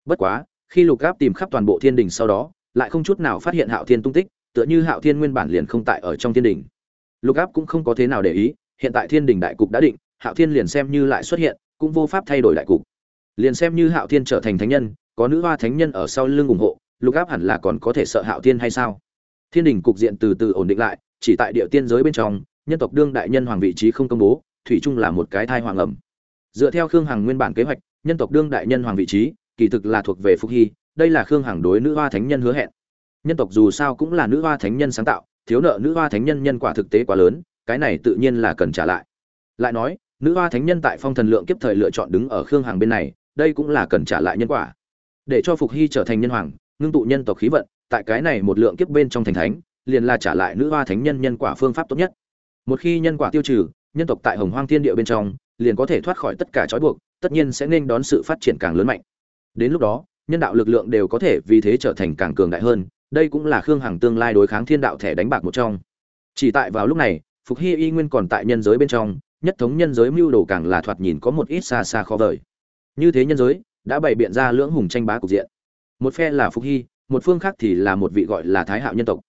Bất quá, khi lục áp tìm khắp toàn bộ thiên đình sau đó, lại không chút nào phát hiện hạo thiên tung tích, tựa như hạo thiên nguyên bản liền không tại ở trong thiên đình. Lục áp cũng không có thế nào để ý, hiện tại thiên đình đại cục đã định, hạo thiên liền xem như lại xuất hiện cũng vô pháp thay đổi đại cục. Liền xem như hạo thiên trở thành thánh nhân, có nữ hoa thánh nhân ở sau lưng ủng hộ, lục áp hẳn là còn có thể sợ hạo thiên hay sao? Thiên đình cục diện từ từ ổn định lại, chỉ tại địa tiên giới bên trong, nhân tộc đương đại nhân hoàng vị trí không công bố, thủy chung là một cái thai hoàng ẩm. Dựa theo khương hằng nguyên bản kế hoạch, nhân tộc đương đại nhân hoàng vị trí, kỳ thực là thuộc về phúc hy, đây là khương hằng đối nữ hoa thánh nhân hứa hẹn. Nhân tộc dù sao cũng là nữ hoa thánh nhân sáng tạo, thiếu nợ nữ hoa thánh nhân nhân quả thực tế quá lớn, cái này tự nhiên là cần trả lại. Lại nói nữ hoa thánh nhân tại phong thần lượng kiếp thời lựa chọn đứng ở khương hàng bên này, đây cũng là cần trả lại nhân quả. Để cho phục hy trở thành nhân hoàng, ngưng tụ nhân tộc khí vận, tại cái này một lượng kiếp bên trong thành thánh, liền là trả lại nữ hoa thánh nhân nhân quả phương pháp tốt nhất. Một khi nhân quả tiêu trừ, nhân tộc tại hồng hoang thiên địa bên trong, liền có thể thoát khỏi tất cả trói buộc, tất nhiên sẽ nên đón sự phát triển càng lớn mạnh. Đến lúc đó, nhân đạo lực lượng đều có thể vì thế trở thành càng cường đại hơn, đây cũng là khương hằng tương lai đối kháng thiên đạo thẻ đánh bạc một trong. Chỉ tại vào lúc này, phục hy y nguyên còn tại nhân giới bên trong nhất thống nhân giới mưu đồ càng là thoạt nhìn có một ít xa xa khó vời. Như thế nhân giới, đã bày biện ra lưỡng hùng tranh bá cục diện. Một phe là phục hy, một phương khác thì là một vị gọi là thái hạo nhân tộc.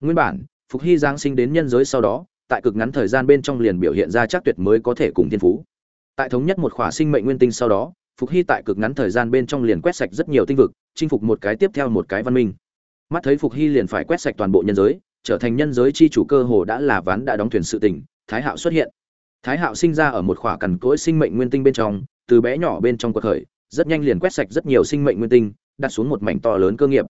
Nguyên bản, phục hy giáng sinh đến nhân giới sau đó, tại cực ngắn thời gian bên trong liền biểu hiện ra chắc tuyệt mới có thể cùng thiên phú. Tại thống nhất một khỏa sinh mệnh nguyên tinh sau đó, phục hy tại cực ngắn thời gian bên trong liền quét sạch rất nhiều tinh vực, chinh phục một cái tiếp theo một cái văn minh. Mắt thấy phục hy liền phải quét sạch toàn bộ nhân giới, trở thành nhân giới chi chủ cơ hồ đã là ván đã đóng thuyền sự tình, thái hạo xuất hiện thái hạo sinh ra ở một khỏa cằn cỗi sinh mệnh nguyên tinh bên trong, từ bé nhỏ bên trong cuộc khởi, rất nhanh liền quét sạch rất nhiều sinh mệnh nguyên tinh, đặt xuống một mảnh to lớn cơ nghiệp.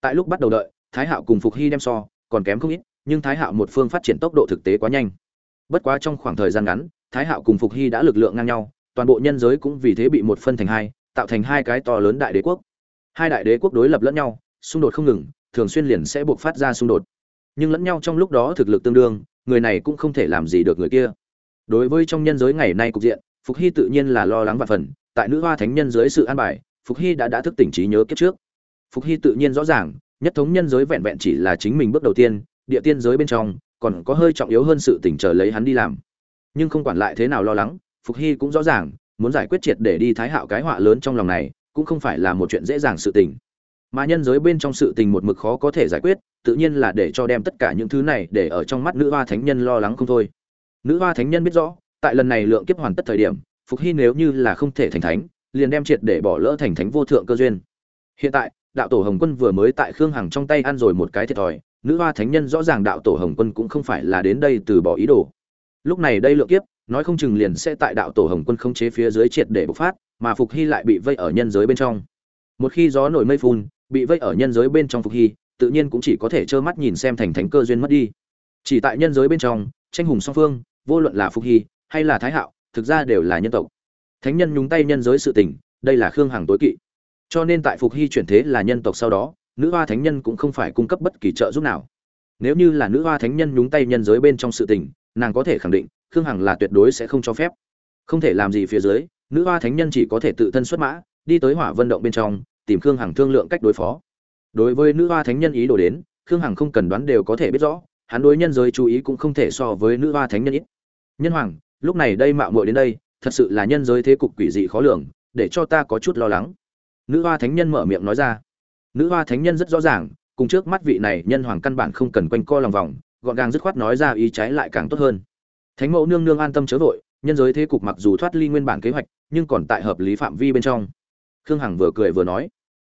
Tại lúc bắt đầu đợi, thái hạo cùng phục hy đem so, còn kém không ít, nhưng thái hạo một phương phát triển tốc độ thực tế quá nhanh. Bất quá trong khoảng thời gian ngắn, thái hạo cùng phục hy đã lực lượng ngang nhau, toàn bộ nhân giới cũng vì thế bị một phân thành hai, tạo thành hai cái to lớn đại đế quốc. Hai đại đế quốc đối lập lẫn nhau, xung đột không ngừng, thường xuyên liền sẽ buộc phát ra xung đột. Nhưng lẫn nhau trong lúc đó thực lực tương đương, người này cũng không thể làm gì được người kia đối với trong nhân giới ngày nay cục diện, phục hy tự nhiên là lo lắng và phần, tại nữ hoa thánh nhân dưới sự an bài, phục hy đã đã thức tỉnh trí nhớ kiếp trước. Phục hy tự nhiên rõ ràng, nhất thống nhân giới vẹn vẹn chỉ là chính mình bước đầu tiên, địa tiên giới bên trong, còn có hơi trọng yếu hơn sự tỉnh chờ lấy hắn đi làm. Nhưng không quản lại thế nào lo lắng, phục hy cũng rõ ràng, muốn giải quyết triệt để đi thái hạo cái họa lớn trong lòng này, cũng không phải là một chuyện dễ dàng sự tình. Mà nhân giới bên trong sự tình một mực khó có thể giải quyết, tự nhiên là để cho đem tất cả những thứ này để ở trong mắt nữ hoa thánh nhân lo lắng không thôi nữ hoa thánh nhân biết rõ, tại lần này lượng kiếp hoàn tất thời điểm, phục hy nếu như là không thể thành thánh, liền đem triệt để bỏ lỡ thành thánh vô thượng cơ duyên. Hiện tại, đạo tổ hồng quân vừa mới tại khương hằng trong tay ăn rồi một cái thiệt thòi, nữ hoa thánh nhân rõ ràng đạo tổ hồng quân cũng không phải là đến đây từ bỏ ý đồ. Lúc này đây lượng kiếp, nói không chừng liền sẽ tại đạo tổ hồng quân không chế phía dưới triệt để bộc phát, mà phục hy lại bị vây ở nhân giới bên trong. Một khi gió nổi mây phun, bị vây ở nhân giới bên trong phục hy, tự nhiên cũng chỉ có thể trơ mắt nhìn xem thành thánh cơ duyên mất đi. Chỉ tại nhân giới bên trong, tranh hùng song phương vô luận là phục hy hay là thái hạo, thực ra đều là nhân tộc. Thánh nhân nhúng tay nhân giới sự tình, đây là khương hằng tối kỵ. Cho nên tại phục hy chuyển thế là nhân tộc sau đó, nữ hoa thánh nhân cũng không phải cung cấp bất kỳ trợ giúp nào. Nếu như là nữ hoa thánh nhân nhúng tay nhân giới bên trong sự tình, nàng có thể khẳng định, khương hằng là tuyệt đối sẽ không cho phép. Không thể làm gì phía dưới, nữ hoa thánh nhân chỉ có thể tự thân xuất mã, đi tới hỏa vân động bên trong, tìm khương hằng thương lượng cách đối phó. Đối với nữ hoa thánh nhân ý đồ đến, khương hằng không cần đoán đều có thể biết rõ, hắn đối nhân giới chú ý cũng không thể so với nữ hoa thánh nhân ít nhân hoàng, lúc này đây mạo muội đến đây, thật sự là nhân giới thế cục quỷ dị khó lường, để cho ta có chút lo lắng. Nữ hoa thánh nhân mở miệng nói ra. Nữ hoa thánh nhân rất rõ ràng, cùng trước mắt vị này nhân hoàng căn bản không cần quanh co lòng vòng, gọn gàng dứt khoát nói ra ý trái lại càng tốt hơn. Thánh mẫu nương nương an tâm chớ vội, nhân giới thế cục mặc dù thoát ly nguyên bản kế hoạch, nhưng còn tại hợp lý phạm vi bên trong. Khương hằng vừa cười vừa nói.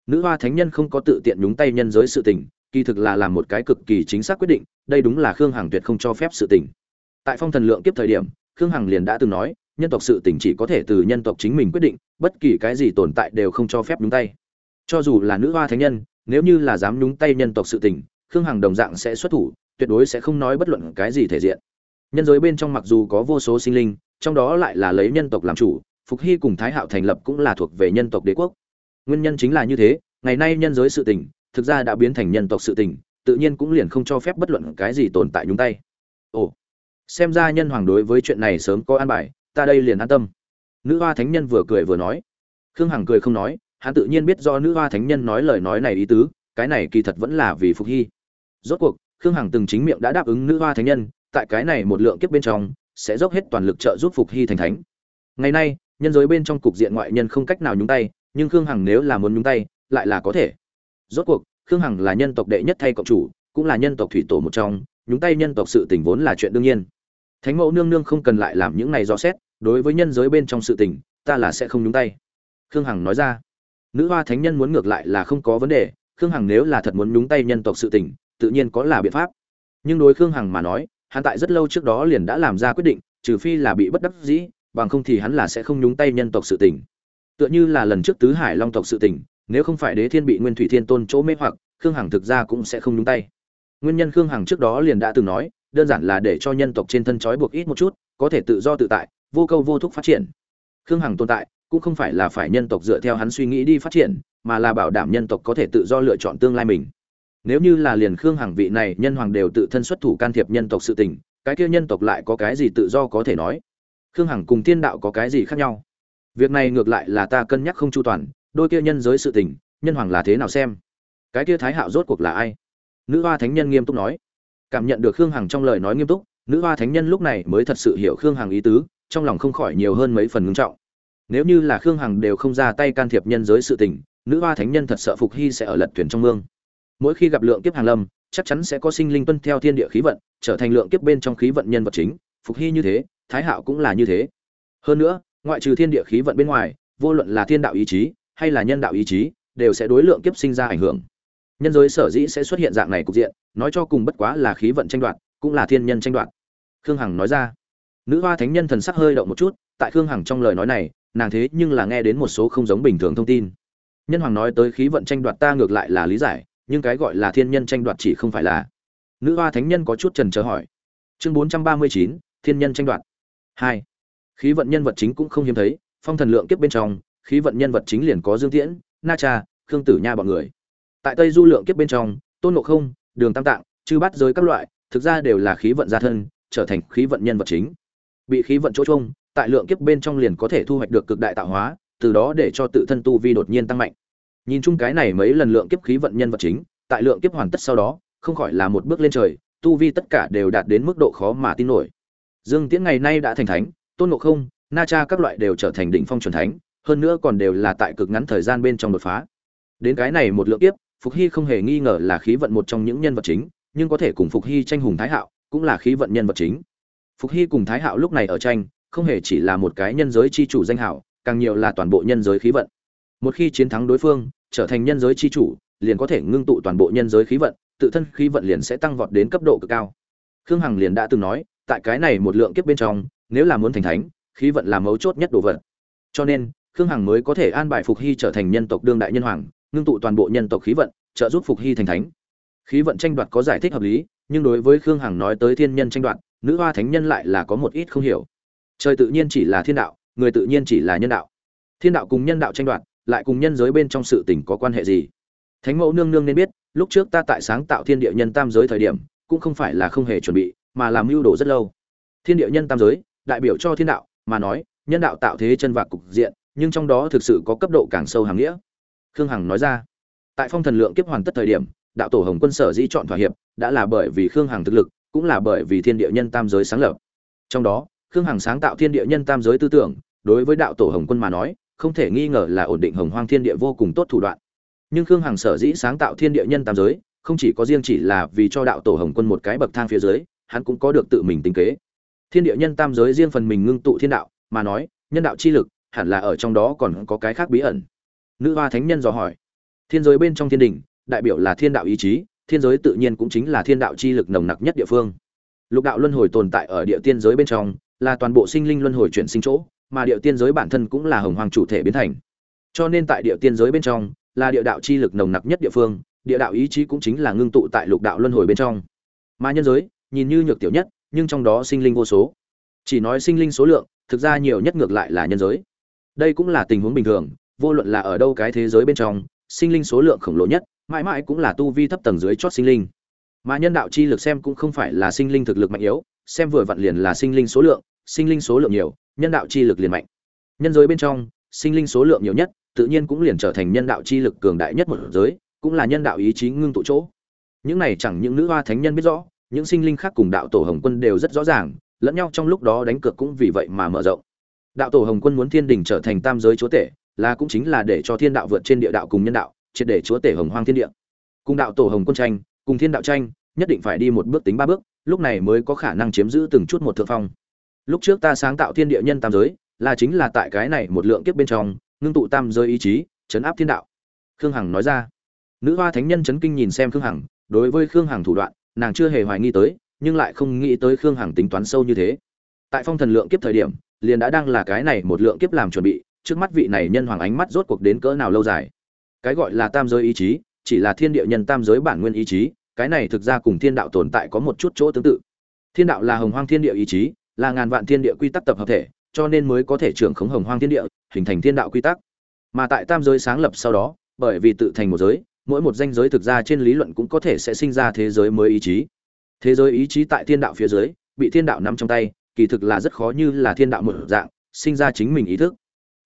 Nữ hoa thánh nhân không có tự tiện nhúng tay nhân giới sự tình, kỳ thực là làm một cái cực kỳ chính xác quyết định, đây đúng là khương hằng tuyệt không cho phép sự tình tại phong thần lượng kiếp thời điểm, khương hằng liền đã từng nói, nhân tộc sự tình chỉ có thể từ nhân tộc chính mình quyết định, bất kỳ cái gì tồn tại đều không cho phép nhúng tay. Cho dù là nữ hoa thánh nhân, nếu như là dám nhúng tay nhân tộc sự tình, khương hằng đồng dạng sẽ xuất thủ, tuyệt đối sẽ không nói bất luận cái gì thể diện. Nhân giới bên trong mặc dù có vô số sinh linh, trong đó lại là lấy nhân tộc làm chủ, phục hy cùng thái hạo thành lập cũng là thuộc về nhân tộc đế quốc. Nguyên nhân chính là như thế, ngày nay nhân giới sự tình, thực ra đã biến thành nhân tộc sự tình, tự nhiên cũng liền không cho phép bất luận cái gì tồn tại nhúng tay. Ồ xem ra nhân hoàng đối với chuyện này sớm có an bài, ta đây liền an tâm. Nữ hoa thánh nhân vừa cười vừa nói. Khương hằng cười không nói, hắn tự nhiên biết do nữ hoa thánh nhân nói lời nói này ý tứ, cái này kỳ thật vẫn là vì phục hy. Rốt cuộc, khương hằng từng chính miệng đã đáp ứng nữ hoa thánh nhân, tại cái này một lượng kiếp bên trong, sẽ dốc hết toàn lực trợ giúp phục hy thành thánh. Ngày nay, nhân giới bên trong cục diện ngoại nhân không cách nào nhúng tay, nhưng khương hằng nếu là muốn nhúng tay, lại là có thể. Rốt cuộc, khương hằng là nhân tộc đệ nhất thay cộng chủ, cũng là nhân tộc thủy tổ một trong, nhúng tay nhân tộc sự tình vốn là chuyện đương nhiên thánh mẫu nương nương không cần lại làm những này do xét, đối với nhân giới bên trong sự tình, ta là sẽ không nhúng tay. Khương hằng nói ra. Nữ hoa thánh nhân muốn ngược lại là không có vấn đề, khương hằng nếu là thật muốn nhúng tay nhân tộc sự tình, tự nhiên có là biện pháp. Nhưng đối khương hằng mà nói, hắn tại rất lâu trước đó liền đã làm ra quyết định, trừ phi là bị bất đắc dĩ, bằng không thì hắn là sẽ không nhúng tay nhân tộc sự tình. Tựa như là lần trước tứ hải long tộc sự tình, nếu không phải đế thiên bị nguyên thủy thiên tôn chỗ mê hoặc, khương hằng thực ra cũng sẽ không nhúng tay. Nguyên nhân khương hằng trước đó liền đã từng nói đơn giản là để cho nhân tộc trên thân trói buộc ít một chút, có thể tự do tự tại, vô câu vô thúc phát triển. Khương hằng tồn tại, cũng không phải là phải nhân tộc dựa theo hắn suy nghĩ đi phát triển, mà là bảo đảm nhân tộc có thể tự do lựa chọn tương lai mình. Nếu như là liền khương hằng vị này, nhân hoàng đều tự thân xuất thủ can thiệp nhân tộc sự tình, cái kia nhân tộc lại có cái gì tự do có thể nói? Khương hằng cùng Tiên đạo có cái gì khác nhau? Việc này ngược lại là ta cân nhắc không chu toàn, đôi kia nhân giới sự tình, nhân hoàng là thế nào xem? Cái kia thái hạo rốt cuộc là ai? Nữ hoa thánh nhân nghiêm túc nói cảm nhận được khương hằng trong lời nói nghiêm túc, nữ hoa thánh nhân lúc này mới thật sự hiểu khương hằng ý tứ, trong lòng không khỏi nhiều hơn mấy phần ngưng trọng. Nếu như là khương hằng đều không ra tay can thiệp nhân giới sự tình, nữ hoa thánh nhân thật sợ phục hy sẽ ở lật thuyền trong mương. Mỗi khi gặp lượng kiếp hàng lâm, chắc chắn sẽ có sinh linh tuân theo thiên địa khí vận, trở thành lượng kiếp bên trong khí vận nhân vật chính, phục hy như thế, thái hạo cũng là như thế. Hơn nữa, ngoại trừ thiên địa khí vận bên ngoài, vô luận là thiên đạo ý chí hay là nhân đạo ý chí, đều sẽ đối lượng kiếp sinh ra ảnh hưởng nhân giới sở dĩ sẽ xuất hiện dạng này cục diện, nói cho cùng bất quá là khí vận tranh đoạt, cũng là thiên nhân tranh đoạt. Khương hằng nói ra. Nữ hoa thánh nhân thần sắc hơi động một chút, tại khương hằng trong lời nói này, nàng thế nhưng là nghe đến một số không giống bình thường thông tin. Nhân hoàng nói tới khí vận tranh đoạt ta ngược lại là lý giải, nhưng cái gọi là thiên nhân tranh đoạt chỉ không phải là. Nữ hoa thánh nhân có chút trần trờ hỏi. Chương bốn trăm ba mươi chín, thiên nhân tranh đoạt. Hai. Khí vận nhân vật chính cũng không hiếm thấy, phong thần lượng kiếp bên trong, khí vận nhân vật chính liền có dương tiễn, na cha, khương tử nha bọn người tại tây du lượng kiếp bên trong, tôn ngộ không, đường tam tạng, chư bắt giới các loại, thực ra đều là khí vận gia thân, trở thành khí vận nhân vật chính. Bị khí vận chỗ trông, tại lượng kiếp bên trong liền có thể thu hoạch được cực đại tạo hóa, từ đó để cho tự thân tu vi đột nhiên tăng mạnh. Nhìn chung cái này mấy lần lượng kiếp khí vận nhân vật chính, tại lượng kiếp hoàn tất sau đó, không khỏi là một bước lên trời, tu vi tất cả đều đạt đến mức độ khó mà tin nổi. Dương tiễn ngày nay đã thành thánh, tôn ngộ không, na cha các loại đều trở thành đỉnh phong chuẩn thánh, hơn nữa còn đều là tại cực ngắn thời gian bên trong đột phá. Đến cái này một lượng kiếp phục hy không hề nghi ngờ là khí vận một trong những nhân vật chính, nhưng có thể cùng phục hy tranh hùng thái hạo cũng là khí vận nhân vật chính. Phục hy cùng thái hạo lúc này ở tranh, không hề chỉ là một cái nhân giới chi chủ danh hảo càng nhiều là toàn bộ nhân giới khí vận. Một khi chiến thắng đối phương, trở thành nhân giới chi chủ, liền có thể ngưng tụ toàn bộ nhân giới khí vận, tự thân khí vận liền sẽ tăng vọt đến cấp độ cực cao. Khương hằng liền đã từng nói, tại cái này một lượng kiếp bên trong, nếu là muốn thành thánh, khí vận là mấu chốt nhất đồ vật. Cho nên, khương hằng mới có thể an bài phục hy trở thành nhân tộc đương đại nhân hoàng ngưng tụ toàn bộ nhân tộc khí vận, trợ giúp phục hy thành thánh. Khí vận tranh đoạt có giải thích hợp lý, nhưng đối với khương hằng nói tới thiên nhân tranh đoạt, nữ hoa thánh nhân lại là có một ít không hiểu. Trời tự nhiên chỉ là thiên đạo, người tự nhiên chỉ là nhân đạo. Thiên đạo cùng nhân đạo tranh đoạt, lại cùng nhân giới bên trong sự tình có quan hệ gì? Thánh mẫu nương nương nên biết, lúc trước ta tại sáng tạo thiên địa nhân tam giới thời điểm, cũng không phải là không hề chuẩn bị, mà làm mưu đồ rất lâu. Thiên địa nhân tam giới, đại biểu cho thiên đạo, mà nói, nhân đạo tạo thế chân vạc cục diện, nhưng trong đó thực sự có cấp độ càng sâu hàng nghĩa khương hằng nói ra, tại phong thần lượng kiếp hoàn tất thời điểm, đạo tổ hồng quân sở dĩ chọn thỏa hiệp, đã là bởi vì khương hằng thực lực, cũng là bởi vì thiên địa nhân tam giới sáng lập. Trong đó, khương hằng sáng tạo thiên địa nhân tam giới tư tưởng, đối với đạo tổ hồng quân mà nói, không thể nghi ngờ là ổn định hồng hoang thiên địa vô cùng tốt thủ đoạn. Nhưng khương hằng sở dĩ sáng tạo thiên địa nhân tam giới, không chỉ có riêng chỉ là vì cho đạo tổ hồng quân một cái bậc thang phía dưới, hắn cũng có được tự mình tính kế. Thiên địa nhân tam giới riêng phần mình ngưng tụ thiên đạo, mà nói, nhân đạo chi lực, hẳn là ở trong đó còn có cái khác bí ẩn nữ hoa thánh nhân dò hỏi. Thiên giới bên trong thiên đình, đại biểu là thiên đạo ý chí, thiên giới tự nhiên cũng chính là thiên đạo chi lực nồng nặc nhất địa phương. Lục đạo luân hồi tồn tại ở địa tiên giới bên trong, là toàn bộ sinh linh luân hồi chuyển sinh chỗ, mà địa tiên giới bản thân cũng là hồng hoàng chủ thể biến thành. Cho nên tại địa tiên giới bên trong, là địa đạo chi lực nồng nặc nhất địa phương, địa đạo ý chí cũng chính là ngưng tụ tại lục đạo luân hồi bên trong. Mà nhân giới, nhìn như nhược tiểu nhất, nhưng trong đó sinh linh vô số. Chỉ nói sinh linh số lượng, thực ra nhiều nhất ngược lại là nhân giới. Đây cũng là tình huống bình thường vô luận là ở đâu cái thế giới bên trong, sinh linh số lượng khổng lồ nhất, mãi mãi cũng là tu vi thấp tầng dưới chót sinh linh. Mà nhân đạo chi lực xem cũng không phải là sinh linh thực lực mạnh yếu, xem vừa vặn liền là sinh linh số lượng, sinh linh số lượng nhiều, nhân đạo chi lực liền mạnh. Nhân giới bên trong, sinh linh số lượng nhiều nhất, tự nhiên cũng liền trở thành nhân đạo chi lực cường đại nhất một giới, cũng là nhân đạo ý chí ngưng tụ chỗ. Những này chẳng những nữ hoa thánh nhân biết rõ, những sinh linh khác cùng đạo tổ hồng quân đều rất rõ ràng, lẫn nhau trong lúc đó đánh cược cũng vì vậy mà mở rộng. Đạo tổ hồng quân muốn thiên đình trở thành tam giới chúa tể là cũng chính là để cho thiên đạo vượt trên địa đạo cùng nhân đạo, triệt để chúa tể hồng hoang thiên địa. Cùng đạo tổ hồng quân tranh, cùng thiên đạo tranh, nhất định phải đi một bước tính ba bước, lúc này mới có khả năng chiếm giữ từng chút một thượng phong. Lúc trước ta sáng tạo thiên địa nhân tam giới, là chính là tại cái này một lượng kiếp bên trong, ngưng tụ tam giới ý chí, chấn áp thiên đạo. Khương hằng nói ra. Nữ hoa thánh nhân chấn kinh nhìn xem khương hằng, đối với khương hằng thủ đoạn, nàng chưa hề hoài nghi tới, nhưng lại không nghĩ tới khương hằng tính toán sâu như thế. Tại phong thần lượng kiếp thời điểm, liền đã đang là cái này một lượng kiếp làm chuẩn bị trước mắt vị này nhân hoàng ánh mắt rốt cuộc đến cỡ nào lâu dài? Cái gọi là tam giới ý chí, chỉ là thiên địa nhân tam giới bản nguyên ý chí, cái này thực ra cùng thiên đạo tồn tại có một chút chỗ tương tự. Thiên đạo là hồng hoang thiên địa ý chí, là ngàn vạn thiên địa quy tắc tập hợp thể, cho nên mới có thể trưởng khống hồng hoang thiên địa, hình thành thiên đạo quy tắc. Mà tại tam giới sáng lập sau đó, bởi vì tự thành một giới, mỗi một danh giới thực ra trên lý luận cũng có thể sẽ sinh ra thế giới mới ý chí. Thế giới ý chí tại thiên đạo phía dưới, bị thiên đạo nắm trong tay, kỳ thực là rất khó như là thiên đạo một dạng, sinh ra chính mình ý thức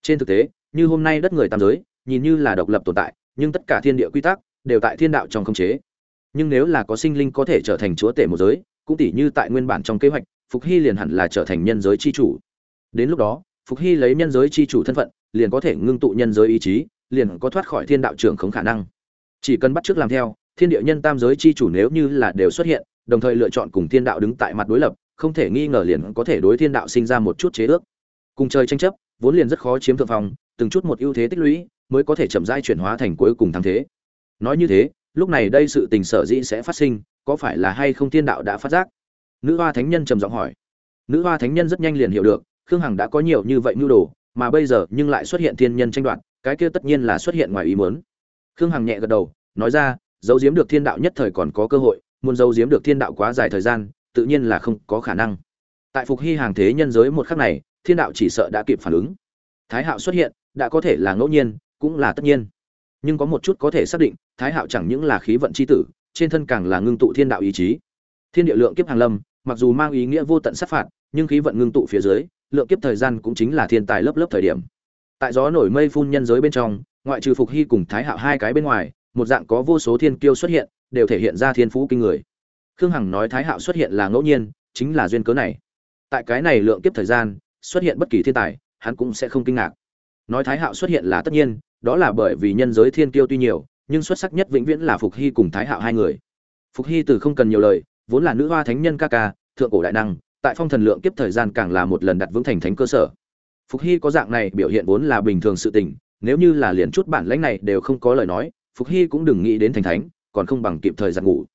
trên thực tế, như hôm nay đất người tam giới, nhìn như là độc lập tồn tại, nhưng tất cả thiên địa quy tắc đều tại thiên đạo trong khống chế. Nhưng nếu là có sinh linh có thể trở thành chúa tể một giới, cũng tỷ như tại nguyên bản trong kế hoạch, phục hy liền hẳn là trở thành nhân giới chi chủ. Đến lúc đó, phục hy lấy nhân giới chi chủ thân phận, liền có thể ngưng tụ nhân giới ý chí, liền có thoát khỏi thiên đạo trưởng không khả năng. Chỉ cần bắt chước làm theo, thiên địa nhân tam giới chi chủ nếu như là đều xuất hiện, đồng thời lựa chọn cùng thiên đạo đứng tại mặt đối lập, không thể nghi ngờ liền có thể đối thiên đạo sinh ra một chút chế ước. Cùng chơi tranh chấp vốn liền rất khó chiếm thượng phong, từng chút một ưu thế tích lũy mới có thể chậm rãi chuyển hóa thành cuối cùng thắng thế. Nói như thế, lúc này đây sự tình sở dĩ sẽ phát sinh, có phải là hay không thiên đạo đã phát giác? Nữ hoa thánh nhân trầm giọng hỏi. Nữ hoa thánh nhân rất nhanh liền hiểu được, khương hằng đã có nhiều như vậy nhu đồ, mà bây giờ nhưng lại xuất hiện thiên nhân tranh đoạt, cái kia tất nhiên là xuất hiện ngoài ý muốn. Khương hằng nhẹ gật đầu, nói ra, giấu giếm được thiên đạo nhất thời còn có cơ hội, muốn giấu giếm được thiên đạo quá dài thời gian, tự nhiên là không có khả năng. Tại phục hy hàng thế nhân giới một khắc này thiên đạo chỉ sợ đã kịp phản ứng. Thái hạo xuất hiện, đã có thể là ngẫu nhiên, cũng là tất nhiên. Nhưng có một chút có thể xác định, thái hạo chẳng những là khí vận c h i tử, trên thân càng là ngưng tụ thiên đạo ý chí. Thiên địa lượng kiếp hàng lâm, mặc dù mang ý nghĩa vô tận sát phạt, nhưng khí vận ngưng tụ phía dưới, lượng kiếp thời gian cũng chính là thiên tài lớp lớp thời điểm. Tại gió nổi mây phun nhân giới bên trong, ngoại trừ phục hy cùng thái hạo hai cái bên ngoài, một dạng có vô số thiên kiêu xuất hiện, đều thể hiện ra thiên phú kinh người. Khương hằng nói thái hạo xuất hiện là ngẫu nhiên, chính là duyên cớ này. Tại cái này lượng kiếp thời gian xuất hiện bất kỳ thiên tài, hắn cũng sẽ không kinh ngạc. Nói thái hạo xuất hiện là tất nhiên, đó là bởi vì nhân giới thiên kiêu tuy nhiều, nhưng xuất sắc nhất vĩnh viễn là phục hy cùng thái hạo hai người. Phục hy từ không cần nhiều lời, vốn là nữ hoa thánh nhân ca ca, thượng cổ đại năng, tại phong thần lượng kiếp thời gian càng là một lần đặt vững thành thánh cơ sở. Phục hy có dạng này biểu hiện vốn là bình thường sự tình, nếu như là liền chút bản lãnh này đều không có lời nói, phục hy cũng đừng nghĩ đến thành thánh, còn không bằng kịp thời giặt ngủ.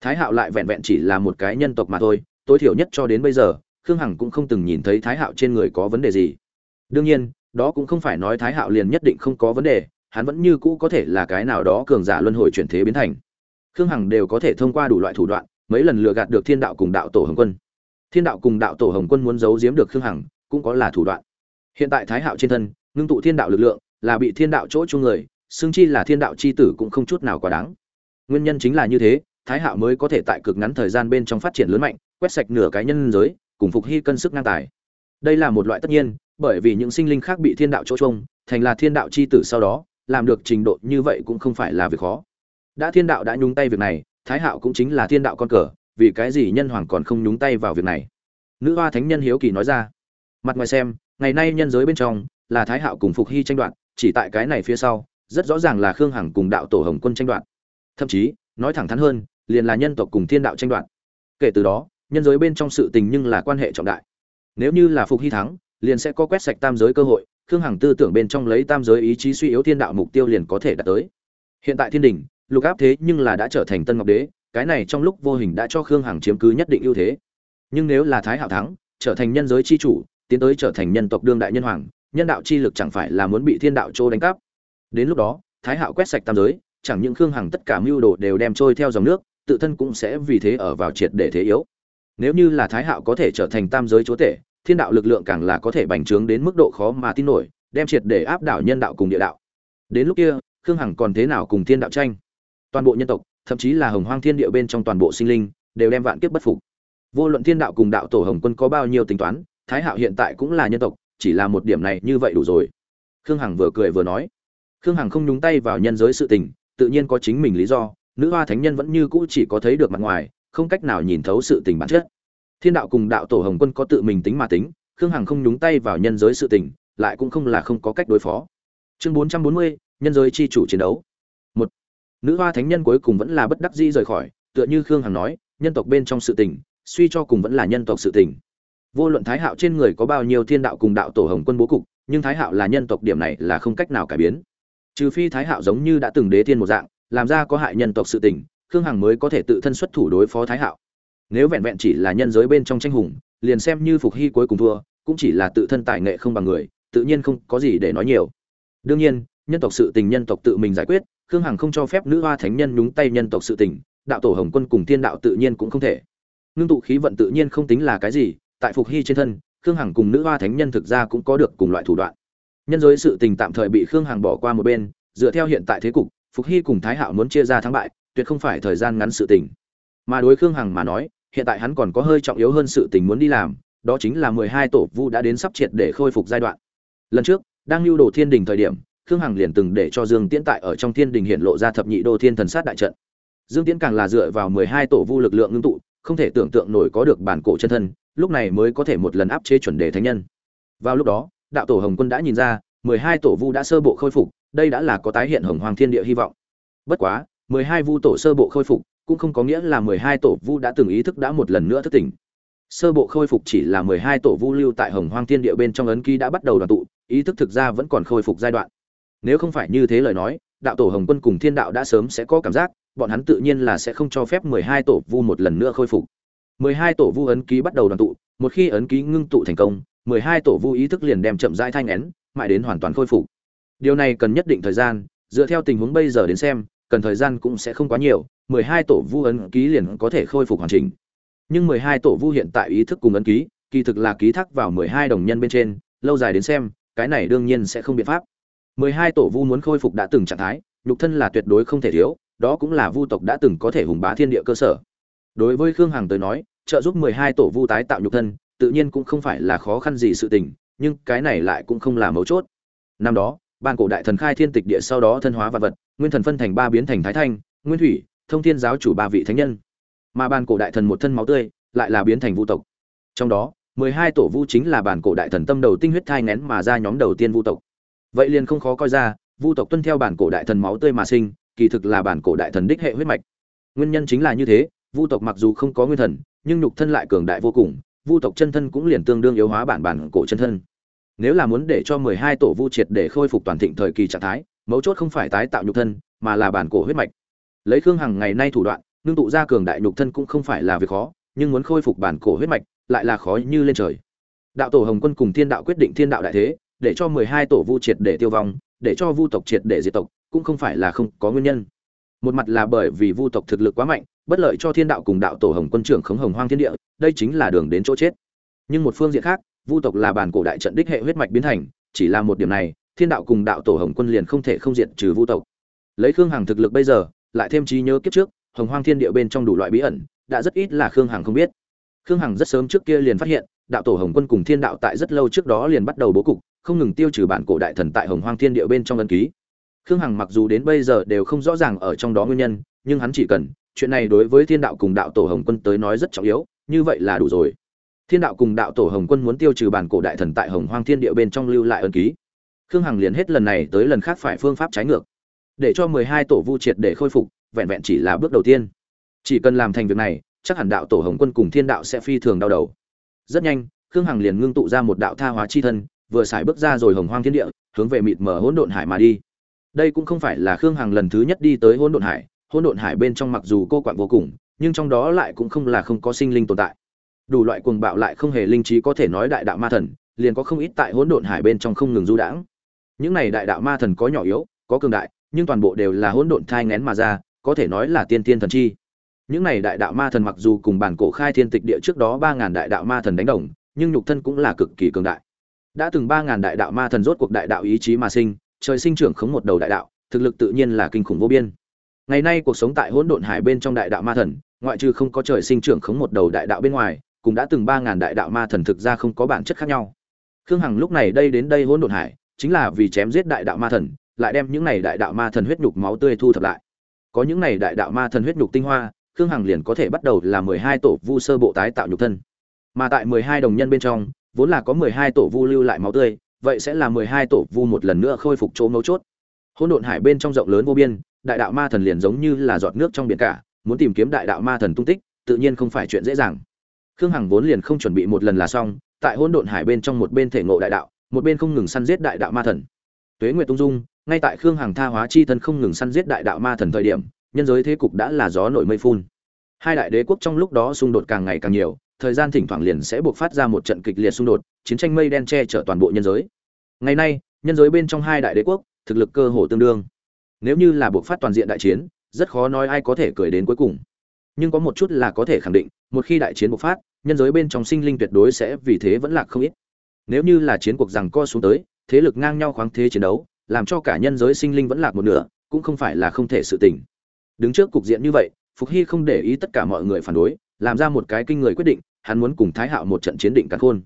Thái hạo lại vẹn vẹn chỉ là một cái nhân tộc mà thôi, tối thiểu nhất cho đến bây giờ khương hằng cũng không từng nhìn thấy thái hạo trên người có vấn đề gì. Đương nhiên, đó cũng không phải nói thái hạo liền nhất định không có vấn đề, hắn vẫn như cũ có thể là cái nào đó cường giả luân hồi chuyển thế biến thành. Khương hằng đều có thể thông qua đủ loại thủ đoạn, mấy lần lừa gạt được thiên đạo cùng đạo tổ hồng quân. Thiên đạo cùng đạo tổ hồng quân muốn giấu giếm được khương hằng, cũng có là thủ đoạn. Hiện tại thái hạo trên thân, ngưng tụ thiên đạo lực lượng, là bị thiên đạo chỗ chung người xương chi là thiên đạo c h i tử cũng không chút nào quá đáng. Nguyên nhân chính là như thế, thái hạo mới có thể tại cực ngắn thời gian bên trong phát triển lớn mạnh, quét sạch nửa cái nhân giới cùng phục hy cân sức ngang tài. Đây là một loại tất nhiên, bởi vì những sinh linh khác bị thiên đạo chỗ trông, thành là thiên đạo c h i tử sau đó, làm được trình độ như vậy cũng không phải là việc khó. Đã thiên đạo đã nhúng tay việc này, thái hạo cũng chính là thiên đạo con cờ, vì cái gì nhân hoàng còn không nhúng tay vào việc này? Nữ hoa thánh nhân hiếu kỳ nói ra. Mặt ngoài xem, ngày nay nhân giới bên trong, là thái hạo cùng phục hy tranh đoạt, chỉ tại cái này phía sau, rất rõ ràng là khương hằng cùng đạo tổ hồng quân tranh đoạt. Thậm chí, nói thẳng thắn hơn, liền là nhân tộc cùng thiên đạo tranh đoạt. Kể từ đó nhân giới bên trong sự tình nhưng là quan hệ trọng đại. Nếu như là phục hy thắng, liền sẽ có quét sạch tam giới cơ hội, khương hằng tư tưởng bên trong lấy tam giới ý chí suy yếu thiên đạo mục tiêu liền có thể đạt tới. Hiện tại thiên đình, lục áp thế nhưng là đã trở thành tân ngọc đế, cái này trong lúc vô hình đã cho khương hằng chiếm cứ nhất định ưu thế. Nhưng nếu là thái hạo thắng, trở thành nhân giới chi chủ, tiến tới trở thành nhân tộc đương đại nhân hoàng, nhân đạo chi lực chẳng phải là muốn bị thiên đạo trô đánh cắp. Đến lúc đó, thái hạo quét sạch tam giới, chẳng những khương hằng tất cả mưu đồ đều đem trôi theo dòng nước, tự thân cũng sẽ vì thế ở vào triệt để thế yếu nếu như là thái hạo có thể trở thành tam giới chúa tể, thiên đạo lực lượng càng là có thể bành trướng đến mức độ khó mà tin nổi, đem triệt để áp đảo nhân đạo cùng địa đạo. Đến lúc kia, khương hằng còn thế nào cùng thiên đạo tranh? Toàn bộ nhân tộc, thậm chí là hồng hoang thiên địa bên trong toàn bộ sinh linh, đều đem vạn kiếp bất phục. Vô luận thiên đạo cùng đạo tổ hồng quân có bao nhiêu tính toán, thái hạo hiện tại cũng là nhân tộc, chỉ là một điểm này như vậy đủ rồi. Khương hằng vừa cười vừa nói. Khương hằng không nhúng tay vào nhân giới sự tình, tự nhiên có chính mình lý do, nữ hoa thánh nhân vẫn như cũ chỉ có thấy được mặt ngoài không cách nào nhìn thấu sự tình bản chất. Thiên đạo cùng đạo tổ hồng quân có tự mình tính mà tính, khương hằng không nhúng tay vào nhân giới sự tình, lại cũng không là không có cách đối phó. Chương bốn trăm bốn mươi, nhân giới chi chủ chiến đấu. Một, nữ hoa thánh nhân cuối cùng vẫn là bất đắc dĩ rời khỏi, tựa như khương hằng nói, nhân tộc bên trong sự tình, suy cho cùng vẫn là nhân tộc sự tình. Vô luận thái hạo trên người có bao nhiêu thiên đạo cùng đạo tổ hồng quân bố cục, nhưng thái hạo là nhân tộc điểm này là không cách nào cải biến. Trừ phi thái hạo giống như đã từng đế thiên một dạng, làm ra có hại nhân tộc sự tình khương hằng mới có thể tự thân xuất thủ đối phó thái hạo. Nếu vẹn vẹn chỉ là nhân giới bên trong tranh hùng, liền xem như phục hy cuối cùng thua, cũng chỉ là tự thân tài nghệ không bằng người, tự nhiên không có gì để nói nhiều. Đương nhiên, nhân tộc sự tình nhân tộc tự mình giải quyết, khương hằng không cho phép nữ hoa thánh nhân nhúng tay nhân tộc sự tình, đạo tổ hồng quân cùng thiên đạo tự nhiên cũng không thể. Ngưng tụ khí vận tự nhiên không tính là cái gì, tại phục hy trên thân, khương hằng cùng nữ hoa thánh nhân thực ra cũng có được cùng loại thủ đoạn. Nhân giới sự tình tạm thời bị khương hằng bỏ qua một bên, dựa theo hiện tại thế cục, phục hy cùng thái hạo muốn chia ra thắng bại tuyệt không phải thời gian ngắn sự tình. Mà đối khương hằng mà nói, hiện tại hắn còn có hơi trọng yếu hơn sự tình muốn đi làm, đó chính là mười hai tổ vu đã đến sắp triệt để khôi phục giai đoạn. Lần trước, đang lưu đồ thiên đình thời điểm, khương hằng liền từng để cho dương tiễn tại ở trong thiên đình hiện lộ ra thập nhị đô thiên thần sát đại trận. Dương tiễn càng là dựa vào mười hai tổ vu lực lượng ngưng tụ, không thể tưởng tượng nổi có được bản cổ chân thân, lúc này mới có thể một lần áp chế chuẩn đề thánh nhân. Vào lúc đó, đạo tổ hồng quân đã nhìn ra, mười hai tổ vu đã sơ bộ khôi phục, đây đã là có tái hiện hồng hoàng thiên địa hy vọng. Bất quá mười hai vu tổ sơ bộ khôi phục, cũng không có nghĩa là mười hai tổ vu đã từng ý thức đã một lần nữa thức tỉnh. Sơ bộ khôi phục chỉ là mười hai tổ vu lưu tại hồng hoang thiên địa bên trong ấn ký đã bắt đầu đoàn tụ, ý thức thực ra vẫn còn khôi phục giai đoạn. Nếu không phải như thế lời nói, đạo tổ hồng quân cùng thiên đạo đã sớm sẽ có cảm giác, bọn hắn tự nhiên là sẽ không cho phép mười hai tổ vu một lần nữa khôi phục. mười hai tổ vu ấn ký bắt đầu đoàn tụ, một khi ấn ký ngưng tụ thành công, mười hai tổ vu ý thức liền đem chậm rãi thanh nén, mãi đến hoàn toàn khôi phục. Điều này cần nhất định thời gian, dựa theo tình huống bây giờ đến xem cần thời gian cũng sẽ không quá nhiều, mười hai tổ vu ấn ký liền có thể khôi phục hoàn chỉnh. Nhưng mười hai tổ vu hiện tại ý thức cùng ấn ký, kỳ thực là ký thác vào mười hai đồng nhân bên trên, lâu dài đến xem, cái này đương nhiên sẽ không biện pháp. mười hai tổ vu muốn khôi phục đã từng trạng thái, nhục thân là tuyệt đối không thể thiếu, đó cũng là vu tộc đã từng có thể hùng bá thiên địa cơ sở. Đối với khương hằng tới nói, trợ giúp mười hai tổ vu tái tạo nhục thân, tự nhiên cũng không phải là khó khăn gì sự tình, nhưng cái này lại cũng không là mấu chốt. Năm đó, ban cổ đại thần khai thiên tịch địa sau đó thân hóa vật vật nguyên thần phân thành ba biến thành thái thanh, nguyên thủy, thông thiên giáo chủ ba vị thánh nhân. Mà bàn cổ đại thần một thân máu tươi, lại là biến thành vũ tộc. Trong đó, mười hai tổ vu chính là bản cổ đại thần tâm đầu tinh huyết thai ngén mà ra nhóm đầu tiên vu tộc. Vậy liền không khó coi ra, vu tộc tuân theo bản cổ đại thần máu tươi mà sinh, kỳ thực là bản cổ đại thần đích hệ huyết mạch. Nguyên nhân chính là như thế, vu tộc mặc dù không có nguyên thần, nhưng nhục thân lại cường đại vô cùng, vu tộc chân thân cũng liền tương đương yếu hóa bản bản cổ chân thân. Nếu là muốn để cho mười hai tổ vu triệt để khôi phục toàn thịnh thời kỳ trạng thái mấu chốt không phải tái tạo nhục thân, mà là bản cổ huyết mạch. Lấy khương hằng ngày nay thủ đoạn, ngưng tụ ra cường đại nhục thân cũng không phải là việc khó, nhưng muốn khôi phục bản cổ huyết mạch, lại là khó như lên trời. Đạo tổ hồng quân cùng thiên đạo quyết định thiên đạo đại thế, để cho mười hai tổ vu triệt để tiêu vong, để cho vu tộc triệt để diệt tộc, cũng không phải là không có nguyên nhân. Một mặt là bởi vì vu tộc thực lực quá mạnh, bất lợi cho thiên đạo cùng đạo tổ hồng quân trưởng khống hồng hoang thiên địa, đây chính là đường đến chỗ chết. Nhưng một phương diện khác, vu tộc là bản cổ đại trận đích hệ huyết mạch biến thành, chỉ là một điểm này thiên đạo cùng đạo tổ hồng quân liền không thể không diệt trừ vu tộc. Lấy khương hằng thực lực bây giờ, lại thêm trí nhớ kiếp trước, hồng hoang thiên địa bên trong đủ loại bí ẩn, đã rất ít là khương hằng không biết. Khương hằng rất sớm trước kia liền phát hiện, đạo tổ hồng quân cùng thiên đạo tại rất lâu trước đó liền bắt đầu bố cục, không ngừng tiêu trừ bản cổ đại thần tại hồng hoang thiên địa bên trong ân ký. Khương hằng mặc dù đến bây giờ đều không rõ ràng ở trong đó nguyên nhân, nhưng hắn chỉ cần, chuyện này đối với thiên đạo cùng đạo tổ hồng quân tới nói rất trọng yếu, như vậy là đủ rồi. Thiên đạo cùng đạo tổ hồng quân muốn tiêu trừ bản cổ đại thần tại hồng hoang thiên địa bên trong lưu lại ân ký khương hằng liền hết lần này tới lần khác phải phương pháp trái ngược. Để cho mười hai tổ vu triệt để khôi phục, vẹn vẹn chỉ là bước đầu tiên. Chỉ cần làm thành việc này, chắc hẳn đạo tổ hồng quân cùng thiên đạo sẽ phi thường đau đầu. Rất nhanh, khương hằng liền ngưng tụ ra một đạo tha hóa chi thân, vừa xài bước ra rồi hồng hoang thiên địa, hướng về mịt mờ hỗn độn hải mà đi. Đây cũng không phải là khương hằng lần thứ nhất đi tới hỗn độn hải, hỗn độn hải bên trong mặc dù cô quặn vô cùng, nhưng trong đó lại cũng không là không có sinh linh tồn tại. Đủ loại cuồng bạo lại không hề linh trí có thể nói đại đạo ma thần, liền có không ít tại hỗn độn hải bên trong không ngừng du đãng những này đại đạo ma thần có nhỏ yếu, có cường đại, nhưng toàn bộ đều là hỗn độn thai ngén mà ra, có thể nói là tiên tiên thần chi. Những này đại đạo ma thần mặc dù cùng bản cổ khai thiên tịch địa trước đó ba ngàn đại đạo ma thần đánh đồng, nhưng nhục thân cũng là cực kỳ cường đại. Đã từng ba ngàn đại đạo ma thần rốt cuộc đại đạo ý chí mà sinh, trời sinh trưởng khống một đầu đại đạo, thực lực tự nhiên là kinh khủng vô biên. Ngày nay cuộc sống tại hỗn độn hải bên trong đại đạo ma thần, ngoại trừ không có trời sinh trưởng khống một đầu đại đạo bên ngoài, cũng đã từng ba ngàn đại đạo ma thần thực ra không có bản chất khác nhau. Khương hằng lúc này đây đến đây hỗn độn hải chính là vì chém giết đại đạo ma thần, lại đem những này đại đạo ma thần huyết nhục máu tươi thu thập lại. Có những này đại đạo ma thần huyết nhục tinh hoa, khương hằng liền có thể bắt đầu là mười hai tổ vu sơ bộ tái tạo nhục thân. Mà tại mười hai đồng nhân bên trong, vốn là có mười hai tổ vu lưu lại máu tươi, vậy sẽ là mười hai tổ vu một lần nữa khôi phục chỗ mấu chốt. Hỗn độn hải bên trong rộng lớn vô biên, đại đạo ma thần liền giống như là giọt nước trong biển cả, muốn tìm kiếm đại đạo ma thần tung tích, tự nhiên không phải chuyện dễ dàng. Khương hằng vốn liền không chuẩn bị một lần là xong, tại hỗn độn hải bên trong một bên thể ngộ đại đạo một bên không ngừng săn giết đại đạo ma thần. Tuế nguyệt tung dung, ngay tại khương hằng tha hóa chi thân không ngừng săn giết đại đạo ma thần thời điểm, nhân giới thế cục đã là gió nổi mây phun. Hai đại đế quốc trong lúc đó xung đột càng ngày càng nhiều, thời gian thỉnh thoảng liền sẽ buộc phát ra một trận kịch liệt xung đột, chiến tranh mây đen che chở toàn bộ nhân giới. Ngày nay, nhân giới bên trong hai đại đế quốc, thực lực cơ hồ tương đương. Nếu như là buộc phát toàn diện đại chiến, rất khó nói ai có thể cười đến cuối cùng. Nhưng có một chút là có thể khẳng định, một khi đại chiến bộc phát, nhân giới bên trong sinh linh tuyệt đối sẽ vì thế vẫn lạc không ít nếu như là chiến cuộc rằng co xuống tới, thế lực ngang nhau khoáng thế chiến đấu, làm cho cả nhân giới sinh linh vẫn lạc một nửa, cũng không phải là không thể sự tình. Đứng trước cục diện như vậy, phục hy không để ý tất cả mọi người phản đối, làm ra một cái kinh người quyết định, hắn muốn cùng thái hạo một trận chiến định cắn khôn.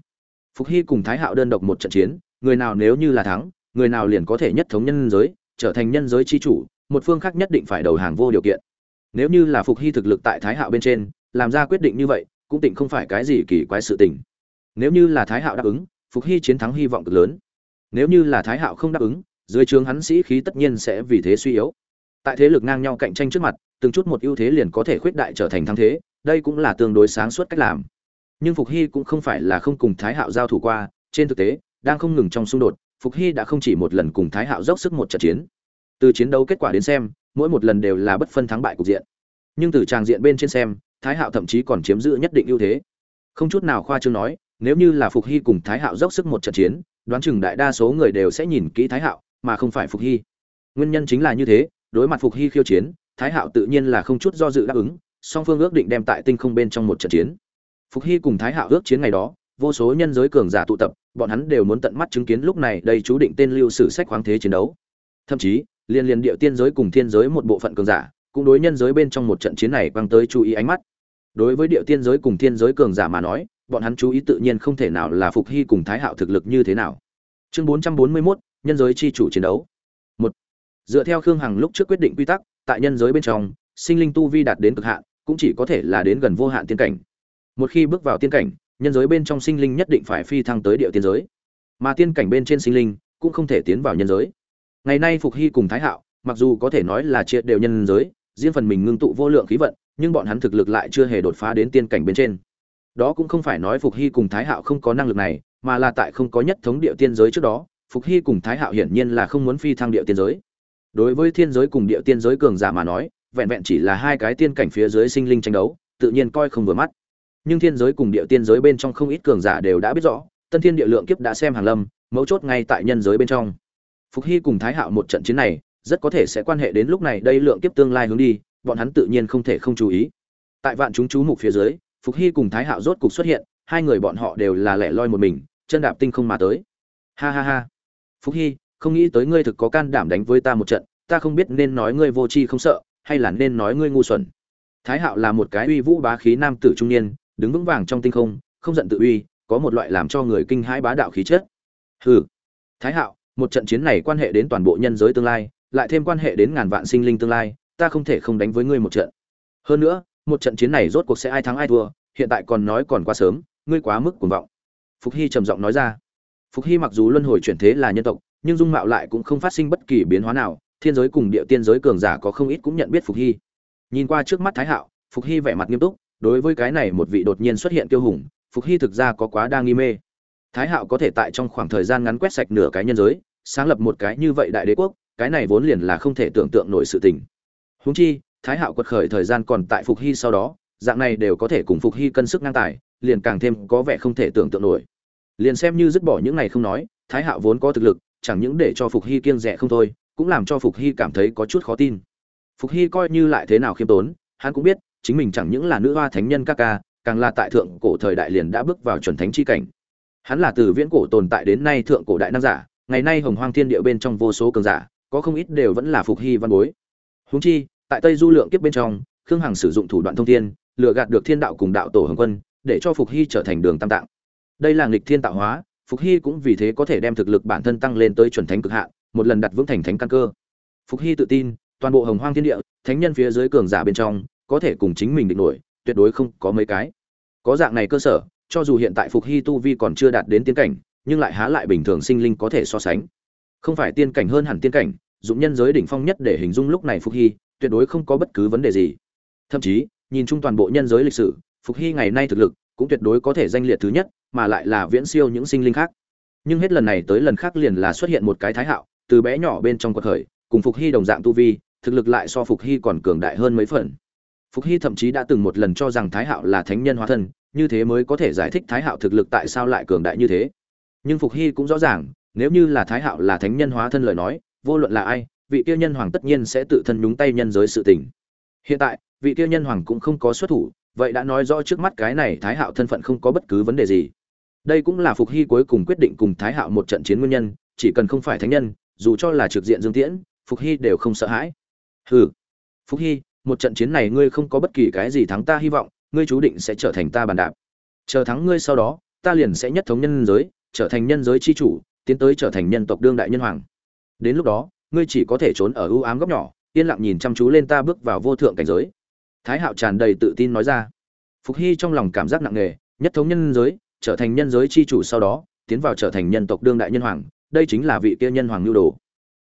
Phục hy cùng thái hạo đơn độc một trận chiến, người nào nếu như là thắng, người nào liền có thể nhất thống nhân giới, trở thành nhân giới chi chủ, một phương khác nhất định phải đầu hàng vô điều kiện. Nếu như là phục hy thực lực tại thái hạo bên trên, làm ra quyết định như vậy, cũng tịnh không phải cái gì kỳ quái sự tình. Nếu như là thái hạo đáp ứng phục hy chiến thắng hy vọng cực lớn. Nếu như là thái hạo không đáp ứng, dưới trướng hắn sĩ khí tất nhiên sẽ vì thế suy yếu. Tại thế lực ngang nhau cạnh tranh trước mặt, từng chút một ưu thế liền có thể khuyết đại trở thành thắng thế, đây cũng là tương đối sáng suốt cách làm. Nhưng phục hy cũng không phải là không cùng thái hạo giao thủ qua, trên thực tế, đang không ngừng trong xung đột, phục hy đã không chỉ một lần cùng thái hạo dốc sức một trận chiến. Từ chiến đấu kết quả đến xem, mỗi một lần đều là bất phân thắng bại cục diện. Nhưng từ tràng diện bên trên xem, thái hạo thậm chí còn chiếm giữ nhất định ưu thế. Không chút nào khoa trương nói nếu như là phục hy cùng thái hạo dốc sức một trận chiến, đoán chừng đại đa số người đều sẽ nhìn kỹ thái hạo, mà không phải phục hy. Nguyên nhân chính là như thế, đối mặt phục hy khiêu chiến, thái hạo tự nhiên là không chút do dự đáp ứng, song phương ước định đem tại tinh không bên trong một trận chiến. Phục hy cùng thái hạo ước chiến ngày đó, vô số nhân giới cường giả tụ tập, bọn hắn đều muốn tận mắt chứng kiến lúc này đây chú định tên lưu sử sách khoáng thế chiến đấu. Thậm chí, liên liên địa tiên giới cùng thiên giới một bộ phận cường giả, cũng đối nhân giới bên trong một trận chiến này quăng tới chú ý ánh mắt. Đối với địa tiên giới cùng thiên giới cường giả mà nói bọn hắn chú ý tự nhiên không thể nào là phục hy cùng thái hạo thực lực như thế nào. Chương 441, nhân giới chi chủ chiến đấu. Một dựa theo khương hằng lúc trước quyết định quy tắc tại nhân giới bên trong sinh linh tu vi đạt đến cực hạn cũng chỉ có thể là đến gần vô hạn tiên cảnh. Một khi bước vào tiên cảnh nhân giới bên trong sinh linh nhất định phải phi thăng tới địa tiên giới. Mà tiên cảnh bên trên sinh linh cũng không thể tiến vào nhân giới. Ngày nay phục hy cùng thái hạo mặc dù có thể nói là chia đều nhân giới riêng phần mình ngưng tụ vô lượng khí vận nhưng bọn hắn thực lực lại chưa hề đột phá đến tiên cảnh bên trên đó cũng không phải nói phục hy cùng thái hạo không có năng lực này, mà là tại không có nhất thống địa tiên giới trước đó, phục hy cùng thái hạo hiển nhiên là không muốn phi thăng địa tiên giới. Đối với thiên giới cùng địa tiên giới cường giả mà nói, vẹn vẹn chỉ là hai cái tiên cảnh phía dưới sinh linh tranh đấu, tự nhiên coi không vừa mắt. Nhưng thiên giới cùng địa tiên giới bên trong không ít cường giả đều đã biết rõ, tân thiên địa lượng kiếp đã xem hàng lâm, mấu chốt ngay tại nhân giới bên trong. Phục hy cùng thái hạo một trận chiến này, rất có thể sẽ quan hệ đến lúc này đây lượng kiếp tương lai hướng đi, bọn hắn tự nhiên không thể không chú ý. Tại vạn chúng chú mục phía dưới phục hy cùng thái hạo rốt cục xuất hiện, hai người bọn họ đều là lẻ loi một mình, chân đạp tinh không mà tới. Ha ha ha. Phục hy, không nghĩ tới ngươi thực có can đảm đánh với ta một trận, ta không biết nên nói ngươi vô tri không sợ, hay là nên nói ngươi ngu xuẩn. Thái hạo là một cái uy vũ bá khí nam tử trung niên, đứng vững vàng trong tinh không không giận tự uy, có một loại làm cho người kinh hãi bá đạo khí chất. Hừ. Thái hạo, một trận chiến này quan hệ đến toàn bộ nhân giới tương lai, lại thêm quan hệ đến ngàn vạn sinh linh tương lai, ta không thể không đánh với ngươi một trận. Hơn nữa một trận chiến này rốt cuộc sẽ ai thắng ai thua, hiện tại còn nói còn quá sớm, ngươi quá mức cuồng vọng. Phục hy trầm giọng nói ra. Phục hy mặc dù luân hồi chuyển thế là nhân tộc, nhưng dung mạo lại cũng không phát sinh bất kỳ biến hóa nào, thiên giới cùng địa tiên giới cường giả có không ít cũng nhận biết phục hy. Nhìn qua trước mắt thái hạo, phục hy vẻ mặt nghiêm túc, đối với cái này một vị đột nhiên xuất hiện kiêu hùng, phục hy thực ra có quá đa nghi mê. Thái hạo có thể tại trong khoảng thời gian ngắn quét sạch nửa cái nhân giới, sáng lập một cái như vậy đại đế quốc, cái này vốn liền là không thể tưởng tượng nổi sự tình. Huống chi thái hạo quật khởi thời gian còn tại phục hy sau đó, dạng này đều có thể cùng phục hy cân sức ngang tài, liền càng thêm có vẻ không thể tưởng tượng nổi. Liền xem như dứt bỏ những này không nói, thái hạo vốn có thực lực, chẳng những để cho phục hy kiêng rẻ không thôi, cũng làm cho phục hy cảm thấy có chút khó tin. Phục hy coi như lại thế nào khiêm tốn, hắn cũng biết, chính mình chẳng những là nữ hoa thánh nhân ca ca, càng là tại thượng cổ thời đại liền đã bước vào chuẩn thánh chi cảnh. Hắn là từ viễn cổ tồn tại đến nay thượng cổ đại nam giả, ngày nay hồng hoang thiên địa bên trong vô số cường giả, có không ít đều vẫn là phục hy văn bối. Huống chi tại tây du lượng kiếp bên trong, khương hằng sử dụng thủ đoạn thông thiên, lừa gạt được thiên đạo cùng đạo tổ hồng quân, để cho phục hy trở thành đường tam tạng. Đây là nghịch thiên tạo hóa, phục hy cũng vì thế có thể đem thực lực bản thân tăng lên tới chuẩn thánh cực hạn, một lần đặt vững thành thánh căn cơ. Phục hy tự tin, toàn bộ hồng hoang thiên địa, thánh nhân phía dưới cường giả bên trong, có thể cùng chính mình định nổi, tuyệt đối không có mấy cái. Có dạng này cơ sở, cho dù hiện tại phục hy tu vi còn chưa đạt đến tiên cảnh, nhưng lại há lại bình thường sinh linh có thể so sánh. Không phải tiên cảnh hơn hẳn tiên cảnh, dụng nhân giới đỉnh phong nhất để hình dung lúc này phục hy tuyệt đối không có bất cứ vấn đề gì. Thậm chí, nhìn chung toàn bộ nhân giới lịch sử, phục hy ngày nay thực lực cũng tuyệt đối có thể danh liệt thứ nhất, mà lại là viễn siêu những sinh linh khác. Nhưng hết lần này tới lần khác liền là xuất hiện một cái thái hạo, từ bé nhỏ bên trong quật khởi, cùng phục hy đồng dạng tu vi, thực lực lại so phục hy còn cường đại hơn mấy phần. Phục hy thậm chí đã từng một lần cho rằng thái hạo là thánh nhân hóa thân, như thế mới có thể giải thích thái hạo thực lực tại sao lại cường đại như thế. Nhưng phục hy cũng rõ ràng, nếu như là thái hạo là thánh nhân hóa thân lời nói, vô luận là ai vị kia nhân hoàng tất nhiên sẽ tự thân nhúng tay nhân giới sự tình. Hiện tại, vị kia nhân hoàng cũng không có xuất thủ, vậy đã nói rõ trước mắt cái này thái hạo thân phận không có bất cứ vấn đề gì. Đây cũng là phục hy cuối cùng quyết định cùng thái hạo một trận chiến nguyên nhân, chỉ cần không phải thánh nhân, dù cho là trực diện dương tiễn, phục hy đều không sợ hãi. Hừ, phục hy, một trận chiến này ngươi không có bất kỳ cái gì thắng ta hy vọng, ngươi chú định sẽ trở thành ta bàn đạp. Chờ thắng ngươi sau đó, ta liền sẽ nhất thống nhân giới, trở thành nhân giới chi chủ, tiến tới trở thành nhân tộc đương đại nhân hoàng. Đến lúc đó ngươi chỉ có thể trốn ở ưu ám góc nhỏ, yên lặng nhìn chăm chú lên ta bước vào vô thượng cảnh giới. Thái hạo tràn đầy tự tin nói ra. Phục hy trong lòng cảm giác nặng nề, nhất thống nhân giới, trở thành nhân giới chi chủ sau đó, tiến vào trở thành nhân tộc đương đại nhân hoàng, đây chính là vị kia nhân hoàng nhu đồ.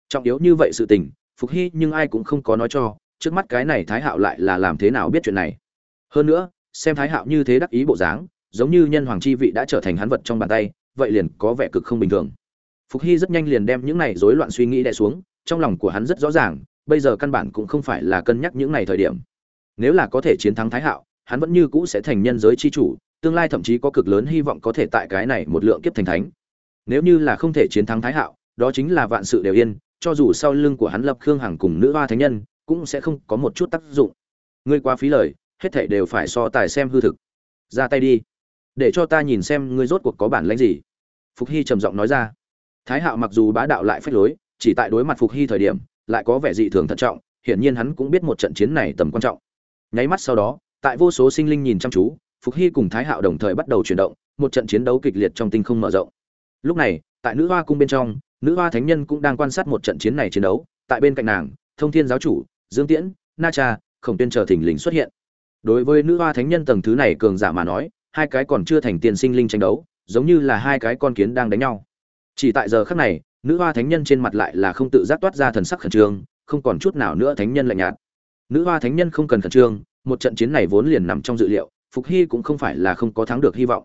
Trọng yếu như vậy sự tình, phục hy nhưng ai cũng không có nói cho, trước mắt cái này thái hạo lại là làm thế nào biết chuyện này. Hơn nữa, xem thái hạo như thế đắc ý bộ dáng, giống như nhân hoàng chi vị đã trở thành hắn vật trong bàn tay, vậy liền có vẻ cực không bình thường. Phục hy rất nhanh liền đem những này rối loạn suy nghĩ đè xuống trong lòng của hắn rất rõ ràng, bây giờ căn bản cũng không phải là cân nhắc những này thời điểm. Nếu là có thể chiến thắng thái hạo, hắn vẫn như cũ sẽ thành nhân giới chi chủ, tương lai thậm chí có cực lớn hy vọng có thể tại cái này một lượng kiếp thành thánh. Nếu như là không thể chiến thắng thái hạo, đó chính là vạn sự đều yên, cho dù sau lưng của hắn lập khương hằng cùng nữ hoa thánh nhân, cũng sẽ không có một chút tác dụng. Ngươi quá phí lời, hết thảy đều phải so tài xem hư thực. Ra tay đi, để cho ta nhìn xem ngươi rốt cuộc có bản lãnh gì. Phục hy trầm giọng nói ra. Thái hạo mặc dù bá đạo lại phách lối chỉ tại đối mặt phục hy thời điểm, lại có vẻ dị thường thận trọng, hiển nhiên hắn cũng biết một trận chiến này tầm quan trọng. Nháy mắt sau đó, tại vô số sinh linh nhìn chăm chú, phục hy cùng thái hạo đồng thời bắt đầu chuyển động, một trận chiến đấu kịch liệt trong tinh không mở rộng. Lúc này, tại nữ hoa cung bên trong, nữ hoa thánh nhân cũng đang quan sát một trận chiến này chiến đấu, tại bên cạnh nàng, thông thiên giáo chủ, dương tiễn, na cha, khổng tiên chờ thỉnh lình xuất hiện. Đối với nữ hoa thánh nhân tầng thứ này cường giả mà nói, hai cái còn chưa thành tiền sinh linh tranh đấu, giống như là hai cái con kiến đang đánh nhau chỉ tại giờ khắc này, nữ hoa thánh nhân trên mặt lại là không tự giác toát ra thần sắc khẩn trương, không còn chút nào nữa thánh nhân lạnh nhạt. Nữ hoa thánh nhân không cần khẩn trương, một trận chiến này vốn liền nằm trong dự liệu, phục hy cũng không phải là không có thắng được hy vọng.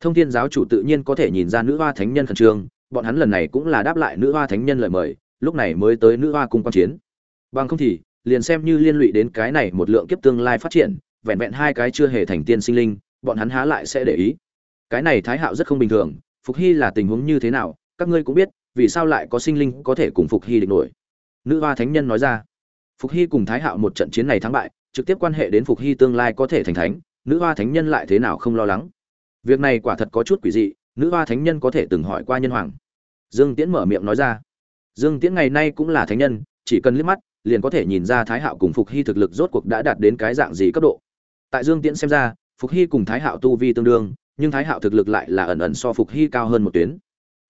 Thông thiên giáo chủ tự nhiên có thể nhìn ra nữ hoa thánh nhân khẩn trương, bọn hắn lần này cũng là đáp lại nữ hoa thánh nhân lời mời, lúc này mới tới nữ hoa cung quan chiến. Bằng không thì, liền xem như liên lụy đến cái này một lượng kiếp tương lai phát triển, vẹn vẹn hai cái chưa hề thành tiên sinh linh, bọn hắn há lại sẽ để ý. Cái này thái hạo rất không bình thường, phục hy là tình huống như thế nào các ngươi cũng biết, vì sao lại có sinh linh có thể cùng phục hy địch nổi? Nữ hoa thánh nhân nói ra. Phục hy cùng thái hạo một trận chiến này thắng bại, trực tiếp quan hệ đến phục hy tương lai có thể thành thánh, nữ hoa thánh nhân lại thế nào không lo lắng? Việc này quả thật có chút quỷ dị, nữ hoa thánh nhân có thể từng hỏi qua nhân hoàng. Dương tiễn mở miệng nói ra. Dương tiễn ngày nay cũng là thánh nhân, chỉ cần liếc mắt, liền có thể nhìn ra thái hạo cùng phục hy thực lực rốt cuộc đã đạt đến cái dạng gì cấp độ. Tại dương tiễn xem ra, phục hy cùng thái hạo tu vi tương đương, nhưng thái hạo thực lực lại là ẩn ẩn so phục hy cao hơn một tuyến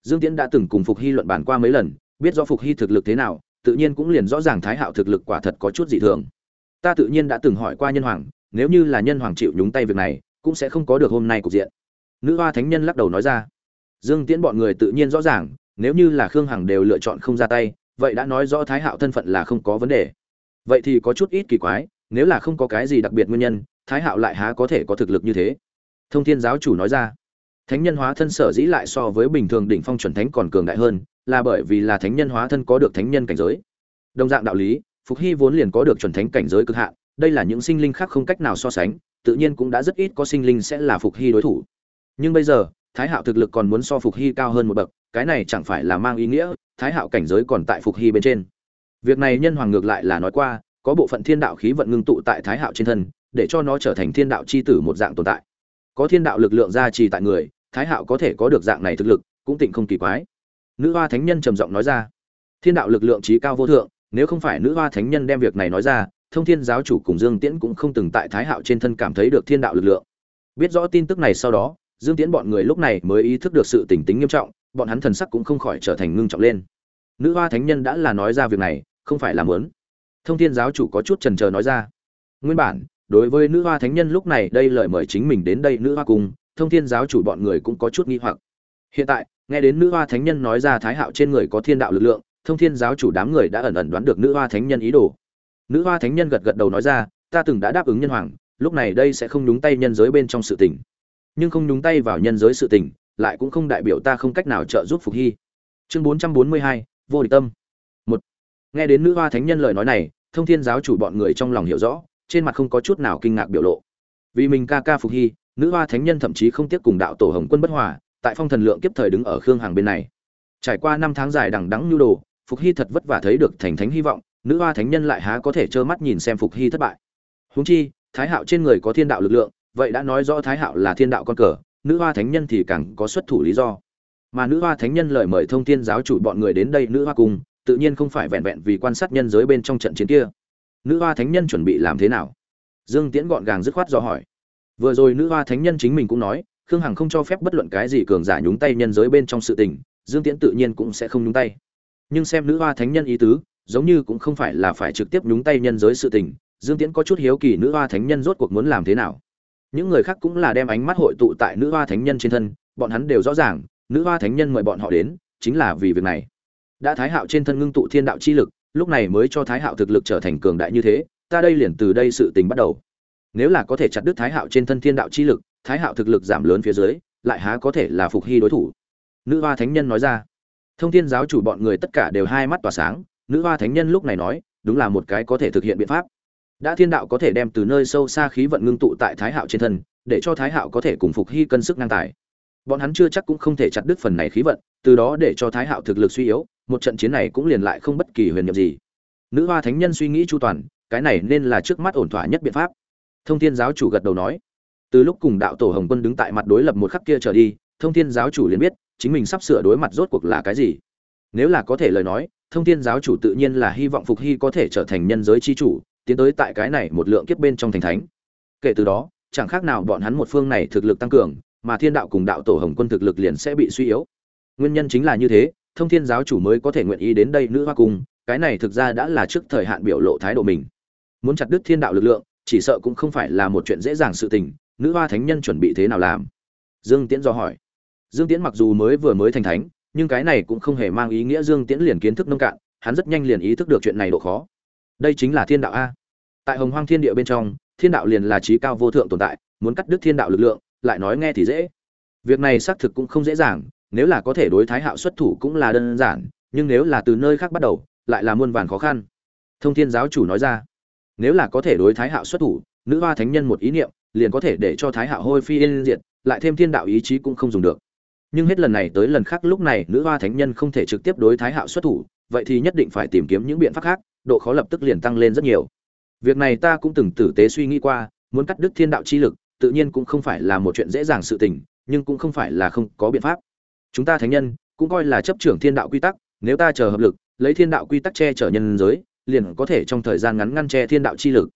dương tiễn đã từng cùng phục hy luận bàn qua mấy lần, biết rõ phục hy thực lực thế nào, tự nhiên cũng liền rõ ràng thái hạo thực lực quả thật có chút dị thường. Ta tự nhiên đã từng hỏi qua nhân hoàng, nếu như là nhân hoàng chịu nhúng tay việc này, cũng sẽ không có được hôm nay cục diện. Nữ hoa thánh nhân lắc đầu nói ra. Dương tiễn bọn người tự nhiên rõ ràng, nếu như là khương hằng đều lựa chọn không ra tay, vậy đã nói rõ thái hạo thân phận là không có vấn đề. Vậy thì có chút ít kỳ quái, nếu là không có cái gì đặc biệt nguyên nhân, thái hạo lại há có thể có thực lực như thế? Thông thiên giáo chủ nói ra thánh nhân hóa thân sở dĩ lại so với bình thường đỉnh phong chuẩn thánh còn cường đại hơn, là bởi vì là thánh nhân hóa thân có được thánh nhân cảnh giới. Đồng dạng đạo lý, phục hy vốn liền có được chuẩn thánh cảnh giới cực hạn, đây là những sinh linh khác không cách nào so sánh, tự nhiên cũng đã rất ít có sinh linh sẽ là phục hy đối thủ. Nhưng bây giờ, thái hạo thực lực còn muốn so phục hy cao hơn một bậc, cái này chẳng phải là mang ý nghĩa, thái hạo cảnh giới còn tại phục hy bên trên. Việc này nhân hoàng ngược lại là nói qua, có bộ phận thiên đạo khí vận ngưng tụ tại thái hạo trên thân, để cho nó trở thành thiên đạo c h i tử một dạng tồn tại. Có thiên đạo lực lượng gia trì tại người thái hạo có thể có được dạng này thực lực, cũng tịnh không kỳ quái. Nữ hoa thánh nhân trầm giọng nói ra. Thiên đạo lực lượng trí cao vô thượng, nếu không phải nữ hoa thánh nhân đem việc này nói ra, thông thiên giáo chủ cùng dương tiễn cũng không từng tại thái hạo trên thân cảm thấy được thiên đạo lực lượng. Biết rõ tin tức này sau đó, dương tiễn bọn người lúc này mới ý thức được sự tỉnh tính nghiêm trọng, bọn hắn thần sắc cũng không khỏi trở thành ngưng trọng lên. Nữ hoa thánh nhân đã là nói ra việc này, không phải là muốn. Thông thiên giáo chủ có chút trần trờ nói ra. Nguyên bản, đối với nữ hoa thánh nhân lúc này đây lời mời chính mình đến đây nữ hoa cung thông thiên giáo chủ bọn người cũng có chút nghi hoặc. Hiện tại, nghe đến nữ hoa thánh nhân nói ra thái hạo trên người có thiên đạo lực lượng, thông thiên giáo chủ đám người đã ẩn ẩn đoán được nữ hoa thánh nhân ý đồ. Nữ hoa thánh nhân gật gật đầu nói ra, ta từng đã đáp ứng nhân hoàng, lúc này đây sẽ không nhúng tay nhân giới bên trong sự tình. Nhưng không nhúng tay vào nhân giới sự tình, lại cũng không đại biểu ta không cách nào trợ giúp phục hy. Chương bốn trăm bốn mươi hai, vô địch tâm. Một. Nghe đến nữ hoa thánh nhân lời nói này, thông thiên giáo chủ bọn người trong lòng hiểu rõ, trên mặt không có chút nào kinh ngạc biểu lộ. Vì mình ca ca phục hy nữ hoa thánh nhân thậm chí không tiếc cùng đạo tổ hồng quân bất hòa, tại phong thần lượng kiếp thời đứng ở khương hàng bên này. Trải qua năm tháng dài đằng đắng nhu đồ, phục hy thật vất vả thấy được thành thánh hy vọng, nữ hoa thánh nhân lại há có thể trơ mắt nhìn xem phục hy thất bại. Húng chi, thái hạo trên người có thiên đạo lực lượng, vậy đã nói rõ thái hạo là thiên đạo con cờ, nữ hoa thánh nhân thì càng có xuất thủ lý do. Mà nữ hoa thánh nhân lời mời thông thiên giáo chủ bọn người đến đây nữ hoa cung, tự nhiên không phải vẹn vẹn vì quan sát nhân giới bên trong trận chiến kia. Nữ hoa thánh nhân chuẩn bị làm thế nào? Dương tiễn gọn gàng dứt khoát do hỏi vừa rồi nữ hoa thánh nhân chính mình cũng nói, khương hằng không cho phép bất luận cái gì cường giả nhúng tay nhân giới bên trong sự tình, dương tiễn tự nhiên cũng sẽ không nhúng tay. Nhưng xem nữ hoa thánh nhân ý tứ, giống như cũng không phải là phải trực tiếp nhúng tay nhân giới sự tình, dương tiễn có chút hiếu kỳ nữ hoa thánh nhân rốt cuộc muốn làm thế nào. Những người khác cũng là đem ánh mắt hội tụ tại nữ hoa thánh nhân trên thân, bọn hắn đều rõ ràng, nữ hoa thánh nhân mời bọn họ đến, chính là vì việc này. Đã thái hạo trên thân ngưng tụ thiên đạo chi lực, lúc này mới cho thái hạo thực lực trở thành cường đại như thế, ta đây liền từ đây sự tình bắt đầu nếu là có thể chặt đứt thái hạo trên thân thiên đạo chi lực, thái hạo thực lực giảm lớn phía dưới, lại há có thể là phục hy đối thủ? Nữ hoa thánh nhân nói ra. Thông thiên giáo chủ bọn người tất cả đều hai mắt tỏa sáng, nữ hoa thánh nhân lúc này nói, đúng là một cái có thể thực hiện biện pháp. Đã thiên đạo có thể đem từ nơi sâu xa khí vận ngưng tụ tại thái hạo trên thân, để cho thái hạo có thể cùng phục hy cân sức ngang tài. Bọn hắn chưa chắc cũng không thể chặt đứt phần này khí vận, từ đó để cho thái hạo thực lực suy yếu, một trận chiến này cũng liền lại không bất kỳ huyền nhiệm gì. Nữ hoa thánh nhân suy nghĩ chu toàn, cái này nên là trước mắt ổn thỏa nhất biện pháp thông thiên giáo chủ gật đầu nói. Từ lúc cùng đạo tổ hồng quân đứng tại mặt đối lập một khắc kia trở đi, thông thiên giáo chủ liền biết, chính mình sắp sửa đối mặt rốt cuộc là cái gì. Nếu là có thể lời nói, thông thiên giáo chủ tự nhiên là hy vọng phục hy có thể trở thành nhân giới chi chủ, tiến tới tại cái này một lượng kiếp bên trong thành thánh. Kể từ đó, chẳng khác nào bọn hắn một phương này thực lực tăng cường, mà thiên đạo cùng đạo tổ hồng quân thực lực liền sẽ bị suy yếu. Nguyên nhân chính là như thế, thông thiên giáo chủ mới có thể nguyện ý đến đây nữ hoa cung, cái này thực ra đã là trước thời hạn biểu lộ thái độ mình. Muốn chặt đứt thiên đạo lực lượng chỉ sợ cũng không phải là một chuyện dễ dàng sự tình, nữ hoa thánh nhân chuẩn bị thế nào làm? Dương tiễn do hỏi. Dương tiễn mặc dù mới vừa mới thành thánh, nhưng cái này cũng không hề mang ý nghĩa dương tiễn liền kiến thức nông cạn, hắn rất nhanh liền ý thức được chuyện này độ khó. Đây chính là thiên đạo a. Tại hồng hoang thiên địa bên trong, thiên đạo liền là trí cao vô thượng tồn tại, muốn cắt đứt thiên đạo lực lượng, lại nói nghe thì dễ. Việc này xác thực cũng không dễ dàng, nếu là có thể đối thái hạo xuất thủ cũng là đơn giản, nhưng nếu là từ nơi khác bắt đầu, lại là muôn vàn khó khăn. Thông thiên giáo chủ nói ra nếu là có thể đối thái hạo xuất thủ, nữ hoa thánh nhân một ý niệm, liền có thể để cho thái hạo hôi phi yên diệt, lại thêm thiên đạo ý chí cũng không dùng được. Nhưng hết lần này tới lần khác lúc này nữ hoa thánh nhân không thể trực tiếp đối thái hạo xuất thủ, vậy thì nhất định phải tìm kiếm những biện pháp khác, độ khó lập tức liền tăng lên rất nhiều. Việc này ta cũng từng tử tế suy nghĩ qua, muốn cắt đứt thiên đạo chi lực, tự nhiên cũng không phải là một chuyện dễ dàng sự tình, nhưng cũng không phải là không có biện pháp. Chúng ta thánh nhân, cũng coi là chấp trưởng thiên đạo quy tắc, nếu ta chờ hợp lực, lấy thiên đạo quy tắc che chở nhân giới liền có thể trong thời gian ngắn ngăn che thiên đạo chi lực.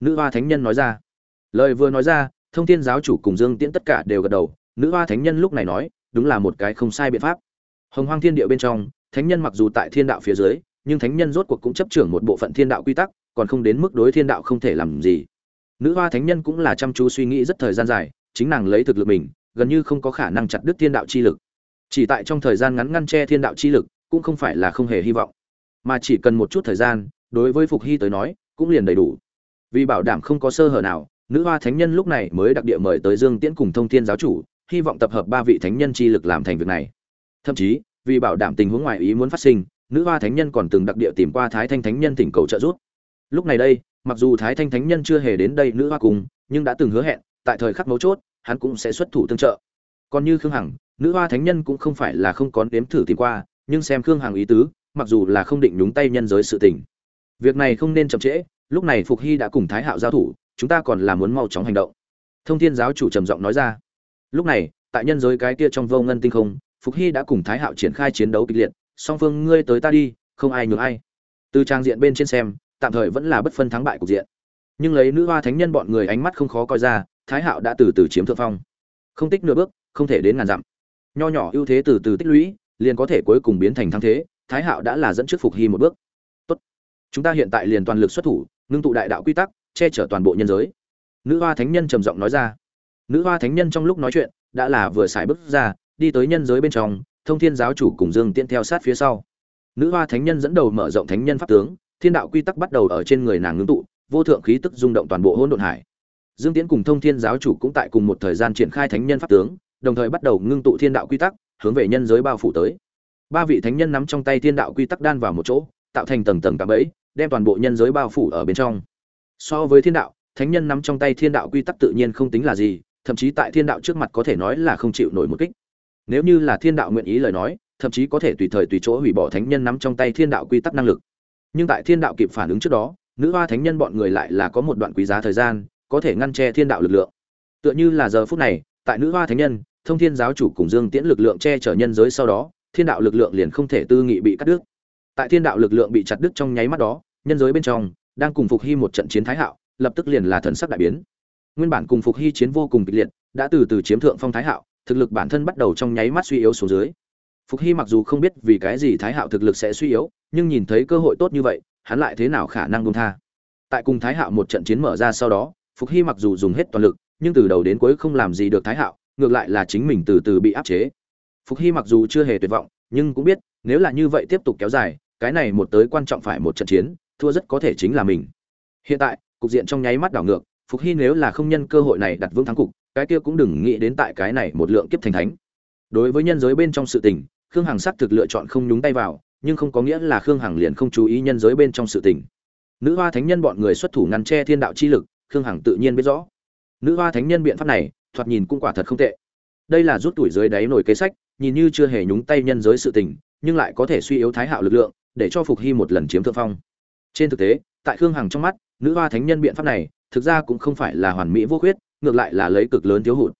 Nữ hoa thánh nhân nói ra. Lời vừa nói ra, thông thiên giáo chủ cùng dương tiễn tất cả đều gật đầu. Nữ hoa thánh nhân lúc này nói, đúng là một cái không sai biện pháp. Hồng hoang thiên địa bên trong, thánh nhân mặc dù tại thiên đạo phía dưới, nhưng thánh nhân rốt cuộc cũng chấp trưởng một bộ phận thiên đạo quy tắc, còn không đến mức đối thiên đạo không thể làm gì. Nữ hoa thánh nhân cũng là chăm chú suy nghĩ rất thời gian dài, chính nàng lấy thực lực mình, gần như không có khả năng chặt đứt thiên đạo chi lực. Chỉ tại trong thời gian ngắn ngăn che thiên đạo chi lực, cũng không phải là không hề hy vọng mà chỉ cần một chút thời gian, đối với phục hy tới nói, cũng liền đầy đủ. Vì bảo đảm không có sơ hở nào, nữ hoa thánh nhân lúc này mới đặc địa mời tới dương tiễn cùng thông thiên giáo chủ, hy vọng tập hợp ba vị thánh nhân chi lực làm thành việc này. Thậm chí, vì bảo đảm tình huống ngoài ý muốn phát sinh, nữ hoa thánh nhân còn từng đặc địa tìm qua thái thanh thánh nhân tỉnh cầu trợ giúp. Lúc này đây, mặc dù thái thanh thánh nhân chưa hề đến đây nữ hoa cùng, nhưng đã từng hứa hẹn, tại thời khắc mấu chốt, hắn cũng sẽ xuất thủ tương trợ. Còn như khương hằng, nữ hoa thánh nhân cũng không phải là không có nếm thử tìm qua, nhưng xem khương hằng ý tứ mặc dù là không định nhúng tay nhân giới sự tình. Việc này không nên chậm trễ, lúc này phục hy đã cùng thái hạo giao thủ, chúng ta còn là muốn mau chóng hành động. Thông thiên giáo chủ trầm giọng nói ra. Lúc này, tại nhân giới cái kia trong vô ngân tinh không, phục hy đã cùng thái hạo triển khai chiến đấu kịch liệt, song phương, ngươi tới ta đi, không ai nhường ai. Từ trang diện bên trên xem, tạm thời vẫn là bất phân thắng bại cục diện. Nhưng lấy nữ hoa thánh nhân bọn người ánh mắt không khó coi ra, thái hạo đã từ từ chiếm thượng phong. Không tích nửa bước, không thể đến ngàn dặm. Nho nhỏ ưu thế từ từ tích lũy, liền có thể cuối cùng biến thành thắng thế thái hạo đã là dẫn trước phục hy một bước. Tốt, chúng ta hiện tại liền toàn lực xuất thủ, ngưng tụ đại đạo quy tắc, che chở toàn bộ nhân giới. Nữ hoa thánh nhân trầm giọng nói ra. Nữ hoa thánh nhân trong lúc nói chuyện, đã là vừa xài bước ra, đi tới nhân giới bên trong, thông thiên giáo chủ cùng dương tiễn theo sát phía sau. Nữ hoa thánh nhân dẫn đầu mở rộng thánh nhân pháp tướng, thiên đạo quy tắc bắt đầu ở trên người nàng ngưng tụ, vô thượng khí tức rung động toàn bộ hỗn độn hải. Dương tiễn cùng thông thiên giáo chủ cũng tại cùng một thời gian triển khai thánh nhân pháp tướng, đồng thời bắt đầu ngưng tụ thiên đạo quy tắc, hướng về nhân giới bao phủ tới ba vị thánh nhân nắm trong tay thiên đạo quy tắc đan vào một chỗ, tạo thành tầng tầng cạm bẫy, đem toàn bộ nhân giới bao phủ ở bên trong. So với thiên đạo, thánh nhân nắm trong tay thiên đạo quy tắc tự nhiên không tính là gì, thậm chí tại thiên đạo trước mặt có thể nói là không chịu nổi một kích. Nếu như là thiên đạo nguyện ý lời nói, thậm chí có thể tùy thời tùy chỗ hủy bỏ thánh nhân nắm trong tay thiên đạo quy tắc năng lực. Nhưng tại thiên đạo kịp phản ứng trước đó, nữ hoa thánh nhân bọn người lại là có một đoạn quý giá thời gian, có thể ngăn che thiên đạo lực lượng. Tựa như là giờ phút này, tại nữ hoa thánh nhân, thông thiên giáo chủ cùng dương tiễn lực lượng che chở nhân giới sau đó thiên đạo lực lượng liền không thể tư nghị bị cắt đứt. Tại thiên đạo lực lượng bị chặt đứt trong nháy mắt đó, nhân giới bên trong, đang cùng phục hy một trận chiến thái hạo, lập tức liền là thần sắc đại biến. Nguyên bản cùng phục hy chiến vô cùng kịch liệt, đã từ từ chiếm thượng phong thái hạo, thực lực bản thân bắt đầu trong nháy mắt suy yếu xuống dưới. Phục hy mặc dù không biết vì cái gì thái hạo thực lực sẽ suy yếu, nhưng nhìn thấy cơ hội tốt như vậy, hắn lại thế nào khả năng buông tha? Tại cùng thái hạo một trận chiến mở ra sau đó, phục hy mặc dù dùng hết toàn lực, nhưng từ đầu đến cuối không làm gì được thái hạo, ngược lại là chính mình từ từ bị áp chế phục hy mặc dù chưa hề tuyệt vọng, nhưng cũng biết, nếu là như vậy tiếp tục kéo dài, cái này một tới quan trọng phải một trận chiến, thua rất có thể chính là mình. Hiện tại, cục diện trong nháy mắt đảo ngược, phục hy nếu là không nhân cơ hội này đặt vững thắng cục, cái kia cũng đừng nghĩ đến tại cái này một lượng kiếp thành thánh. Đối với nhân giới bên trong sự tình, khương hằng sắc thực lựa chọn không nhúng tay vào, nhưng không có nghĩa là khương hằng liền không chú ý nhân giới bên trong sự tình. Nữ hoa thánh nhân bọn người xuất thủ ngăn che thiên đạo chi lực, khương hằng tự nhiên biết rõ. Nữ hoa thánh nhân biện pháp này, thoạt nhìn cũng quả thật không tệ. Đây là rút tuổi dưới đáy nổi kế sách nhìn như chưa hề nhúng tay nhân giới sự tình, nhưng lại có thể suy yếu thái hạo lực lượng, để cho phục hy một lần chiếm thượng phong. Trên thực tế, tại khương hằng trong mắt, nữ hoa thánh nhân biện pháp này, thực ra cũng không phải là hoàn mỹ vô khuyết, ngược lại là lấy cực lớn thiếu hụt.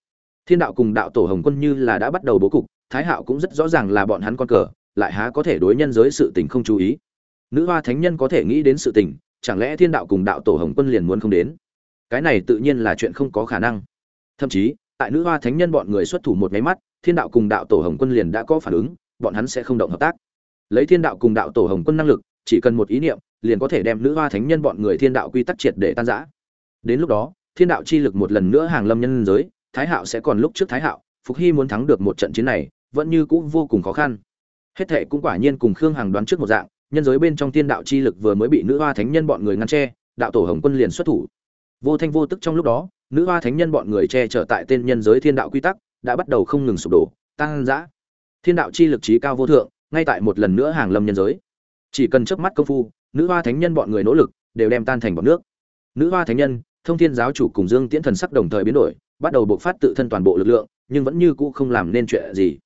Thiên đạo cùng đạo tổ hồng quân như là đã bắt đầu bố cục, thái hạo cũng rất rõ ràng là bọn hắn con cờ, lại há có thể đối nhân giới sự tình không chú ý. Nữ hoa thánh nhân có thể nghĩ đến sự tình, chẳng lẽ thiên đạo cùng đạo tổ hồng quân liền muốn không đến? Cái này tự nhiên là chuyện không có khả năng. Thậm chí, tại nữ hoa thánh nhân bọn người xuất thủ một máy mắt thiên đạo cùng đạo tổ hồng quân liền đã có phản ứng, bọn hắn sẽ không động hợp tác. Lấy thiên đạo cùng đạo tổ hồng quân năng lực, chỉ cần một ý niệm, liền có thể đem nữ hoa thánh nhân bọn người thiên đạo quy tắc triệt để tan giã đến lúc đó, thiên đạo chi lực một lần nữa hàng lâm nhân giới, thái hạo sẽ còn lúc trước thái hạo, phục hy muốn thắng được một trận chiến này, vẫn như cũ vô cùng khó khăn. Hết thệ cũng quả nhiên cùng khương hằng đoán trước một dạng, nhân giới bên trong thiên đạo chi lực vừa mới bị nữ hoa thánh nhân bọn người ngăn che, đạo tổ hồng quân liền xuất thủ. Vô thanh vô tức trong lúc đó, nữ hoa thánh nhân bọn người che chở tại tên nhân giới thiên đạo quy tắc đã bắt đầu không ngừng sụp đổ tăng dã thiên đạo chi lực trí cao vô thượng, ngay tại một lần nữa hàng lâm nhân giới. Chỉ cần chớp mắt công phu, nữ hoa thánh nhân bọn người nỗ lực, đều đem tan thành bọt nước. Nữ hoa thánh nhân, thông thiên giáo chủ cùng dương tiễn thần sắc đồng thời biến đổi, bắt đầu bộc phát tự thân toàn bộ lực lượng, nhưng vẫn như cũ không làm nên chuyện gì.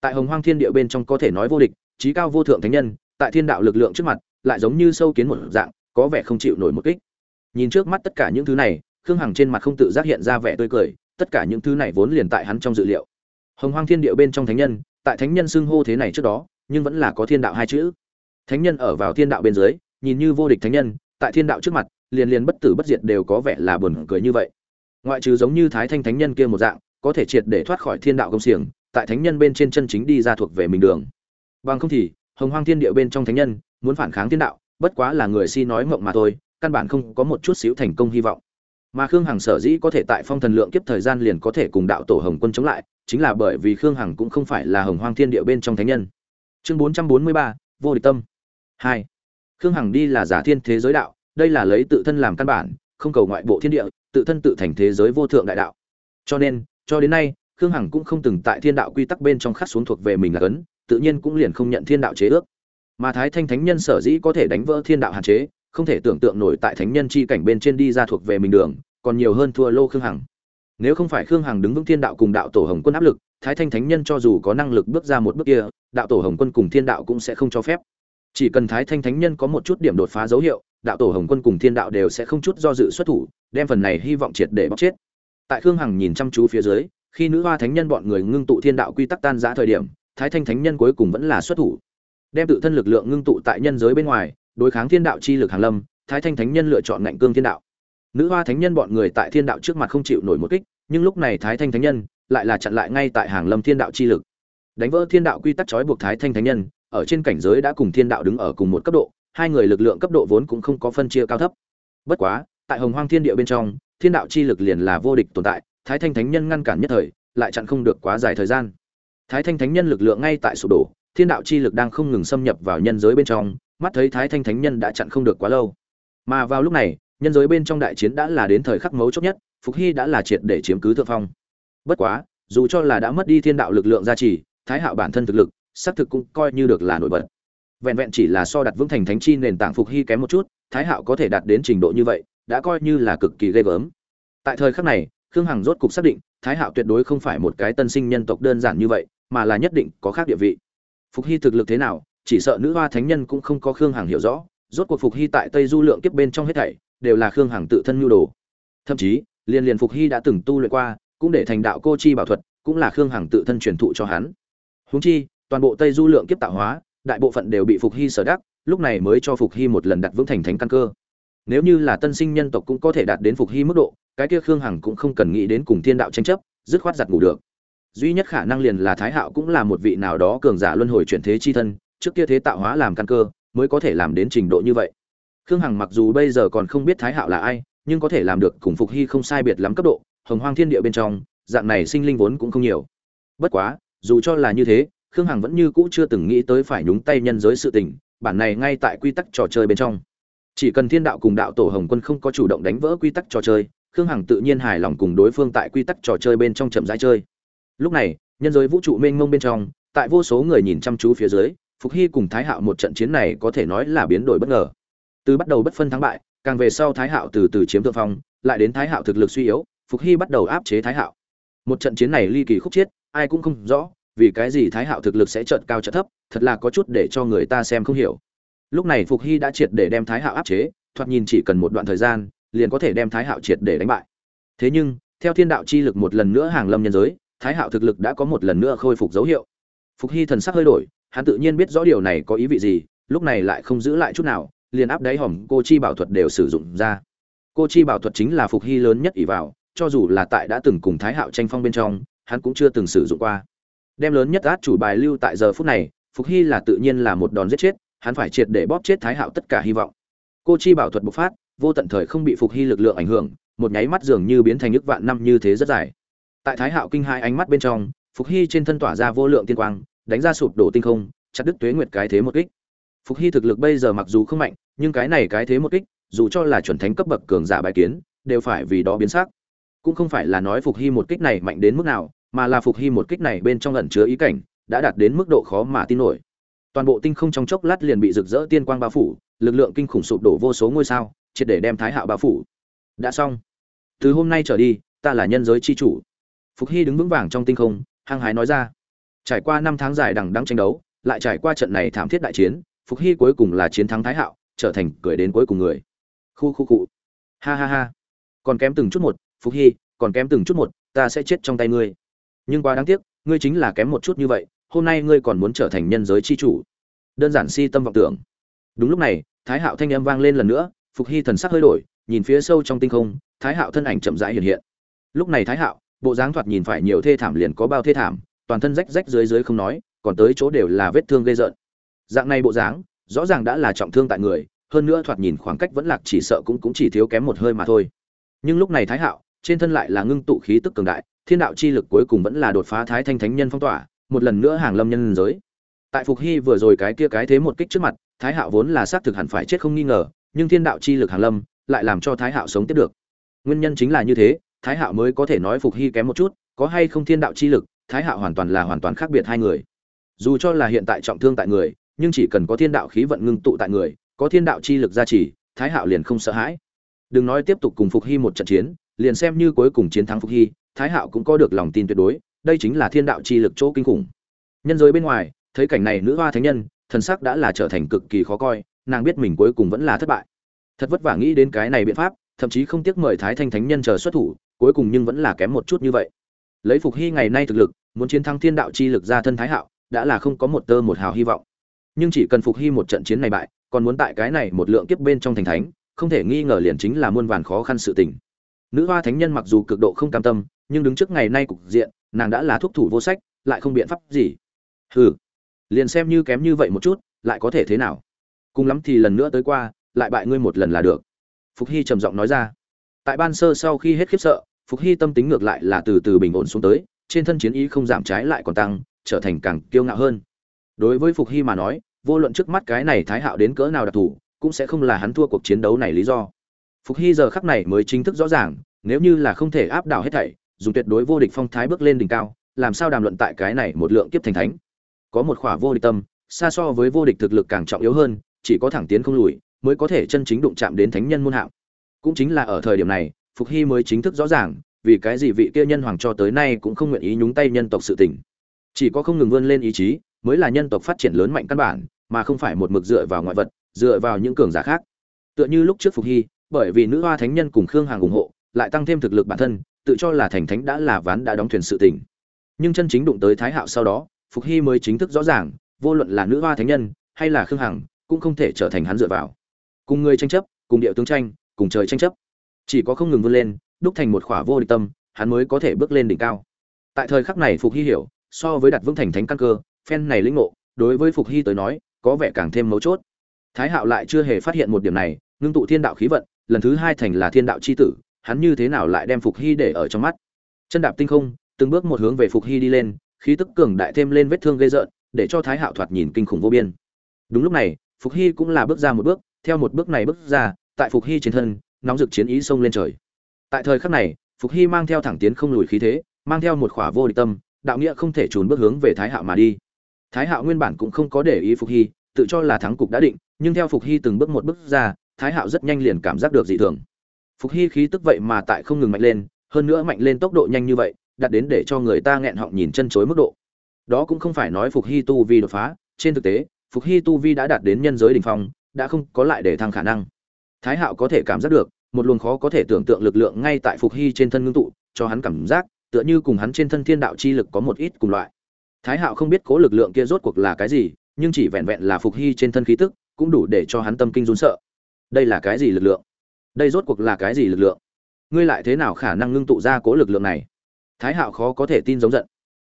Tại hồng hoang thiên địa bên trong có thể nói vô địch, trí cao vô thượng thánh nhân, tại thiên đạo lực lượng trước mặt, lại giống như sâu kiến một dạng, có vẻ không chịu nổi một kích. Nhìn trước mắt tất cả những thứ này, khương hằng trên mặt không tự giác hiện ra vẻ tươi cười tất cả những thứ này vốn liền tại hắn trong dự liệu. Hồng hoang thiên địa bên trong thánh nhân, tại thánh nhân xưng hô thế này trước đó, nhưng vẫn là có thiên đạo hai chữ. Thánh nhân ở vào thiên đạo bên dưới, nhìn như vô địch thánh nhân, tại thiên đạo trước mặt, liền liền bất tử bất diệt đều có vẻ là buồn cười như vậy. Ngoại trừ giống như thái thanh thánh nhân kia một dạng, có thể triệt để thoát khỏi thiên đạo công xiềng, tại thánh nhân bên trên chân chính đi ra thuộc về mình đường. Bằng không thì, hồng hoang thiên địa bên trong thánh nhân, muốn phản kháng thiên đạo, bất quá là người si nói mộng mà thôi, căn bản không có một chút xíu thành công hy vọng mà khương hằng sở dĩ có thể tại phong thần lượng kiếp thời gian liền có thể cùng đạo tổ hồng quân chống lại, chính là bởi vì khương hằng cũng không phải là hồng hoang thiên địa bên trong thánh nhân. Chương bốn trăm bốn mươi ba, vô địch tâm. Hai. Khương hằng đi là giả thiên thế giới đạo, đây là lấy tự thân làm căn bản, không cầu ngoại bộ thiên địa, tự thân tự thành thế giới vô thượng đại đạo. Cho nên, cho đến nay, khương hằng cũng không từng tại thiên đạo quy tắc bên trong khắc xuống thuộc về mình là cấn, tự nhiên cũng liền không nhận thiên đạo chế ước. Mà thái thanh thánh nhân sở dĩ có thể đánh vỡ thiên đạo hạn chế không thể tưởng tượng nổi tại thánh nhân chi cảnh bên trên đi ra thuộc về mình đường, còn nhiều hơn thua lô khương hằng. Nếu không phải khương hằng đứng vững thiên đạo cùng đạo tổ hồng quân áp lực, thái thanh thánh nhân cho dù có năng lực bước ra một bước kia, đạo tổ hồng quân cùng thiên đạo cũng sẽ không cho phép. Chỉ cần thái thanh thánh nhân có một chút điểm đột phá dấu hiệu, đạo tổ hồng quân cùng thiên đạo đều sẽ không chút do dự xuất thủ, đem phần này hy vọng triệt để bóc chết. Tại khương hằng nhìn chăm chú phía dưới, khi nữ hoa thánh nhân bọn người ngưng tụ thiên đạo quy tắc tan rã thời điểm, thái thanh thánh nhân cuối cùng vẫn là xuất thủ, đem tự thân lực lượng ngưng tụ tại nhân giới bên ngoài đối kháng thiên đạo chi lực hàng lâm, thái thanh thánh nhân lựa chọn ngạnh cương thiên đạo. Nữ hoa thánh nhân bọn người tại thiên đạo trước mặt không chịu nổi một kích, nhưng lúc này thái thanh thánh nhân lại là chặn lại ngay tại hàng lâm thiên đạo chi lực. Đánh vỡ thiên đạo quy tắc trói buộc thái thanh thánh nhân, ở trên cảnh giới đã cùng thiên đạo đứng ở cùng một cấp độ, hai người lực lượng cấp độ vốn cũng không có phân chia cao thấp. Bất quá, tại hồng hoang thiên địa bên trong, thiên đạo chi lực liền là vô địch tồn tại, thái thanh thánh nhân ngăn cản nhất thời, lại chặn không được quá dài thời gian. Thái thanh thánh nhân lực lượng ngay tại sụp đổ, thiên đạo chi lực đang không ngừng xâm nhập vào nhân giới bên trong mắt thấy thái thanh thánh nhân đã chặn không được quá lâu. Mà vào lúc này, nhân giới bên trong đại chiến đã là đến thời khắc mấu chốt nhất, phục hy đã là triệt để chiếm cứ thượng phong. Bất quá, dù cho là đã mất đi thiên đạo lực lượng gia trì, thái hạo bản thân thực lực, xác thực cũng coi như được là nổi bật. Vẹn vẹn chỉ là so đặt vững thành thánh chi nền tảng phục hy kém một chút, thái hạo có thể đạt đến trình độ như vậy, đã coi như là cực kỳ ghê gớm. Tại thời khắc này, khương hằng rốt cục xác định, thái hạo tuyệt đối không phải một cái tân sinh nhân tộc đơn giản như vậy, mà là nhất định có khác địa vị. Phục hy thực lực thế nào chỉ sợ nữ hoa thánh nhân cũng không có khương hằng hiểu rõ, rốt cuộc phục hy tại tây du lượng kiếp bên trong hết thảy đều là khương hằng tự thân nhu đồ. Thậm chí liên liền phục hy đã từng tu luyện qua, cũng để thành đạo cô chi bảo thuật, cũng là khương hằng tự thân truyền thụ cho hắn. Huống chi, toàn bộ tây du lượng kiếp tạo hóa, đại bộ phận đều bị phục hy sở đắc, lúc này mới cho phục hy một lần đặt vững thành thánh căn cơ. Nếu như là tân sinh nhân tộc cũng có thể đạt đến phục hy mức độ, cái kia khương hằng cũng không cần nghĩ đến cùng thiên đạo tranh chấp, dứt khoát giặt ngủ được. Duy nhất khả năng liền là thái hạo cũng là một vị nào đó cường giả luân hồi chuyển thế chi thân trước kia thế tạo hóa làm căn cơ, mới có thể làm đến trình độ như vậy. Khương hằng mặc dù bây giờ còn không biết thái hạo là ai, nhưng có thể làm được cùng phục hy không sai biệt lắm cấp độ, hồng hoang thiên địa bên trong, dạng này sinh linh vốn cũng không nhiều. Bất quá, dù cho là như thế, khương hằng vẫn như cũ chưa từng nghĩ tới phải nhúng tay nhân giới sự tình, bản này ngay tại quy tắc trò chơi bên trong. Chỉ cần thiên đạo cùng đạo tổ hồng quân không có chủ động đánh vỡ quy tắc trò chơi, khương hằng tự nhiên hài lòng cùng đối phương tại quy tắc trò chơi bên trong chậm rãi chơi. Lúc này, nhân giới vũ trụ mênh mông bên trong, tại vô số người nhìn chăm chú phía dưới phục hy cùng thái hạo một trận chiến này có thể nói là biến đổi bất ngờ. Từ bắt đầu bất phân thắng bại, càng về sau thái hạo từ từ chiếm thượng phong, lại đến thái hạo thực lực suy yếu, phục hy bắt đầu áp chế thái hạo. Một trận chiến này ly kỳ khúc chiết, ai cũng không rõ, vì cái gì thái hạo thực lực sẽ chợt cao chợt thấp, thật là có chút để cho người ta xem không hiểu. Lúc này phục hy đã triệt để đem thái hạo áp chế, thoạt nhìn chỉ cần một đoạn thời gian, liền có thể đem thái hạo triệt để đánh bại. Thế nhưng, theo thiên đạo chi lực một lần nữa hàng lâm nhân giới, thái hạo thực lực đã có một lần nữa khôi phục dấu hiệu. Phục hy thần sắc hơi đổi hắn tự nhiên biết rõ điều này có ý vị gì, lúc này lại không giữ lại chút nào, liền áp đáy hòm cô chi bảo thuật đều sử dụng ra. Cô chi bảo thuật chính là phục hy lớn nhất ỷ vào, cho dù là tại đã từng cùng thái hạo tranh phong bên trong, hắn cũng chưa từng sử dụng qua. Đem lớn nhất át chủ bài lưu tại giờ phút này, phục hy là tự nhiên là một đòn giết chết, hắn phải triệt để bóp chết thái hạo tất cả hy vọng. Cô chi bảo thuật bộc phát, vô tận thời không bị phục hy lực lượng ảnh hưởng, một nháy mắt dường như biến thành nước vạn năm như thế rất dài. Tại thái hạo kinh hai ánh mắt bên trong, phục hy trên thân tỏa ra vô lượng tiên quang đánh ra sụp đổ tinh không, chặt đứt tuế nguyệt cái thế một kích. Phục hy thực lực bây giờ mặc dù không mạnh, nhưng cái này cái thế một kích, dù cho là chuẩn thánh cấp bậc cường giả bài kiến, đều phải vì đó biến sắc. Cũng không phải là nói phục hy một kích này mạnh đến mức nào, mà là phục hy một kích này bên trong ẩn chứa ý cảnh, đã đạt đến mức độ khó mà tin nổi. Toàn bộ tinh không trong chốc lát liền bị rực rỡ tiên quang bao phủ, lực lượng kinh khủng sụp đổ vô số ngôi sao, triệt để đem thái hạo bao phủ. Đã xong. Từ hôm nay trở đi, ta là nhân giới chi chủ. Phục hy đứng vững vàng trong tinh không, hăng hái nói ra trải qua năm tháng dài đằng đẵng tranh đấu, lại trải qua trận này thảm thiết đại chiến, phục hy cuối cùng là chiến thắng thái hạo, trở thành cười đến cuối cùng người. Khu khu cụ ha ha ha. Còn kém từng chút một, phục hy, còn kém từng chút một, ta sẽ chết trong tay ngươi. Nhưng quá đáng tiếc, ngươi chính là kém một chút như vậy, hôm nay ngươi còn muốn trở thành nhân giới chi chủ. Đơn giản si tâm vọng tưởng. Đúng lúc này, thái hạo thanh âm vang lên lần nữa, phục hy thần sắc hơi đổi, nhìn phía sâu trong tinh không, thái hạo thân ảnh chậm rãi hiện hiện. Lúc này thái hạo, bộ dáng thoạt nhìn phải nhiều thê thảm liền có bao thê thảm toàn thân rách rách dưới dưới không nói, còn tới chỗ đều là vết thương gây rợn. Dạng này bộ dáng, rõ ràng đã là trọng thương tại người, hơn nữa thoạt nhìn khoảng cách vẫn lạc chỉ sợ cũng cũng chỉ thiếu kém một hơi mà thôi. Nhưng lúc này thái hạo, trên thân lại là ngưng tụ khí tức cường đại, thiên đạo chi lực cuối cùng vẫn là đột phá thái thanh thánh nhân phong tỏa, một lần nữa hàng lâm nhân giới. Tại phục hy vừa rồi cái kia cái thế một kích trước mặt, thái hạo vốn là xác thực hẳn phải chết không nghi ngờ, nhưng thiên đạo chi lực hàng lâm, lại làm cho thái hạo sống tiếp được. Nguyên nhân chính là như thế, thái hạo mới có thể nói phục hy kém một chút, có hay không thiên đạo chi lực thái hạo hoàn toàn là hoàn toàn khác biệt hai người. Dù cho là hiện tại trọng thương tại người, nhưng chỉ cần có thiên đạo khí vận ngưng tụ tại người, có thiên đạo chi lực gia trì, thái hạo liền không sợ hãi. Đừng nói tiếp tục cùng phục hy một trận chiến, liền xem như cuối cùng chiến thắng phục hy, thái hạo cũng có được lòng tin tuyệt đối, đây chính là thiên đạo chi lực chỗ kinh khủng. Nhân giới bên ngoài, thấy cảnh này nữ hoa thánh nhân, thần sắc đã là trở thành cực kỳ khó coi, nàng biết mình cuối cùng vẫn là thất bại. Thật vất vả nghĩ đến cái này biện pháp, thậm chí không tiếc mời thái thanh thánh nhân chờ xuất thủ, cuối cùng nhưng vẫn là kém một chút như vậy lấy phục hy ngày nay thực lực, muốn chiến thắng thiên đạo chi lực ra thân thái hạo, đã là không có một tơ một hào hy vọng. Nhưng chỉ cần phục hy một trận chiến này bại, còn muốn tại cái này một lượng kiếp bên trong thành thánh, không thể nghi ngờ liền chính là muôn vàn khó khăn sự tình. Nữ hoa thánh nhân mặc dù cực độ không cam tâm, nhưng đứng trước ngày nay cục diện, nàng đã là thuốc thủ vô sách, lại không biện pháp gì. Hừ, liền xem như kém như vậy một chút, lại có thể thế nào? Cùng lắm thì lần nữa tới qua, lại bại ngươi một lần là được. Phục hy trầm giọng nói ra. Tại ban sơ sau khi hết khiếp sợ phục hy tâm tính ngược lại là từ từ bình ổn xuống tới, trên thân chiến ý không giảm trái lại còn tăng, trở thành càng kiêu ngạo hơn. Đối với phục hy mà nói, vô luận trước mắt cái này thái hạo đến cỡ nào đặc thù, cũng sẽ không là hắn thua cuộc chiến đấu này lý do. Phục hy giờ khắc này mới chính thức rõ ràng, nếu như là không thể áp đảo hết thảy, dùng tuyệt đối vô địch phong thái bước lên đỉnh cao, làm sao đàm luận tại cái này một lượng kiếp thành thánh? Có một khỏa vô địch tâm, xa so với vô địch thực lực càng trọng yếu hơn, chỉ có thẳng tiến không lùi, mới có thể chân chính đụng chạm đến thánh nhân môn hạng cũng chính là ở thời điểm này phục hy mới chính thức rõ ràng, vì cái gì vị kia nhân hoàng cho tới nay cũng không nguyện ý nhúng tay nhân tộc sự tình. Chỉ có không ngừng vươn lên ý chí, mới là nhân tộc phát triển lớn mạnh căn bản, mà không phải một mực dựa vào ngoại vật, dựa vào những cường giả khác. Tựa như lúc trước phục hy, bởi vì nữ hoa thánh nhân cùng khương hàng ủng hộ, lại tăng thêm thực lực bản thân, tự cho là thành thánh đã là ván đã đóng thuyền sự tình. Nhưng chân chính đụng tới thái hạo sau đó, phục hy mới chính thức rõ ràng, vô luận là nữ hoa thánh nhân, hay là khương hằng, cũng không thể trở thành hắn dựa vào. Cùng người tranh chấp, cùng địa tướng tranh, cùng trời tranh chấp chỉ có không ngừng vươn lên, đúc thành một khỏa vô địch tâm, hắn mới có thể bước lên đỉnh cao. Tại thời khắc này phục hy hiểu, so với đặt vững thành thánh căn cơ, phen này lĩnh ngộ, đối với phục hy tới nói, có vẻ càng thêm mấu chốt. Thái hạo lại chưa hề phát hiện một điểm này, ngưng tụ thiên đạo khí vận, lần thứ hai thành là thiên đạo c h i tử, hắn như thế nào lại đem phục hy để ở trong mắt? Chân đạp tinh không, từng bước một hướng về phục hy đi lên, khí tức cường đại thêm lên vết thương gây rợn, để cho thái hạo thoạt nhìn kinh khủng vô biên. Đúng lúc này, phục hy cũng là bước ra một bước, theo một bước này bước ra, tại phục hy trên thân nóng rực chiến ý xông lên trời. Tại thời khắc này, phục hy mang theo thẳng tiến không lùi khí thế, mang theo một khỏa vô địch tâm, đạo nghĩa không thể trốn bước hướng về thái hạo mà đi. Thái hạo nguyên bản cũng không có để ý phục hy, tự cho là thắng cục đã định, nhưng theo phục hy từng bước một bước ra, thái hạo rất nhanh liền cảm giác được dị thường. Phục hy khí tức vậy mà tại không ngừng mạnh lên, hơn nữa mạnh lên tốc độ nhanh như vậy, đạt đến để cho người ta nghẹn họng nhìn chân chối mức độ. Đó cũng không phải nói phục hy tu vi đột phá, trên thực tế, phục hy tu vi đã đạt đến nhân giới đ ỉ n h phong, đã không có lại để thăng khả năng thái hạo có thể cảm giác được, một luồng khó có thể tưởng tượng lực lượng ngay tại phục hy trên thân ngưng tụ, cho hắn cảm giác, tựa như cùng hắn trên thân thiên đạo chi lực có một ít cùng loại. Thái hạo không biết cố lực lượng kia rốt cuộc là cái gì, nhưng chỉ vẹn vẹn là phục hy trên thân khí tức, cũng đủ để cho hắn tâm kinh run sợ. Đây là cái gì lực lượng? Đây rốt cuộc là cái gì lực lượng? Ngươi lại thế nào khả năng ngưng tụ ra cố lực lượng này? Thái hạo khó có thể tin giống giận.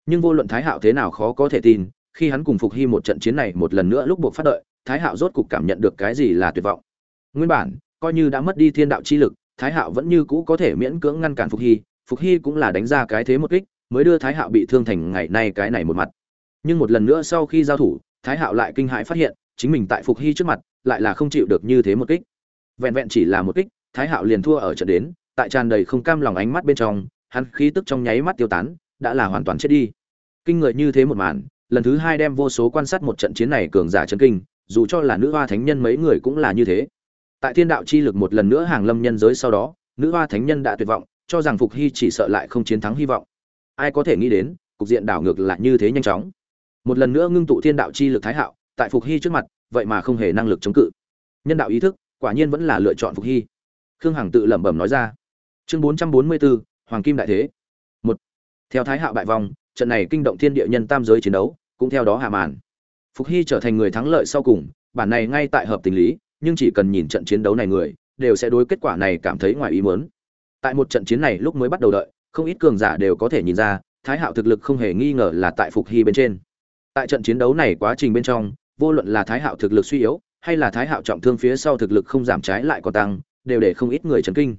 Nhưng vô luận thái hạo thế nào khó có thể tin, khi hắn cùng phục hy một trận chiến này một lần nữa lúc buộc phát đợi, thái hạo rốt cục cảm nhận được cái gì là tuyệt vọng nguyên bản, coi như đã mất đi thiên đạo chi lực, thái hạo vẫn như cũ có thể miễn cưỡng ngăn cản phục hy. Phục hy cũng là đánh ra cái thế một kích, mới đưa thái hạo bị thương thành ngày nay cái này một mặt. Nhưng một lần nữa sau khi giao thủ, thái hạo lại kinh hãi phát hiện, chính mình tại phục hy trước mặt, lại là không chịu được như thế một kích. Vẹn vẹn chỉ là một kích, thái hạo liền thua ở trận đến, tại tràn đầy không cam lòng ánh mắt bên trong, hắn khí tức trong nháy mắt tiêu tán, đã là hoàn toàn chết đi. Kinh người như thế một màn, lần thứ hai đem vô số quan sát một trận chiến này cường giả chân kinh, dù cho là nữ hoa thánh nhân mấy người cũng là như thế tại thiên đạo chi lực một lần nữa hàng lâm nhân giới sau đó, nữ hoa thánh nhân đã tuyệt vọng, cho rằng phục hy chỉ sợ lại không chiến thắng hy vọng. Ai có thể nghĩ đến, cục diện đảo ngược lại như thế nhanh chóng. Một lần nữa ngưng tụ thiên đạo chi lực thái hạo, tại phục hy trước mặt, vậy mà không hề năng lực chống cự. Nhân đạo ý thức, quả nhiên vẫn là lựa chọn phục hy. Khương hằng tự lẩm bẩm nói ra. Chương bốn trăm bốn mươi bốn hoàng kim đại thế. Một, theo thái hạo bại vong, trận này kinh động thiên địa nhân tam giới chiến đấu, cũng theo đó hạ màn. Phục hy trở thành người thắng lợi sau cùng, bản này ngay tại hợp tình lý nhưng chỉ cần nhìn trận chiến đấu này người, đều sẽ đối kết quả này cảm thấy ngoài ý muốn. Tại một trận chiến này lúc mới bắt đầu đợi, không ít cường giả đều có thể nhìn ra, thái hạo thực lực không hề nghi ngờ là tại phục hy bên trên. Tại trận chiến đấu này quá trình bên trong, vô luận là thái hạo thực lực suy yếu, hay là thái hạo trọng thương phía sau thực lực không giảm trái lại còn tăng, đều để không ít người chấn kinh.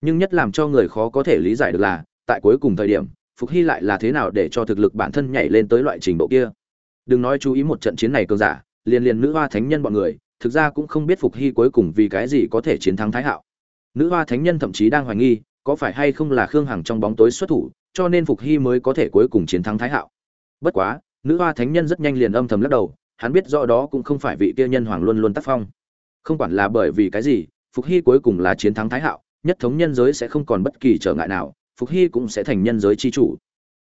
Nhưng nhất làm cho người khó có thể lý giải được là, tại cuối cùng thời điểm, phục hy lại là thế nào để cho thực lực bản thân nhảy lên tới loại trình độ kia. Đừng nói chú ý một trận chiến này cường giả, liền liền nữ hoa thánh nhân bọn người thực ra cũng không biết phục hy cuối cùng vì cái gì có thể chiến thắng thái hạo. Nữ hoa thánh nhân thậm chí đang hoài nghi, có phải hay không là khương hằng trong bóng tối xuất thủ, cho nên phục hy mới có thể cuối cùng chiến thắng thái hạo. Bất quá, nữ hoa thánh nhân rất nhanh liền âm thầm lắc đầu, hắn biết rõ đó cũng không phải vị kia nhân hoàng luôn luôn tác phong. Không quản là bởi vì cái gì, phục hy cuối cùng là chiến thắng thái hạo, nhất thống nhân giới sẽ không còn bất kỳ trở ngại nào, phục hy cũng sẽ thành nhân giới chi chủ.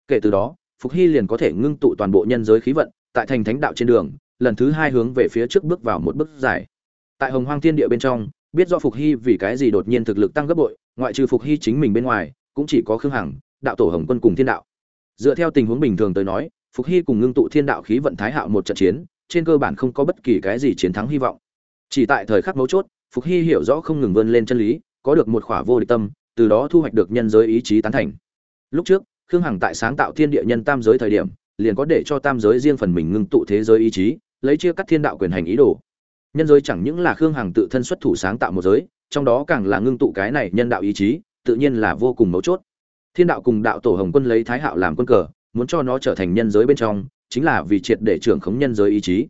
Kể từ đó, phục hy liền có thể ngưng tụ toàn bộ nhân giới khí vận, tại thành thánh đạo trên đường lần thứ hai hướng về phía trước bước vào một bước dài. Tại hồng hoang thiên địa bên trong, biết do phục hy vì cái gì đột nhiên thực lực tăng gấp bội, ngoại trừ phục hy chính mình bên ngoài, cũng chỉ có khương hằng, đạo tổ hồng quân cùng thiên đạo. Dựa theo tình huống bình thường tới nói, phục hy cùng ngưng tụ thiên đạo khí vận thái hạo một trận chiến, trên cơ bản không có bất kỳ cái gì chiến thắng hy vọng. Chỉ tại thời khắc mấu chốt, phục hy hiểu rõ không ngừng vươn lên chân lý, có được một khỏa vô địch tâm, từ đó thu hoạch được nhân giới ý chí tán thành. Lúc trước, khương hằng tại sáng tạo thiên địa nhân tam giới thời điểm liền có để cho tam giới riêng phần mình ngưng tụ thế giới ý chí, lấy chia cắt thiên đạo quyền hành ý đồ. Nhân giới chẳng những là khương hằng tự thân xuất thủ sáng tạo một giới, trong đó càng là ngưng tụ cái này nhân đạo ý chí, tự nhiên là vô cùng mấu chốt. Thiên đạo cùng đạo tổ hồng quân lấy thái hạo làm quân cờ, muốn cho nó trở thành nhân giới bên trong, chính là vì triệt để trưởng khống nhân giới ý chí.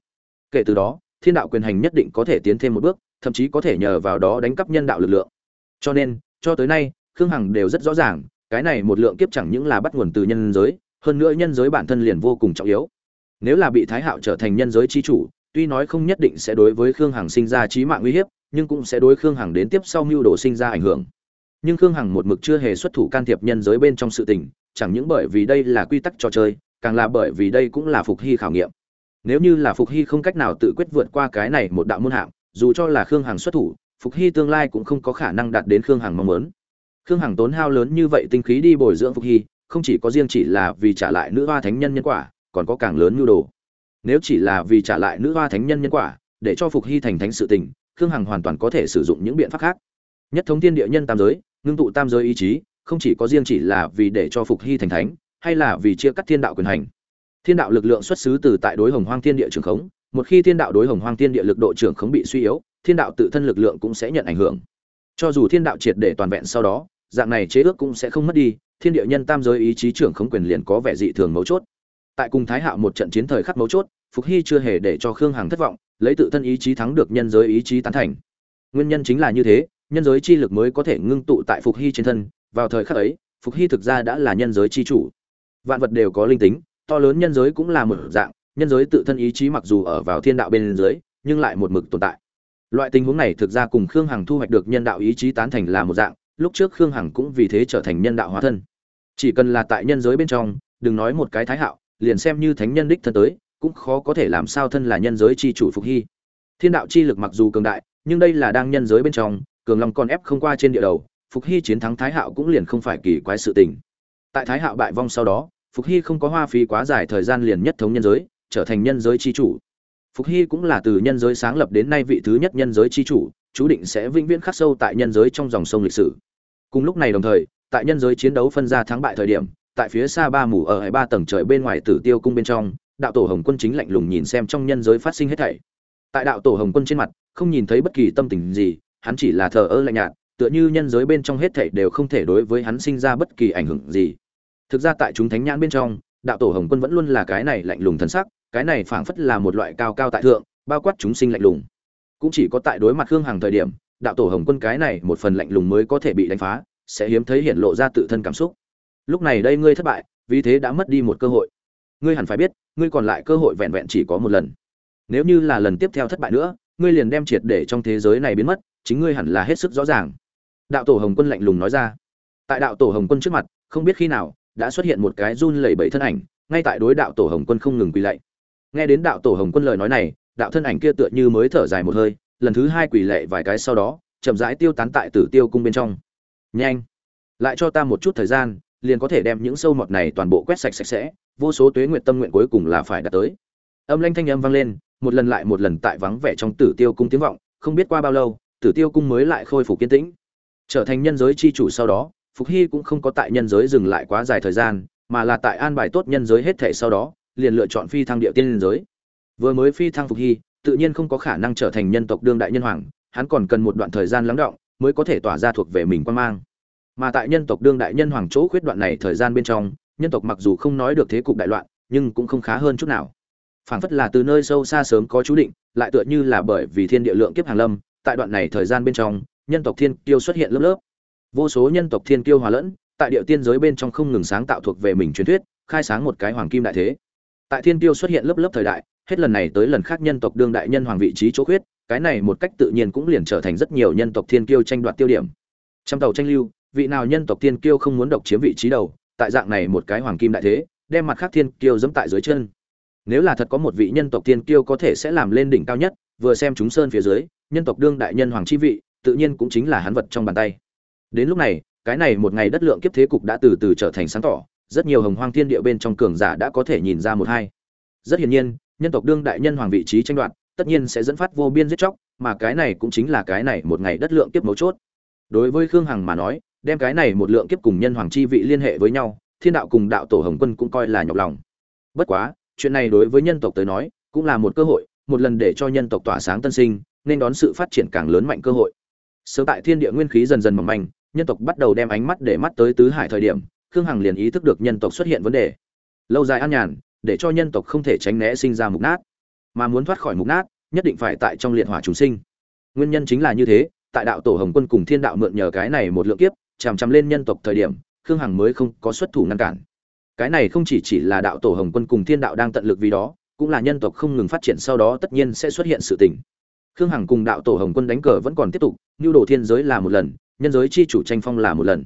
Kể từ đó, thiên đạo quyền hành nhất định có thể tiến thêm một bước, thậm chí có thể nhờ vào đó đánh cắp nhân đạo lực lượng. Cho nên, cho tới nay, khương hằng đều rất rõ ràng, cái này một lượng kiếp chẳng những là bắt nguồn từ nhân giới hơn nữa nhân giới bản thân liền vô cùng trọng yếu. Nếu là bị thái hạo trở thành nhân giới chi chủ, tuy nói không nhất định sẽ đối với khương hằng sinh ra trí mạng uy hiếp, nhưng cũng sẽ đối khương hằng đến tiếp sau mưu đồ sinh ra ảnh hưởng. Nhưng khương hằng một mực chưa hề xuất thủ can thiệp nhân giới bên trong sự tình, chẳng những bởi vì đây là quy tắc trò chơi, càng là bởi vì đây cũng là phục hy khảo nghiệm. Nếu như là phục hy không cách nào tự quyết vượt qua cái này một đạo môn hạng, dù cho là khương hằng xuất thủ, phục hy tương lai cũng không có khả năng đạt đến khương hằng mong muốn. Khương hằng tốn hao lớn như vậy tinh khí đi bồi dưỡng phục hy không chỉ có riêng chỉ là vì trả lại nữ hoa thánh nhân nhân quả, còn có càng lớn nhu đồ. Nếu chỉ là vì trả lại nữ hoa thánh nhân nhân quả, để cho phục hy thành thánh sự tình, khương hằng hoàn toàn có thể sử dụng những biện pháp khác. Nhất thống thiên địa nhân tam giới, ngưng tụ tam giới ý chí, không chỉ có riêng chỉ là vì để cho phục hy thành thánh, hay là vì chia cắt thiên đạo quyền hành. Thiên đạo lực lượng xuất xứ từ tại đối hồng hoang thiên địa trường khống, một khi thiên đạo đối hồng hoang thiên địa lực độ trường khống bị suy yếu, thiên đạo tự thân lực lượng cũng sẽ nhận ảnh hưởng. Cho dù thiên đạo triệt để toàn vẹn sau đó, dạng này chế ước cũng sẽ không mất đi thiên địa nhân tam giới ý chí trưởng khống quyền liền có vẻ dị thường mấu chốt. Tại cùng thái hạo một trận chiến thời khắc mấu chốt, phục hy chưa hề để cho khương hằng thất vọng, lấy tự thân ý chí thắng được nhân giới ý chí tán thành. Nguyên nhân chính là như thế, nhân giới chi lực mới có thể ngưng tụ tại phục hy trên thân, vào thời khắc ấy, phục hy thực ra đã là nhân giới chi chủ. Vạn vật đều có linh tính, to lớn nhân giới cũng là một dạng, nhân giới tự thân ý chí mặc dù ở vào thiên đạo bên dưới, nhưng lại một mực tồn tại. Loại tình huống này thực ra cùng khương hằng thu hoạch được nhân đạo ý chí tán thành là một dạng lúc trước khương hằng cũng vì thế trở thành nhân đạo hóa thân. Chỉ cần là tại nhân giới bên trong, đừng nói một cái thái hạo, liền xem như thánh nhân đích thân tới, cũng khó có thể làm sao thân là nhân giới chi chủ phục hy. Thiên đạo chi lực mặc dù cường đại, nhưng đây là đang nhân giới bên trong, cường long còn ép không qua trên địa đầu, phục hy chiến thắng thái hạo cũng liền không phải kỳ quái sự tình. Tại thái hạo bại vong sau đó, phục hy không có hoa phí quá dài thời gian liền nhất thống nhân giới, trở thành nhân giới chi chủ. Phục hy cũng là từ nhân giới sáng lập đến nay vị thứ nhất nhân giới chi chủ chú định sẽ vĩnh viễn khắc sâu tại nhân giới trong dòng sông lịch sử. Cùng lúc này đồng thời, tại nhân giới chiến đấu phân ra thắng bại thời điểm, tại phía xa ba mù ở hai ba tầng trời bên ngoài tử tiêu cung bên trong, đạo tổ hồng quân chính lạnh lùng nhìn xem trong nhân giới phát sinh hết thảy. Tại đạo tổ hồng quân trên mặt, không nhìn thấy bất kỳ tâm tình gì, hắn chỉ là thờ ơ lạnh nhạt, tựa như nhân giới bên trong hết thảy đều không thể đối với hắn sinh ra bất kỳ ảnh hưởng gì. Thực ra tại chúng thánh nhãn bên trong, đạo tổ hồng quân vẫn luôn là cái này lạnh lùng thần sắc, cái này phảng phất là một loại cao cao tại thượng, bao quát chúng sinh lạnh lùng cũng chỉ có tại đối mặt khương hàng thời điểm, đạo tổ hồng quân cái này một phần lạnh lùng mới có thể bị đánh phá, sẽ hiếm thấy hiện lộ ra tự thân cảm xúc. Lúc này đây ngươi thất bại, vì thế đã mất đi một cơ hội. Ngươi hẳn phải biết, ngươi còn lại cơ hội vẹn vẹn chỉ có một lần. Nếu như là lần tiếp theo thất bại nữa, ngươi liền đem triệt để trong thế giới này biến mất, chính ngươi hẳn là hết sức rõ ràng. Đạo tổ hồng quân lạnh lùng nói ra. Tại đạo tổ hồng quân trước mặt, không biết khi nào, đã xuất hiện một cái run lẩy bẩy thân ảnh, ngay tại đối đạo tổ hồng quân không ngừng quỳ lạy. Nghe đến đạo tổ hồng quân lời nói này đạo thân ảnh kia tựa như mới thở dài một hơi, lần thứ hai quỳ lệ vài cái sau đó, chậm rãi tiêu tán tại tử tiêu cung bên trong. Nhanh! Lại cho ta một chút thời gian, liền có thể đem những sâu mọt này toàn bộ quét sạch sạch sẽ, vô số tuế nguyện tâm nguyện cuối cùng là phải đạt tới. Âm lanh thanh âm vang lên, một lần lại một lần tại vắng vẻ trong tử tiêu cung tiếng vọng, không biết qua bao lâu, tử tiêu cung mới lại khôi phục kiên tĩnh. Trở thành nhân giới chi chủ sau đó, phục hy cũng không có tại nhân giới dừng lại quá dài thời gian, mà là tại an bài tốt nhân giới hết thể sau đó, liền lựa chọn phi thăng địa tiên nhân giới vừa mới phi thăng phục hy, tự nhiên không có khả năng trở thành nhân tộc đương đại nhân hoàng, hắn còn cần một đoạn thời gian lắng động mới có thể tỏa ra thuộc về mình quan mang. Mà tại nhân tộc đương đại nhân hoàng chỗ khuyết đoạn này thời gian bên trong, nhân tộc mặc dù không nói được thế cục đại loạn, nhưng cũng không khá hơn chút nào. Phảng phất là từ nơi sâu xa sớm có chú định, lại tựa như là bởi vì thiên địa lượng kiếp hàng lâm, tại đoạn này thời gian bên trong, nhân tộc thiên kiêu xuất hiện lớp lớp. Vô số nhân tộc thiên kiêu hòa lẫn, tại địa tiên giới bên trong không ngừng sáng tạo thuộc về mình truyền thuyết, khai sáng một cái hoàng kim đại thế. Tại thiên kiêu xuất hiện lớp lớp thời đại hết lần này tới lần khác nhân tộc đương đại nhân hoàng vị trí chỗ khuyết, cái này một cách tự nhiên cũng liền trở thành rất nhiều nhân tộc thiên kiêu tranh đoạt tiêu điểm. Trong tàu tranh lưu, vị nào nhân tộc thiên kiêu không muốn độc chiếm vị trí đầu, tại dạng này một cái hoàng kim đại thế, đem mặt khác thiên kiêu dẫm tại dưới chân. Nếu là thật có một vị nhân tộc thiên kiêu có thể sẽ làm lên đỉnh cao nhất, vừa xem chúng sơn phía dưới, nhân tộc đương đại nhân hoàng chi vị, tự nhiên cũng chính là hắn vật trong bàn tay. Đến lúc này, cái này một ngày đất lượng kiếp thế cục đã từ từ trở thành sáng tỏ, rất nhiều hồng hoang thiên địa bên trong cường giả đã có thể nhìn ra một hai. Rất hiển nhiên nhân tộc đương đại nhân hoàng vị trí tranh đoạt, tất nhiên sẽ dẫn phát vô biên giết chóc, mà cái này cũng chính là cái này một ngày đất lượng kiếp mấu chốt. Đối với khương hằng mà nói, đem cái này một lượng kiếp cùng nhân hoàng chi vị liên hệ với nhau, thiên đạo cùng đạo tổ hồng quân cũng coi là nhọc lòng. Bất quá, chuyện này đối với nhân tộc tới nói, cũng là một cơ hội, một lần để cho nhân tộc tỏa sáng tân sinh, nên đón sự phát triển càng lớn mạnh cơ hội. Sớm tại thiên địa nguyên khí dần dần mỏng manh, nhân tộc bắt đầu đem ánh mắt để mắt tới tứ hải thời điểm, khương hằng liền ý thức được nhân tộc xuất hiện vấn đề. Lâu dài an nhàn để cho nhân tộc không thể tránh né sinh ra mục nát. Mà muốn thoát khỏi mục nát, nhất định phải tại trong liệt hỏa chúng sinh. Nguyên nhân chính là như thế, tại đạo tổ hồng quân cùng thiên đạo mượn nhờ cái này một lượng kiếp, chằm chằm lên nhân tộc thời điểm, khương hằng mới không có xuất thủ ngăn cản. Cái này không chỉ chỉ là đạo tổ hồng quân cùng thiên đạo đang tận lực vì đó, cũng là nhân tộc không ngừng phát triển sau đó tất nhiên sẽ xuất hiện sự tình. Khương hằng cùng đạo tổ hồng quân đánh cờ vẫn còn tiếp tục nhu đồ thiên giới là một lần, nhân giới chi chủ tranh phong là một lần.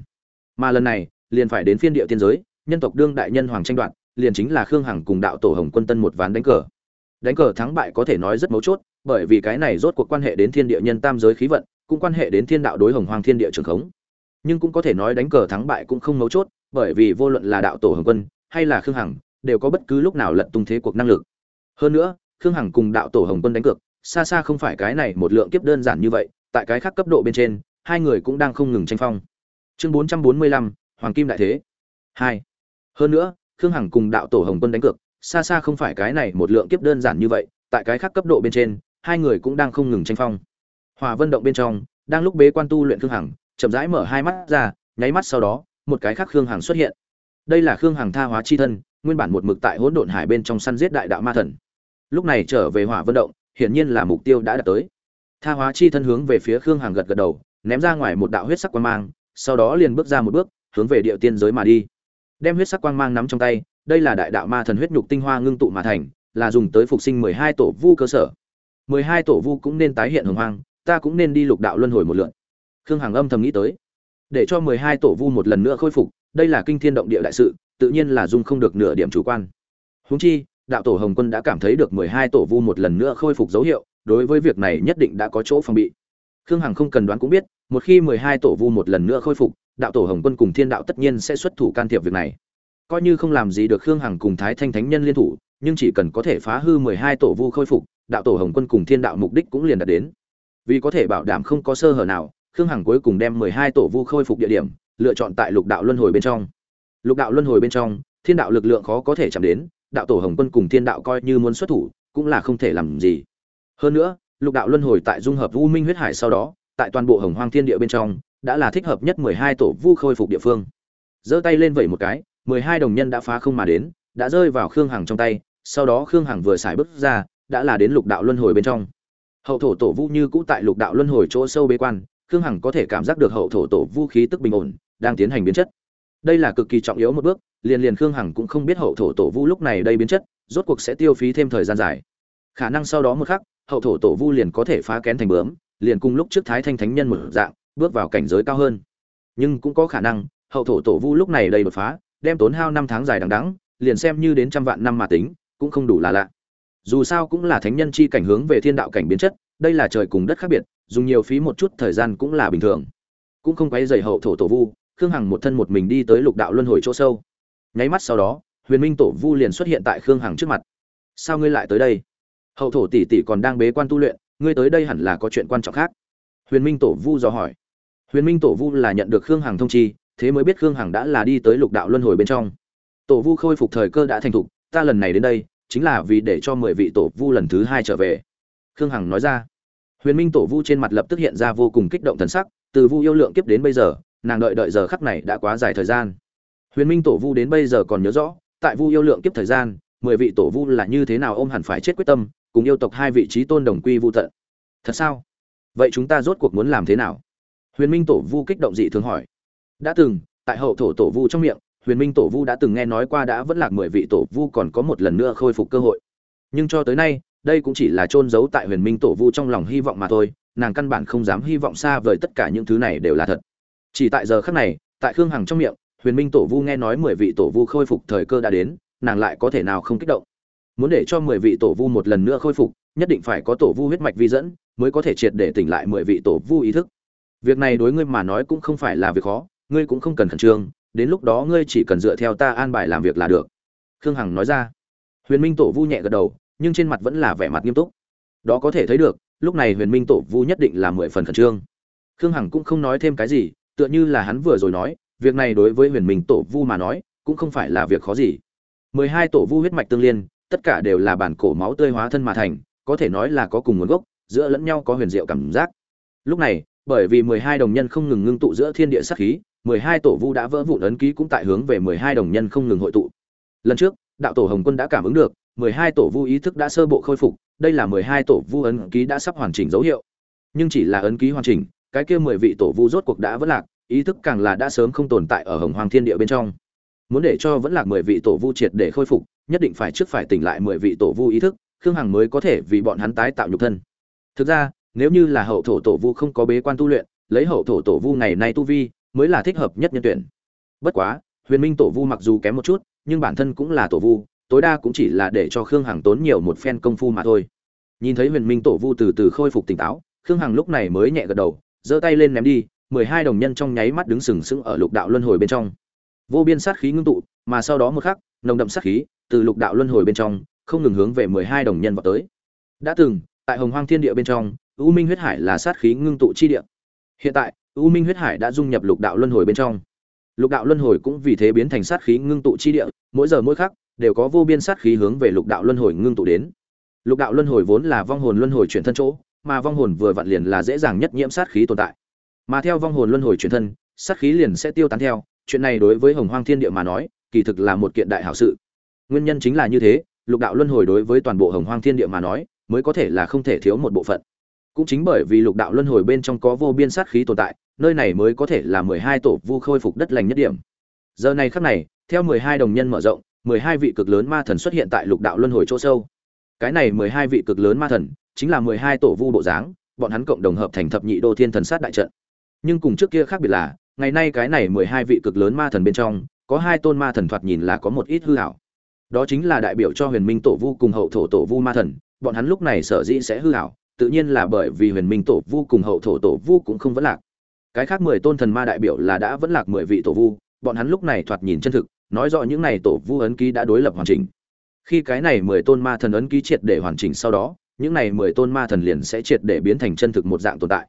Mà lần này, liền phải đến phiên địa thiên giới, nhân tộc đương đại nhân hoàng tranh đoạt liền chính là khương hằng cùng đạo tổ hồng quân tân một ván đánh cờ. Đánh cờ thắng bại có thể nói rất mấu chốt, bởi vì cái này rốt cuộc quan hệ đến thiên địa nhân tam giới khí vận, cũng quan hệ đến thiên đạo đối hồng hoàng thiên địa trường khống. Nhưng cũng có thể nói đánh cờ thắng bại cũng không mấu chốt, bởi vì vô luận là đạo tổ hồng quân hay là khương hằng, đều có bất cứ lúc nào lật tung thế cuộc năng lực. Hơn nữa, khương hằng cùng đạo tổ hồng quân đánh cược, xa xa không phải cái này một lượng kiếp đơn giản như vậy, tại cái khác cấp độ bên trên, hai người cũng đang không ngừng tranh phong. Chương bốn trăm bốn mươi lăm, hoàng kim đại thế. Hai. Hơn nữa khương hằng cùng đạo tổ hồng quân đánh cược, xa xa không phải cái này một lượng kiếp đơn giản như vậy, tại cái khác cấp độ bên trên, hai người cũng đang không ngừng tranh phong. Hòa vân động bên trong, đang lúc bế quan tu luyện khương hằng, chậm rãi mở hai mắt ra, nháy mắt sau đó, một cái khác khương hằng xuất hiện. Đây là khương hằng tha hóa chi thân, nguyên bản một mực tại hỗn độn hải bên trong săn giết đại đạo ma thần. Lúc này trở về hỏa vân động, hiển nhiên là mục tiêu đã đạt tới. Tha hóa chi thân hướng về phía khương hằng gật gật đầu, ném ra ngoài một đạo huyết sắc quang mang, sau đó liền bước ra một bước, hướng về địa tiên giới mà đi đem huyết sắc quang mang nắm trong tay, đây là đại đạo ma thần huyết nhục tinh hoa ngưng tụ mà thành, là dùng tới phục sinh mười hai tổ vu cơ sở. mười hai tổ vu cũng nên tái hiện hồng hoang, ta cũng nên đi lục đạo luân hồi một lượn. Khương hằng âm thầm nghĩ tới. Để cho mười hai tổ vu một lần nữa khôi phục, đây là kinh thiên động địa đại sự, tự nhiên là dung không được nửa điểm chủ quan. Húng chi, đạo tổ hồng quân đã cảm thấy được mười hai tổ vu một lần nữa khôi phục dấu hiệu, đối với việc này nhất định đã có chỗ phòng bị. Khương hằng không cần đoán cũng biết, một khi mười hai tổ vu một lần nữa khôi phục đạo tổ hồng quân cùng thiên đạo tất nhiên sẽ xuất thủ can thiệp việc này. Coi như không làm gì được khương hằng cùng thái thanh thánh nhân liên thủ, nhưng chỉ cần có thể phá hư mười hai tổ vu khôi phục, đạo tổ hồng quân cùng thiên đạo mục đích cũng liền đạt đến. Vì có thể bảo đảm không có sơ hở nào, khương hằng cuối cùng đem mười hai tổ vu khôi phục địa điểm, lựa chọn tại lục đạo luân hồi bên trong. Lục đạo luân hồi bên trong, thiên đạo lực lượng khó có thể chạm đến, đạo tổ hồng quân cùng thiên đạo coi như muốn xuất thủ, cũng là không thể làm gì. Hơn nữa, lục đạo luân hồi tại dung hợp u minh huyết hải sau đó, tại toàn bộ hồng hoang thiên địa bên trong đã là thích hợp nhất mười hai tổ vu khôi phục địa phương. Giơ tay lên vẩy một cái, mười hai đồng nhân đã phá không mà đến, đã rơi vào khương hằng trong tay, sau đó khương hằng vừa xài bước ra, đã là đến lục đạo luân hồi bên trong. Hậu thổ tổ vu như cũ tại lục đạo luân hồi chỗ sâu bế quan, khương hằng có thể cảm giác được hậu thổ tổ vu khí tức bình ổn, đang tiến hành biến chất. Đây là cực kỳ trọng yếu một bước, liền liền khương hằng cũng không biết hậu thổ tổ vu lúc này đây biến chất, rốt cuộc sẽ tiêu phí thêm thời gian dài. Khả năng sau đó một khắc, hậu thổ tổ vu liền có thể phá kén thành bướm, liền cùng lúc trước thái thanh thánh nhân một dạng bước vào cảnh giới cao hơn. Nhưng cũng có khả năng, hậu thổ tổ vu lúc này đây đột phá, đem tốn hao năm tháng dài đằng đẵng, liền xem như đến trăm vạn năm mà tính, cũng không đủ là lạ. Dù sao cũng là thánh nhân chi cảnh hướng về thiên đạo cảnh biến chất, đây là trời cùng đất khác biệt, dùng nhiều phí một chút thời gian cũng là bình thường. Cũng không quấy dày hậu thổ tổ vu, khương hằng một thân một mình đi tới lục đạo luân hồi chỗ sâu. Nháy mắt sau đó, huyền minh tổ vu liền xuất hiện tại khương hằng trước mặt. Sao ngươi lại tới đây? Hậu thổ tỷ tỷ còn đang bế quan tu luyện, ngươi tới đây hẳn là có chuyện quan trọng khác. Huyền minh tổ vu dò hỏi huyền minh tổ vu là nhận được khương hằng thông chi, thế mới biết khương hằng đã là đi tới lục đạo luân hồi bên trong. Tổ vu khôi phục thời cơ đã thành thục, ta lần này đến đây, chính là vì để cho mười vị tổ vu lần thứ hai trở về. Khương hằng nói ra. Huyền minh tổ vu trên mặt lập tức hiện ra vô cùng kích động thần sắc, từ vu yêu lượng kiếp đến bây giờ, nàng đợi đợi giờ khắc này đã quá dài thời gian. Huyền minh tổ vu đến bây giờ còn nhớ rõ, tại vu yêu lượng kiếp thời gian, mười vị tổ vu là như thế nào ôm hẳn phải chết quyết tâm, cùng yêu tộc hai vị trí tôn đồng quy vu tận. Thật sao? Vậy chúng ta rốt cuộc muốn làm thế nào? Huyền minh tổ vu kích động dị thường hỏi. Đã từng, tại hậu thổ tổ vu trong miệng, huyền minh tổ vu đã từng nghe nói qua đã vẫn lạc mười vị tổ vu còn có một lần nữa khôi phục cơ hội. Nhưng cho tới nay, đây cũng chỉ là trôn giấu tại huyền minh tổ vu trong lòng hy vọng mà thôi, nàng căn bản không dám hy vọng xa vời tất cả những thứ này đều là thật. Chỉ tại giờ khắc này, tại khương hằng trong miệng, huyền minh tổ vu nghe nói mười vị tổ vu khôi phục thời cơ đã đến, nàng lại có thể nào không kích động? Muốn để cho mười vị tổ vu một lần nữa khôi phục, nhất định phải có tổ vu huyết mạch vi dẫn, mới có thể triệt để tỉnh lại mười vị tổ vu ý thức việc này đối ngươi mà nói cũng không phải là việc khó, ngươi cũng không cần khẩn trương, đến lúc đó ngươi chỉ cần dựa theo ta an bài làm việc là được. Khương hằng nói ra. Huyền minh tổ vu nhẹ gật đầu, nhưng trên mặt vẫn là vẻ mặt nghiêm túc. Đó có thể thấy được, lúc này huyền minh tổ vu nhất định là mười phần khẩn trương. Khương hằng cũng không nói thêm cái gì, tựa như là hắn vừa rồi nói, việc này đối với huyền minh tổ vu mà nói, cũng không phải là việc khó gì. Mười hai tổ vu huyết mạch tương liên, tất cả đều là bản cổ máu tươi hóa thân mà thành, có thể nói là có cùng nguồn gốc, giữa lẫn nhau có huyền diệu cảm giác. Lúc này bởi vì mười hai đồng nhân không ngừng ngưng tụ giữa thiên địa sát khí, mười hai tổ vu đã vỡ vụn ấn ký cũng tại hướng về mười hai đồng nhân không ngừng hội tụ. Lần trước, đạo tổ hồng quân đã cảm ứng được, mười hai tổ vu ý thức đã sơ bộ khôi phục, đây là mười hai tổ vu ấn ký đã sắp hoàn chỉnh dấu hiệu. Nhưng chỉ là ấn ký hoàn chỉnh, cái kia mười vị tổ vu rốt cuộc đã vỡ lạc, ý thức càng là đã sớm không tồn tại ở hồng hoàng thiên địa bên trong. Muốn để cho vẫn lạc mười vị tổ vu triệt để khôi phục, nhất định phải trước phải tỉnh lại mười vị tổ vu ý thức, khương hằng mới có thể vì bọn hắn tái tạo nhục thân. Thực ra nếu như là hậu thổ tổ vu không có bế quan tu luyện, lấy hậu thổ tổ vu ngày nay tu vi, mới là thích hợp nhất nhân tuyển. Bất quá, huyền minh tổ vu mặc dù kém một chút, nhưng bản thân cũng là tổ vu, tối đa cũng chỉ là để cho khương hằng tốn nhiều một phen công phu mà thôi. Nhìn thấy huyền minh tổ vu từ từ khôi phục tỉnh táo, khương hằng lúc này mới nhẹ gật đầu, giơ tay lên ném đi, mười hai đồng nhân trong nháy mắt đứng sừng sững ở lục đạo luân hồi bên trong. Vô biên sát khí ngưng tụ, mà sau đó một khắc, nồng đậm sát khí từ lục đạo luân hồi bên trong, không ngừng hướng về mười hai đồng nhân vào tới. Đã từng, tại hồng hoang thiên địa bên trong u minh huyết hải là sát khí ngưng tụ chi địa. Hiện tại, u minh huyết hải đã dung nhập lục đạo luân hồi bên trong. Lục đạo luân hồi cũng vì thế biến thành sát khí ngưng tụ chi địa, mỗi giờ mỗi khắc đều có vô biên sát khí hướng về lục đạo luân hồi ngưng tụ đến. Lục đạo luân hồi vốn là vong hồn luân hồi chuyển thân chỗ, mà vong hồn vừa vặn liền là dễ dàng nhất nhiễm sát khí tồn tại. Mà theo vong hồn luân hồi chuyển thân, sát khí liền sẽ tiêu tán theo, chuyện này đối với hồng hoang thiên địa mà nói, kỳ thực là một kiện đại hảo sự. Nguyên nhân chính là như thế, lục đạo luân hồi đối với toàn bộ hồng hoang thiên địa mà nói, mới có thể là không thể thiếu một bộ phận cũng chính bởi vì lục đạo luân hồi bên trong có vô biên sát khí tồn tại, nơi này mới có thể là mười hai tổ vu khôi phục đất lành nhất điểm. Giờ này khắc này, theo mười hai đồng nhân mở rộng, mười hai vị cực lớn ma thần xuất hiện tại lục đạo luân hồi chỗ sâu. Cái này mười hai vị cực lớn ma thần, chính là mười hai tổ vu bộ dáng, bọn hắn cộng đồng hợp thành thập nhị đô thiên thần sát đại trận. Nhưng cùng trước kia khác biệt là, ngày nay cái này mười hai vị cực lớn ma thần bên trong, có hai tôn ma thần thoạt nhìn là có một ít hư hảo đó chính là đại biểu cho huyền minh tổ vu cùng hậu thổ tổ vu ma thần, bọn hắn lúc này sở dĩ sẽ hư hảo tự nhiên là bởi vì huyền minh tổ vu cùng hậu thổ tổ vu cũng không vẫn lạc. Cái khác mười tôn thần ma đại biểu là đã vẫn lạc mười vị tổ vu, bọn hắn lúc này thoạt nhìn chân thực, nói rõ những này tổ vu ấn ký đã đối lập hoàn chỉnh. Khi cái này mười tôn ma thần ấn ký triệt để hoàn chỉnh sau đó, những này mười tôn ma thần liền sẽ triệt để biến thành chân thực một dạng tồn tại.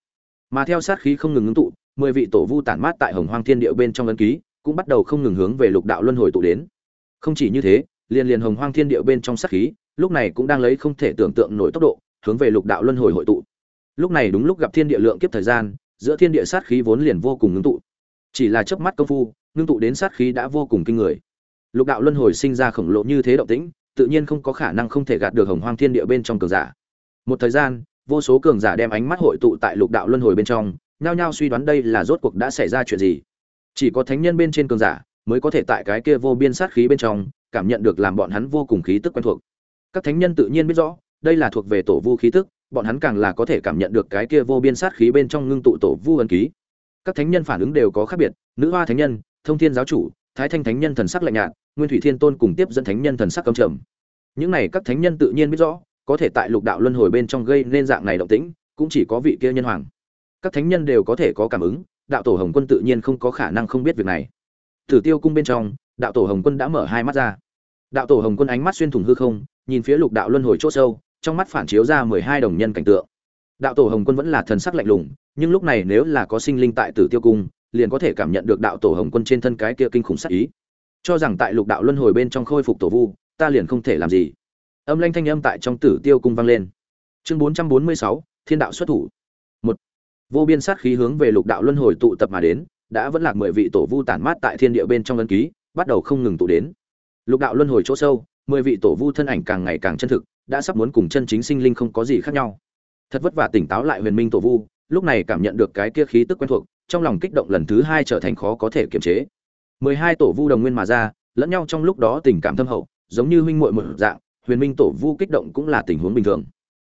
Mà theo sát khí không ngừng ứng tụ, mười vị tổ vu tản mát tại hồng hoang thiên địa bên trong ấn ký, cũng bắt đầu không ngừng hướng về lục đạo luân hồi tụ đến. Không chỉ như thế, liền liền hồng hoang thiên địa bên trong sát khí, lúc này cũng đang lấy không thể tưởng tượng nổi tốc độ hướng về lục đạo luân hồi hội tụ. Lúc này đúng lúc gặp thiên địa lượng kiếp thời gian, giữa thiên địa sát khí vốn liền vô cùng ngưng tụ. Chỉ là chớp mắt công phu, ngưng tụ đến sát khí đã vô cùng kinh người. Lục đạo luân hồi sinh ra khổng lồ như thế động tĩnh, tự nhiên không có khả năng không thể gạt được hồng hoang thiên địa bên trong cường giả. Một thời gian, vô số cường giả đem ánh mắt hội tụ tại lục đạo luân hồi bên trong, nhao nhao suy đoán đây là rốt cuộc đã xảy ra chuyện gì. Chỉ có thánh nhân bên trên cường giả mới có thể tại cái kia vô biên sát khí bên trong cảm nhận được làm bọn hắn vô cùng khí tức quen thuộc. Các thánh nhân tự nhiên biết rõ đây là thuộc về tổ vu khí tức, bọn hắn càng là có thể cảm nhận được cái kia vô biên sát khí bên trong ngưng tụ tổ vu ấn ký. Các thánh nhân phản ứng đều có khác biệt, nữ hoa thánh nhân, thông thiên giáo chủ, thái thanh thánh nhân thần sắc lạnh nhạt, nguyên thủy thiên tôn cùng tiếp dẫn thánh nhân thần sắc căm trầm. Những này các thánh nhân tự nhiên biết rõ, có thể tại lục đạo luân hồi bên trong gây nên dạng này động tĩnh, cũng chỉ có vị kia nhân hoàng. Các thánh nhân đều có thể có cảm ứng, đạo tổ hồng quân tự nhiên không có khả năng không biết việc này. Tử tiêu cung bên trong, đạo tổ hồng quân đã mở hai mắt ra. Đạo tổ hồng quân ánh mắt xuyên thủng hư không, nhìn phía lục đạo luân hồi chỗ sâu trong mắt phản chiếu ra mười hai đồng nhân cảnh tượng. Đạo tổ hồng quân vẫn là thần sắc lạnh lùng, nhưng lúc này nếu là có sinh linh tại tử tiêu cung, liền có thể cảm nhận được đạo tổ hồng quân trên thân cái kia kinh khủng sắc ý. Cho rằng tại lục đạo luân hồi bên trong khôi phục tổ vu, ta liền không thể làm gì. Âm lanh thanh âm tại trong tử tiêu cung vang lên. Chương bốn trăm bốn mươi sáu, thiên đạo xuất thủ. Một, vô biên sát khí hướng về lục đạo luân hồi tụ tập mà đến, đã vẫn lạc mười vị tổ vu tản mát tại thiên địa bên trong ân ký, bắt đầu không ngừng tụ đến. Lục đạo luân hồi chỗ sâu, mười vị tổ vu thân ảnh càng ngày càng chân thực đã sắp muốn cùng chân chính sinh linh không có gì khác nhau. Thật vất vả tỉnh táo lại huyền minh tổ vu, lúc này cảm nhận được cái kia khí tức quen thuộc, trong lòng kích động lần thứ hai trở thành khó có thể kiềm chế. Mười hai tổ vu đồng nguyên mà ra, lẫn nhau trong lúc đó tình cảm thâm hậu, giống như huynh muội một dạng, huyền minh tổ vu kích động cũng là tình huống bình thường.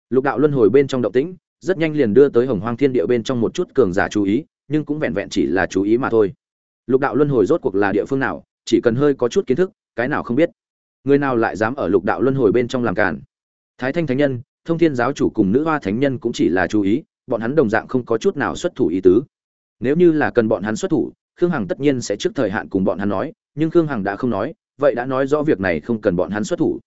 Lục đạo luân hồi bên trong động tĩnh, rất nhanh liền đưa tới hồng hoang thiên địa bên trong một chút cường giả chú ý, nhưng cũng vẹn vẹn chỉ là chú ý mà thôi. Lục đạo luân hồi rốt cuộc là địa phương nào, chỉ cần hơi có chút kiến thức, cái nào không biết. Người nào lại dám ở lục đạo luân hồi bên trong làm cản thái thanh thánh nhân, thông thiên giáo chủ cùng nữ hoa thánh nhân cũng chỉ là chú ý, bọn hắn đồng dạng không có chút nào xuất thủ ý tứ. Nếu như là cần bọn hắn xuất thủ, khương hằng tất nhiên sẽ trước thời hạn cùng bọn hắn nói, nhưng khương hằng đã không nói, vậy đã nói rõ việc này không cần bọn hắn xuất thủ.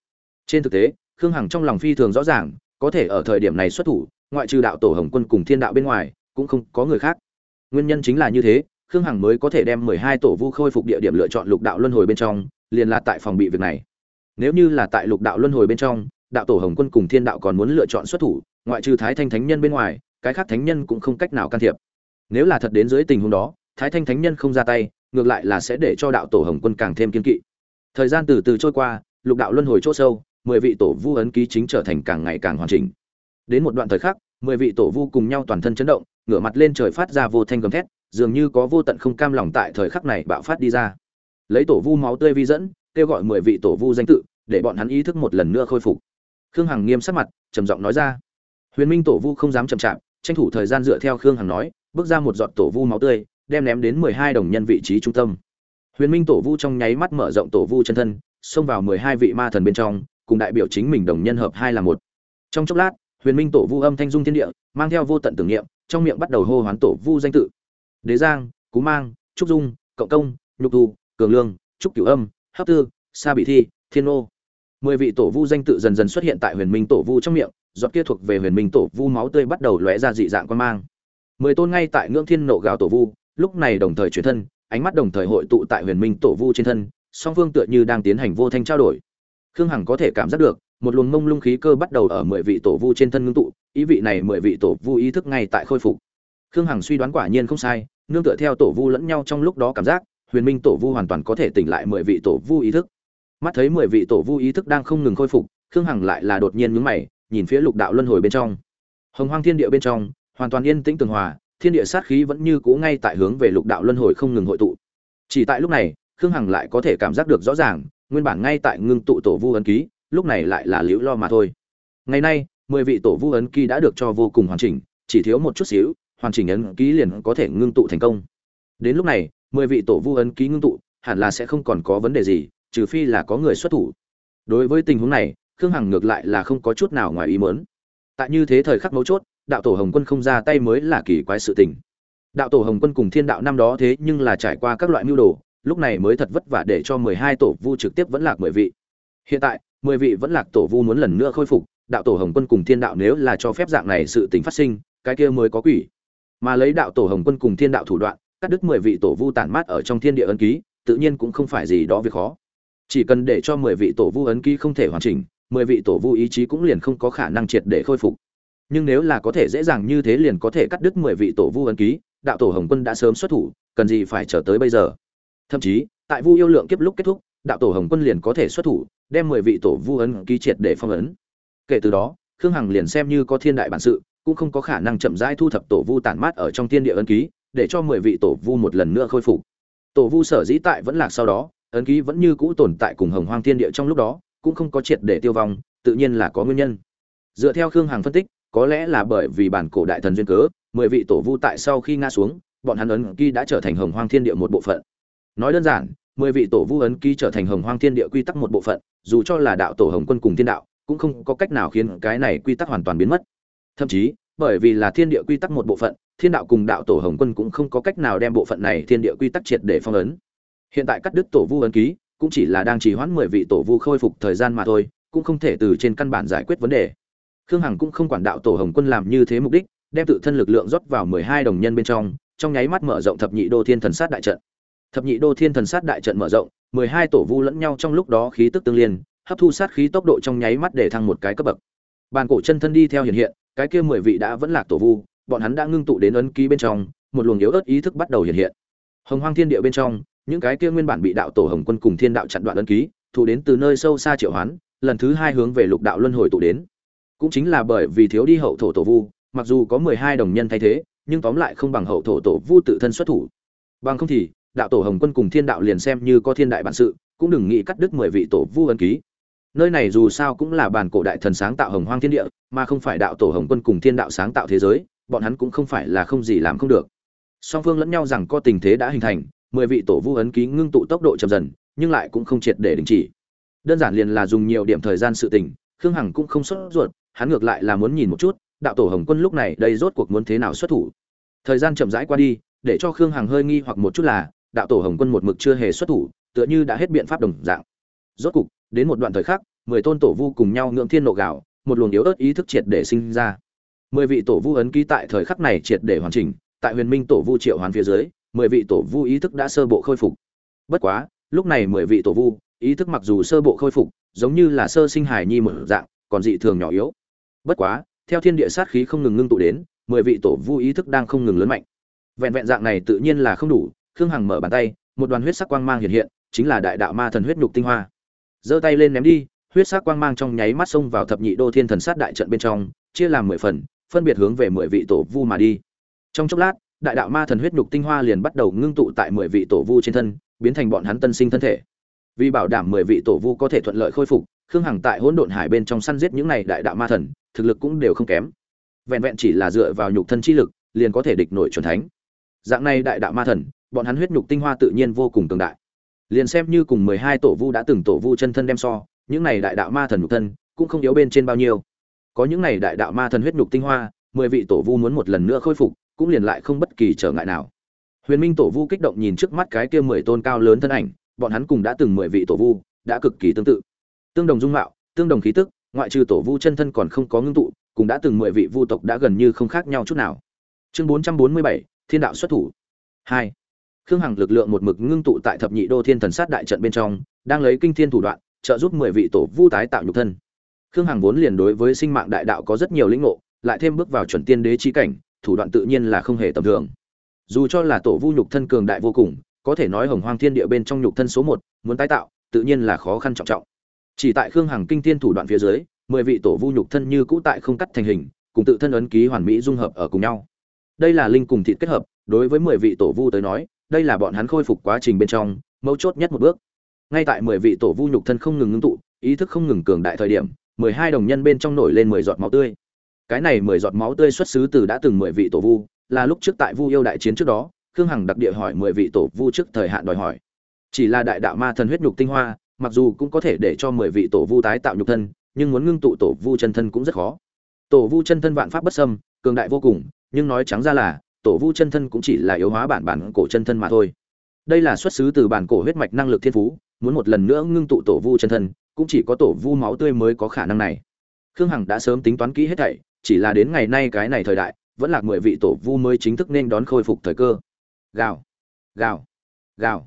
Trên thực tế, khương hằng trong lòng phi thường rõ ràng, có thể ở thời điểm này xuất thủ, ngoại trừ đạo tổ hồng quân cùng thiên đạo bên ngoài, cũng không có người khác. Nguyên nhân chính là như thế, khương hằng mới có thể đem mười hai tổ vu khôi phục địa điểm lựa chọn lục đạo luân hồi bên trong, liền là tại phòng bị việc này. Nếu như là tại lục đạo luân hồi bên trong đạo tổ hồng quân cùng thiên đạo còn muốn lựa chọn xuất thủ, ngoại trừ thái thanh thánh nhân bên ngoài, cái khác thánh nhân cũng không cách nào can thiệp. Nếu là thật đến dưới tình huống đó, thái thanh thánh nhân không ra tay, ngược lại là sẽ để cho đạo tổ hồng quân càng thêm kiên kỵ. Thời gian từ từ trôi qua, lục đạo luân hồi chỗ sâu, mười vị tổ vu ấn ký chính trở thành càng ngày càng hoàn chỉnh. Đến một đoạn thời khắc, mười vị tổ vu cùng nhau toàn thân chấn động, ngửa mặt lên trời phát ra vô thanh gầm thét, dường như có vô tận không cam lòng tại thời khắc này bạo phát đi ra. Lấy tổ vu máu tươi vi dẫn, kêu gọi mười vị tổ vu danh tự, để bọn hắn ý thức một lần nữa khôi phục khương hằng nghiêm sắc mặt, trầm giọng nói ra. Huyền minh tổ vu không dám chậm chạp, tranh thủ thời gian dựa theo khương hằng nói, bước ra một giọt tổ vu máu tươi, đem ném đến mười hai đồng nhân vị trí trung tâm. Huyền minh tổ vu trong nháy mắt mở rộng tổ vu chân thân, xông vào mười hai vị ma thần bên trong, cùng đại biểu chính mình đồng nhân hợp hai là một. Trong chốc lát, huyền minh tổ vu âm thanh dung thiên địa, mang theo vô tận tưởng niệm, trong miệng bắt đầu hô hoán tổ vu danh tự. Đế giang, cú mang, trúc dung, cộng công, nhục thu, cường lương, trúc cửu âm, hấp tư, sa bị thi, thiên ô mười vị tổ vu danh tự dần dần xuất hiện tại huyền minh tổ vu trong miệng, giọt kia thuộc về huyền minh tổ vu máu tươi bắt đầu lóe ra dị dạng quan mang. Mười tôn ngay tại ngưỡng thiên nộ gào tổ vu, lúc này đồng thời chuyển thân, ánh mắt đồng thời hội tụ tại huyền minh tổ vu trên thân, song phương tựa như đang tiến hành vô thanh trao đổi. Khương hằng có thể cảm giác được, một luồng mông lung khí cơ bắt đầu ở mười vị tổ vu trên thân ngưng tụ, ý vị này mười vị tổ vu ý thức ngay tại khôi phục. Khương hằng suy đoán quả nhiên không sai, nương tựa theo tổ vu lẫn nhau trong lúc đó cảm giác, huyền minh tổ vu hoàn toàn có thể tỉnh lại mười vị tổ vu ý thức mắt thấy mười vị tổ vu ý thức đang không ngừng khôi phục, khương hằng lại là đột nhiên nhướng mày, nhìn phía lục đạo luân hồi bên trong. Hồng hoang thiên địa bên trong, hoàn toàn yên tĩnh tường hòa, thiên địa sát khí vẫn như cũ ngay tại hướng về lục đạo luân hồi không ngừng hội tụ. Chỉ tại lúc này, khương hằng lại có thể cảm giác được rõ ràng, nguyên bản ngay tại ngưng tụ tổ vu ấn ký, lúc này lại là liễu lo mà thôi. Ngày nay, mười vị tổ vu ấn ký đã được cho vô cùng hoàn chỉnh, chỉ thiếu một chút xíu, hoàn chỉnh ấn ký liền có thể ngưng tụ thành công. Đến lúc này, mười vị tổ vu ấn ký ngưng tụ, hẳn là sẽ không còn có vấn đề gì trừ phi là có người xuất thủ. Đối với tình huống này, khương hằng ngược lại là không có chút nào ngoài ý muốn. Tại như thế thời khắc mấu chốt, đạo tổ hồng quân không ra tay mới là kỳ quái sự tình. Đạo tổ hồng quân cùng thiên đạo năm đó thế nhưng là trải qua các loại mưu đồ, lúc này mới thật vất vả để cho mười hai tổ vu trực tiếp vẫn lạc mười vị. Hiện tại, mười vị vẫn lạc tổ vu muốn lần nữa khôi phục, đạo tổ hồng quân cùng thiên đạo nếu là cho phép dạng này sự tình phát sinh, cái kia mới có quỷ. Mà lấy đạo tổ hồng quân cùng thiên đạo thủ đoạn, cắt đứt mười vị tổ vu tản mát ở trong thiên địa ấn ký, tự nhiên cũng không phải gì đó việc khó chỉ cần để cho mười vị tổ vu ấn ký không thể hoàn chỉnh, mười vị tổ vu ý chí cũng liền không có khả năng triệt để khôi phục. Nhưng nếu là có thể dễ dàng như thế liền có thể cắt đứt mười vị tổ vu ấn ký, đạo tổ hồng quân đã sớm xuất thủ, cần gì phải chờ tới bây giờ? Thậm chí, tại vu yêu lượng kiếp lúc kết thúc, đạo tổ hồng quân liền có thể xuất thủ, đem mười vị tổ vu ấn ký triệt để phong ấn. Kể từ đó, khương hằng liền xem như có thiên đại bản sự, cũng không có khả năng chậm rãi thu thập tổ vu tản mát ở trong thiên địa ấn ký, để cho mười vị tổ vu một lần nữa khôi phục. Tổ vu sở dĩ tại vẫn lạc sau đó ấn ký vẫn như cũ tồn tại cùng hồng hoang thiên địa trong lúc đó, cũng không có triệt để tiêu vong, tự nhiên là có nguyên nhân. Dựa theo khương hằng phân tích, có lẽ là bởi vì bản cổ đại thần duyên cớ, mười vị tổ vu tại sau khi ngã xuống, bọn hắn ấn ký đã trở thành hồng hoang thiên địa một bộ phận. Nói đơn giản, mười vị tổ vu ấn ký trở thành hồng hoang thiên địa quy tắc một bộ phận, dù cho là đạo tổ hồng quân cùng thiên đạo, cũng không có cách nào khiến cái này quy tắc hoàn toàn biến mất. Thậm chí, bởi vì là thiên địa quy tắc một bộ phận, thiên đạo cùng đạo tổ hồng quân cũng không có cách nào đem bộ phận này thiên địa quy tắc triệt để phong ấn hiện tại cắt đứt tổ vu ấn ký, cũng chỉ là đang trì hoãn mười vị tổ vu khôi phục thời gian mà thôi, cũng không thể từ trên căn bản giải quyết vấn đề. Khương hằng cũng không quản đạo tổ hồng quân làm như thế mục đích, đem tự thân lực lượng rót vào mười hai đồng nhân bên trong trong nháy mắt mở rộng thập nhị đô thiên thần sát đại trận. Thập nhị đô thiên thần sát đại trận mở rộng, mười hai tổ vu lẫn nhau trong lúc đó khí tức tương liên, hấp thu sát khí tốc độ trong nháy mắt để thăng một cái cấp bậc. Bàn cổ chân thân đi theo hiện hiện, cái kia mười vị đã vẫn lạc tổ vu, bọn hắn đã ngưng tụ đến ấn ký bên trong, một luồng yếu ớt ý thức bắt đầu hiện hiện. Hồng hoang thiên địa bên trong những cái kia nguyên bản bị đạo tổ hồng quân cùng thiên đạo chặn đoạn ấn ký, thụ đến từ nơi sâu xa triệu hoán, lần thứ hai hướng về lục đạo luân hồi tụ đến. Cũng chính là bởi vì thiếu đi hậu thổ tổ vu, mặc dù có mười hai đồng nhân thay thế, nhưng tóm lại không bằng hậu thổ tổ vu tự thân xuất thủ. Bằng không thì, đạo tổ hồng quân cùng thiên đạo liền xem như có thiên đại bản sự, cũng đừng nghĩ cắt đứt mười vị tổ vu ấn ký. Nơi này dù sao cũng là bản cổ đại thần sáng tạo hồng hoang thiên địa, mà không phải đạo tổ hồng quân cùng thiên đạo sáng tạo thế giới, bọn hắn cũng không phải là không gì làm không được. Song phương lẫn nhau rằng có tình thế đã hình thành mười vị tổ vu ấn ký ngưng tụ tốc độ chậm dần, nhưng lại cũng không triệt để đình chỉ. Đơn giản liền là dùng nhiều điểm thời gian sự tình, khương hằng cũng không xuất ruột, hắn ngược lại là muốn nhìn một chút, đạo tổ hồng quân lúc này đây rốt cuộc muốn thế nào xuất thủ. Thời gian chậm rãi qua đi, để cho khương hằng hơi nghi hoặc một chút là, đạo tổ hồng quân một mực chưa hề xuất thủ, tựa như đã hết biện pháp đồng dạng. Rốt cục, đến một đoạn thời khắc, mười tôn tổ vu cùng nhau ngưỡng thiên nộ gạo, một luồng yếu ớt ý thức triệt để sinh ra. Mười vị tổ vu ấn ký tại thời khắc này triệt để hoàn chỉnh, tại huyền minh tổ vu triệu hoàn phía dưới mười vị tổ vu ý thức đã sơ bộ khôi phục. Bất quá, lúc này mười vị tổ vu ý thức mặc dù sơ bộ khôi phục, giống như là sơ sinh hài nhi một dạng, còn dị thường nhỏ yếu. Bất quá, theo thiên địa sát khí không ngừng ngưng tụ đến, mười vị tổ vu ý thức đang không ngừng lớn mạnh. Vẹn vẹn dạng này tự nhiên là không đủ, khương hằng mở bàn tay, một đoàn huyết sắc quang mang hiện hiện, chính là đại đạo ma thần huyết nhục tinh hoa. Giơ tay lên ném đi, huyết sắc quang mang trong nháy mắt xông vào thập nhị đô thiên thần sát đại trận bên trong, chia làm mười phần, phân biệt hướng về mười vị tổ vu mà đi. Trong chốc lát đại đạo ma thần huyết nhục tinh hoa liền bắt đầu ngưng tụ tại mười vị tổ vu trên thân, biến thành bọn hắn tân sinh thân thể. Vì bảo đảm mười vị tổ vu có thể thuận lợi khôi phục, khương hằng tại hỗn độn hải bên trong săn giết những này đại đạo ma thần, thực lực cũng đều không kém. Vẹn vẹn chỉ là dựa vào nhục thân chi lực, liền có thể địch nổi chuẩn thánh. Dạng này đại đạo ma thần, bọn hắn huyết nhục tinh hoa tự nhiên vô cùng cường đại. Liền xem như cùng mười hai tổ vu đã từng tổ vu chân thân đem so, những này đại đạo ma thần nhục thân cũng không yếu bên trên bao nhiêu. Có những này đại đạo ma thần huyết nhục tinh hoa, mười vị tổ vu muốn một lần nữa khôi phục cũng liền lại không bất kỳ trở ngại nào. Huyền minh tổ vu kích động nhìn trước mắt cái kia mười tôn cao lớn thân ảnh, bọn hắn cùng đã từng mười vị tổ vu, đã cực kỳ tương tự. Tương đồng dung mạo, tương đồng khí tức, ngoại trừ tổ vu chân thân còn không có ngưng tụ, cùng đã từng mười vị vu tộc đã gần như không khác nhau chút nào. Chương bốn trăm bốn mươi bảy, thiên đạo xuất thủ. Hai. Khương hằng lực lượng một mực ngưng tụ tại thập nhị đô thiên thần sát đại trận bên trong, đang lấy kinh thiên thủ đoạn, trợ giúp mười vị tổ vu tái tạo nhục thân. Khương hằng vốn liền đối với sinh mạng đại đạo có rất nhiều lĩnh ngộ, lại thêm bước vào chuẩn tiên đế chi cảnh thủ đoạn tự nhiên là không hề tầm thường. Dù cho là tổ vu nhục thân cường đại vô cùng, có thể nói hồng hoang thiên địa bên trong nhục thân số một, muốn tái tạo, tự nhiên là khó khăn trọng trọng. Chỉ tại khương hằng kinh thiên thủ đoạn phía dưới, mười vị tổ vu nhục thân như cũ tại không cắt thành hình, cùng tự thân ấn ký hoàn mỹ dung hợp ở cùng nhau. Đây là linh cùng thịt kết hợp, đối với mười vị tổ vu tới nói, đây là bọn hắn khôi phục quá trình bên trong, mấu chốt nhất một bước. Ngay tại mười vị tổ vu nhục thân không ngừng ngưng tụ, ý thức không ngừng cường đại thời điểm, mười hai đồng nhân bên trong nổi lên mười giọt máu tươi cái này mười giọt máu tươi xuất xứ từ đã từng mười vị tổ vu, là lúc trước tại vu yêu đại chiến trước đó, khương hằng đặc địa hỏi mười vị tổ vu trước thời hạn đòi hỏi. Chỉ là đại đạo ma thần huyết nhục tinh hoa, mặc dù cũng có thể để cho mười vị tổ vu tái tạo nhục thân, nhưng muốn ngưng tụ tổ vu chân thân cũng rất khó. Tổ vu chân thân vạn pháp bất xâm, cường đại vô cùng, nhưng nói trắng ra là, tổ vu chân thân cũng chỉ là yếu hóa bản bản cổ chân thân mà thôi. Đây là xuất xứ từ bản cổ huyết mạch năng lực thiên phú, muốn một lần nữa ngưng tụ tổ vu chân thân, cũng chỉ có tổ vu máu tươi mới có khả năng này. Khương hằng đã sớm tính toán kỹ hết thảy chỉ là đến ngày nay cái này thời đại, vẫn là mười vị tổ vu mới chính thức nên đón khôi phục thời cơ. Gào gào gào.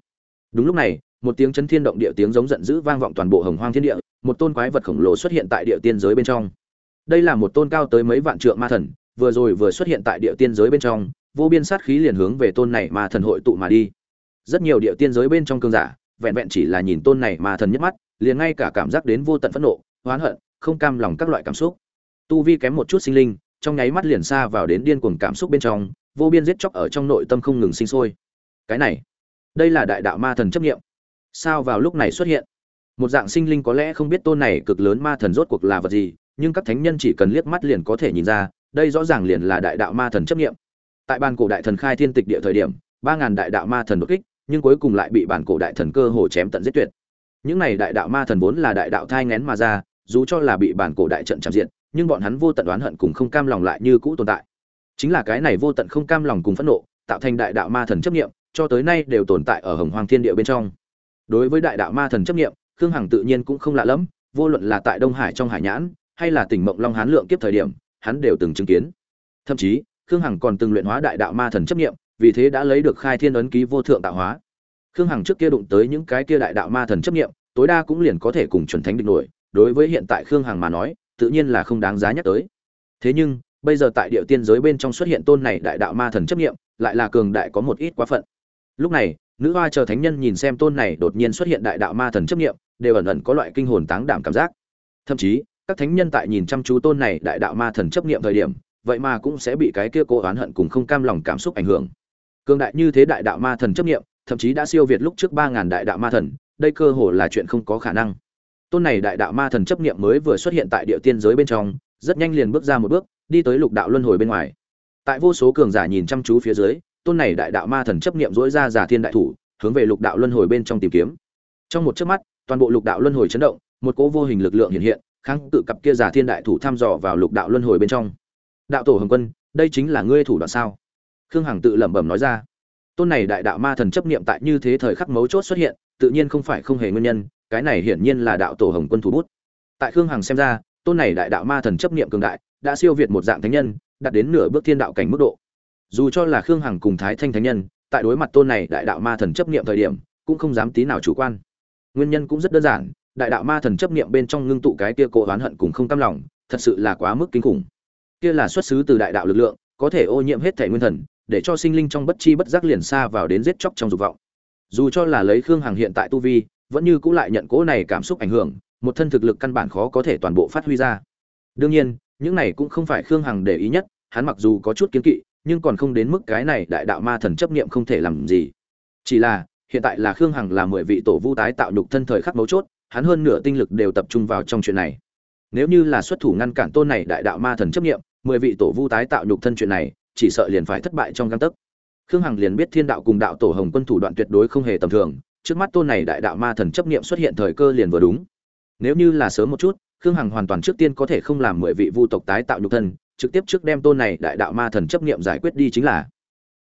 Đúng lúc này, một tiếng chấn thiên động địa tiếng giống giận dữ vang vọng toàn bộ hồng hoang thiên địa, một tôn quái vật khổng lồ xuất hiện tại địa tiên giới bên trong. Đây là một tôn cao tới mấy vạn trượng ma thần, vừa rồi vừa xuất hiện tại địa tiên giới bên trong, vô biên sát khí liền hướng về tôn này ma thần hội tụ mà đi. Rất nhiều địa tiên giới bên trong cương giả, vẹn vẹn chỉ là nhìn tôn này ma thần nhất mắt, liền ngay cả cảm giác đến vô tận phẫn nộ, oán hận, không cam lòng các loại cảm xúc tu vi kém một chút sinh linh, trong nháy mắt liền xa vào đến điên cuồng cảm xúc bên trong, vô biên giết chóc ở trong nội tâm không ngừng sinh sôi. Cái này, đây là đại đạo ma thần chấp nghiệm sao vào lúc này xuất hiện? Một dạng sinh linh có lẽ không biết tôn này cực lớn ma thần rốt cuộc là vật gì, nhưng các thánh nhân chỉ cần liếc mắt liền có thể nhìn ra, đây rõ ràng liền là đại đạo ma thần chấp nghiệm tại bàn cổ đại thần khai thiên tịch địa thời điểm, ba ngàn đại đạo ma thần đột kích, nhưng cuối cùng lại bị bản cổ đại thần cơ hồ chém tận giết tuyệt. Những này đại đạo ma thần vốn là đại đạo thai ngén mà ra, dù cho là bị bản cổ đại trận chạm diện nhưng bọn hắn vô tận đoán hận cùng không cam lòng lại như cũ tồn tại. Chính là cái này vô tận không cam lòng cùng phẫn nộ, tạo thành đại đạo ma thần chấp nghiệm cho tới nay đều tồn tại ở hồng hoàng thiên địa bên trong. Đối với đại đạo ma thần chấp nghiệm khương hằng tự nhiên cũng không lạ lẫm, vô luận là tại đông hải trong hải nhãn, hay là tỉnh mộng long hán lượng kiếp thời điểm, hắn đều từng chứng kiến. Thậm chí, khương hằng còn từng luyện hóa đại đạo ma thần chấp nghiệm vì thế đã lấy được khai thiên ấn ký vô thượng tạo hóa. Khương hằng trước kia đụng tới những cái kia đại đạo ma thần chấp nghiệm tối đa cũng liền có thể cùng chuẩn thánh địch nổi. Đối với hiện tại khương hằng mà nói tự nhiên là không đáng giá nhắc tới. Thế nhưng, bây giờ tại địa tiên giới bên trong xuất hiện tôn này đại đạo ma thần chấp nghiệm lại là cường đại có một ít quá phận. Lúc này, nữ hoa chờ thánh nhân nhìn xem tôn này đột nhiên xuất hiện đại đạo ma thần chấp nghiệm đều ẩn ẩn có loại kinh hồn táng đảm cảm giác. Thậm chí, các thánh nhân tại nhìn chăm chú tôn này đại đạo ma thần chấp nghiệm thời điểm, vậy mà cũng sẽ bị cái kia cố oán hận cùng không cam lòng cảm xúc ảnh hưởng. Cường đại như thế đại đạo ma thần chấp nghiệm thậm chí đã siêu việt lúc trước ba ngàn đại đạo ma thần, đây cơ hồ là chuyện không có khả năng tôn này đại đạo ma thần chấp nghiệm mới vừa xuất hiện tại địa tiên giới bên trong, rất nhanh liền bước ra một bước, đi tới lục đạo luân hồi bên ngoài. Tại vô số cường giả nhìn chăm chú phía dưới, tôn này đại đạo ma thần chấp nghiệm dỗi ra giả thiên đại thủ, hướng về lục đạo luân hồi bên trong tìm kiếm. Trong một chớp mắt, toàn bộ lục đạo luân hồi chấn động, một cỗ vô hình lực lượng hiện hiện, kháng cự cặp kia giả thiên đại thủ thăm dò vào lục đạo luân hồi bên trong. Đạo tổ hồng quân, đây chính là ngươi thủ đoạn sao? Khương hằng tự lẩm bẩm nói ra. Tôn này đại đạo ma thần chấp niệm tại như thế thời khắc mấu chốt xuất hiện, tự nhiên không phải không hề nguyên nhân cái này hiển nhiên là đạo tổ hồng quân thủ bút. Tại khương hằng xem ra, tôn này đại đạo ma thần chấp niệm cường đại, đã siêu việt một dạng thánh nhân, đạt đến nửa bước thiên đạo cảnh mức độ. Dù cho là khương hằng cùng thái thanh thánh nhân, tại đối mặt tôn này đại đạo ma thần chấp niệm thời điểm, cũng không dám tí nào chủ quan. Nguyên nhân cũng rất đơn giản, đại đạo ma thần chấp niệm bên trong ngưng tụ cái kia cổ oán hận cùng không cam lòng, thật sự là quá mức kinh khủng. Kia là xuất xứ từ đại đạo lực lượng, có thể ô nhiễm hết thể nguyên thần, để cho sinh linh trong bất chi bất giác liền xa vào đến giết chóc trong dục vọng. Dù cho là lấy khương hằng hiện tại tu vi vẫn như cũng lại nhận cỗ này cảm xúc ảnh hưởng, một thân thực lực căn bản khó có thể toàn bộ phát huy ra. Đương nhiên, những này cũng không phải khương hằng để ý nhất, hắn mặc dù có chút kiến kỵ, nhưng còn không đến mức cái này đại đạo ma thần chấp niệm không thể làm gì. Chỉ là, hiện tại là khương hằng là mười vị tổ vu tái tạo nhục thân thời khắc mấu chốt, hắn hơn nửa tinh lực đều tập trung vào trong chuyện này. Nếu như là xuất thủ ngăn cản tôn này đại đạo ma thần chấp nghiệm mười vị tổ vu tái tạo nhục thân chuyện này, chỉ sợ liền phải thất bại trong găng tấc. Khương hằng liền biết thiên đạo cùng đạo tổ hồng quân thủ đoạn tuyệt đối không hề tầm thường trước mắt tôn này đại đạo ma thần chấp niệm xuất hiện thời cơ liền vừa đúng. Nếu như là sớm một chút, khương hằng hoàn toàn trước tiên có thể không làm mười vị vu tộc tái tạo nhục thân, trực tiếp trước đem tôn này đại đạo ma thần chấp niệm giải quyết đi chính là.